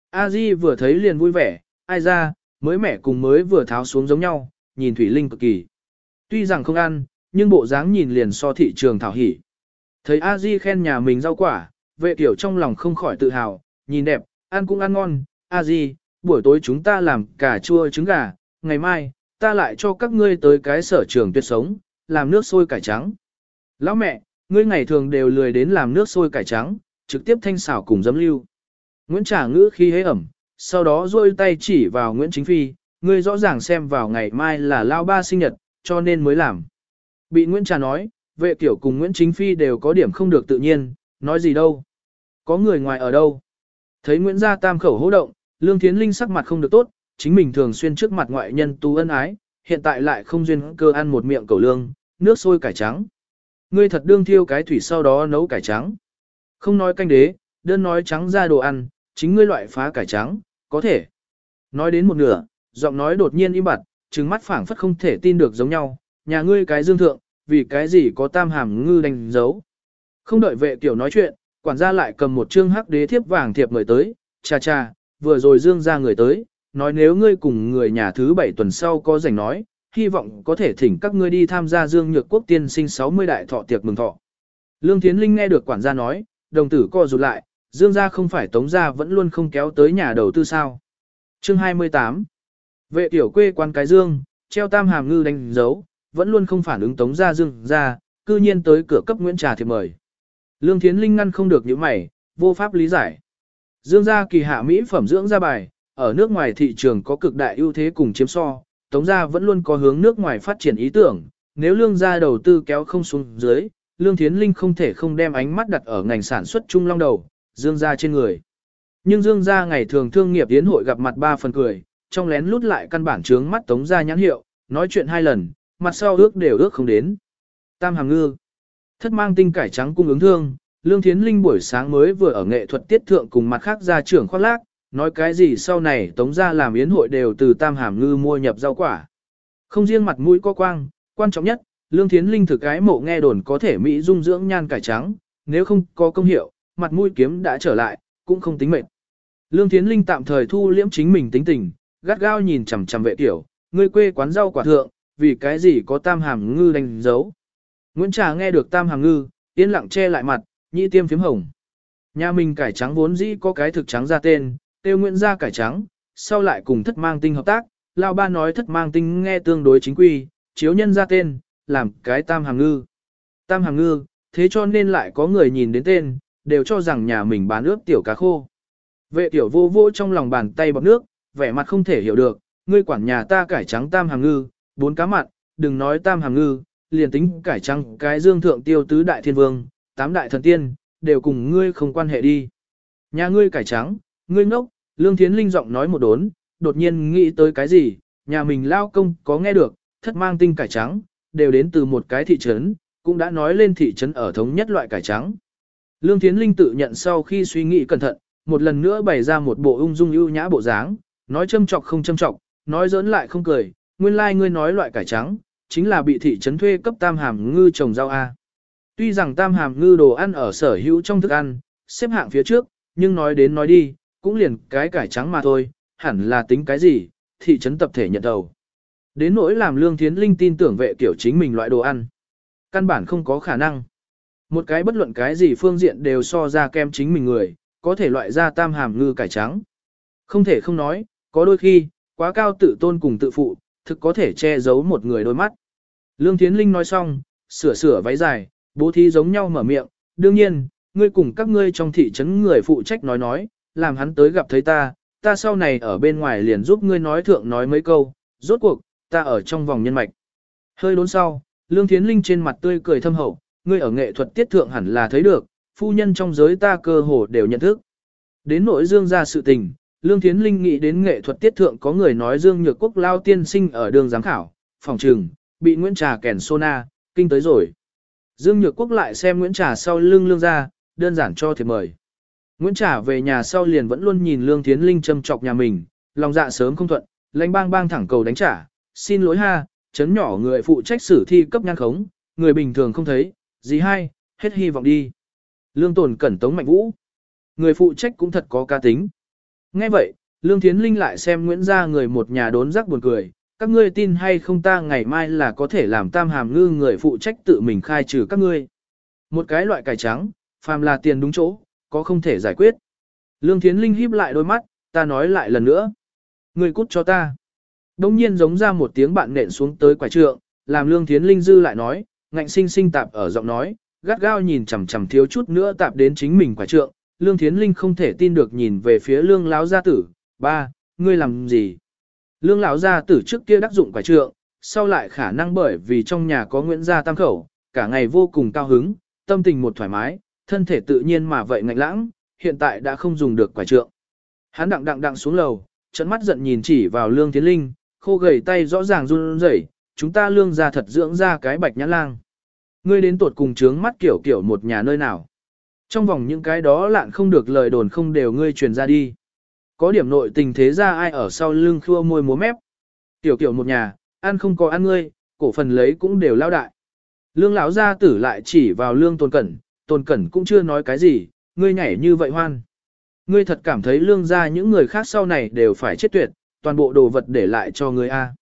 A Di vừa thấy liền vui vẻ, ai ra, mới mẻ cùng mới vừa tháo xuống giống nhau, nhìn Thủy Linh cực kỳ. Tuy rằng không ăn, nhưng bộ dáng nhìn liền so thị trường thảo hỉ. Thấy A Di khen nhà mình rau quả, vệ tiểu trong lòng không khỏi tự hào, nhìn đẹp, ăn cũng ăn ngon, A Di, buổi tối chúng ta làm cà chua trứng gà, ngày mai, ta lại cho các ngươi tới cái sở trường tuyệt sống, làm nước sôi cải trắng. Lão mẹ, ngươi ngày thường đều lười đến làm nước sôi cải trắng, trực tiếp thanh xảo cùng giấm lưu. Nguyễn Trả ngữ khi hế ẩm, sau đó rôi tay chỉ vào Nguyễn Chính Phi, ngươi rõ ràng xem vào ngày mai là lao ba sinh nhật, cho nên mới làm. Bị Nguyễn Trà nói, vệ tiểu cùng Nguyễn Chính Phi đều có điểm không được tự nhiên, nói gì đâu. Có người ngoài ở đâu. Thấy Nguyễn Gia Tam khẩu hô động, Lương Thiến Linh sắc mặt không được tốt, chính mình thường xuyên trước mặt ngoại nhân tu ân ái, hiện tại lại không duyên cơ ăn một miệng cầu lương, nước sôi cải trắng. Ngươi thật đương thiêu cái thủy sau đó nấu cải trắng. Không nói canh đế, đơn nói trắng ra đồ ăn, chính ngươi loại phá cải trắng, có thể. Nói đến một nửa, giọng nói đột nhiên im bặt, trừng mắt phảng phất không thể tin được giống nhau, nhà ngươi cái dương thượng, vì cái gì có tam hàm ngư đánh dấu. Không đợi vệ tiểu nói chuyện, quản gia lại cầm một chương hắc đế thiếp vàng thiệp mời tới, cha cha, vừa rồi dương ra người tới, nói nếu ngươi cùng người nhà thứ bảy tuần sau có rảnh nói, hy vọng có thể thỉnh các ngươi đi tham gia dương nhược quốc tiên sinh 60 đại thọ tiệc mừng thọ. Lương Thiến Linh nghe được quản gia nói, đồng tử co rụt lại, dương gia không phải tống gia vẫn luôn không kéo tới nhà đầu tư sao. Chương 28 Vệ tiểu quê quan cái dương, treo tam hàm ngư đánh dấu, vẫn luôn không phản ứng tống ra dương ra, cư nhiên tới cửa cấp Nguyễn Trà thì mời. Lương Thiến Linh ngăn không được những mày, vô pháp lý giải. Dương gia kỳ hạ Mỹ phẩm dưỡng da bài, ở nước ngoài thị trường có cực đại ưu thế cùng chiếm so, tống gia vẫn luôn có hướng nước ngoài phát triển ý tưởng, nếu lương gia đầu tư kéo không xuống dưới, Lương Thiến Linh không thể không đem ánh mắt đặt ở ngành sản xuất trung long đầu, Dương gia trên người. Nhưng Dương gia ngày thường thương nghiệp yến hội gặp mặt ba phần cười, trong lén lút lại căn bản trướng mắt tống gia nhãn hiệu, nói chuyện hai lần, mặt sau ước đều ước không đến. Tam Hàm Ngư Thất mang tinh cải trắng cung ứng thương, Lương Thiến Linh buổi sáng mới vừa ở nghệ thuật tiết thượng cùng mặt khác gia trưởng khoác lác, nói cái gì sau này tống gia làm yến hội đều từ Tam Hàm Ngư mua nhập rau quả. Không riêng mặt mũi có quang, quan trọng nhất, Lương Thiến Linh thực cái mộ nghe đồn có thể mỹ dung dưỡng nhan cải trắng, nếu không có công hiệu, mặt mũi kiếm đã trở lại, cũng không tính mệt. Lương Thiến Linh tạm thời thu liễm chính mình tính tình, gắt gao nhìn chằm chằm vệ tiểu, người quê quán rau quả thượng, vì cái gì có tam hàm ngư đánh dấu. Nguyễn Trà nghe được tam hàm ngư, yên lặng che lại mặt, nhị tiêm phím hồng. Nhà mình cải trắng vốn dĩ có cái thực trắng ra tên, tiêu nguyện ra cải trắng, sau lại cùng thất mang tinh hợp tác, Lao Ba nói thất mang tinh nghe tương đối chính quy, chiếu nhân ra tên, làm cái tam hàng ngư. Tam hàng ngư, thế cho nên lại có người nhìn đến tên, đều cho rằng nhà mình bán ướp tiểu cá khô. Vệ tiểu vô vô trong lòng bàn tay bọc nước, vẻ mặt không thể hiểu được, ngươi quản nhà ta cải trắng tam hàng ngư, bốn cá mặn, đừng nói tam hàng ngư, liền tính cải trắng cái dương thượng tiêu tứ đại thiên vương, tám đại thần tiên, đều cùng ngươi không quan hệ đi. Nhà ngươi cải trắng, ngươi ngốc, lương thiến linh giọng nói một đốn, đột nhiên nghĩ tới cái gì, nhà mình lao công có nghe được, thất mang tinh cải trắng, đều đến từ một cái thị trấn, cũng đã nói lên thị trấn ở thống nhất loại cải trắng. Lương Thiến Linh tự nhận sau khi suy nghĩ cẩn thận, một lần nữa bày ra một bộ ung dung ưu nhã bộ dáng, nói châm chọc không châm chọc, nói giỡn lại không cười, nguyên lai like ngươi nói loại cải trắng, chính là bị thị trấn thuê cấp tam hàm ngư trồng rau A. Tuy rằng tam hàm ngư đồ ăn ở sở hữu trong thức ăn, xếp hạng phía trước, nhưng nói đến nói đi, cũng liền cái cải trắng mà thôi, hẳn là tính cái gì, thị trấn tập thể nhận đầu. Đến nỗi làm Lương Thiến Linh tin tưởng vệ kiểu chính mình loại đồ ăn. Căn bản không có khả năng. Một cái bất luận cái gì phương diện đều so ra kem chính mình người, có thể loại ra tam hàm ngư cải trắng. Không thể không nói, có đôi khi, quá cao tự tôn cùng tự phụ, thực có thể che giấu một người đôi mắt. Lương Thiến Linh nói xong, sửa sửa váy dài, bố thí giống nhau mở miệng, đương nhiên, ngươi cùng các ngươi trong thị trấn người phụ trách nói nói, làm hắn tới gặp thấy ta, ta sau này ở bên ngoài liền giúp ngươi nói thượng nói mấy câu, rốt cuộc, ta ở trong vòng nhân mạch. Hơi đốn sau, Lương Thiến Linh trên mặt tươi cười thâm hậu, ngươi ở nghệ thuật tiết thượng hẳn là thấy được, phu nhân trong giới ta cơ hồ đều nhận thức. Đến nội dương ra sự tình, Lương Thiến Linh nghĩ đến nghệ thuật tiết thượng có người nói Dương Nhược Quốc lao tiên sinh ở đường giám khảo, phòng trừng, bị Nguyễn Trà kèn sona, kinh tới rồi. Dương Nhược Quốc lại xem Nguyễn Trà sau lưng lương ra, đơn giản cho thiệp mời. Nguyễn Trà về nhà sau liền vẫn luôn nhìn Lương Thiến Linh châm chọc nhà mình, lòng dạ sớm không thuận, lãnh bang bang thẳng cầu đánh trả, xin lỗi ha, chấn nhỏ người phụ trách xử thi cấp nhan khống, người bình thường không thấy, gì hay, hết hy vọng đi. Lương tồn cẩn tống mạnh vũ. Người phụ trách cũng thật có ca tính. Nghe vậy, Lương Thiến Linh lại xem Nguyễn gia người một nhà đốn rắc buồn cười, các ngươi tin hay không ta ngày mai là có thể làm tam hàm ngư người phụ trách tự mình khai trừ các ngươi. Một cái loại cải trắng, phàm là tiền đúng chỗ, có không thể giải quyết. Lương Thiến Linh híp lại đôi mắt, ta nói lại lần nữa. Người cút cho ta. Đông nhiên giống ra một tiếng bạn nện xuống tới quả trượng, làm Lương Thiến Linh dư lại nói, ngạnh sinh sinh tạp ở giọng nói, gắt gao nhìn chằm chằm thiếu chút nữa tạp đến chính mình quả trượng. Lương Thiến Linh không thể tin được nhìn về phía Lương láo gia tử, ba, ngươi làm gì? Lương Lão gia tử trước kia đắc dụng quả trượng, sau lại khả năng bởi vì trong nhà có Nguyễn gia tam khẩu, cả ngày vô cùng cao hứng, tâm tình một thoải mái, thân thể tự nhiên mà vậy ngạnh lãng, hiện tại đã không dùng được quả trượng. Hắn đặng đặng đặng xuống lầu, trận mắt giận nhìn chỉ vào Lương Thiến Linh, khô gầy tay rõ ràng run rẩy, chúng ta lương gia thật dưỡng ra cái bạch nhã lang. Ngươi đến tuột cùng trướng mắt kiểu kiểu một nhà nơi nào. Trong vòng những cái đó lạn không được lời đồn không đều ngươi truyền ra đi. Có điểm nội tình thế ra ai ở sau lưng khua môi múa mép. Tiểu kiểu một nhà, ăn không có ăn ngươi, cổ phần lấy cũng đều lao đại. Lương lão gia tử lại chỉ vào lương tôn cẩn, tôn cẩn cũng chưa nói cái gì, ngươi nhảy như vậy hoan. Ngươi thật cảm thấy lương gia những người khác sau này đều phải chết tuyệt, toàn bộ đồ vật để lại cho ngươi A.